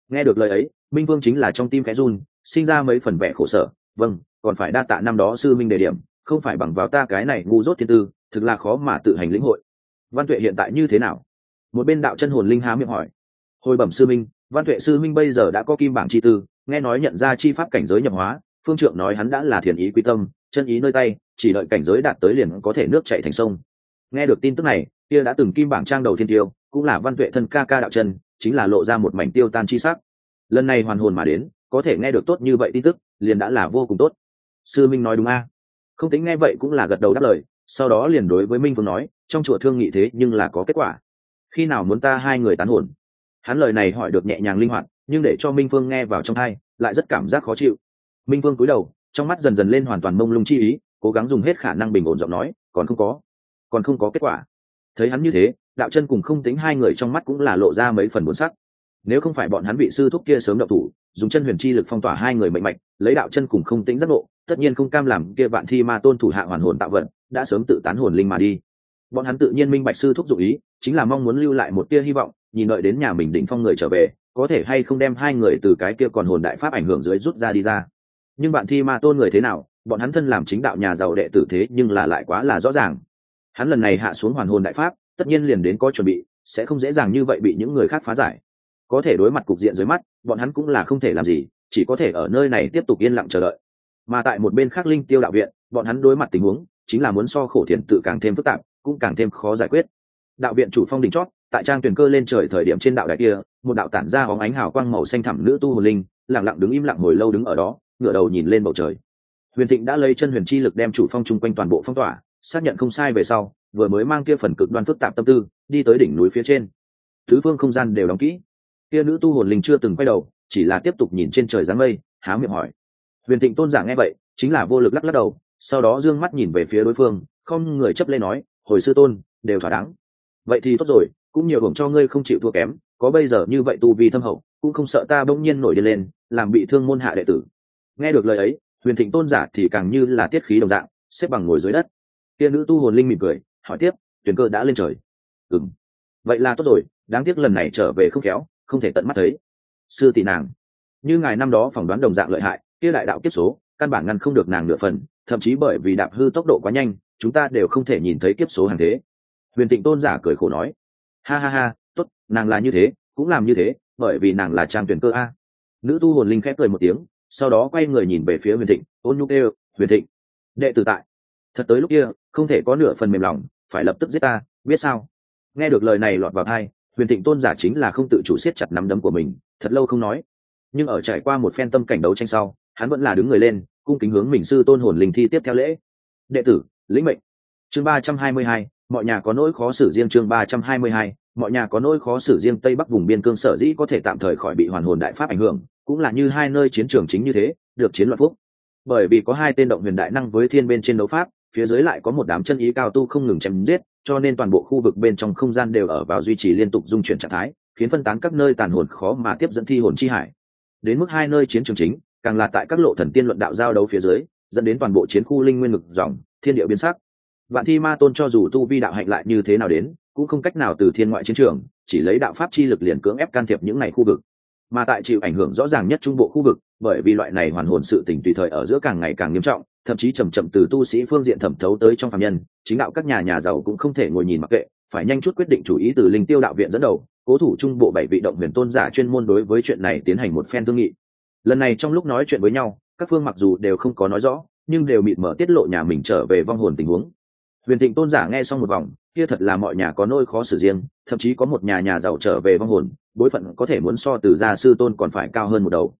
nghe được lời ấy, minh vương chính là trong tim khẽ run, sinh ra mấy phần vẻ khổ sở vâng còn phải đa tạ năm đó sư minh đề điểm không phải bằng vào ta cái này ngu dốt thiên tư, thực là khó mà tự hành lĩnh hội. Văn tuệ hiện tại như thế nào? Một bên đạo chân hồn linh há miệng hỏi. Hồi bẩm sư minh, văn tuệ sư minh bây giờ đã có kim bảng chi tư, nghe nói nhận ra chi pháp cảnh giới nhập hóa, phương trượng nói hắn đã là thiền ý quy tâm, chân ý nơi tay, chỉ đợi cảnh giới đạt tới liền có thể nước chạy thành sông. Nghe được tin tức này, kia đã từng kim bảng trang đầu thiên tiêu, cũng là văn tuệ thân ca ca đạo chân, chính là lộ ra một mảnh tiêu tan chi sắc. Lần này hoàn hồn mà đến, có thể nghe được tốt như vậy tin tức, liền đã là vô cùng tốt. Sư minh nói đúng a không tính nghe vậy cũng là gật đầu đáp lời, sau đó liền đối với minh phương nói, trong chùa thương nghị thế nhưng là có kết quả. Khi nào muốn ta hai người tán hồn? Hắn lời này hỏi được nhẹ nhàng linh hoạt, nhưng để cho minh phương nghe vào trong hai lại rất cảm giác khó chịu. Minh phương cúi đầu, trong mắt dần dần lên hoàn toàn mông lung chi ý, cố gắng dùng hết khả năng bình ổn giọng nói, còn không có, còn không có kết quả. Thấy hắn như thế, đạo chân cùng không tính hai người trong mắt cũng là lộ ra mấy phần bốn sắc. Nếu không phải bọn hắn bị sư thúc kia sớm đậu thủ, dùng chân huyền chi lực phong tỏa hai người mạnh mạnh, lấy đạo chân cùng không tính giác ngộ tất nhiên không cam làm kia vạn thi ma tôn thủ hạ hoàn hồn tạo vận đã sớm tự tán hồn linh mà đi. Bọn hắn tự nhiên minh bạch sư thúc dụ ý, chính là mong muốn lưu lại một tia hy vọng, nhìn đợi đến nhà mình đỉnh phong người trở về, có thể hay không đem hai người từ cái kia còn hồn đại pháp ảnh hưởng dưới rút ra đi ra. Nhưng bạn thi ma tôn người thế nào, bọn hắn thân làm chính đạo nhà giàu đệ tử thế nhưng là lại quá là rõ ràng. Hắn lần này hạ xuống hoàn hồn đại pháp, tất nhiên liền đến có chuẩn bị, sẽ không dễ dàng như vậy bị những người khác phá giải. Có thể đối mặt cục diện dưới mắt, bọn hắn cũng là không thể làm gì, chỉ có thể ở nơi này tiếp tục yên lặng chờ đợi mà tại một bên khác linh tiêu đạo viện, bọn hắn đối mặt tình huống chính là muốn so khổ thiền tự càng thêm phức tạp, cũng càng thêm khó giải quyết. Đạo viện chủ phong đỉnh chót, tại trang tuyển cơ lên trời thời điểm trên đạo đại kia, một đạo tản ra hóng ánh hào quang màu xanh thẳm nữ tu hồn linh, lặng lặng đứng im lặng ngồi lâu đứng ở đó, ngửa đầu nhìn lên bầu trời. Huyền thịnh đã lấy chân huyền chi lực đem chủ phong chung quanh toàn bộ phong tỏa, xác nhận không sai về sau, vừa mới mang kia phần cực đoan phức tạp tâm tư, đi tới đỉnh núi phía trên. Thứ phương không gian đều đóng kỹ. Kia nữ tu hồn linh chưa từng quay đầu, chỉ là tiếp tục nhìn trên trời dáng mây, há miệng hỏi huyền thịnh tôn giả nghe vậy, chính là vô lực lắc lắc đầu, sau đó d ư ơ n g mắt nhìn về phía đối phương, không người chấp lê nói, hồi sư tôn, đều thỏa đáng. Vậy thì tốt rồi, cũng nhiều hưởng cho ngươi không chịu thua kém, có bây giờ như vậy tu vi thâm hậu, cũng không sợ ta bỗng nhiên nổi đi lên, làm bị thương môn hạ đệ tử. Nghe được lời ấy huyền thịnh tôn giả thì càng như là tiết khí đồng dạng, xếp bằng ngồi dưới đất. Tiên nữ tu hồn linh mỉm cười, hỏi tiếp, tuyền cơ đã lên trời? Ừ vậy là tốt rồi, đáng tiếc lần này trở về không khéo, không thể tận mắt thấy. Sư tỷ nàng, như ngài năm đó phỏng đoán đồng dạng lợi hại kia đại đạo kiếp số căn bản ngăn không được nàng nửa phần thậm chí bởi vì đạp hư tốc độ quá nhanh chúng ta đều không thể nhìn thấy kiếp số hàng thế. Huyền tịnh tôn giả cười khổ nói ha ha ha tốt nàng là như thế cũng làm như thế bởi vì nàng là trang tuyển cơ a. Nữ tu hồn linh khép cười một tiếng sau đó quay người nhìn về phía huyền thịnh ôn nhu kêu huyền thịnh đệ tử tại. Thật tới lúc kia không thể có nửa phần mềm lòng phải lập tức giết ta biết sao? Nghe được lời này lọt vào hai, huyền thịnh tôn giả chính là không tự chủ siết chặt nắm đấm của mình thật lâu không nói. Nhưng ở trải qua một phen tâm cảnh đấu tranh sau hắn vẫn là đứng người lên, cung kính hướng mình sư tôn hồn linh thi tiếp theo lễ. Đệ tử, lĩnh mệnh. Chương ba trăm hai mươi hai, mọi nhà có nỗi khó xử riêng chương ba trăm hai mươi hai, mọi nhà có nỗi khó xử riêng tây bắc vùng biên cương sở dĩ có thể tạm thời khỏi bị hoàn hồn đại pháp ảnh hưởng, cũng là như hai nơi chiến trường chính như thế, được chiến loạn phúc. Bởi vì có hai tên động huyền đại năng với thiên bên trên đấu pháp, phía dưới lại có một đám chân ý cao tu không ngừng chém giết, cho nên toàn bộ khu vực bên trong không gian đều ở vào duy trì liên tục dung chuyển trạng thái, khiến phân tán các nơi tàn hồn khó mà tiếp dẫn thi hồn chi hải. Đến mức hai nơi chiến trường chính càng là tại các lộ thần tiên luận đạo giao đấu phía dưới, dẫn đến toàn bộ chiến khu linh nguyên ngực dòng, thiên địa biến sắc. Vạn thi ma tôn cho dù tu vi đạo hạnh lại như thế nào đến, cũng không cách nào từ thiên ngoại chiến trường, chỉ lấy đạo pháp chi lực liền cưỡng ép can thiệp những ngày khu vực. Mà tại chịu ảnh hưởng rõ ràng nhất trung bộ khu vực, bởi vì loại này hoàn hồn sự tình tùy thời ở giữa càng ngày càng nghiêm trọng, thậm chí chầm chậm từ tu sĩ phương diện thẩm thấu tới trong phạm nhân, chính đạo các nhà nhà giàu cũng không thể ngồi nhìn mặc kệ, phải nhanh chút quyết định chủ ý từ linh tiêu đạo viện dẫn đầu, cố thủ trung bộ bảy vị động huyền tôn giả chuyên môn đối với chuyện này tiến hành một phen thương nghị lần này trong lúc nói chuyện với nhau, các phương mặc dù đều không có nói rõ, nhưng đều mịt mở tiết lộ nhà mình trở về vong hồn tình huống. Huyền thịnh tôn giả nghe xong một vòng, kia thật là mọi nhà có nôi khó xử riêng, thậm chí có một nhà nhà giàu trở về vong hồn, bối phận có thể muốn so từ gia sư tôn còn phải cao hơn một đầu.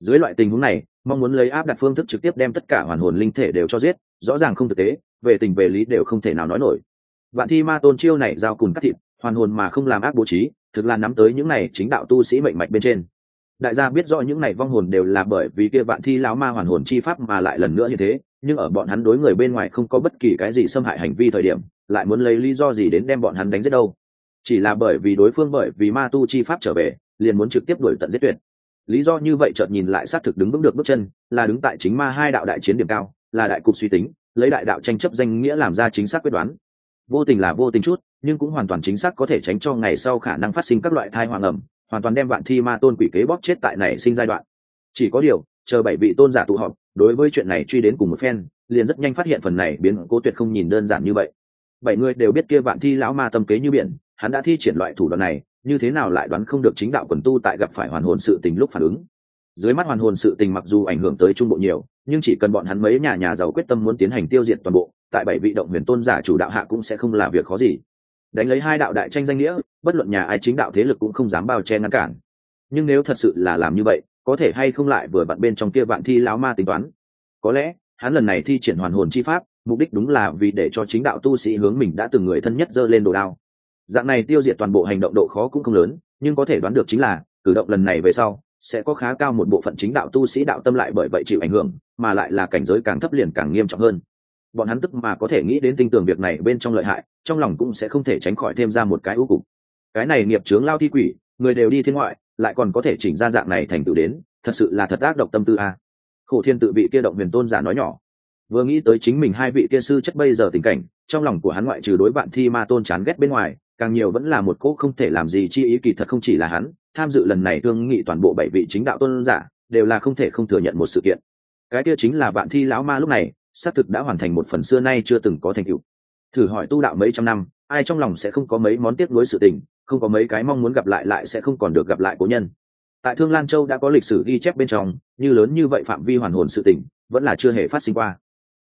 Dưới loại tình huống này, mong muốn lấy áp đặt phương thức trực tiếp đem tất cả hoàn hồn linh thể đều cho giết, rõ ràng không thực tế, về tình về lý đều không thể nào nói nổi. Vạn thi ma tôn chiêu này giao cùng các thịt, hoàn hồn mà không làm ác bố trí, thực là nắm tới những này chính đạo tu sĩ mệnh mạch bên trên đại gia biết rõ những này vong hồn đều là bởi vì kia vạn thi lão ma hoàn hồn chi pháp mà lại lần nữa như thế, nhưng ở bọn hắn đối người bên ngoài không có bất kỳ cái gì xâm hại hành vi thời điểm, lại muốn lấy lý do gì đến đem bọn hắn đánh giết đâu. Chỉ là bởi vì đối phương bởi vì ma tu chi pháp trở về, liền muốn trực tiếp đuổi tận giết tuyệt. Lý do như vậy chợt nhìn lại xác thực đứng vững được bước chân, là đứng tại chính ma hai đạo đại chiến điểm cao, là đại cục suy tính, lấy đại đạo tranh chấp danh nghĩa làm ra chính xác quyết đoán. Vô tình là vô tình chút, nhưng cũng hoàn toàn chính xác có thể tránh cho ngày sau khả năng phát sinh các loại thai hoàng ẩm hoàn toàn đem vạn thi ma tôn quỷ kế bóp chết tại này sinh giai đoạn. Chỉ có điều, chờ bảy vị tôn giả tụ họp, đối với chuyện này truy đến cùng một phen, liền rất nhanh phát hiện phần này biến cố tuyệt không nhìn đơn giản như vậy. Bảy người đều biết kia vạn thi lão ma tâm kế như biển, hắn đã thi triển loại thủ đoạn này, như thế nào lại đoán không được chính đạo quần tu tại gặp phải hoàn hồn sự tình lúc phản ứng. Dưới mắt hoàn hồn sự tình mặc dù ảnh hưởng tới trung bộ nhiều, nhưng chỉ cần bọn hắn mấy nhà nhà giàu quyết tâm muốn tiến hành tiêu diệt toàn bộ, tại bảy vị động huyền tôn giả chủ đạo hạ cũng sẽ không là việc khó gì đánh lấy hai đạo đại tranh danh nghĩa, bất luận nhà ai chính đạo thế lực cũng không dám bao che ngăn cản. Nhưng nếu thật sự là làm như vậy, có thể hay không lại vừa vặn bên trong kia vạn thi lão ma tính toán? Có lẽ, hắn lần này thi triển hoàn hồn chi pháp, mục đích đúng là vì để cho chính đạo tu sĩ hướng mình đã từng người thân nhất dơ lên đồ đao. Dạng này tiêu diệt toàn bộ hành động độ khó cũng không lớn, nhưng có thể đoán được chính là, cử động lần này về sau, sẽ có khá cao một bộ phận chính đạo tu sĩ đạo tâm lại bởi vậy chịu ảnh hưởng, mà lại là cảnh giới càng thấp liền càng nghiêm trọng hơn bọn hắn tức mà có thể nghĩ đến tinh tường việc này bên trong lợi hại, trong lòng cũng sẽ không thể tránh khỏi thêm ra một cái ưu cục. Cái này nghiệp chướng lao thi quỷ, người đều đi thiên ngoại, lại còn có thể chỉnh ra dạng này thành tựu đến, thật sự là thật ác độc tâm tư a. Khổ thiên tự vị kia động huyền tôn giả nói nhỏ. Vừa nghĩ tới chính mình hai vị kia sư chất bây giờ tình cảnh, trong lòng của hắn ngoại trừ đối bạn thi ma tôn chán ghét bên ngoài, càng nhiều vẫn là một cỗ không thể làm gì chi ý kỳ thật không chỉ là hắn, tham dự lần này thương nghị toàn bộ bảy vị chính đạo tôn giả, đều là không thể không thừa nhận một sự kiện. Cái kia chính là bạn thi lão ma lúc này xác thực đã hoàn thành một phần xưa nay chưa từng có thành tựu. Thử hỏi tu đạo mấy trăm năm, ai trong lòng sẽ không có mấy món tiếc nuối sự tình, không có mấy cái mong muốn gặp lại lại sẽ không còn được gặp lại cố nhân. Tại thương lan châu đã có lịch sử ghi chép bên trong, như lớn như vậy phạm vi hoàn hồn sự tình, vẫn là chưa hề phát sinh qua.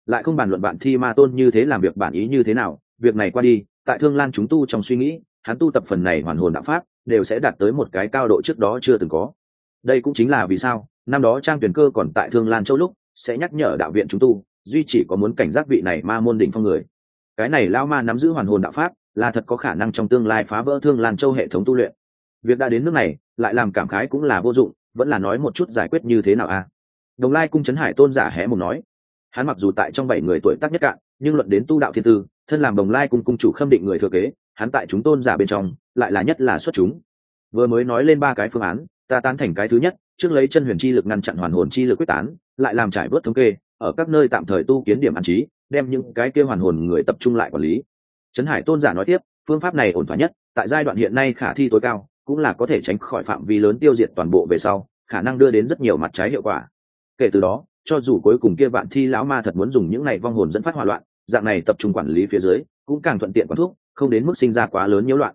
Lại không bàn luận bạn thi ma tôn như thế làm việc bản ý như thế nào, việc này qua đi, tại thương lan chúng tu trong suy nghĩ, hắn tu tập phần này hoàn hồn đạo pháp, đều sẽ đạt tới một cái cao độ trước đó chưa từng có. Đây cũng chính là vì sao, năm đó trang tuyển cơ còn tại thương lan châu lúc, sẽ nhắc nhở đạo viện chúng tu duy chỉ có muốn cảnh giác vị này ma môn đỉnh phong người. Cái này lao ma nắm giữ hoàn hồn đạo pháp, là thật có khả năng trong tương lai phá vỡ thương lan châu hệ thống tu luyện. Việc đã đến nước này, lại làm cảm khái cũng là vô dụng, vẫn là nói một chút giải quyết như thế nào a? Đồng lai cung trấn hải tôn giả hé một nói. Hắn mặc dù tại trong bảy người tuổi tác nhất cạn, nhưng luận đến tu đạo thiên tư, thân làm đồng lai cung cung chủ khâm định người thừa kế, hắn tại chúng tôn giả bên trong, lại là nhất là xuất chúng. Vừa mới nói lên ba cái phương án, ta tán thành cái thứ nhất, trước lấy chân huyền chi lực ngăn chặn hoàn hồn chi lực quyết tán, lại làm trải bớt thống kê ở các nơi tạm thời tu kiến điểm an trí, đem những cái kia hoàn hồn người tập trung lại quản lý. Trấn hải tôn giả nói tiếp, phương pháp này ổn thỏa nhất, tại giai đoạn hiện nay khả thi tối cao, cũng là có thể tránh khỏi phạm vi lớn tiêu diệt toàn bộ về sau, khả năng đưa đến rất nhiều mặt trái hiệu quả. Kể từ đó, cho dù cuối cùng kia vạn thi lão ma thật muốn dùng những này vong hồn dẫn phát hỏa loạn, dạng này tập trung quản lý phía dưới, cũng càng thuận tiện quản thuốc không đến mức sinh ra quá lớn nhiễu loạn.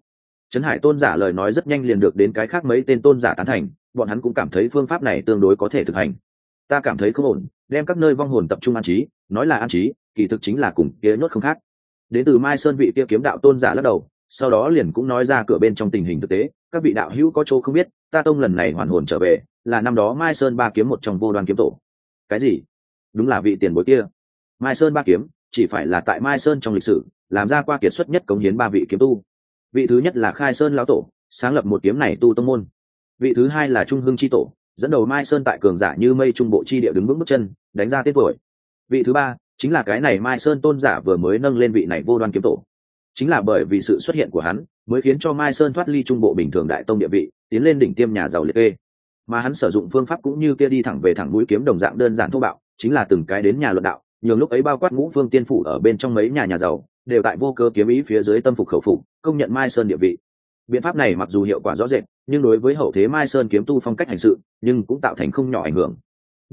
Trấn hải tôn giả lời nói rất nhanh liền được đến cái khác mấy tên tôn giả tán thành, bọn hắn cũng cảm thấy phương pháp này tương đối có thể thực hành. Ta cảm thấy không ổn đem các nơi vong hồn tập trung an trí, nói là an trí, kỳ thực chính là cùng kia nhốt không khác. Đến từ mai sơn vị kia kiếm đạo tôn giả lắc đầu, sau đó liền cũng nói ra cửa bên trong tình hình thực tế, các vị đạo hữu có chỗ không biết, ta tông lần này hoàn hồn trở về, là năm đó mai sơn ba kiếm một trong vô đoan kiếm tổ. Cái gì? Đúng là vị tiền bối kia. Mai sơn ba kiếm, chỉ phải là tại mai sơn trong lịch sử, làm ra qua kiệt xuất nhất cống hiến ba vị kiếm tu. Vị thứ nhất là khai sơn lão tổ, sáng lập một kiếm này tu tông môn. Vị thứ hai là trung hưng chi tổ, dẫn đầu mai sơn tại cường giả như mây trung bộ chi địa đứng vững bước chân đánh ra tên tuổi. Vị thứ ba chính là cái này mai sơn tôn giả vừa mới nâng lên vị này vô đoan kiếm tổ. Chính là bởi vì sự xuất hiện của hắn, mới khiến cho mai sơn thoát ly trung bộ bình thường đại tông địa vị, tiến lên đỉnh tiêm nhà giàu liệt kê. Mà hắn sử dụng phương pháp cũng như kia đi thẳng về thẳng mũi kiếm đồng dạng đơn giản thô bạo, chính là từng cái đến nhà luận đạo, nhường lúc ấy bao quát ngũ phương tiên phủ ở bên trong mấy nhà nhà giàu, đều tại vô cơ kiếm ý phía dưới tâm phục khẩu phục, công nhận mai sơn địa vị. Biện pháp này mặc dù hiệu quả rõ rệt, nhưng đối với hậu thế mai sơn kiếm tu phong cách hành sự, nhưng cũng tạo thành không nhỏ ảnh hưởng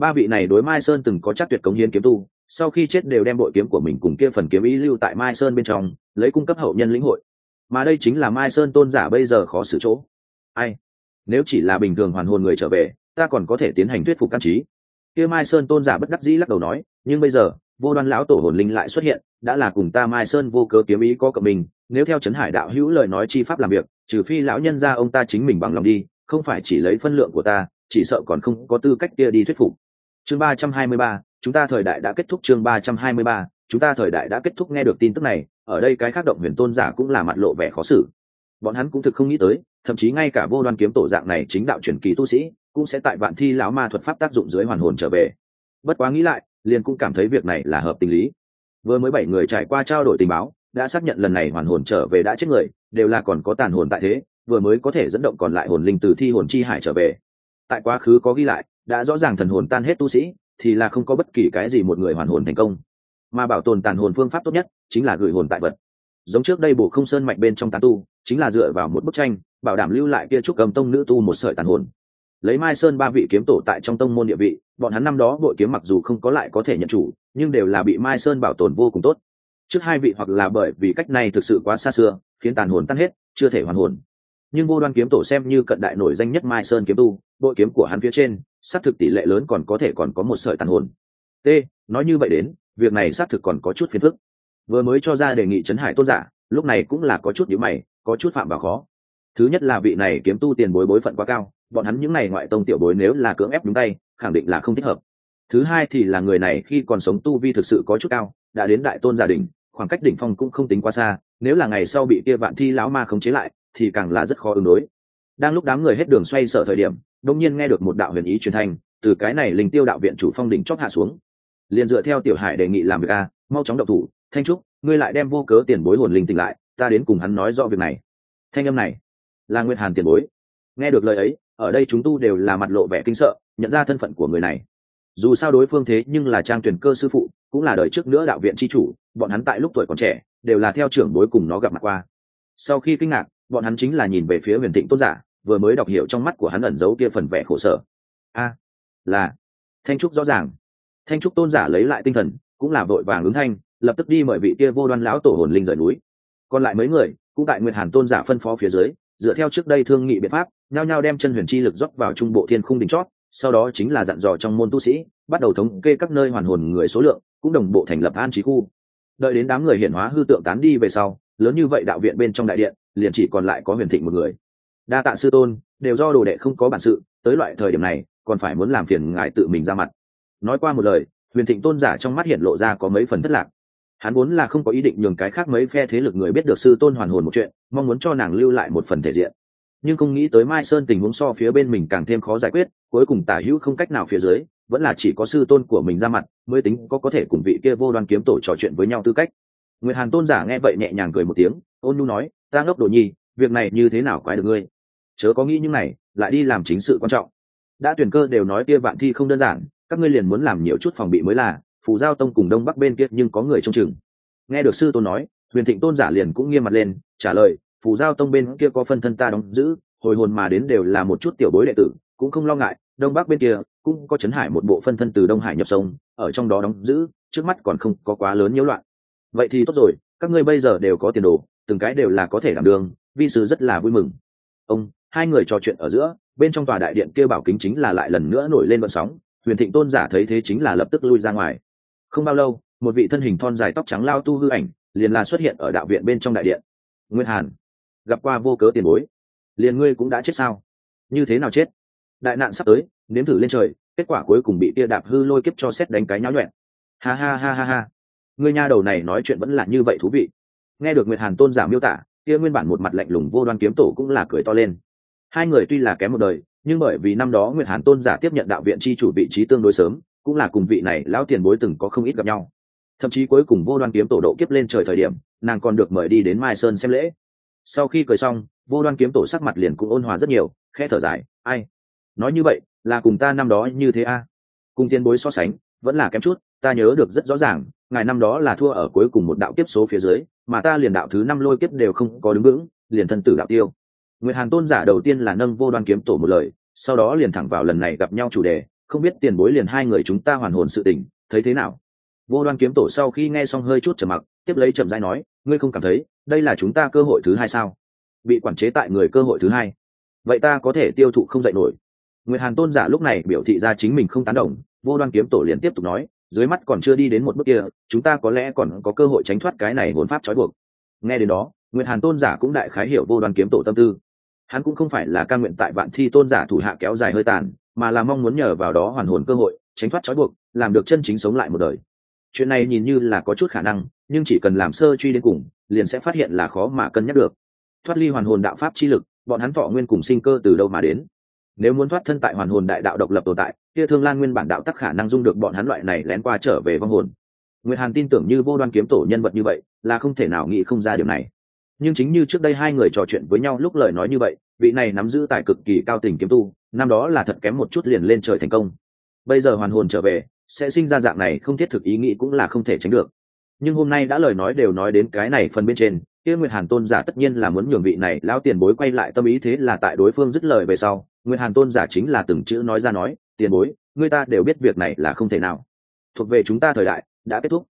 ba vị này đối mai sơn từng có chắc tuyệt cống hiến kiếm tu, sau khi chết đều đem bội kiếm của mình cùng kia phần kiếm ý lưu tại mai sơn bên trong, lấy cung cấp hậu nhân lĩnh hội. Mà đây chính là mai sơn tôn giả bây giờ khó xử chỗ. Ai? Nếu chỉ là bình thường hoàn hồn người trở về, ta còn có thể tiến hành thuyết phục căn trí. Kia mai sơn tôn giả bất đắc dĩ lắc đầu nói, nhưng bây giờ, vô đoan lão tổ hồn linh lại xuất hiện, đã là cùng ta mai sơn vô cớ kiếm ý có cộng mình, nếu theo trấn hải đạo hữu lời nói chi pháp làm việc, trừ phi lão nhân ra ông ta chính mình bằng lòng đi, không phải chỉ lấy phân lượng của ta, chỉ sợ còn không có tư cách kia đi thuyết phục chương ba trăm hai mươi ba, chúng ta thời đại đã kết thúc chương ba trăm hai mươi ba, chúng ta thời đại đã kết thúc nghe được tin tức này, ở đây cái khác động huyền tôn giả cũng là mặt lộ vẻ khó xử. Bọn hắn cũng thực không nghĩ tới, thậm chí ngay cả vô đoan kiếm tổ dạng này chính đạo truyền kỳ tu sĩ, cũng sẽ tại vạn thi lão ma thuật pháp tác dụng dưới hoàn hồn trở về. Bất quá nghĩ lại, liền cũng cảm thấy việc này là hợp tình lý. Vừa mới bảy người trải qua trao đổi tình báo, đã xác nhận lần này hoàn hồn trở về đã chết người, đều là còn có tàn hồn tại thế, vừa mới có thể dẫn động còn lại hồn linh từ thi hồn chi hải trở về. Tại quá khứ có ghi lại đã rõ ràng thần hồn tan hết tu sĩ, thì là không có bất kỳ cái gì một người hoàn hồn thành công. Mà bảo tồn tàn hồn phương pháp tốt nhất chính là gửi hồn tại vật. Giống trước đây bộ không sơn mạnh bên trong tán tu, chính là dựa vào một bức tranh, bảo đảm lưu lại kia trúc cầm tông nữ tu một sợi tàn hồn. Lấy mai sơn ba vị kiếm tổ tại trong tông môn địa vị, bọn hắn năm đó bội kiếm mặc dù không có lại có thể nhận chủ, nhưng đều là bị mai sơn bảo tồn vô cùng tốt. Trước hai vị hoặc là bởi vì cách này thực sự quá xa xưa, khiến tàn hồn tan hết, chưa thể hoàn hồn nhưng vô đoan kiếm tổ xem như cận đại nổi danh nhất mai sơn kiếm tu bội kiếm của hắn phía trên, xác thực tỷ lệ lớn còn có thể còn có một sợi tàn hồn. T, nói như vậy đến, việc này xác thực còn có chút phiền phức. Vừa mới cho ra đề nghị trấn hải tôn giả, lúc này cũng là có chút nhữ mày, có chút phạm vào khó. Thứ nhất là vị này kiếm tu tiền bối bối phận quá cao, bọn hắn những n à y ngoại tông tiểu bối nếu là cưỡng ép đúng tay, khẳng định là không thích hợp. Thứ hai thì là người này khi còn sống tu vi thực sự có chút cao, đã đến đại tôn gia đình khoảng cách đỉnh phong cũng không tính quá xa, nếu là ngày sau bị kia vạn thi lão ma khống chế lại thì càng là rất khó ứng đối. Đang lúc đám người hết đường xoay sở thời điểm đông nhiên nghe được một đạo huyền ý truyền thanh, từ cái này linh tiêu đạo viện chủ phong đỉnh chót hạ xuống. Liền dựa theo tiểu hải đề nghị làm việc a, mau chóng động thủ, thanh trúc, ngươi lại đem vô cớ tiền bối hồn linh tỉnh lại, ta đến cùng hắn nói rõ việc này. Thanh âm này là nguyệt hàn tiền bối. Nghe được lời ấy, ở đây chúng tu đều là mặt lộ vẻ kinh sợ, nhận ra thân phận của người này. Dù sao đối phương thế nhưng là trang tuyển cơ sư phụ, cũng là đời trước nữa đạo viện chi chủ, bọn hắn tại lúc tuổi còn trẻ, đều là theo trưởng bối cùng nó gặp mặt qua. Sau khi kinh ngạc bọn hắn chính là nhìn về phía huyền thịnh tôn giả, vừa mới đọc hiểu trong mắt của hắn ẩn giấu kia phần vẻ khổ sở. A, là, thanh trúc rõ ràng. Thanh trúc tôn giả lấy lại tinh thần, cũng là vội vàng ứng thanh, lập tức đi mời vị kia vô đoan lão tổ hồn linh rời núi. Còn lại mấy người, cũng tại nguyệt hàn tôn giả phân phó phía dưới, dựa theo trước đây thương nghị biện pháp, nhao nhao đem chân huyền chi lực rót vào trung bộ thiên khung đỉnh chót, sau đó chính là dặn dò trong môn tu sĩ, bắt đầu thống kê các nơi hoàn hồn người số lượng, cũng đồng bộ thành lập an trí khu. Đợi đến đám người hiển hóa hư tượng tán đi về sau, lớn như vậy đạo viện bên trong đại điện liền chỉ còn lại có huyền thịnh một người. Đa tạ sư tôn, đều do đồ đệ không có bản sự, tới loại thời điểm này, còn phải muốn làm phiền ngài tự mình ra mặt. Nói qua một lời, huyền thịnh tôn giả trong mắt hiện lộ ra có mấy phần thất lạc. Hắn vốn là không có ý định nhường cái khác mấy phe thế lực người biết được sư tôn hoàn hồn một chuyện, mong muốn cho nàng lưu lại một phần thể diện. Nhưng không nghĩ tới mai sơn tình huống so phía bên mình càng thêm khó giải quyết, cuối cùng tả hữu không cách nào phía dưới, vẫn là chỉ có sư tôn của mình ra mặt, mới tính có có thể cùng vị kia vô đoan kiếm tổ trò chuyện với nhau tư cách. Nguyệt hàn tôn giả nghe vậy nhẹ nhàng cười một tiếng, ôn nhu nói ta ngốc đồ nhi, việc này như thế nào quái được ngươi? Chớ có nghĩ những này, lại đi làm chính sự quan trọng. Đã tuyển cơ đều nói kia vạn thi không đơn giản, các ngươi liền muốn làm nhiều chút phòng bị mới là, phù giao tông cùng đông bắc bên kia nhưng có người trông chừng. Nghe được sư tôn nói, huyền thịnh tôn giả liền cũng nghiêm mặt lên, trả lời, phù giao tông bên kia có phân thân ta đóng giữ, hồi hồn mà đến đều là một chút tiểu bối đệ tử, cũng không lo ngại, đông bắc bên kia cũng có chấn hải một bộ phân thân từ đông hải nhập sông, ở trong đó đóng giữ, trước mắt còn không có quá lớn nhiễu loạn. Vậy thì tốt rồi, các ngươi bây giờ đều có tiền đồ từng cái đều là có thể làm đường vi sứ rất là vui mừng. Ông, hai người trò chuyện ở giữa, bên trong tòa đại điện kêu bảo kính chính là lại lần nữa nổi lên vận sóng, huyền thịnh tôn giả thấy thế chính là lập tức lui ra ngoài. Không bao lâu, một vị thân hình thon dài tóc trắng lao tu hư ảnh liền là xuất hiện ở đạo viện bên trong đại điện. Nguyên hàn, gặp qua vô cớ tiền bối, liền ngươi cũng đã chết sao? Như thế nào chết? Đại nạn sắp tới, nếm thử lên trời, kết quả cuối cùng bị tia đạp hư lôi kiếp cho xét đánh cái nháo nhuẹn. Ha ha ha ha ha. Ngươi nha đầu này nói chuyện vẫn là như vậy thú vị nghe được nguyệt hàn tôn giả miêu tả, kia nguyên bản một mặt lạnh lùng vô đoan kiếm tổ cũng là cười to lên. Hai người tuy là kém một đời, nhưng bởi vì năm đó nguyệt hàn tôn giả tiếp nhận đạo viện chi chủ vị trí tương đối sớm, cũng là cùng vị này lão tiền bối từng có không ít gặp nhau. Thậm chí cuối cùng vô đoan kiếm tổ độ kiếp lên trời thời điểm, nàng còn được mời đi đến mai sơn xem lễ. Sau khi cười xong, vô đoan kiếm tổ sắc mặt liền cũng ôn hòa rất nhiều khe thở dài, ai? Nói như vậy, là cùng ta năm đó như thế a? À? cùng tiền bối so sánh, vẫn là kém chút, ta nhớ được rất rõ ràng, ngài năm đó là thua ở cuối cùng một đạo kiếp số phía dưới mà ta liền đạo thứ năm lôi kiếp đều không có đứng vững, liền thân tử đạo tiêu. Nguyệt hàn tôn giả đầu tiên là nâng vô đoan kiếm tổ một lời, sau đó liền thẳng vào lần này gặp nhau chủ đề, không biết tiền bối liền hai người chúng ta hoàn hồn sự tình, thấy thế nào? Vô đoan kiếm tổ sau khi nghe xong hơi chút trầm mặc, tiếp lấy trầm dai nói, ngươi không cảm thấy, đây là chúng ta cơ hội thứ hai sao? Bị quản chế tại người cơ hội thứ hai. Vậy ta có thể tiêu thụ không dạy nổi. Nguyệt hàn tôn giả lúc này biểu thị ra chính mình không tán đồng, vô đoan kiếm tổ liền tiếp tục nói dưới mắt còn chưa đi đến một bước kia, chúng ta có lẽ còn có cơ hội tránh thoát cái này hồn pháp trói buộc. Nghe đến đó, nguyệt hàn tôn giả cũng đại khái hiểu vô đoàn kiếm tổ tâm tư. Hắn cũng không phải là ca nguyện tại vạn thi tôn giả thủ hạ kéo dài hơi tàn, mà là mong muốn nhờ vào đó hoàn hồn cơ hội, tránh thoát trói buộc, làm được chân chính sống lại một đời. Chuyện này nhìn như là có chút khả năng, nhưng chỉ cần làm sơ truy đến cùng, liền sẽ phát hiện là khó mà cân nhắc được. Thoát ly hoàn hồn đạo pháp chi lực, bọn hắn thọ nguyên cùng sinh cơ từ đâu mà đến? Nếu muốn thoát thân tại hoàn hồn đại đạo độc lập tồn tại, kia thương lan nguyên bản đạo tắc khả năng dung được bọn hắn loại này lén qua trở về vong hồn. Nguyệt hàn tin tưởng như vô đoan kiếm tổ nhân vật như vậy, là không thể nào nghĩ không ra điều này. Nhưng chính như trước đây hai người trò chuyện với nhau lúc lời nói như vậy, vị này nắm giữ tại cực kỳ cao tình kiếm tu, năm đó là thật kém một chút liền lên trời thành công. Bây giờ hoàn hồn trở về, sẽ sinh ra dạng này không thiết thực ý nghĩ cũng là không thể tránh được. Nhưng hôm nay đã lời nói đều nói đến cái này phần bên trên, kia nguyệt hàn tôn giả tất nhiên là muốn nhường vị này lão tiền bối quay lại tâm ý thế là tại đối phương dứt lời về sau nguyệt hàn tôn giả chính là từng chữ nói ra nói, tiền bối, người ta đều biết việc này là không thể nào. Thuộc về chúng ta thời đại, đã kết thúc.